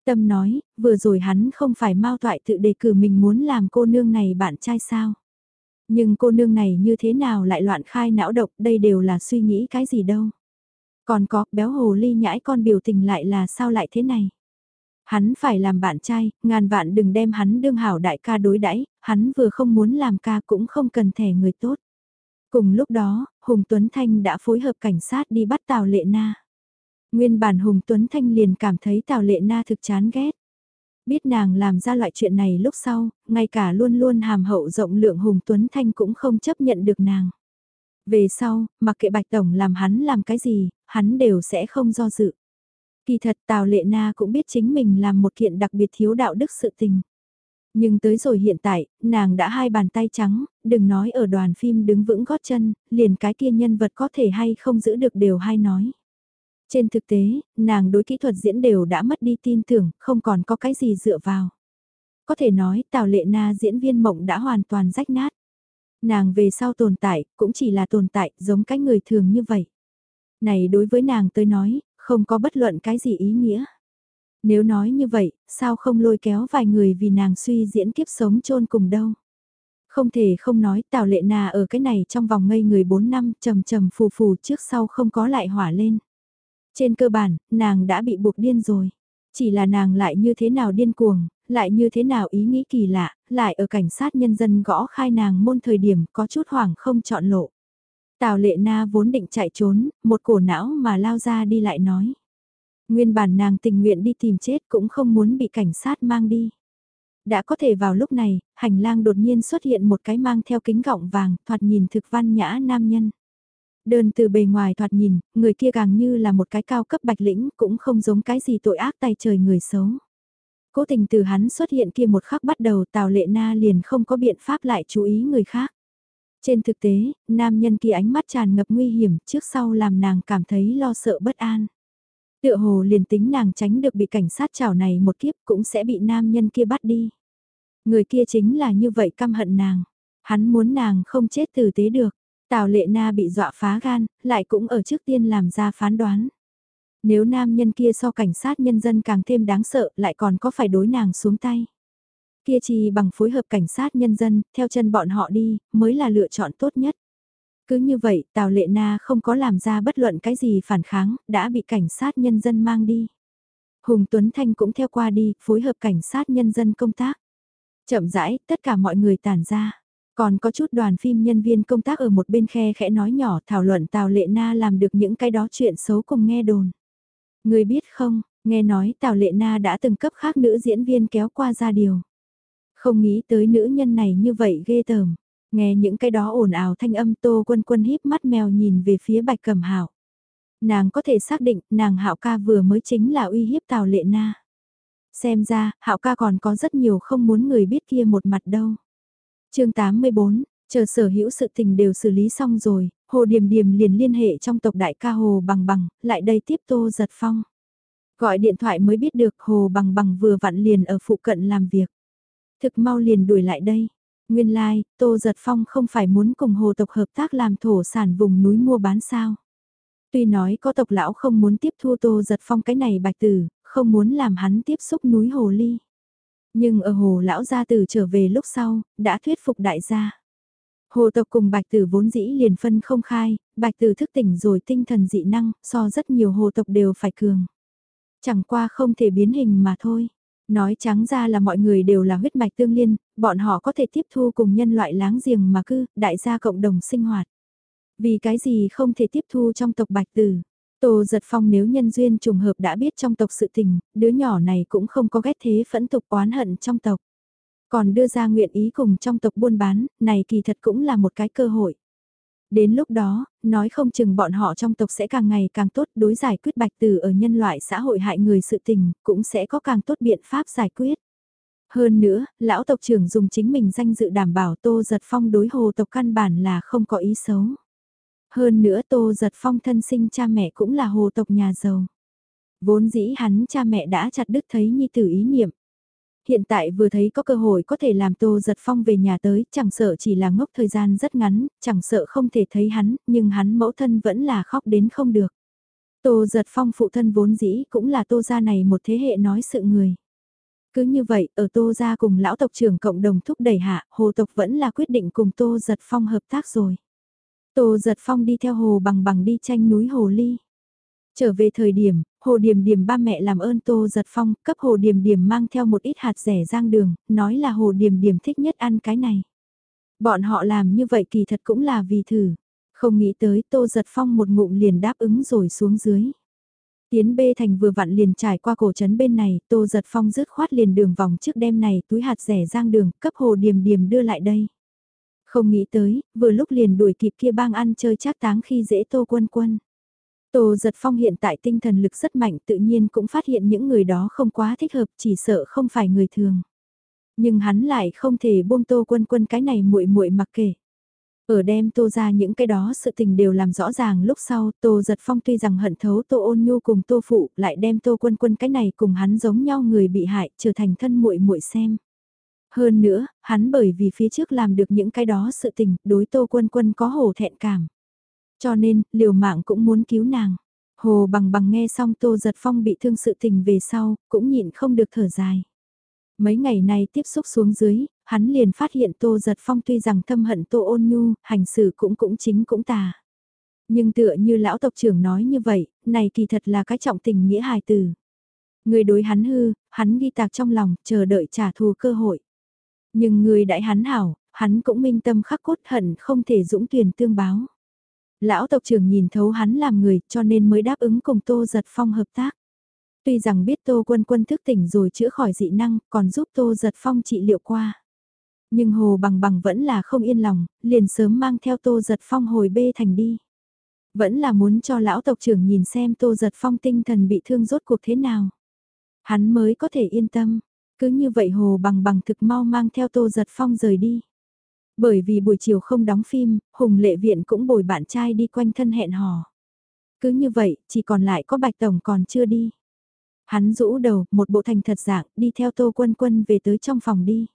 Tâm nói, vừa rồi hắn không phải mau thoại tự đề cử mình muốn làm cô nương này bạn trai sao. Nhưng cô nương này như thế nào lại loạn khai não độc đây đều là suy nghĩ cái gì đâu. Còn có, béo hồ ly nhãi con biểu tình lại là sao lại thế này? Hắn phải làm bạn trai, ngàn vạn đừng đem hắn đương hảo đại ca đối đãi hắn vừa không muốn làm ca cũng không cần thẻ người tốt. Cùng lúc đó, Hùng Tuấn Thanh đã phối hợp cảnh sát đi bắt Tào Lệ Na. Nguyên bản Hùng Tuấn Thanh liền cảm thấy Tào Lệ Na thực chán ghét. Biết nàng làm ra loại chuyện này lúc sau, ngay cả luôn luôn hàm hậu rộng lượng Hùng Tuấn Thanh cũng không chấp nhận được nàng. Về sau, mặc kệ Bạch Tổng làm hắn làm cái gì, hắn đều sẽ không do dự. Kỳ thật Tào Lệ Na cũng biết chính mình làm một kiện đặc biệt thiếu đạo đức sự tình. Nhưng tới rồi hiện tại, nàng đã hai bàn tay trắng, đừng nói ở đoàn phim đứng vững gót chân, liền cái kia nhân vật có thể hay không giữ được đều hay nói. Trên thực tế, nàng đối kỹ thuật diễn đều đã mất đi tin tưởng, không còn có cái gì dựa vào. Có thể nói Tào Lệ Na diễn viên mộng đã hoàn toàn rách nát. Nàng về sau tồn tại, cũng chỉ là tồn tại, giống cái người thường như vậy. Này đối với nàng tới nói, không có bất luận cái gì ý nghĩa. Nếu nói như vậy, sao không lôi kéo vài người vì nàng suy diễn kiếp sống chôn cùng đâu. Không thể không nói Tào Lệ Na ở cái này trong vòng ngây người 4 năm trầm trầm phù phù trước sau không có lại hỏa lên. Trên cơ bản, nàng đã bị buộc điên rồi. Chỉ là nàng lại như thế nào điên cuồng, lại như thế nào ý nghĩ kỳ lạ, lại ở cảnh sát nhân dân gõ khai nàng môn thời điểm có chút hoảng không chọn lộ. Tào lệ na vốn định chạy trốn, một cổ não mà lao ra đi lại nói. Nguyên bản nàng tình nguyện đi tìm chết cũng không muốn bị cảnh sát mang đi. Đã có thể vào lúc này, hành lang đột nhiên xuất hiện một cái mang theo kính gọng vàng, thoạt nhìn thực văn nhã nam nhân. Đơn từ bề ngoài thoạt nhìn, người kia càng như là một cái cao cấp bạch lĩnh, cũng không giống cái gì tội ác tay trời người xấu. Cố tình từ hắn xuất hiện kia một khắc bắt đầu Tào Lệ Na liền không có biện pháp lại chú ý người khác. Trên thực tế, nam nhân kia ánh mắt tràn ngập nguy hiểm trước sau làm nàng cảm thấy lo sợ bất an. Tựa hồ liền tính nàng tránh được bị cảnh sát chảo này một kiếp cũng sẽ bị nam nhân kia bắt đi. Người kia chính là như vậy căm hận nàng. Hắn muốn nàng không chết tử tế được. Tào lệ na bị dọa phá gan, lại cũng ở trước tiên làm ra phán đoán. Nếu nam nhân kia so cảnh sát nhân dân càng thêm đáng sợ lại còn có phải đối nàng xuống tay. Kia chỉ bằng phối hợp cảnh sát nhân dân, theo chân bọn họ đi, mới là lựa chọn tốt nhất. Cứ như vậy, Tào Lệ Na không có làm ra bất luận cái gì phản kháng, đã bị cảnh sát nhân dân mang đi. Hùng Tuấn Thanh cũng theo qua đi, phối hợp cảnh sát nhân dân công tác. Chậm rãi, tất cả mọi người tản ra. Còn có chút đoàn phim nhân viên công tác ở một bên khe khẽ nói nhỏ thảo luận Tào Lệ Na làm được những cái đó chuyện xấu cùng nghe đồn. Người biết không, nghe nói Tào Lệ Na đã từng cấp khác nữ diễn viên kéo qua ra điều. Không nghĩ tới nữ nhân này như vậy ghê tởm. Nghe những cái đó ồn ào thanh âm tô quân quân híp mắt mèo nhìn về phía bạch cẩm hạo Nàng có thể xác định nàng hạo ca vừa mới chính là uy hiếp Tào Lệ Na. Xem ra, hạo ca còn có rất nhiều không muốn người biết kia một mặt đâu chương 84, chờ sở hữu sự tình đều xử lý xong rồi, Hồ Điềm Điềm liền liên hệ trong tộc đại ca Hồ Bằng Bằng, lại đây tiếp Tô Giật Phong. Gọi điện thoại mới biết được Hồ Bằng Bằng vừa vặn liền ở phụ cận làm việc. Thực mau liền đuổi lại đây. Nguyên lai, like, Tô Giật Phong không phải muốn cùng hồ tộc hợp tác làm thổ sản vùng núi mua bán sao. Tuy nói có tộc lão không muốn tiếp thu Tô Giật Phong cái này bạch tử, không muốn làm hắn tiếp xúc núi hồ ly. Nhưng ở hồ lão gia tử trở về lúc sau, đã thuyết phục đại gia. Hồ tộc cùng bạch tử vốn dĩ liền phân không khai, bạch tử thức tỉnh rồi tinh thần dị năng, so rất nhiều hồ tộc đều phải cường. Chẳng qua không thể biến hình mà thôi. Nói trắng ra là mọi người đều là huyết mạch tương liên, bọn họ có thể tiếp thu cùng nhân loại láng giềng mà cư, đại gia cộng đồng sinh hoạt. Vì cái gì không thể tiếp thu trong tộc bạch tử? Tô giật phong nếu nhân duyên trùng hợp đã biết trong tộc sự tình, đứa nhỏ này cũng không có ghét thế phẫn tục oán hận trong tộc. Còn đưa ra nguyện ý cùng trong tộc buôn bán, này kỳ thật cũng là một cái cơ hội. Đến lúc đó, nói không chừng bọn họ trong tộc sẽ càng ngày càng tốt đối giải quyết bạch tử ở nhân loại xã hội hại người sự tình, cũng sẽ có càng tốt biện pháp giải quyết. Hơn nữa, lão tộc trưởng dùng chính mình danh dự đảm bảo Tô Giật Phong đối hồ tộc căn bản là không có ý xấu. Hơn nữa Tô Giật Phong thân sinh cha mẹ cũng là hồ tộc nhà giàu. Vốn dĩ hắn cha mẹ đã chặt đứt thấy nhi tử ý niệm. Hiện tại vừa thấy có cơ hội có thể làm Tô Giật Phong về nhà tới, chẳng sợ chỉ là ngốc thời gian rất ngắn, chẳng sợ không thể thấy hắn, nhưng hắn mẫu thân vẫn là khóc đến không được. Tô Giật Phong phụ thân vốn dĩ cũng là Tô gia này một thế hệ nói sự người. Cứ như vậy, ở Tô gia cùng lão tộc trưởng cộng đồng thúc đẩy hạ, hồ tộc vẫn là quyết định cùng Tô Giật Phong hợp tác rồi. Tô Giật Phong đi theo hồ bằng bằng đi tranh núi hồ ly. Trở về thời điểm, Hồ Điềm Điềm ba mẹ làm ơn Tô Giật Phong, cấp Hồ Điềm Điềm mang theo một ít hạt rẻ rang đường, nói là Hồ Điềm Điềm thích nhất ăn cái này. Bọn họ làm như vậy kỳ thật cũng là vì thử. Không nghĩ tới Tô Giật Phong một ngụm liền đáp ứng rồi xuống dưới. Tiến bê thành vừa vặn liền trải qua cổ trấn bên này, Tô Giật Phong rứt khoát liền đường vòng trước đêm này túi hạt rẻ rang đường, cấp Hồ Điềm Điềm đưa lại đây. Không nghĩ tới, vừa lúc liền đuổi kịp kia bang ăn chơi trác táng khi dễ Tô Quân Quân. Tô Giật Phong hiện tại tinh thần lực rất mạnh tự nhiên cũng phát hiện những người đó không quá thích hợp chỉ sợ không phải người thường. Nhưng hắn lại không thể buông Tô Quân Quân cái này muội muội mặc kệ. Ở đem Tô ra những cái đó sự tình đều làm rõ ràng lúc sau Tô Giật Phong tuy rằng hận thấu Tô Ôn Nhu cùng Tô Phụ lại đem Tô Quân Quân cái này cùng hắn giống nhau người bị hại trở thành thân muội muội xem. Hơn nữa, hắn bởi vì phía trước làm được những cái đó sự tình đối Tô Quân Quân có hổ thẹn cảm. Cho nên, liều mạng cũng muốn cứu nàng. Hồ bằng bằng nghe xong Tô Giật Phong bị thương sự tình về sau, cũng nhịn không được thở dài. Mấy ngày nay tiếp xúc xuống dưới, hắn liền phát hiện Tô Giật Phong tuy rằng thâm hận Tô ôn nhu, hành xử cũng cũng chính cũng tà. Nhưng tựa như lão tộc trưởng nói như vậy, này kỳ thật là cái trọng tình nghĩa hài từ. Người đối hắn hư, hắn ghi tạc trong lòng, chờ đợi trả thù cơ hội. Nhưng người đại hắn hảo, hắn cũng minh tâm khắc cốt hận không thể dũng tuyển tương báo. Lão tộc trưởng nhìn thấu hắn làm người cho nên mới đáp ứng cùng Tô Giật Phong hợp tác. Tuy rằng biết Tô Quân Quân thức tỉnh rồi chữa khỏi dị năng còn giúp Tô Giật Phong trị liệu qua. Nhưng Hồ Bằng Bằng vẫn là không yên lòng, liền sớm mang theo Tô Giật Phong hồi bê thành đi. Vẫn là muốn cho lão tộc trưởng nhìn xem Tô Giật Phong tinh thần bị thương rốt cuộc thế nào. Hắn mới có thể yên tâm. Cứ như vậy Hồ Bằng Bằng thực mau mang theo Tô Giật Phong rời đi. Bởi vì buổi chiều không đóng phim, Hùng Lệ Viện cũng bồi bạn trai đi quanh thân hẹn hò. Cứ như vậy, chỉ còn lại có Bạch Tổng còn chưa đi. Hắn rũ đầu, một bộ thành thật dạng, đi theo Tô Quân Quân về tới trong phòng đi.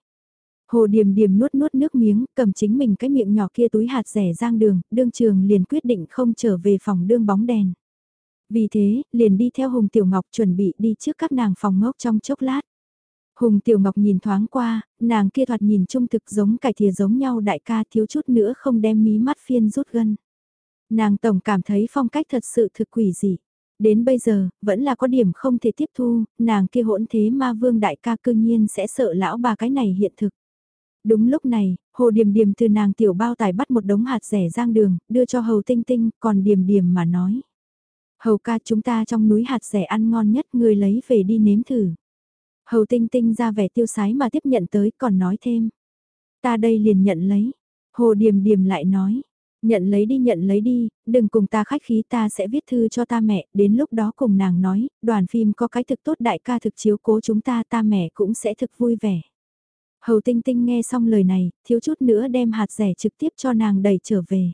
Hồ Điềm Điềm nuốt nuốt nước miếng, cầm chính mình cái miệng nhỏ kia túi hạt rẻ giang đường, đương trường liền quyết định không trở về phòng đương bóng đèn. Vì thế, liền đi theo Hùng Tiểu Ngọc chuẩn bị đi trước các nàng phòng ngốc trong chốc lát. Hùng Tiểu Ngọc nhìn thoáng qua, nàng kia thoạt nhìn trung thực giống cải thìa giống nhau đại ca thiếu chút nữa không đem mí mắt phiên rút gân. Nàng tổng cảm thấy phong cách thật sự thực quỷ dị. Đến bây giờ, vẫn là có điểm không thể tiếp thu, nàng kia hỗn thế ma vương đại ca cư nhiên sẽ sợ lão bà cái này hiện thực. Đúng lúc này, hồ điềm điềm từ nàng tiểu bao tải bắt một đống hạt rẻ rang đường, đưa cho hầu tinh tinh, còn điềm điềm mà nói. Hầu ca chúng ta trong núi hạt rẻ ăn ngon nhất người lấy về đi nếm thử. Hầu tinh tinh ra vẻ tiêu sái mà tiếp nhận tới còn nói thêm. Ta đây liền nhận lấy. Hồ điềm điềm lại nói. Nhận lấy đi nhận lấy đi, đừng cùng ta khách khí ta sẽ viết thư cho ta mẹ, đến lúc đó cùng nàng nói, đoàn phim có cái thực tốt đại ca thực chiếu cố chúng ta ta mẹ cũng sẽ thực vui vẻ. Hầu tinh tinh nghe xong lời này, thiếu chút nữa đem hạt rẻ trực tiếp cho nàng đẩy trở về.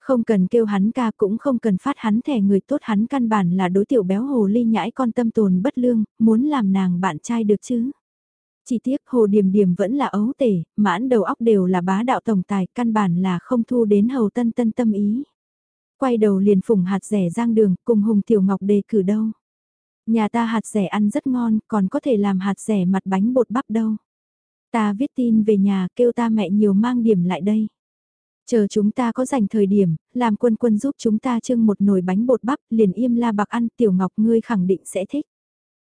Không cần kêu hắn ca cũng không cần phát hắn thẻ người tốt hắn căn bản là đối tiểu béo hồ ly nhãi con tâm tồn bất lương, muốn làm nàng bạn trai được chứ. Chỉ tiếc Hồ điểm điểm vẫn là ấu tể, mãn đầu óc đều là bá đạo tổng tài, căn bản là không thu đến hầu tân tân tâm ý. Quay đầu liền phủng hạt rẻ giang đường, cùng Hùng Tiểu Ngọc đề cử đâu. Nhà ta hạt rẻ ăn rất ngon, còn có thể làm hạt rẻ mặt bánh bột bắp đâu. Ta viết tin về nhà kêu ta mẹ nhiều mang điểm lại đây. Chờ chúng ta có dành thời điểm, làm quân quân giúp chúng ta trưng một nồi bánh bột bắp liền im la bạc ăn tiểu ngọc ngươi khẳng định sẽ thích.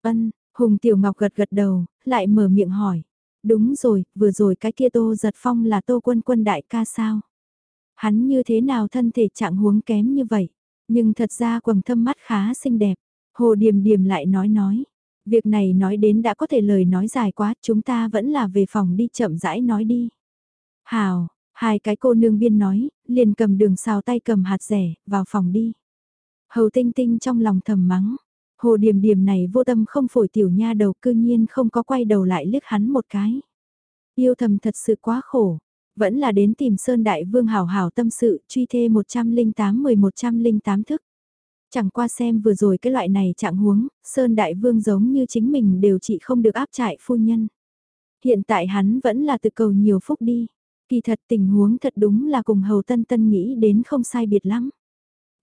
Ân, Hùng tiểu ngọc gật gật đầu, lại mở miệng hỏi. Đúng rồi, vừa rồi cái kia tô giật phong là tô quân quân đại ca sao? Hắn như thế nào thân thể trạng huống kém như vậy? Nhưng thật ra quầng thâm mắt khá xinh đẹp. Hồ Điềm Điềm lại nói nói. Việc này nói đến đã có thể lời nói dài quá, chúng ta vẫn là về phòng đi chậm rãi nói đi. Hào, hai cái cô nương biên nói, liền cầm đường xào tay cầm hạt rẻ, vào phòng đi. Hầu tinh tinh trong lòng thầm mắng. Hồ điểm điểm này vô tâm không phổi tiểu nha đầu cư nhiên không có quay đầu lại liếc hắn một cái. Yêu thầm thật sự quá khổ. Vẫn là đến tìm Sơn Đại Vương hảo hảo tâm sự truy thê 108 1108 thức. Chẳng qua xem vừa rồi cái loại này trạng huống, Sơn Đại Vương giống như chính mình đều chỉ không được áp trại phu nhân. Hiện tại hắn vẫn là tự cầu nhiều phúc đi. Kỳ thật tình huống thật đúng là cùng Hầu Tân Tân nghĩ đến không sai biệt lắm.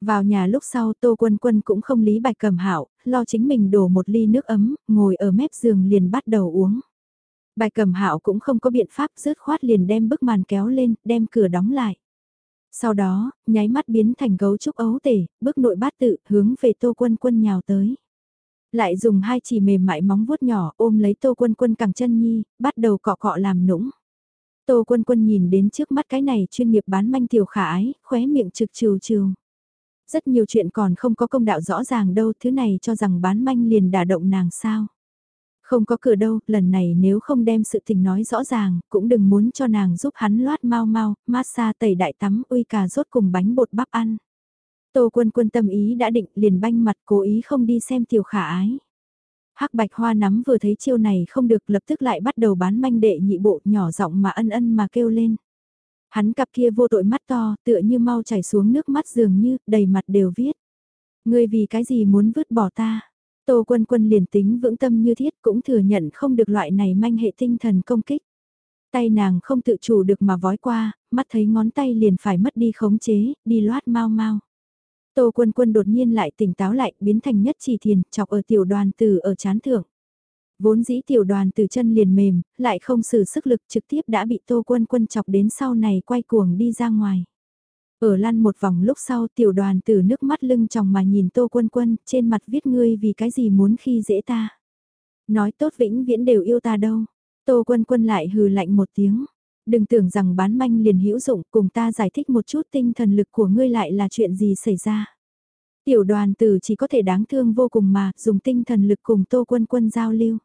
Vào nhà lúc sau Tô Quân Quân cũng không lý bạch cầm hảo, lo chính mình đổ một ly nước ấm, ngồi ở mép giường liền bắt đầu uống. Bạch cầm hạo cũng không có biện pháp rớt khoát liền đem bức màn kéo lên, đem cửa đóng lại. Sau đó, nháy mắt biến thành gấu trúc ấu tể, bước nội bát tự, hướng về tô quân quân nhào tới. Lại dùng hai chỉ mềm mại móng vuốt nhỏ ôm lấy tô quân quân cẳng chân nhi, bắt đầu cọ cọ làm nũng. Tô quân quân nhìn đến trước mắt cái này chuyên nghiệp bán manh tiểu khả ái, khóe miệng trực trừ trừ. Rất nhiều chuyện còn không có công đạo rõ ràng đâu, thứ này cho rằng bán manh liền đả động nàng sao. Không có cửa đâu, lần này nếu không đem sự tình nói rõ ràng, cũng đừng muốn cho nàng giúp hắn loát mau mau, massage tẩy đại tắm uy cà rốt cùng bánh bột bắp ăn. Tô quân quân tâm ý đã định liền banh mặt cố ý không đi xem tiểu khả ái. Hắc bạch hoa nắm vừa thấy chiêu này không được lập tức lại bắt đầu bán manh đệ nhị bộ nhỏ giọng mà ân ân mà kêu lên. Hắn cặp kia vô tội mắt to tựa như mau chảy xuống nước mắt dường như đầy mặt đều viết. Ngươi vì cái gì muốn vứt bỏ ta? Tô Quân Quân liền tính vững tâm như thiết cũng thừa nhận không được loại này manh hệ tinh thần công kích. Tay nàng không tự chủ được mà vói qua, mắt thấy ngón tay liền phải mất đi khống chế, đi loát mau mau. Tô Quân Quân đột nhiên lại tỉnh táo lại, biến thành nhất chỉ thiền, chọc ở tiểu đoàn từ ở chán thượng. Vốn dĩ tiểu đoàn từ chân liền mềm, lại không sử sức lực trực tiếp đã bị Tô Quân Quân chọc đến sau này quay cuồng đi ra ngoài. Ở lăn một vòng lúc sau tiểu đoàn từ nước mắt lưng tròng mà nhìn tô quân quân, trên mặt viết ngươi vì cái gì muốn khi dễ ta. Nói tốt vĩnh viễn đều yêu ta đâu. Tô quân quân lại hừ lạnh một tiếng. Đừng tưởng rằng bán manh liền hữu dụng cùng ta giải thích một chút tinh thần lực của ngươi lại là chuyện gì xảy ra. Tiểu đoàn tử chỉ có thể đáng thương vô cùng mà dùng tinh thần lực cùng tô quân quân giao lưu.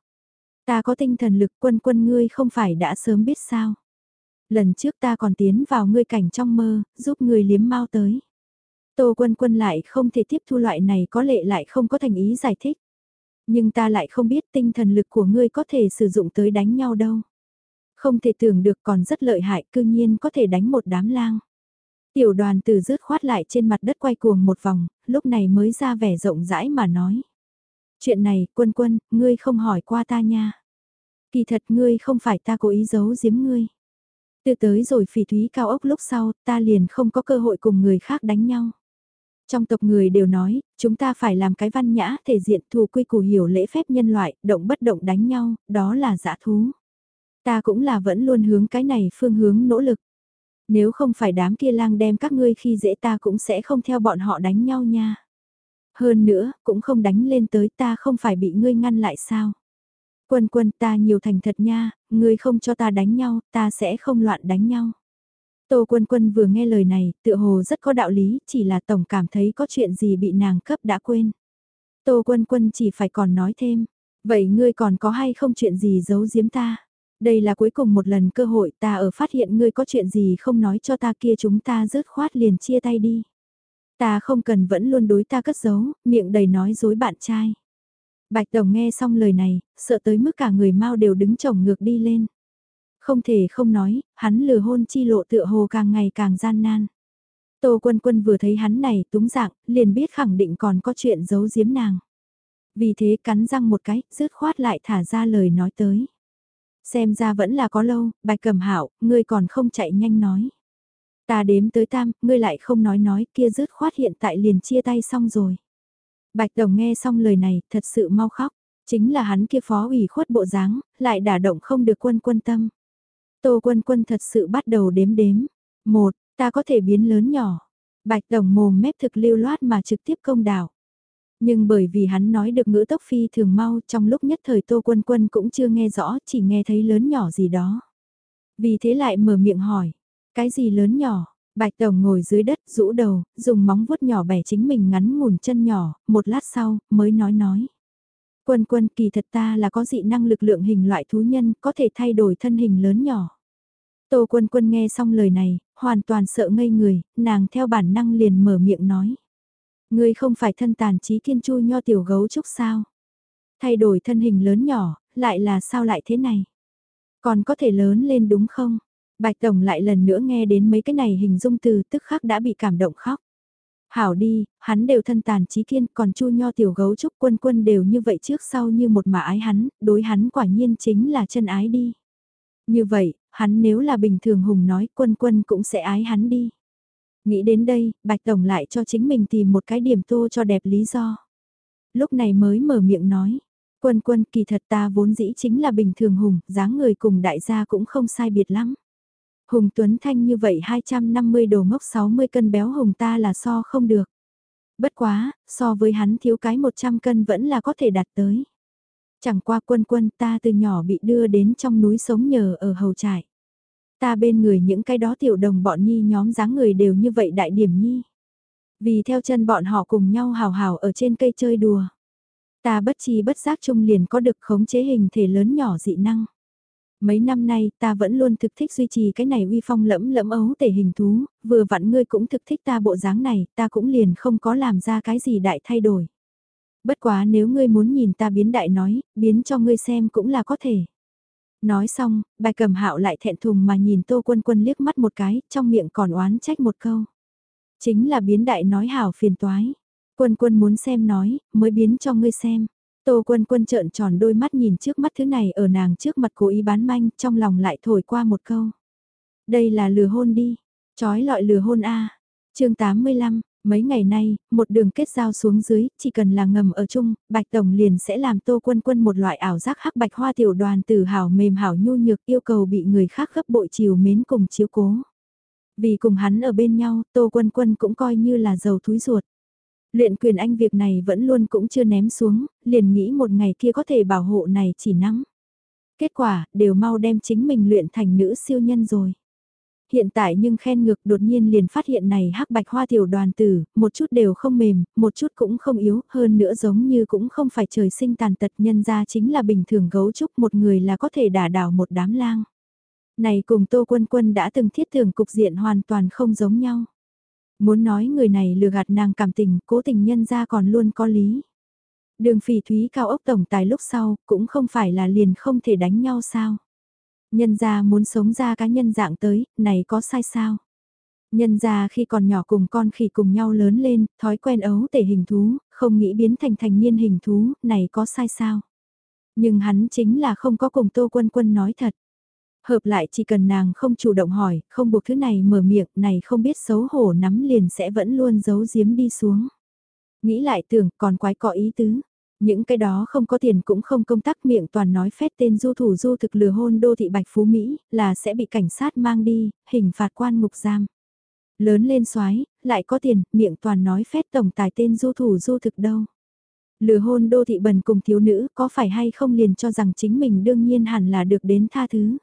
Ta có tinh thần lực quân quân ngươi không phải đã sớm biết sao lần trước ta còn tiến vào ngươi cảnh trong mơ, giúp ngươi liếm mau tới. Tô quân quân lại không thể tiếp thu loại này có lệ lại không có thành ý giải thích. Nhưng ta lại không biết tinh thần lực của ngươi có thể sử dụng tới đánh nhau đâu. Không thể tưởng được còn rất lợi hại cư nhiên có thể đánh một đám lang. Tiểu đoàn từ rớt khoát lại trên mặt đất quay cuồng một vòng, lúc này mới ra vẻ rộng rãi mà nói. Chuyện này, quân quân, ngươi không hỏi qua ta nha. Kỳ thật ngươi không phải ta cố ý giấu giếm ngươi. Từ tới rồi phỉ thúy cao ốc lúc sau, ta liền không có cơ hội cùng người khác đánh nhau. Trong tộc người đều nói, chúng ta phải làm cái văn nhã thể diện thù quy củ hiểu lễ phép nhân loại, động bất động đánh nhau, đó là giả thú. Ta cũng là vẫn luôn hướng cái này phương hướng nỗ lực. Nếu không phải đám kia lang đem các ngươi khi dễ ta cũng sẽ không theo bọn họ đánh nhau nha. Hơn nữa, cũng không đánh lên tới ta không phải bị ngươi ngăn lại sao. Quân quân ta nhiều thành thật nha, ngươi không cho ta đánh nhau, ta sẽ không loạn đánh nhau. Tô quân quân vừa nghe lời này, tựa hồ rất có đạo lý, chỉ là tổng cảm thấy có chuyện gì bị nàng cấp đã quên. Tô quân quân chỉ phải còn nói thêm, vậy ngươi còn có hay không chuyện gì giấu giếm ta? Đây là cuối cùng một lần cơ hội ta ở phát hiện ngươi có chuyện gì không nói cho ta kia chúng ta rớt khoát liền chia tay đi. Ta không cần vẫn luôn đối ta cất giấu, miệng đầy nói dối bạn trai. Bạch Đồng nghe xong lời này, sợ tới mức cả người mau đều đứng chồng ngược đi lên. Không thể không nói, hắn lừa hôn chi lộ tựa hồ càng ngày càng gian nan. Tô Quân Quân vừa thấy hắn này túng dạng, liền biết khẳng định còn có chuyện giấu giếm nàng. Vì thế cắn răng một cái, rứt khoát lại thả ra lời nói tới. Xem ra vẫn là có lâu, bạch cầm hạo ngươi còn không chạy nhanh nói. Ta đếm tới tam, ngươi lại không nói nói, kia rứt khoát hiện tại liền chia tay xong rồi. Bạch Đồng nghe xong lời này, thật sự mau khóc. Chính là hắn kia phó ủy khuất bộ dáng, lại đả động không được quân quân tâm. Tô quân quân thật sự bắt đầu đếm đếm. Một, ta có thể biến lớn nhỏ. Bạch Đồng mồm mép thực lưu loát mà trực tiếp công đảo. Nhưng bởi vì hắn nói được ngữ tốc phi thường mau trong lúc nhất thời Tô Quân Quân cũng chưa nghe rõ, chỉ nghe thấy lớn nhỏ gì đó. Vì thế lại mở miệng hỏi, cái gì lớn nhỏ? Bạch Tổng ngồi dưới đất rũ đầu, dùng móng vuốt nhỏ bẻ chính mình ngắn ngủn chân nhỏ, một lát sau, mới nói nói. Quân quân kỳ thật ta là có dị năng lực lượng hình loại thú nhân, có thể thay đổi thân hình lớn nhỏ. Tô quân quân nghe xong lời này, hoàn toàn sợ ngây người, nàng theo bản năng liền mở miệng nói. Ngươi không phải thân tàn trí kiên chu nho tiểu gấu trúc sao? Thay đổi thân hình lớn nhỏ, lại là sao lại thế này? Còn có thể lớn lên đúng không? Bạch Tổng lại lần nữa nghe đến mấy cái này hình dung từ tức khắc đã bị cảm động khóc. Hảo đi, hắn đều thân tàn trí kiên, còn chu nho tiểu gấu trúc quân quân đều như vậy trước sau như một mà ái hắn, đối hắn quả nhiên chính là chân ái đi. Như vậy, hắn nếu là bình thường hùng nói quân quân cũng sẽ ái hắn đi. Nghĩ đến đây, Bạch Tổng lại cho chính mình tìm một cái điểm tô cho đẹp lý do. Lúc này mới mở miệng nói, quân quân kỳ thật ta vốn dĩ chính là bình thường hùng, dáng người cùng đại gia cũng không sai biệt lắm. Hùng Tuấn Thanh như vậy 250 đồ ngốc 60 cân béo hùng ta là so không được. Bất quá, so với hắn thiếu cái 100 cân vẫn là có thể đạt tới. Chẳng qua quân quân ta từ nhỏ bị đưa đến trong núi sống nhờ ở hầu trại. Ta bên người những cái đó tiểu đồng bọn nhi nhóm dáng người đều như vậy đại điểm nhi. Vì theo chân bọn họ cùng nhau hào hào ở trên cây chơi đùa. Ta bất chi bất giác chung liền có được khống chế hình thể lớn nhỏ dị năng. Mấy năm nay ta vẫn luôn thực thích duy trì cái này uy phong lẫm lẫm ấu tể hình thú, vừa vặn ngươi cũng thực thích ta bộ dáng này, ta cũng liền không có làm ra cái gì đại thay đổi. Bất quá nếu ngươi muốn nhìn ta biến đại nói, biến cho ngươi xem cũng là có thể. Nói xong, bài cầm hạo lại thẹn thùng mà nhìn tô quân quân liếc mắt một cái, trong miệng còn oán trách một câu. Chính là biến đại nói hảo phiền toái. Quân quân muốn xem nói, mới biến cho ngươi xem. Tô quân quân trợn tròn đôi mắt nhìn trước mắt thứ này ở nàng trước mặt cố ý bán manh, trong lòng lại thổi qua một câu. Đây là lừa hôn đi, chói lọi lừa hôn a chương 85, mấy ngày nay, một đường kết giao xuống dưới, chỉ cần là ngầm ở chung, Bạch Tổng liền sẽ làm Tô Quân Quân một loại ảo giác hắc bạch hoa tiểu đoàn tử hảo mềm hảo nhu nhược yêu cầu bị người khác gấp bội chiều mến cùng chiếu cố. Vì cùng hắn ở bên nhau, Tô Quân Quân cũng coi như là dầu thúi ruột. Luyện quyền anh việc này vẫn luôn cũng chưa ném xuống, liền nghĩ một ngày kia có thể bảo hộ này chỉ nắm. Kết quả, đều mau đem chính mình luyện thành nữ siêu nhân rồi. Hiện tại nhưng khen ngược đột nhiên liền phát hiện này hắc bạch hoa tiểu đoàn tử, một chút đều không mềm, một chút cũng không yếu, hơn nữa giống như cũng không phải trời sinh tàn tật nhân ra chính là bình thường gấu trúc một người là có thể đả đảo một đám lang. Này cùng Tô Quân Quân đã từng thiết tưởng cục diện hoàn toàn không giống nhau. Muốn nói người này lừa gạt nàng cảm tình, cố tình nhân ra còn luôn có lý. Đường phỉ thúy cao ốc tổng tài lúc sau, cũng không phải là liền không thể đánh nhau sao. Nhân gia muốn sống ra cá nhân dạng tới, này có sai sao? Nhân gia khi còn nhỏ cùng con khỉ cùng nhau lớn lên, thói quen ấu tể hình thú, không nghĩ biến thành thành niên hình thú, này có sai sao? Nhưng hắn chính là không có cùng Tô Quân Quân nói thật. Hợp lại chỉ cần nàng không chủ động hỏi, không buộc thứ này mở miệng, này không biết xấu hổ nắm liền sẽ vẫn luôn giấu giếm đi xuống. Nghĩ lại tưởng còn quái có ý tứ. Những cái đó không có tiền cũng không công tác miệng toàn nói phét tên du thủ du thực lừa hôn đô thị Bạch Phú Mỹ, là sẽ bị cảnh sát mang đi, hình phạt quan ngục giam. Lớn lên xoái, lại có tiền, miệng toàn nói phét tổng tài tên du thủ du thực đâu. Lừa hôn đô thị bần cùng thiếu nữ có phải hay không liền cho rằng chính mình đương nhiên hẳn là được đến tha thứ.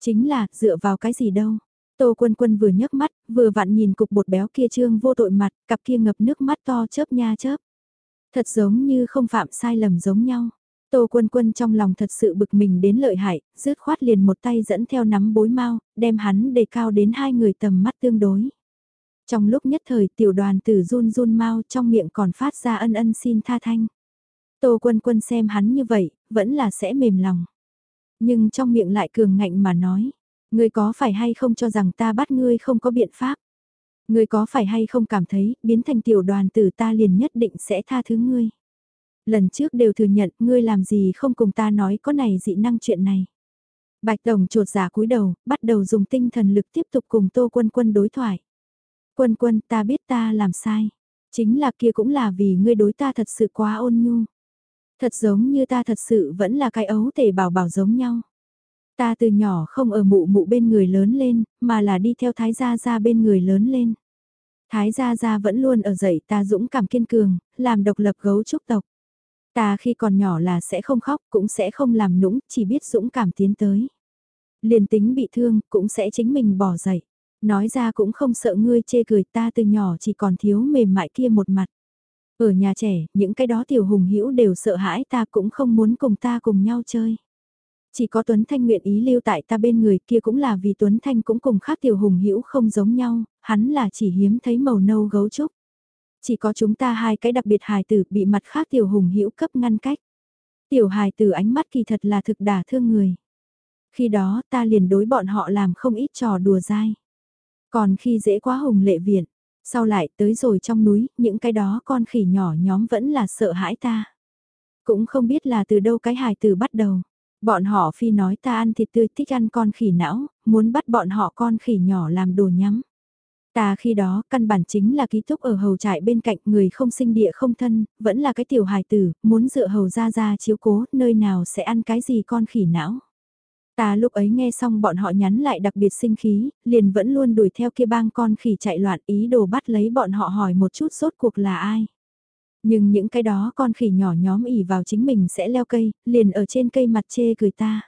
Chính là, dựa vào cái gì đâu. Tô quân quân vừa nhấc mắt, vừa vặn nhìn cục bột béo kia trương vô tội mặt, cặp kia ngập nước mắt to chớp nha chớp. Thật giống như không phạm sai lầm giống nhau. Tô quân quân trong lòng thật sự bực mình đến lợi hại, rứt khoát liền một tay dẫn theo nắm bối mau, đem hắn đề cao đến hai người tầm mắt tương đối. Trong lúc nhất thời tiểu đoàn tử run run mau trong miệng còn phát ra ân ân xin tha thanh. Tô quân quân xem hắn như vậy, vẫn là sẽ mềm lòng. Nhưng trong miệng lại cường ngạnh mà nói, ngươi có phải hay không cho rằng ta bắt ngươi không có biện pháp. Ngươi có phải hay không cảm thấy, biến thành tiểu đoàn tử ta liền nhất định sẽ tha thứ ngươi. Lần trước đều thừa nhận ngươi làm gì không cùng ta nói có này dị năng chuyện này. Bạch Tổng trột giả cúi đầu, bắt đầu dùng tinh thần lực tiếp tục cùng Tô Quân Quân đối thoại. Quân Quân ta biết ta làm sai. Chính là kia cũng là vì ngươi đối ta thật sự quá ôn nhu. Thật giống như ta thật sự vẫn là cái ấu tể bảo bảo giống nhau. Ta từ nhỏ không ở mụ mụ bên người lớn lên, mà là đi theo thái gia gia bên người lớn lên. Thái gia gia vẫn luôn ở dậy ta dũng cảm kiên cường, làm độc lập gấu trúc tộc. Ta khi còn nhỏ là sẽ không khóc, cũng sẽ không làm nũng, chỉ biết dũng cảm tiến tới. Liền tính bị thương, cũng sẽ chính mình bỏ dậy. Nói ra cũng không sợ ngươi chê cười ta từ nhỏ chỉ còn thiếu mềm mại kia một mặt. Ở nhà trẻ, những cái đó tiểu hùng hữu đều sợ hãi ta cũng không muốn cùng ta cùng nhau chơi. Chỉ có Tuấn Thanh nguyện ý lưu tại ta bên người kia cũng là vì Tuấn Thanh cũng cùng khác tiểu hùng hữu không giống nhau, hắn là chỉ hiếm thấy màu nâu gấu trúc. Chỉ có chúng ta hai cái đặc biệt hài tử bị mặt khác tiểu hùng hữu cấp ngăn cách. Tiểu hài tử ánh mắt kỳ thật là thực đả thương người. Khi đó ta liền đối bọn họ làm không ít trò đùa dai. Còn khi dễ quá hùng lệ viện, sau lại tới rồi trong núi, những cái đó con khỉ nhỏ nhóm vẫn là sợ hãi ta. Cũng không biết là từ đâu cái hài tử bắt đầu. Bọn họ phi nói ta ăn thịt tươi thích ăn con khỉ não, muốn bắt bọn họ con khỉ nhỏ làm đồ nhắm. Ta khi đó, căn bản chính là ký túc ở hầu trại bên cạnh người không sinh địa không thân, vẫn là cái tiểu hài tử, muốn dựa hầu ra ra chiếu cố, nơi nào sẽ ăn cái gì con khỉ não. Ta lúc ấy nghe xong bọn họ nhắn lại đặc biệt sinh khí, liền vẫn luôn đuổi theo kia bang con khỉ chạy loạn ý đồ bắt lấy bọn họ hỏi một chút rốt cuộc là ai. Nhưng những cái đó con khỉ nhỏ nhóm ỉ vào chính mình sẽ leo cây, liền ở trên cây mặt chê cười ta.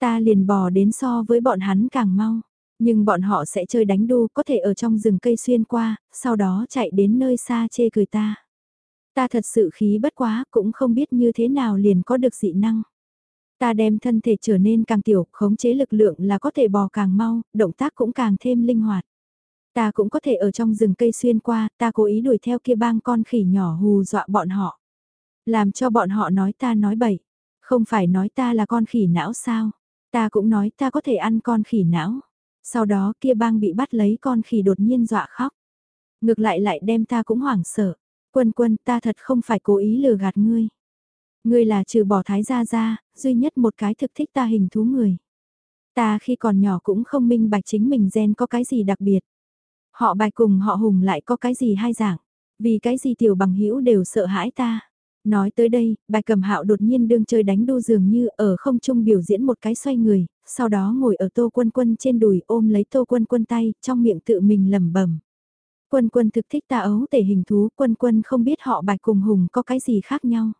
Ta liền bò đến so với bọn hắn càng mau. Nhưng bọn họ sẽ chơi đánh đu có thể ở trong rừng cây xuyên qua, sau đó chạy đến nơi xa chê cười ta. Ta thật sự khí bất quá cũng không biết như thế nào liền có được dị năng. Ta đem thân thể trở nên càng tiểu, khống chế lực lượng là có thể bò càng mau, động tác cũng càng thêm linh hoạt. Ta cũng có thể ở trong rừng cây xuyên qua, ta cố ý đuổi theo kia bang con khỉ nhỏ hù dọa bọn họ. Làm cho bọn họ nói ta nói bậy. Không phải nói ta là con khỉ não sao? Ta cũng nói ta có thể ăn con khỉ não. Sau đó kia bang bị bắt lấy con khỉ đột nhiên dọa khóc. Ngược lại lại đem ta cũng hoảng sợ. Quân quân ta thật không phải cố ý lừa gạt ngươi. Ngươi là trừ bỏ thái gia ra, duy nhất một cái thực thích ta hình thú người. Ta khi còn nhỏ cũng không minh bạch chính mình gen có cái gì đặc biệt. Họ bạch cùng họ hùng lại có cái gì hai dạng. Vì cái gì tiểu bằng hữu đều sợ hãi ta. Nói tới đây, bài cầm hạo đột nhiên đương chơi đánh đu dường như ở không trung biểu diễn một cái xoay người, sau đó ngồi ở tô quân quân trên đùi ôm lấy tô quân quân tay, trong miệng tự mình lẩm bẩm Quân quân thực thích ta ấu tể hình thú, quân quân không biết họ bạch cùng hùng có cái gì khác nhau.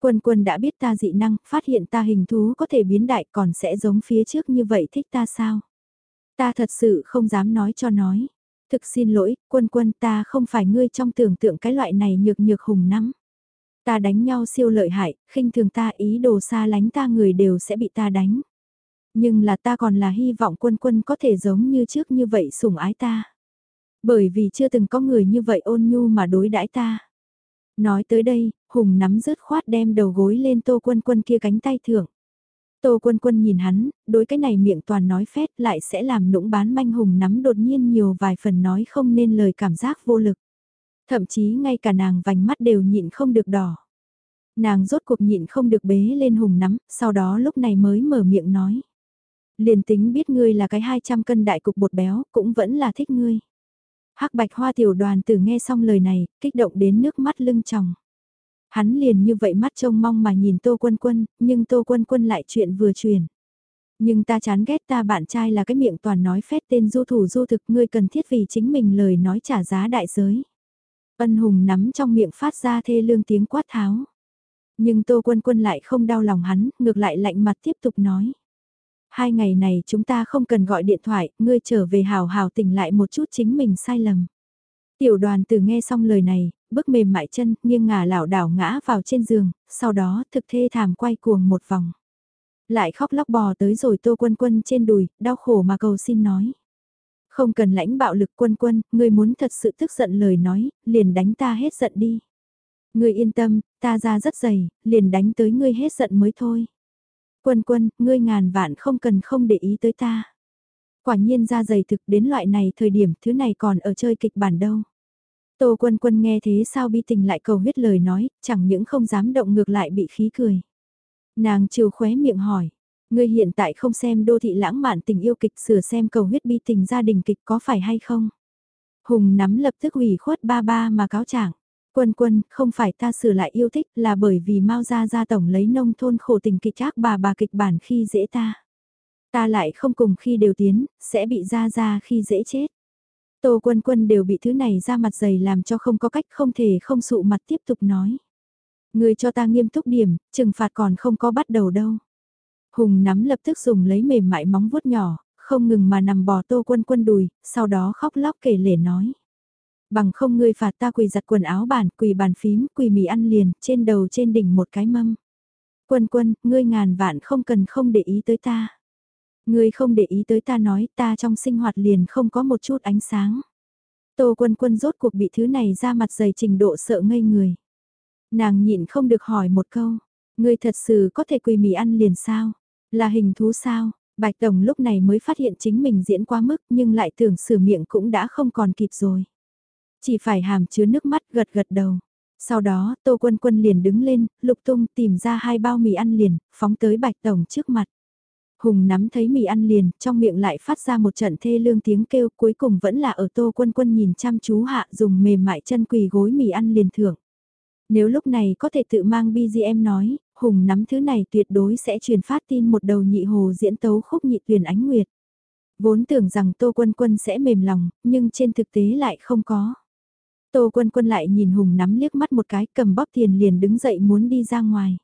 Quân quân đã biết ta dị năng, phát hiện ta hình thú có thể biến đại còn sẽ giống phía trước như vậy thích ta sao? Ta thật sự không dám nói cho nói. Thực xin lỗi, quân quân ta không phải ngươi trong tưởng tượng cái loại này nhược nhược hùng nắm. Ta đánh nhau siêu lợi hại, khinh thường ta ý đồ xa lánh ta người đều sẽ bị ta đánh. Nhưng là ta còn là hy vọng quân quân có thể giống như trước như vậy sủng ái ta. Bởi vì chưa từng có người như vậy ôn nhu mà đối đãi ta. Nói tới đây, Hùng nắm rớt khoát đem đầu gối lên tô quân quân kia cánh tay thưởng. Tô quân quân nhìn hắn, đối cái này miệng toàn nói phét lại sẽ làm nũng bán manh hùng nắm đột nhiên nhiều vài phần nói không nên lời cảm giác vô lực. Thậm chí ngay cả nàng vành mắt đều nhịn không được đỏ. Nàng rốt cuộc nhịn không được bế lên hùng nắm, sau đó lúc này mới mở miệng nói. Liền tính biết ngươi là cái 200 cân đại cục bột béo, cũng vẫn là thích ngươi. hắc bạch hoa tiểu đoàn tử nghe xong lời này, kích động đến nước mắt lưng tròng. Hắn liền như vậy mắt trông mong mà nhìn Tô Quân Quân, nhưng Tô Quân Quân lại chuyện vừa truyền. Nhưng ta chán ghét ta bạn trai là cái miệng toàn nói phét tên du thủ du thực ngươi cần thiết vì chính mình lời nói trả giá đại giới. Ân hùng nắm trong miệng phát ra thê lương tiếng quát tháo. Nhưng Tô Quân Quân lại không đau lòng hắn, ngược lại lạnh mặt tiếp tục nói. Hai ngày này chúng ta không cần gọi điện thoại, ngươi trở về hào hào tỉnh lại một chút chính mình sai lầm. Tiểu đoàn từ nghe xong lời này, bước mềm mại chân, nghiêng ngả lảo đảo ngã vào trên giường, sau đó thực thê thảm quay cuồng một vòng. Lại khóc lóc bò tới rồi tô quân quân trên đùi, đau khổ mà cầu xin nói. Không cần lãnh bạo lực quân quân, ngươi muốn thật sự tức giận lời nói, liền đánh ta hết giận đi. Ngươi yên tâm, ta ra rất dày, liền đánh tới ngươi hết giận mới thôi. Quân quân, ngươi ngàn vạn không cần không để ý tới ta. Quả nhiên ra dày thực đến loại này thời điểm thứ này còn ở chơi kịch bản đâu. Tô quân quân nghe thế sao bi tình lại cầu huyết lời nói, chẳng những không dám động ngược lại bị khí cười. Nàng chiều khóe miệng hỏi, Ngươi hiện tại không xem đô thị lãng mạn tình yêu kịch sửa xem cầu huyết bi tình gia đình kịch có phải hay không? Hùng nắm lập tức ủy khuất ba ba mà cáo trạng. Quân quân, không phải ta sửa lại yêu thích là bởi vì Mao Gia Gia Tổng lấy nông thôn khổ tình kịch ác bà bà kịch bản khi dễ ta. Ta lại không cùng khi đều tiến, sẽ bị Gia Gia khi dễ chết. Tô quân quân đều bị thứ này ra mặt dày làm cho không có cách không thể không sụ mặt tiếp tục nói. Người cho ta nghiêm túc điểm, trừng phạt còn không có bắt đầu đâu. Hùng nắm lập tức dùng lấy mềm mại móng vuốt nhỏ, không ngừng mà nằm bò tô quân quân đùi, sau đó khóc lóc kể lể nói. Bằng không ngươi phạt ta quỳ giặt quần áo bản, quỳ bàn phím, quỳ mì ăn liền, trên đầu trên đỉnh một cái mâm. Quân quân, ngươi ngàn vạn không cần không để ý tới ta. Ngươi không để ý tới ta nói ta trong sinh hoạt liền không có một chút ánh sáng. Tô quân quân rốt cuộc bị thứ này ra mặt dày trình độ sợ ngây người. Nàng nhịn không được hỏi một câu, ngươi thật sự có thể quỳ mì ăn liền sao? Là hình thú sao? Bạch Tổng lúc này mới phát hiện chính mình diễn quá mức nhưng lại tưởng sửa miệng cũng đã không còn kịp rồi. Chỉ phải hàm chứa nước mắt gật gật đầu. Sau đó Tô Quân Quân liền đứng lên, lục tung tìm ra hai bao mì ăn liền, phóng tới Bạch Tổng trước mặt. Hùng nắm thấy mì ăn liền, trong miệng lại phát ra một trận thê lương tiếng kêu cuối cùng vẫn là ở Tô Quân Quân nhìn chăm chú hạ dùng mềm mại chân quỳ gối mì ăn liền thưởng. Nếu lúc này có thể tự mang BGM nói, Hùng nắm thứ này tuyệt đối sẽ truyền phát tin một đầu nhị hồ diễn tấu khúc nhị tuyển ánh nguyệt. Vốn tưởng rằng Tô Quân Quân sẽ mềm lòng, nhưng trên thực tế lại không có. Tô Quân Quân lại nhìn Hùng nắm liếc mắt một cái cầm bóp tiền liền đứng dậy muốn đi ra ngoài.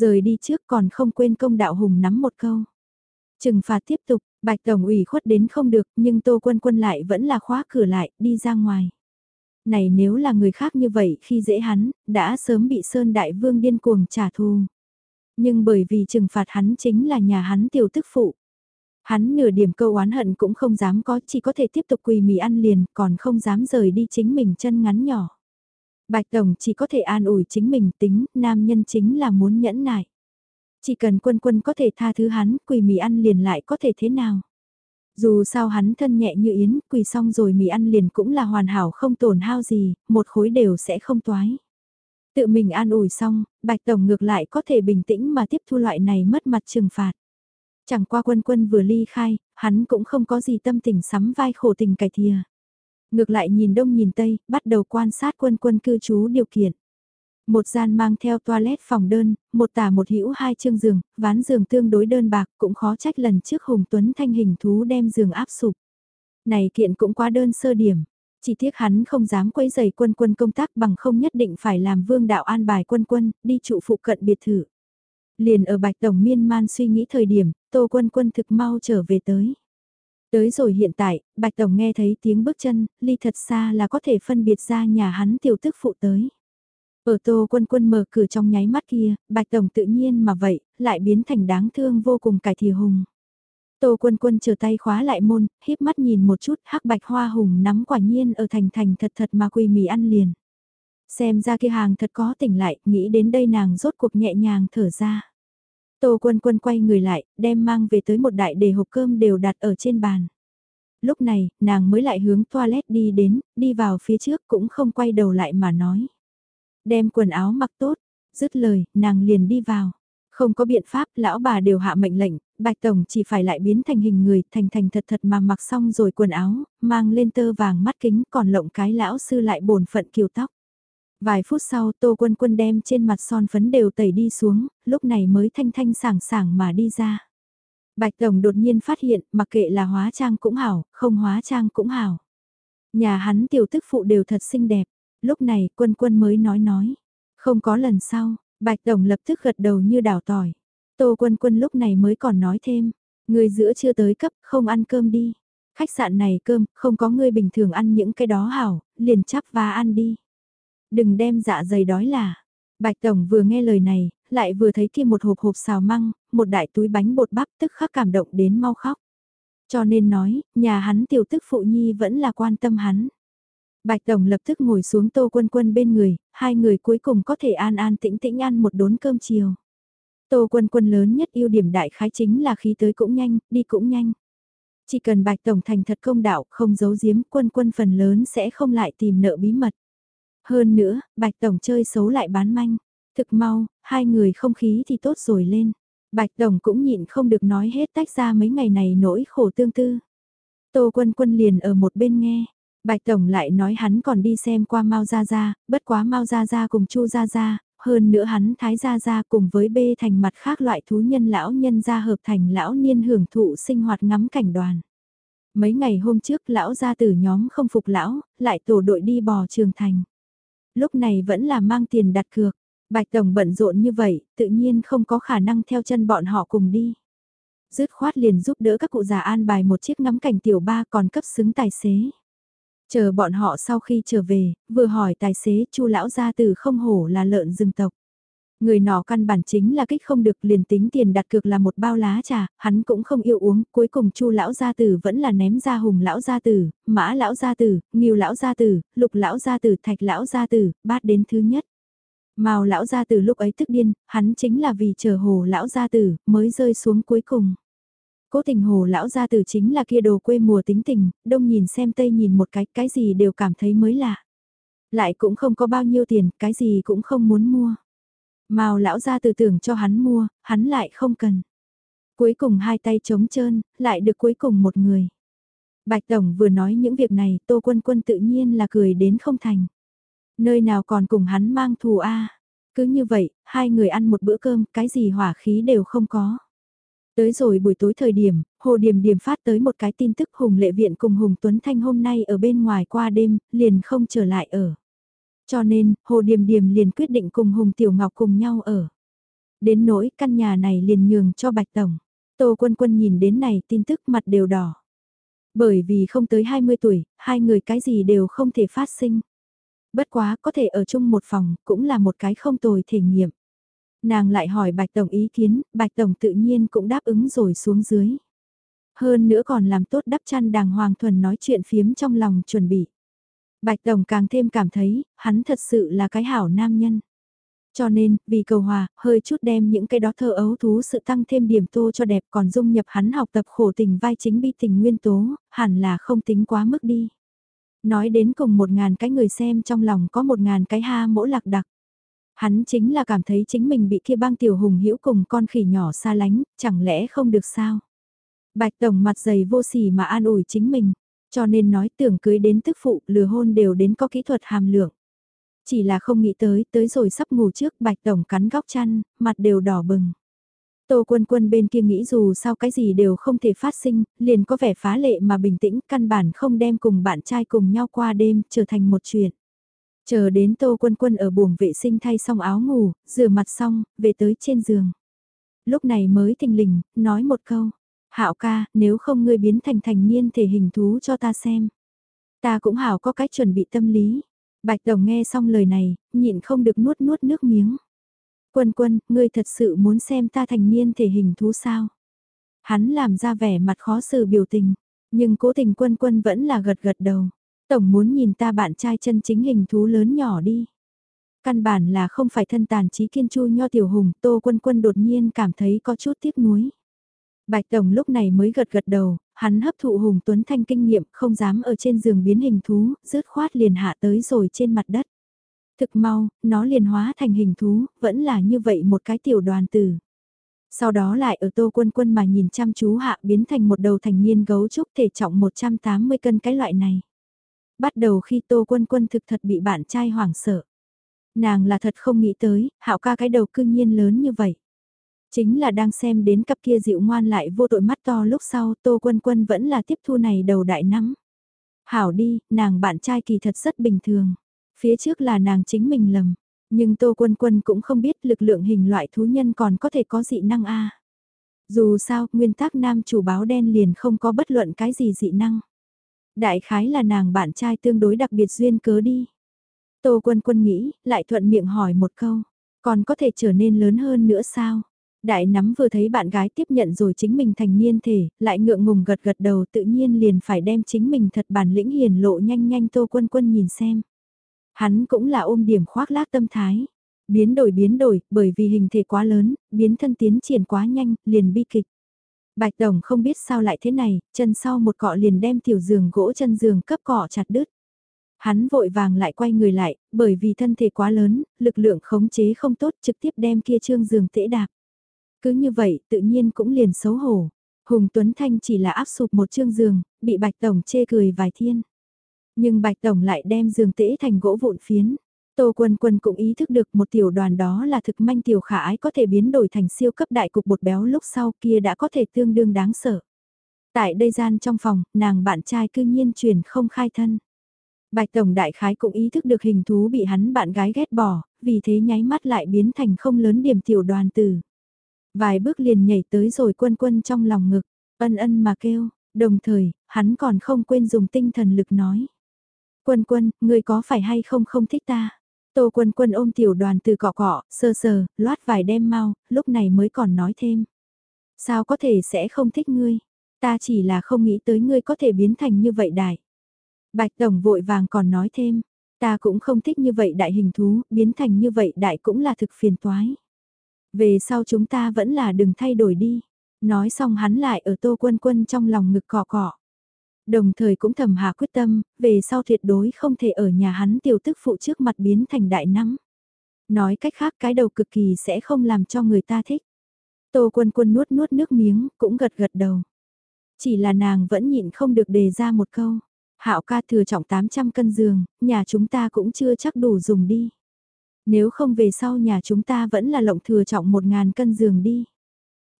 Rời đi trước còn không quên công đạo Hùng nắm một câu. Trừng phạt tiếp tục, Bạch Tổng ủy khuất đến không được nhưng Tô Quân Quân lại vẫn là khóa cửa lại, đi ra ngoài này nếu là người khác như vậy khi dễ hắn, đã sớm bị Sơn Đại Vương điên cuồng trả thù. Nhưng bởi vì trừng phạt hắn chính là nhà hắn tiểu tức phụ. Hắn nửa điểm câu oán hận cũng không dám có, chỉ có thể tiếp tục quỳ mì ăn liền, còn không dám rời đi chính mình chân ngắn nhỏ. Bạch Tổng chỉ có thể an ủi chính mình tính, nam nhân chính là muốn nhẫn nại. Chỉ cần quân quân có thể tha thứ hắn, quỳ mì ăn liền lại có thể thế nào. Dù sao hắn thân nhẹ như yến, quỳ xong rồi mì ăn liền cũng là hoàn hảo không tổn hao gì, một khối đều sẽ không toái. Tự mình an ủi xong, Bạch Tổng ngược lại có thể bình tĩnh mà tiếp thu loại này mất mặt trừng phạt. Chẳng qua quân quân vừa ly khai, hắn cũng không có gì tâm tình sắm vai khổ tình cải thìa. Ngược lại nhìn đông nhìn tây, bắt đầu quan sát quân quân cư trú điều kiện. Một gian mang theo toilet phòng đơn, một tả một hữu hai chương giường, ván giường tương đối đơn bạc cũng khó trách lần trước Hùng Tuấn thanh hình thú đem giường áp sụp. Này kiện cũng quá đơn sơ điểm, chỉ tiếc hắn không dám quấy giày quân quân công tác bằng không nhất định phải làm vương đạo an bài quân quân, đi trụ phụ cận biệt thự. Liền ở Bạch Tổng miên man suy nghĩ thời điểm, Tô Quân Quân thực mau trở về tới. Tới rồi hiện tại, Bạch Tổng nghe thấy tiếng bước chân, ly thật xa là có thể phân biệt ra nhà hắn tiểu tức phụ tới. Ở tô quân quân mở cửa trong nháy mắt kia, bạch tổng tự nhiên mà vậy, lại biến thành đáng thương vô cùng cải thì hùng. Tô quân quân chờ tay khóa lại môn, híp mắt nhìn một chút hắc bạch hoa hùng nắm quả nhiên ở thành thành thật thật mà quỳ mì ăn liền. Xem ra kia hàng thật có tỉnh lại, nghĩ đến đây nàng rốt cuộc nhẹ nhàng thở ra. Tô quân quân quay người lại, đem mang về tới một đại đề hộp cơm đều đặt ở trên bàn. Lúc này, nàng mới lại hướng toilet đi đến, đi vào phía trước cũng không quay đầu lại mà nói. Đem quần áo mặc tốt, dứt lời, nàng liền đi vào. Không có biện pháp, lão bà đều hạ mệnh lệnh, Bạch Tổng chỉ phải lại biến thành hình người, thành thành thật thật mà mặc xong rồi quần áo, mang lên tơ vàng mắt kính, còn lộng cái lão sư lại bổn phận kiều tóc. Vài phút sau Tô Quân Quân đem trên mặt son phấn đều tẩy đi xuống, lúc này mới thanh thanh sảng sảng mà đi ra. Bạch Tổng đột nhiên phát hiện, mặc kệ là hóa trang cũng hảo, không hóa trang cũng hảo. Nhà hắn tiểu tức phụ đều thật xinh đẹp. Lúc này quân quân mới nói nói. Không có lần sau, Bạch Tổng lập tức gật đầu như đảo tỏi. Tô quân quân lúc này mới còn nói thêm. Người giữa chưa tới cấp, không ăn cơm đi. Khách sạn này cơm, không có người bình thường ăn những cái đó hảo, liền chắp và ăn đi. Đừng đem dạ dày đói là. Bạch Tổng vừa nghe lời này, lại vừa thấy kia một hộp hộp xào măng, một đại túi bánh bột bắp tức khắc cảm động đến mau khóc. Cho nên nói, nhà hắn tiểu tức phụ nhi vẫn là quan tâm hắn. Bạch Tổng lập tức ngồi xuống Tô Quân Quân bên người, hai người cuối cùng có thể an an tĩnh tĩnh ăn một đốn cơm chiều. Tô Quân Quân lớn nhất ưu điểm đại khái chính là khí tới cũng nhanh, đi cũng nhanh. Chỉ cần Bạch Tổng thành thật công đạo, không giấu giếm, Quân Quân phần lớn sẽ không lại tìm nợ bí mật. Hơn nữa, Bạch Tổng chơi xấu lại bán manh. Thực mau, hai người không khí thì tốt rồi lên. Bạch Tổng cũng nhịn không được nói hết tách ra mấy ngày này nỗi khổ tương tư. Tô Quân Quân liền ở một bên nghe. Bạch Tổng lại nói hắn còn đi xem qua Mao Gia Gia, bất quá Mao Gia Gia cùng Chu Gia Gia, hơn nữa hắn Thái Gia Gia cùng với bê thành mặt khác loại thú nhân lão nhân gia hợp thành lão niên hưởng thụ sinh hoạt ngắm cảnh đoàn. Mấy ngày hôm trước lão gia tử nhóm không phục lão, lại tổ đội đi bò trường thành. Lúc này vẫn là mang tiền đặt cược, Bạch Tổng bận rộn như vậy, tự nhiên không có khả năng theo chân bọn họ cùng đi. Dứt khoát liền giúp đỡ các cụ già an bài một chiếc ngắm cảnh tiểu ba còn cấp xứng tài xế. Chờ bọn họ sau khi trở về, vừa hỏi tài xế chu lão gia từ không hổ là lợn rừng tộc. Người nọ căn bản chính là kích không được liền tính tiền đặt cược là một bao lá trà, hắn cũng không yêu uống, cuối cùng chu lão gia tử vẫn là ném ra hùng lão gia tử, mã lão gia tử, nghiêu lão gia tử, lục lão gia tử, thạch lão gia tử, bát đến thứ nhất. Mao lão gia tử lúc ấy tức điên, hắn chính là vì chờ hồ lão gia tử mới rơi xuống cuối cùng. Cố tình hồ lão gia tử chính là kia đồ quê mùa tính tình, đông nhìn xem tây nhìn một cái, cái gì đều cảm thấy mới lạ. Lại cũng không có bao nhiêu tiền, cái gì cũng không muốn mua. Mao lão ra từ tưởng cho hắn mua, hắn lại không cần. Cuối cùng hai tay trống trơn, lại được cuối cùng một người. Bạch Tổng vừa nói những việc này, Tô Quân Quân tự nhiên là cười đến không thành. Nơi nào còn cùng hắn mang thù a Cứ như vậy, hai người ăn một bữa cơm, cái gì hỏa khí đều không có. Tới rồi buổi tối thời điểm, Hồ Điềm Điềm phát tới một cái tin tức Hùng Lệ Viện cùng Hùng Tuấn Thanh hôm nay ở bên ngoài qua đêm, liền không trở lại ở. Cho nên, Hồ Điềm Điềm liền quyết định cùng Hùng Tiểu Ngọc cùng nhau ở. Đến nỗi căn nhà này liền nhường cho Bạch Tổng. Tô Quân Quân nhìn đến này tin tức mặt đều đỏ. Bởi vì không tới 20 tuổi, hai người cái gì đều không thể phát sinh. Bất quá có thể ở chung một phòng cũng là một cái không tồi thể nghiệm. Nàng lại hỏi Bạch Tổng ý kiến, Bạch Tổng tự nhiên cũng đáp ứng rồi xuống dưới. Hơn nữa còn làm tốt đắp chăn đàng hoàng thuần nói chuyện phiếm trong lòng chuẩn bị. Bạch Tổng càng thêm cảm thấy, hắn thật sự là cái hảo nam nhân. Cho nên, vì cầu hòa, hơi chút đem những cái đó thơ ấu thú sự tăng thêm điểm tô cho đẹp còn dung nhập hắn học tập khổ tình vai chính bi tình nguyên tố, hẳn là không tính quá mức đi. Nói đến cùng một ngàn cái người xem trong lòng có một ngàn cái ha mỗi lạc đặc. Hắn chính là cảm thấy chính mình bị kia băng tiểu hùng hữu cùng con khỉ nhỏ xa lánh, chẳng lẽ không được sao? Bạch Tổng mặt dày vô sỉ mà an ủi chính mình, cho nên nói tưởng cưới đến tức phụ lừa hôn đều đến có kỹ thuật hàm lượng. Chỉ là không nghĩ tới, tới rồi sắp ngủ trước Bạch Tổng cắn góc chăn, mặt đều đỏ bừng. Tô quân quân bên kia nghĩ dù sao cái gì đều không thể phát sinh, liền có vẻ phá lệ mà bình tĩnh, căn bản không đem cùng bạn trai cùng nhau qua đêm, trở thành một chuyện. Chờ đến Tô quân quân ở buồng vệ sinh thay xong áo ngủ, rửa mặt xong, về tới trên giường. Lúc này mới thình lình, nói một câu. Hạo ca, nếu không ngươi biến thành thành niên thể hình thú cho ta xem. Ta cũng hảo có cách chuẩn bị tâm lý. Bạch Đồng nghe xong lời này, nhịn không được nuốt nuốt nước miếng. Quân quân, ngươi thật sự muốn xem ta thành niên thể hình thú sao? Hắn làm ra vẻ mặt khó xử biểu tình, nhưng cố tình quân quân vẫn là gật gật đầu. Tổng muốn nhìn ta bạn trai chân chính hình thú lớn nhỏ đi. Căn bản là không phải thân tàn trí kiên chu nho tiểu hùng, tô quân quân đột nhiên cảm thấy có chút tiếc nuối. Bạch Tổng lúc này mới gật gật đầu, hắn hấp thụ Hùng Tuấn Thanh kinh nghiệm không dám ở trên giường biến hình thú, rớt khoát liền hạ tới rồi trên mặt đất. Thực mau, nó liền hóa thành hình thú, vẫn là như vậy một cái tiểu đoàn tử. Sau đó lại ở tô quân quân mà nhìn chăm chú hạ biến thành một đầu thành niên gấu trúc thể trọng 180 cân cái loại này. Bắt đầu khi tô quân quân thực thật bị bạn trai hoảng sợ. Nàng là thật không nghĩ tới, hạo ca cái đầu cương nhiên lớn như vậy. Chính là đang xem đến cặp kia dịu ngoan lại vô tội mắt to lúc sau tô quân quân vẫn là tiếp thu này đầu đại nắm. Hảo đi, nàng bạn trai kỳ thật rất bình thường. Phía trước là nàng chính mình lầm, nhưng Tô Quân Quân cũng không biết lực lượng hình loại thú nhân còn có thể có dị năng a. Dù sao, nguyên tắc nam chủ báo đen liền không có bất luận cái gì dị năng. Đại khái là nàng bạn trai tương đối đặc biệt duyên cớ đi. Tô Quân Quân nghĩ, lại thuận miệng hỏi một câu, còn có thể trở nên lớn hơn nữa sao? Đại nắm vừa thấy bạn gái tiếp nhận rồi chính mình thành niên thể, lại ngượng ngùng gật gật đầu tự nhiên liền phải đem chính mình thật bản lĩnh hiền lộ nhanh nhanh Tô Quân Quân nhìn xem. Hắn cũng là ôm điểm khoác lác tâm thái. Biến đổi biến đổi, bởi vì hình thể quá lớn, biến thân tiến triển quá nhanh, liền bi kịch. Bạch Đồng không biết sao lại thế này, chân sau một cọ liền đem tiểu giường gỗ chân giường cấp cọ chặt đứt. Hắn vội vàng lại quay người lại, bởi vì thân thể quá lớn, lực lượng khống chế không tốt trực tiếp đem kia trương giường tễ đạp. Cứ như vậy tự nhiên cũng liền xấu hổ. Hùng Tuấn Thanh chỉ là áp sụp một chương giường, bị Bạch Tổng chê cười vài thiên. Nhưng Bạch Tổng lại đem giường tễ thành gỗ vụn phiến. Tô Quân Quân cũng ý thức được một tiểu đoàn đó là thực manh tiểu khả ái có thể biến đổi thành siêu cấp đại cục bột béo lúc sau kia đã có thể tương đương đáng sợ. Tại đây gian trong phòng, nàng bạn trai cư nhiên truyền không khai thân. Bạch Tổng Đại Khái cũng ý thức được hình thú bị hắn bạn gái ghét bỏ, vì thế nháy mắt lại biến thành không lớn điểm tiểu đoàn tử. Vài bước liền nhảy tới rồi quân quân trong lòng ngực, ân ân mà kêu, đồng thời, hắn còn không quên dùng tinh thần lực nói. Quân quân, ngươi có phải hay không không thích ta? Tô quân quân ôm tiểu đoàn từ cọ cọ, sơ sờ, loát vài đem mau, lúc này mới còn nói thêm. Sao có thể sẽ không thích ngươi? Ta chỉ là không nghĩ tới ngươi có thể biến thành như vậy đại. Bạch Tổng vội vàng còn nói thêm, ta cũng không thích như vậy đại hình thú, biến thành như vậy đại cũng là thực phiền toái. Về sau chúng ta vẫn là đừng thay đổi đi. Nói xong hắn lại ở tô quân quân trong lòng ngực cọ cọ. Đồng thời cũng thầm hạ quyết tâm, về sau tuyệt đối không thể ở nhà hắn tiểu tức phụ trước mặt biến thành đại nắng. Nói cách khác cái đầu cực kỳ sẽ không làm cho người ta thích. Tô quân quân nuốt nuốt nước miếng, cũng gật gật đầu. Chỉ là nàng vẫn nhịn không được đề ra một câu. Hạo ca thừa trọng 800 cân giường, nhà chúng ta cũng chưa chắc đủ dùng đi. Nếu không về sau nhà chúng ta vẫn là lộng thừa trọng một ngàn cân giường đi.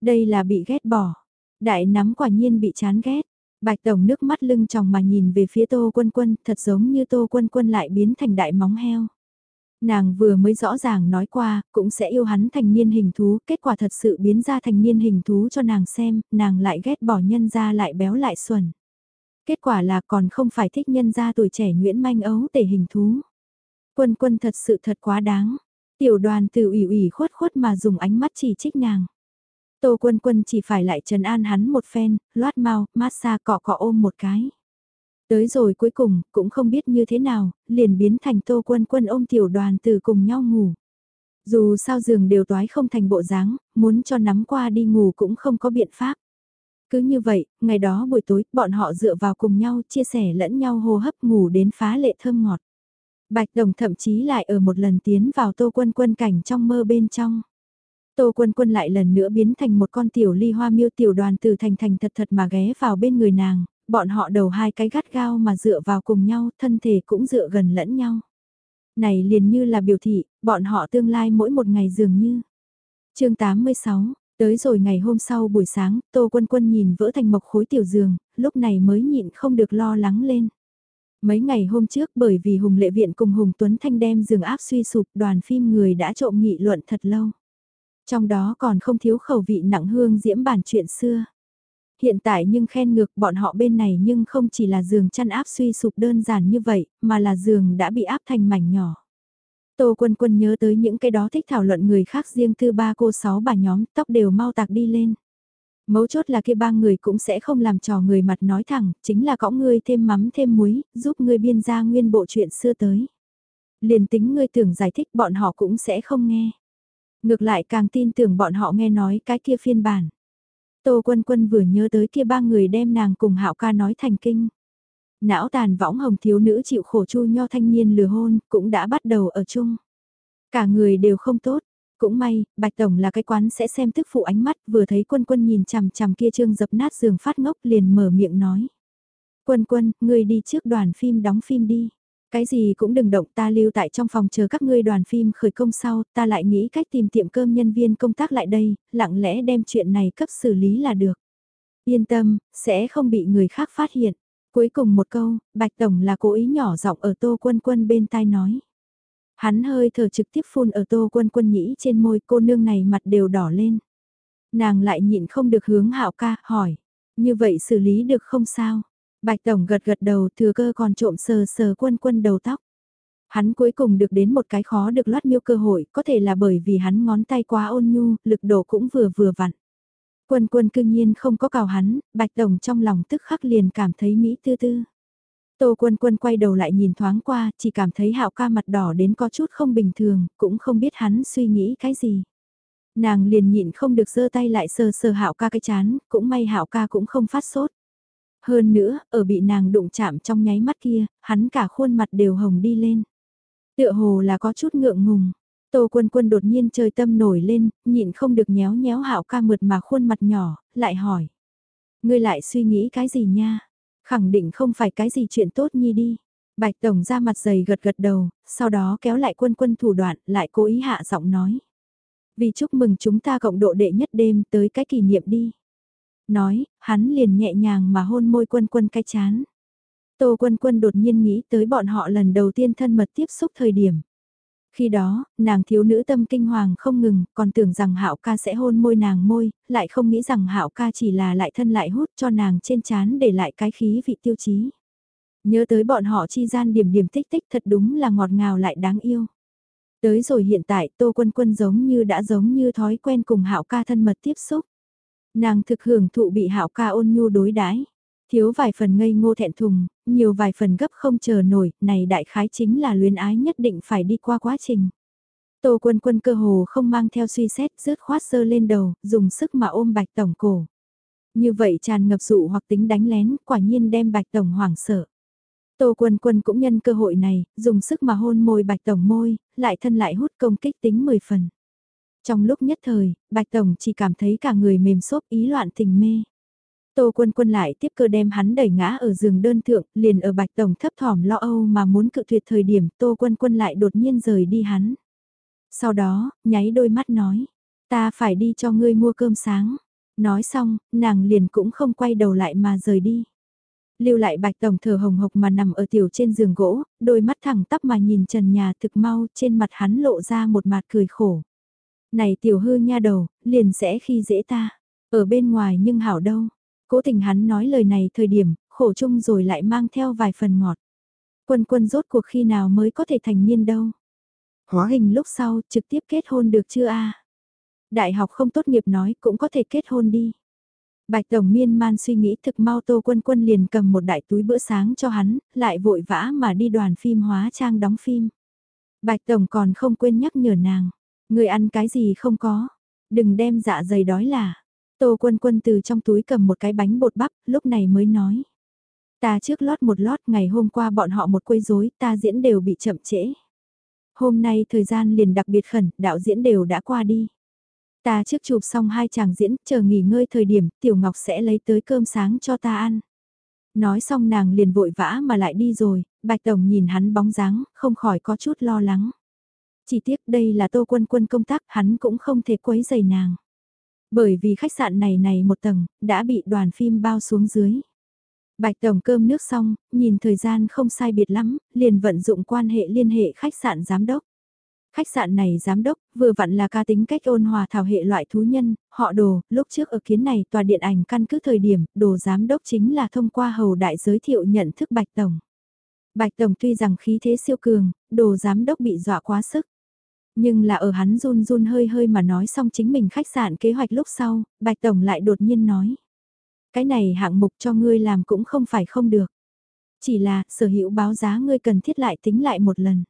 Đây là bị ghét bỏ. Đại nắm quả nhiên bị chán ghét. Bạch Tổng nước mắt lưng tròng mà nhìn về phía Tô Quân Quân, thật giống như Tô Quân Quân lại biến thành đại móng heo. Nàng vừa mới rõ ràng nói qua, cũng sẽ yêu hắn thành niên hình thú, kết quả thật sự biến ra thành niên hình thú cho nàng xem, nàng lại ghét bỏ nhân ra lại béo lại xuẩn. Kết quả là còn không phải thích nhân ra tuổi trẻ Nguyễn Manh ấu tể hình thú. Quân quân thật sự thật quá đáng. Tiểu đoàn từ ủy ủy khuất khuất mà dùng ánh mắt chỉ trích nàng. Tô quân quân chỉ phải lại trần an hắn một phen, loát mau, massage cọ cọ ôm một cái. Tới rồi cuối cùng, cũng không biết như thế nào, liền biến thành tô quân quân ôm tiểu đoàn từ cùng nhau ngủ. Dù sao giường đều toái không thành bộ dáng, muốn cho nắm qua đi ngủ cũng không có biện pháp. Cứ như vậy, ngày đó buổi tối, bọn họ dựa vào cùng nhau, chia sẻ lẫn nhau hô hấp ngủ đến phá lệ thơm ngọt. Bạch Đồng thậm chí lại ở một lần tiến vào tô quân quân cảnh trong mơ bên trong. Tô quân quân lại lần nữa biến thành một con tiểu ly hoa miêu tiểu đoàn từ thành thành thật thật mà ghé vào bên người nàng, bọn họ đầu hai cái gắt gao mà dựa vào cùng nhau, thân thể cũng dựa gần lẫn nhau. Này liền như là biểu thị, bọn họ tương lai mỗi một ngày dường như. chương 86, tới rồi ngày hôm sau buổi sáng, Tô Quân Quân nhìn vỡ thành mộc khối tiểu giường, lúc này mới nhịn không được lo lắng lên. Mấy ngày hôm trước bởi vì Hùng Lệ Viện cùng Hùng Tuấn Thanh đem giường áp suy sụp đoàn phim người đã trộm nghị luận thật lâu. Trong đó còn không thiếu khẩu vị nặng hương diễm bản chuyện xưa. Hiện tại nhưng khen ngược bọn họ bên này nhưng không chỉ là giường chăn áp suy sụp đơn giản như vậy, mà là giường đã bị áp thành mảnh nhỏ. Tô Quân Quân nhớ tới những cái đó thích thảo luận người khác riêng tư ba cô sáu bà nhóm tóc đều mau tạc đi lên. Mấu chốt là kia ba người cũng sẽ không làm trò người mặt nói thẳng, chính là cõng ngươi thêm mắm thêm muối, giúp ngươi biên ra nguyên bộ chuyện xưa tới. Liền tính ngươi tưởng giải thích bọn họ cũng sẽ không nghe. Ngược lại càng tin tưởng bọn họ nghe nói cái kia phiên bản. Tô Quân Quân vừa nhớ tới kia ba người đem nàng cùng Hạo ca nói thành kinh. Não tàn võng hồng thiếu nữ chịu khổ chu nho thanh niên lừa hôn, cũng đã bắt đầu ở chung. Cả người đều không tốt, cũng may, Bạch Tổng là cái quán sẽ xem tức phụ ánh mắt, vừa thấy quân quân nhìn chằm chằm kia trương dập nát giường phát ngốc liền mở miệng nói. Quân quân, ngươi đi trước đoàn phim đóng phim đi. Cái gì cũng đừng động ta lưu tại trong phòng chờ các ngươi đoàn phim khởi công sau, ta lại nghĩ cách tìm tiệm cơm nhân viên công tác lại đây, lặng lẽ đem chuyện này cấp xử lý là được. Yên tâm, sẽ không bị người khác phát hiện. Cuối cùng một câu, Bạch Tổng là cố ý nhỏ giọng ở tô quân quân bên tai nói. Hắn hơi thở trực tiếp phun ở tô quân quân nhĩ trên môi cô nương này mặt đều đỏ lên. Nàng lại nhịn không được hướng hạo ca, hỏi. Như vậy xử lý được không sao? Bạch Tổng gật gật đầu thừa cơ còn trộm sờ sờ quân quân đầu tóc. Hắn cuối cùng được đến một cái khó được loát miêu cơ hội, có thể là bởi vì hắn ngón tay quá ôn nhu, lực độ cũng vừa vừa vặn. Quân quân cương nhiên không có cào hắn, Bạch Tổng trong lòng tức khắc liền cảm thấy mỹ tư tư. Tô quân quân quay đầu lại nhìn thoáng qua, chỉ cảm thấy hạo ca mặt đỏ đến có chút không bình thường, cũng không biết hắn suy nghĩ cái gì. Nàng liền nhịn không được giơ tay lại sờ sờ hạo ca cái chán, cũng may hạo ca cũng không phát sốt. Hơn nữa, ở bị nàng đụng chạm trong nháy mắt kia, hắn cả khuôn mặt đều hồng đi lên. Tựa hồ là có chút ngượng ngùng. Tô quân quân đột nhiên trời tâm nổi lên, nhịn không được nhéo nhéo hạo ca mượt mà khuôn mặt nhỏ, lại hỏi. Ngươi lại suy nghĩ cái gì nha? Khẳng định không phải cái gì chuyện tốt nhi đi. Bạch Tổng ra mặt dày gật gật đầu, sau đó kéo lại quân quân thủ đoạn, lại cố ý hạ giọng nói. Vì chúc mừng chúng ta cộng độ đệ nhất đêm tới cái kỷ niệm đi. Nói, hắn liền nhẹ nhàng mà hôn môi quân quân cái chán. Tô quân quân đột nhiên nghĩ tới bọn họ lần đầu tiên thân mật tiếp xúc thời điểm. Khi đó, nàng thiếu nữ tâm kinh hoàng không ngừng, còn tưởng rằng hạo ca sẽ hôn môi nàng môi, lại không nghĩ rằng hạo ca chỉ là lại thân lại hút cho nàng trên chán để lại cái khí vị tiêu chí. Nhớ tới bọn họ chi gian điểm điểm tích tích thật đúng là ngọt ngào lại đáng yêu. Tới rồi hiện tại Tô Quân Quân giống như đã giống như thói quen cùng Hạo ca thân mật tiếp xúc. Nàng thực hưởng thụ bị Hạo ca ôn nhu đối đãi, thiếu vài phần ngây ngô thẹn thùng, nhiều vài phần gấp không chờ nổi, này đại khái chính là luyến ái nhất định phải đi qua quá trình. Tô Quân Quân cơ hồ không mang theo suy xét, rớt khoát sơ lên đầu, dùng sức mà ôm Bạch tổng cổ. Như vậy tràn ngập dụ hoặc tính đánh lén, quả nhiên đem Bạch tổng hoảng sợ. Tô Quân Quân cũng nhân cơ hội này, dùng sức mà hôn môi Bạch Tổng môi, lại thân lại hút công kích tính 10 phần. Trong lúc nhất thời, Bạch Tổng chỉ cảm thấy cả người mềm xốp ý loạn tình mê. Tô Quân Quân lại tiếp cơ đem hắn đẩy ngã ở giường đơn thượng, liền ở Bạch Tổng thấp thỏm lo âu mà muốn cự tuyệt thời điểm Tô Quân Quân lại đột nhiên rời đi hắn. Sau đó, nháy đôi mắt nói, ta phải đi cho ngươi mua cơm sáng. Nói xong, nàng liền cũng không quay đầu lại mà rời đi lưu lại bạch tổng thở hồng hộc mà nằm ở tiểu trên giường gỗ, đôi mắt thẳng tắp mà nhìn trần nhà thực mau trên mặt hắn lộ ra một mặt cười khổ. Này tiểu hư nha đầu, liền sẽ khi dễ ta, ở bên ngoài nhưng hảo đâu. Cố tình hắn nói lời này thời điểm, khổ chung rồi lại mang theo vài phần ngọt. Quân quân rốt cuộc khi nào mới có thể thành niên đâu. Hóa hình lúc sau trực tiếp kết hôn được chưa a Đại học không tốt nghiệp nói cũng có thể kết hôn đi. Bạch Tổng miên man suy nghĩ thực mau Tô Quân Quân liền cầm một đại túi bữa sáng cho hắn, lại vội vã mà đi đoàn phim hóa trang đóng phim. Bạch Tổng còn không quên nhắc nhở nàng, người ăn cái gì không có, đừng đem dạ dày đói là. Tô Quân Quân từ trong túi cầm một cái bánh bột bắp, lúc này mới nói. Ta trước lót một lót ngày hôm qua bọn họ một quấy rối, ta diễn đều bị chậm trễ. Hôm nay thời gian liền đặc biệt khẩn, đạo diễn đều đã qua đi. Ta trước chụp xong hai chàng diễn, chờ nghỉ ngơi thời điểm, Tiểu Ngọc sẽ lấy tới cơm sáng cho ta ăn. Nói xong nàng liền vội vã mà lại đi rồi, Bạch Tổng nhìn hắn bóng dáng, không khỏi có chút lo lắng. Chỉ tiếc đây là tô quân quân công tác, hắn cũng không thể quấy giày nàng. Bởi vì khách sạn này này một tầng, đã bị đoàn phim bao xuống dưới. Bạch Tổng cơm nước xong, nhìn thời gian không sai biệt lắm, liền vận dụng quan hệ liên hệ khách sạn giám đốc. Khách sạn này giám đốc, vừa vặn là ca tính cách ôn hòa thảo hệ loại thú nhân, họ đồ, lúc trước ở kiến này tòa điện ảnh căn cứ thời điểm, đồ giám đốc chính là thông qua hầu đại giới thiệu nhận thức Bạch Tổng. Bạch Tổng tuy rằng khí thế siêu cường, đồ giám đốc bị dọa quá sức. Nhưng là ở hắn run run hơi hơi mà nói xong chính mình khách sạn kế hoạch lúc sau, Bạch Tổng lại đột nhiên nói. Cái này hạng mục cho ngươi làm cũng không phải không được. Chỉ là sở hữu báo giá ngươi cần thiết lại tính lại một lần.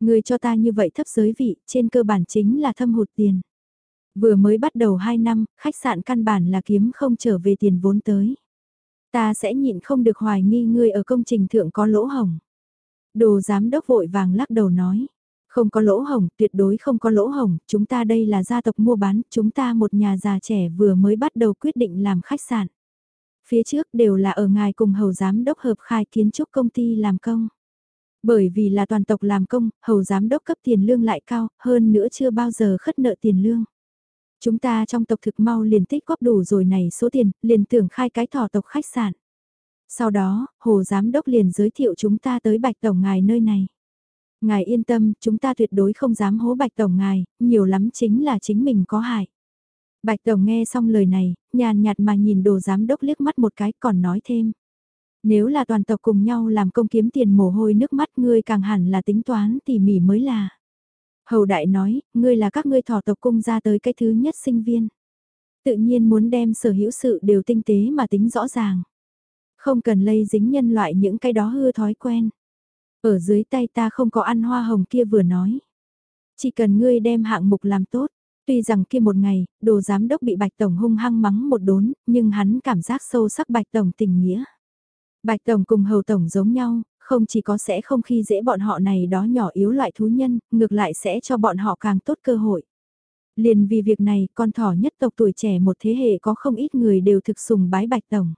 ngươi cho ta như vậy thấp giới vị, trên cơ bản chính là thâm hụt tiền. Vừa mới bắt đầu 2 năm, khách sạn căn bản là kiếm không trở về tiền vốn tới. Ta sẽ nhịn không được hoài nghi ngươi ở công trình thượng có lỗ hồng. Đồ giám đốc vội vàng lắc đầu nói. Không có lỗ hồng, tuyệt đối không có lỗ hồng, chúng ta đây là gia tộc mua bán, chúng ta một nhà già trẻ vừa mới bắt đầu quyết định làm khách sạn. Phía trước đều là ở ngài cùng hầu giám đốc hợp khai kiến trúc công ty làm công. Bởi vì là toàn tộc làm công, hầu giám đốc cấp tiền lương lại cao, hơn nữa chưa bao giờ khất nợ tiền lương. Chúng ta trong tộc thực mau liền tích góp đủ rồi này số tiền, liền tưởng khai cái thỏ tộc khách sạn. Sau đó, hồ giám đốc liền giới thiệu chúng ta tới bạch tổng ngài nơi này. Ngài yên tâm, chúng ta tuyệt đối không dám hố bạch tổng ngài, nhiều lắm chính là chính mình có hại. Bạch tổng nghe xong lời này, nhàn nhạt mà nhìn đồ giám đốc liếc mắt một cái còn nói thêm. Nếu là toàn tộc cùng nhau làm công kiếm tiền mồ hôi nước mắt ngươi càng hẳn là tính toán tỉ mỉ mới là. Hầu đại nói, ngươi là các ngươi thỏ tộc cung ra tới cái thứ nhất sinh viên. Tự nhiên muốn đem sở hữu sự đều tinh tế mà tính rõ ràng. Không cần lây dính nhân loại những cái đó hư thói quen. Ở dưới tay ta không có ăn hoa hồng kia vừa nói. Chỉ cần ngươi đem hạng mục làm tốt. Tuy rằng kia một ngày, đồ giám đốc bị Bạch Tổng hung hăng mắng một đốn, nhưng hắn cảm giác sâu sắc Bạch Tổng tình nghĩa. Bạch Tổng cùng Hầu Tổng giống nhau, không chỉ có sẽ không khi dễ bọn họ này đó nhỏ yếu loại thú nhân, ngược lại sẽ cho bọn họ càng tốt cơ hội. Liền vì việc này, con thỏ nhất tộc tuổi trẻ một thế hệ có không ít người đều thực sùng bái Bạch Tổng.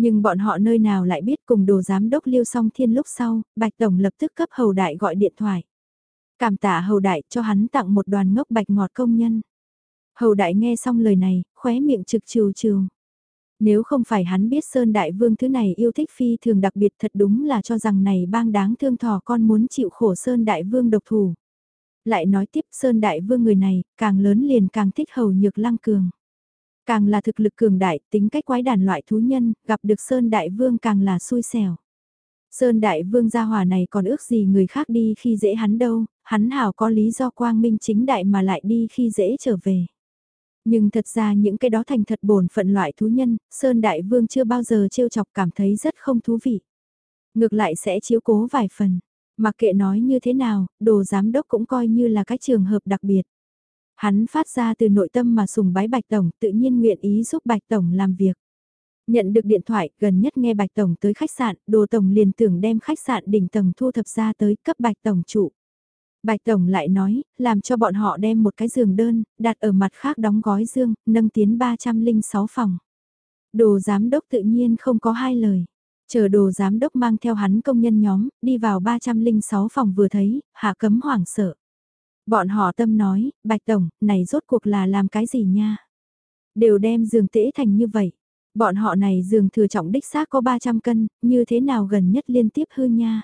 Nhưng bọn họ nơi nào lại biết cùng đồ giám đốc liêu song thiên lúc sau, Bạch Tổng lập tức cấp hầu đại gọi điện thoại. Cảm tạ hầu đại cho hắn tặng một đoàn ngốc bạch ngọt công nhân. Hầu đại nghe xong lời này, khóe miệng trực trừ trừ. Nếu không phải hắn biết Sơn Đại Vương thứ này yêu thích phi thường đặc biệt thật đúng là cho rằng này bang đáng thương thỏ con muốn chịu khổ Sơn Đại Vương độc thủ. Lại nói tiếp Sơn Đại Vương người này, càng lớn liền càng thích hầu nhược lăng cường. Càng là thực lực cường đại, tính cách quái đàn loại thú nhân, gặp được Sơn Đại Vương càng là xui xẻo. Sơn Đại Vương gia hòa này còn ước gì người khác đi khi dễ hắn đâu, hắn hảo có lý do quang minh chính đại mà lại đi khi dễ trở về. Nhưng thật ra những cái đó thành thật bổn phận loại thú nhân, Sơn Đại Vương chưa bao giờ trêu chọc cảm thấy rất không thú vị. Ngược lại sẽ chiếu cố vài phần. Mặc kệ nói như thế nào, đồ giám đốc cũng coi như là cái trường hợp đặc biệt. Hắn phát ra từ nội tâm mà sùng bái Bạch Tổng tự nhiên nguyện ý giúp Bạch Tổng làm việc. Nhận được điện thoại, gần nhất nghe Bạch Tổng tới khách sạn, đồ Tổng liền tưởng đem khách sạn đỉnh tầng thu thập ra tới cấp Bạch Tổng trụ. Bạch Tổng lại nói, làm cho bọn họ đem một cái giường đơn, đặt ở mặt khác đóng gói dương, nâng tiến 306 phòng. Đồ giám đốc tự nhiên không có hai lời. Chờ đồ giám đốc mang theo hắn công nhân nhóm, đi vào 306 phòng vừa thấy, hạ cấm hoảng sợ. Bọn họ tâm nói, Bạch Tổng, này rốt cuộc là làm cái gì nha? Đều đem giường tễ thành như vậy. Bọn họ này giường thừa trọng đích xác có 300 cân, như thế nào gần nhất liên tiếp hư nha?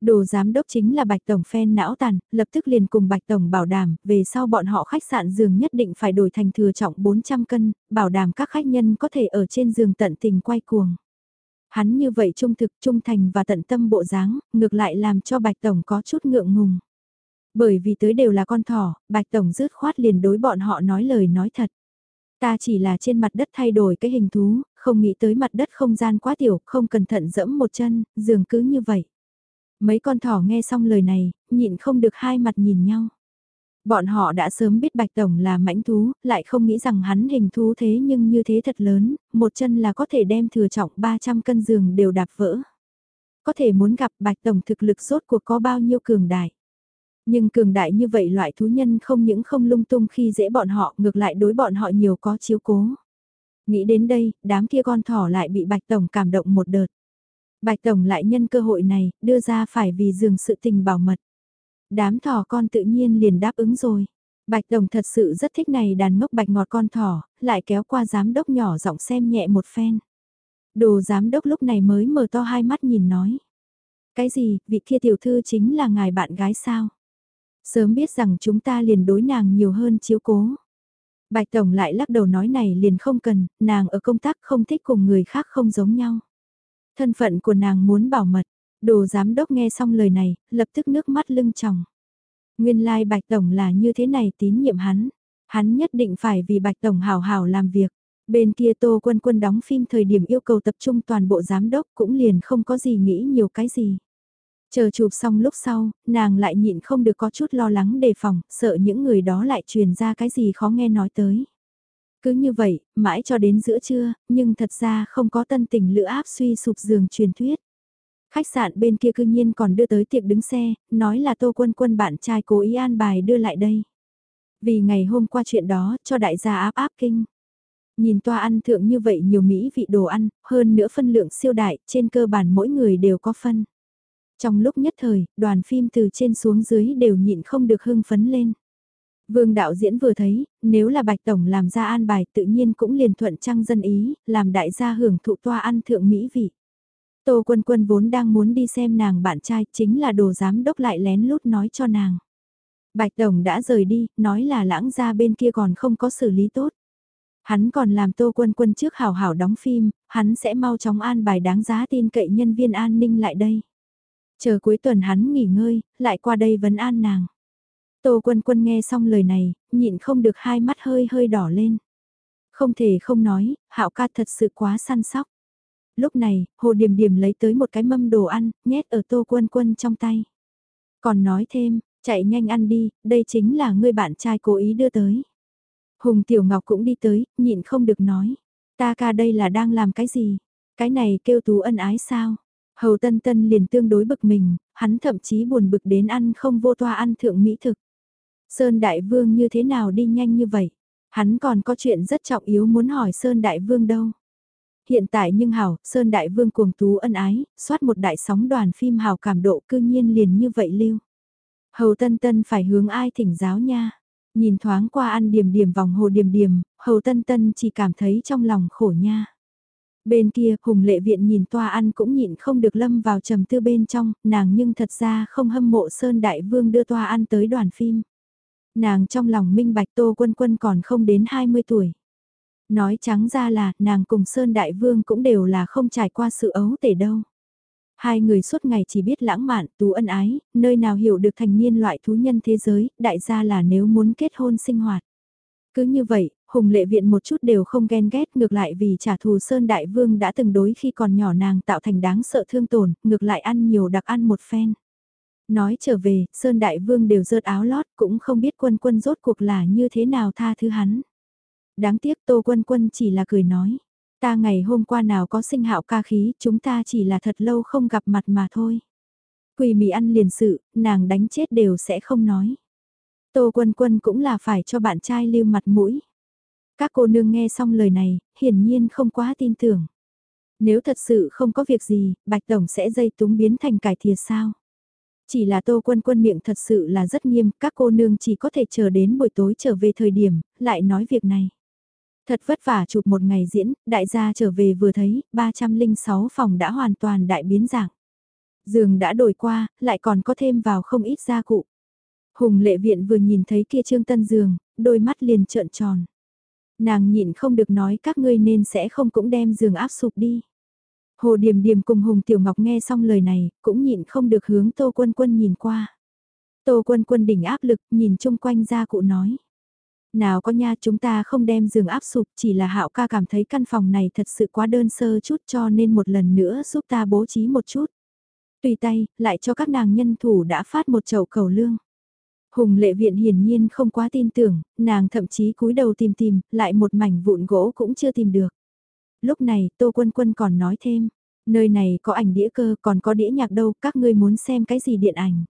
Đồ giám đốc chính là Bạch Tổng phen não tàn, lập tức liền cùng Bạch Tổng bảo đảm, về sau bọn họ khách sạn giường nhất định phải đổi thành thừa trọng 400 cân, bảo đảm các khách nhân có thể ở trên giường tận tình quay cuồng. Hắn như vậy trung thực, trung thành và tận tâm bộ dáng, ngược lại làm cho Bạch Tổng có chút ngượng ngùng. Bởi vì tới đều là con thỏ, Bạch Tổng rứt khoát liền đối bọn họ nói lời nói thật. Ta chỉ là trên mặt đất thay đổi cái hình thú, không nghĩ tới mặt đất không gian quá tiểu, không cẩn thận dẫm một chân, dường cứ như vậy. Mấy con thỏ nghe xong lời này, nhịn không được hai mặt nhìn nhau. Bọn họ đã sớm biết Bạch Tổng là mãnh thú, lại không nghĩ rằng hắn hình thú thế nhưng như thế thật lớn, một chân là có thể đem thừa trọng 300 cân giường đều đạp vỡ. Có thể muốn gặp Bạch Tổng thực lực rốt cuộc có bao nhiêu cường đại. Nhưng cường đại như vậy loại thú nhân không những không lung tung khi dễ bọn họ ngược lại đối bọn họ nhiều có chiếu cố. Nghĩ đến đây, đám kia con thỏ lại bị Bạch Tổng cảm động một đợt. Bạch Tổng lại nhân cơ hội này, đưa ra phải vì dường sự tình bảo mật. Đám thỏ con tự nhiên liền đáp ứng rồi. Bạch Tổng thật sự rất thích này đàn ngốc bạch ngọt con thỏ, lại kéo qua giám đốc nhỏ giọng xem nhẹ một phen. Đồ giám đốc lúc này mới mở to hai mắt nhìn nói. Cái gì, vị kia tiểu thư chính là ngài bạn gái sao? Sớm biết rằng chúng ta liền đối nàng nhiều hơn chiếu cố. Bạch Tổng lại lắc đầu nói này liền không cần, nàng ở công tác không thích cùng người khác không giống nhau. Thân phận của nàng muốn bảo mật, đồ giám đốc nghe xong lời này, lập tức nước mắt lưng tròng. Nguyên lai like Bạch Tổng là như thế này tín nhiệm hắn, hắn nhất định phải vì Bạch Tổng hào hào làm việc. Bên kia Tô Quân Quân đóng phim thời điểm yêu cầu tập trung toàn bộ giám đốc cũng liền không có gì nghĩ nhiều cái gì. Chờ chụp xong lúc sau, nàng lại nhịn không được có chút lo lắng đề phòng, sợ những người đó lại truyền ra cái gì khó nghe nói tới. Cứ như vậy, mãi cho đến giữa trưa, nhưng thật ra không có tân tình lữ áp suy sụp giường truyền thuyết. Khách sạn bên kia cư nhiên còn đưa tới tiệc đứng xe, nói là tô quân quân bạn trai cố ý an bài đưa lại đây. Vì ngày hôm qua chuyện đó, cho đại gia áp áp kinh. Nhìn toa ăn thượng như vậy nhiều mỹ vị đồ ăn, hơn nữa phân lượng siêu đại, trên cơ bản mỗi người đều có phân. Trong lúc nhất thời, đoàn phim từ trên xuống dưới đều nhịn không được hưng phấn lên. Vương đạo diễn vừa thấy, nếu là Bạch Tổng làm ra an bài tự nhiên cũng liền thuận trăng dân ý, làm đại gia hưởng thụ toa ăn thượng mỹ vị. Tô Quân Quân vốn đang muốn đi xem nàng bạn trai chính là đồ giám đốc lại lén lút nói cho nàng. Bạch Tổng đã rời đi, nói là lãng ra bên kia còn không có xử lý tốt. Hắn còn làm Tô Quân Quân trước hào hảo đóng phim, hắn sẽ mau chóng an bài đáng giá tin cậy nhân viên an ninh lại đây. Chờ cuối tuần hắn nghỉ ngơi, lại qua đây vấn an nàng. Tô Quân Quân nghe xong lời này, nhịn không được hai mắt hơi hơi đỏ lên. Không thể không nói, Hạo ca thật sự quá săn sóc. Lúc này, Hồ Điểm Điểm lấy tới một cái mâm đồ ăn, nhét ở Tô Quân Quân trong tay. Còn nói thêm, chạy nhanh ăn đi, đây chính là người bạn trai cố ý đưa tới. Hùng Tiểu Ngọc cũng đi tới, nhịn không được nói. Ta ca đây là đang làm cái gì? Cái này kêu tú ân ái sao? Hầu Tân Tân liền tương đối bực mình, hắn thậm chí buồn bực đến ăn không vô toa ăn thượng mỹ thực. Sơn Đại Vương như thế nào đi nhanh như vậy? Hắn còn có chuyện rất trọng yếu muốn hỏi Sơn Đại Vương đâu. Hiện tại nhưng hảo, Sơn Đại Vương cuồng tú ân ái, soát một đại sóng đoàn phim hào cảm độ cư nhiên liền như vậy lưu. Hầu Tân Tân phải hướng ai thỉnh giáo nha. Nhìn thoáng qua ăn điểm điểm vòng hồ điểm điểm, Hầu Tân Tân chỉ cảm thấy trong lòng khổ nha. Bên kia, Hùng Lệ Viện nhìn toa ăn cũng nhịn không được lâm vào trầm tư bên trong, nàng nhưng thật ra không hâm mộ Sơn Đại Vương đưa toa ăn tới đoàn phim. Nàng trong lòng minh bạch Tô Quân Quân còn không đến 20 tuổi. Nói trắng ra là, nàng cùng Sơn Đại Vương cũng đều là không trải qua sự ấu tể đâu. Hai người suốt ngày chỉ biết lãng mạn, tú ân ái, nơi nào hiểu được thành niên loại thú nhân thế giới, đại gia là nếu muốn kết hôn sinh hoạt. Cứ như vậy, Hùng lệ viện một chút đều không ghen ghét ngược lại vì trả thù Sơn Đại Vương đã từng đối khi còn nhỏ nàng tạo thành đáng sợ thương tổn, ngược lại ăn nhiều đặc ăn một phen. Nói trở về, Sơn Đại Vương đều rớt áo lót cũng không biết quân quân rốt cuộc là như thế nào tha thứ hắn. Đáng tiếc Tô Quân Quân chỉ là cười nói. Ta ngày hôm qua nào có sinh hạo ca khí, chúng ta chỉ là thật lâu không gặp mặt mà thôi. Quỳ mì ăn liền sự, nàng đánh chết đều sẽ không nói. Tô Quân Quân cũng là phải cho bạn trai lưu mặt mũi. Các cô nương nghe xong lời này, hiển nhiên không quá tin tưởng. Nếu thật sự không có việc gì, Bạch Tổng sẽ dây túng biến thành cải thìa sao? Chỉ là tô quân quân miệng thật sự là rất nghiêm, các cô nương chỉ có thể chờ đến buổi tối trở về thời điểm, lại nói việc này. Thật vất vả chụp một ngày diễn, đại gia trở về vừa thấy, 306 phòng đã hoàn toàn đại biến dạng. Giường đã đổi qua, lại còn có thêm vào không ít gia cụ. Hùng lệ viện vừa nhìn thấy kia trương tân giường, đôi mắt liền trợn tròn. Nàng nhịn không được nói các ngươi nên sẽ không cũng đem giường áp sụp đi. Hồ Điềm Điềm cùng Hùng Tiểu Ngọc nghe xong lời này, cũng nhịn không được hướng Tô Quân Quân nhìn qua. Tô Quân Quân đỉnh áp lực, nhìn chung quanh ra cụ nói. Nào có nha chúng ta không đem giường áp sụp chỉ là hạo ca cảm thấy căn phòng này thật sự quá đơn sơ chút cho nên một lần nữa giúp ta bố trí một chút. Tùy tay, lại cho các nàng nhân thủ đã phát một chậu cầu lương. Hùng lệ viện hiển nhiên không quá tin tưởng, nàng thậm chí cúi đầu tìm tìm, lại một mảnh vụn gỗ cũng chưa tìm được. Lúc này Tô Quân Quân còn nói thêm, nơi này có ảnh đĩa cơ còn có đĩa nhạc đâu, các ngươi muốn xem cái gì điện ảnh.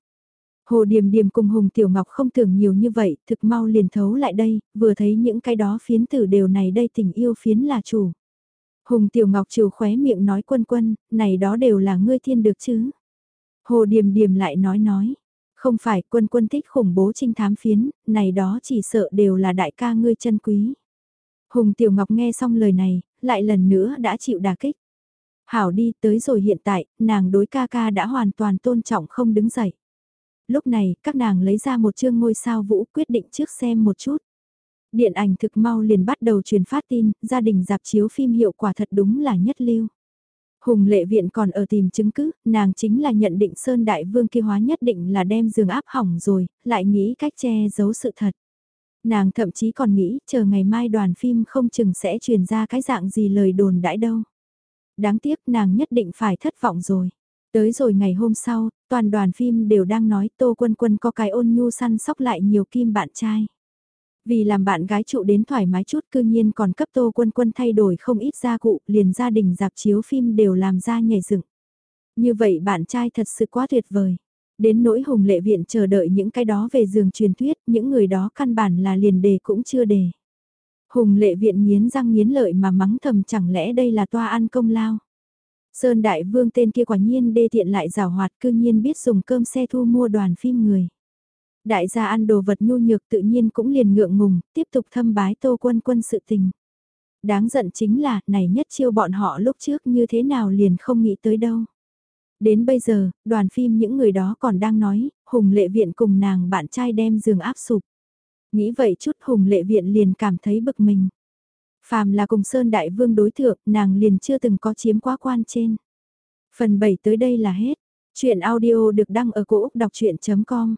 Hồ Điềm Điềm cùng Hùng Tiểu Ngọc không tưởng nhiều như vậy, thực mau liền thấu lại đây, vừa thấy những cái đó phiến tử đều này đây tình yêu phiến là chủ. Hùng Tiểu Ngọc trừ khóe miệng nói quân quân, này đó đều là ngươi thiên được chứ. Hồ Điềm Điềm lại nói nói, không phải quân quân thích khủng bố trinh thám phiến, này đó chỉ sợ đều là đại ca ngươi chân quý. Hùng Tiểu Ngọc nghe xong lời này, lại lần nữa đã chịu đả kích. Hảo đi tới rồi hiện tại, nàng đối ca ca đã hoàn toàn tôn trọng không đứng dậy. Lúc này, các nàng lấy ra một chương ngôi sao vũ quyết định trước xem một chút. Điện ảnh thực mau liền bắt đầu truyền phát tin, gia đình dạp chiếu phim hiệu quả thật đúng là nhất lưu. Hùng lệ viện còn ở tìm chứng cứ, nàng chính là nhận định Sơn Đại Vương kia hóa nhất định là đem giường áp hỏng rồi, lại nghĩ cách che giấu sự thật. Nàng thậm chí còn nghĩ chờ ngày mai đoàn phim không chừng sẽ truyền ra cái dạng gì lời đồn đãi đâu. Đáng tiếc nàng nhất định phải thất vọng rồi. Tới rồi ngày hôm sau, toàn đoàn phim đều đang nói Tô Quân Quân có cái ôn nhu săn sóc lại nhiều kim bạn trai. Vì làm bạn gái trụ đến thoải mái chút cư nhiên còn cấp Tô Quân Quân thay đổi không ít gia cụ, liền gia đình dạp chiếu phim đều làm ra nhảy dựng. Như vậy bạn trai thật sự quá tuyệt vời. Đến nỗi hùng lệ viện chờ đợi những cái đó về giường truyền thuyết, những người đó căn bản là liền đề cũng chưa đề. Hùng lệ viện nghiến răng nghiến lợi mà mắng thầm chẳng lẽ đây là toa ăn công lao. Sơn Đại Vương tên kia quả nhiên đê tiện lại rào hoạt cư nhiên biết dùng cơm xe thu mua đoàn phim người. Đại gia ăn đồ vật nhu nhược tự nhiên cũng liền ngượng ngùng, tiếp tục thâm bái tô quân quân sự tình. Đáng giận chính là, này nhất chiêu bọn họ lúc trước như thế nào liền không nghĩ tới đâu. Đến bây giờ, đoàn phim những người đó còn đang nói, Hùng Lệ Viện cùng nàng bạn trai đem giường áp sụp. Nghĩ vậy chút Hùng Lệ Viện liền cảm thấy bực mình. Phàm là cùng Sơn Đại Vương đối thượng, nàng liền chưa từng có chiếm quá quan trên. Phần 7 tới đây là hết. Chuyện audio được đăng ở cổ Úc đọc chuyện.com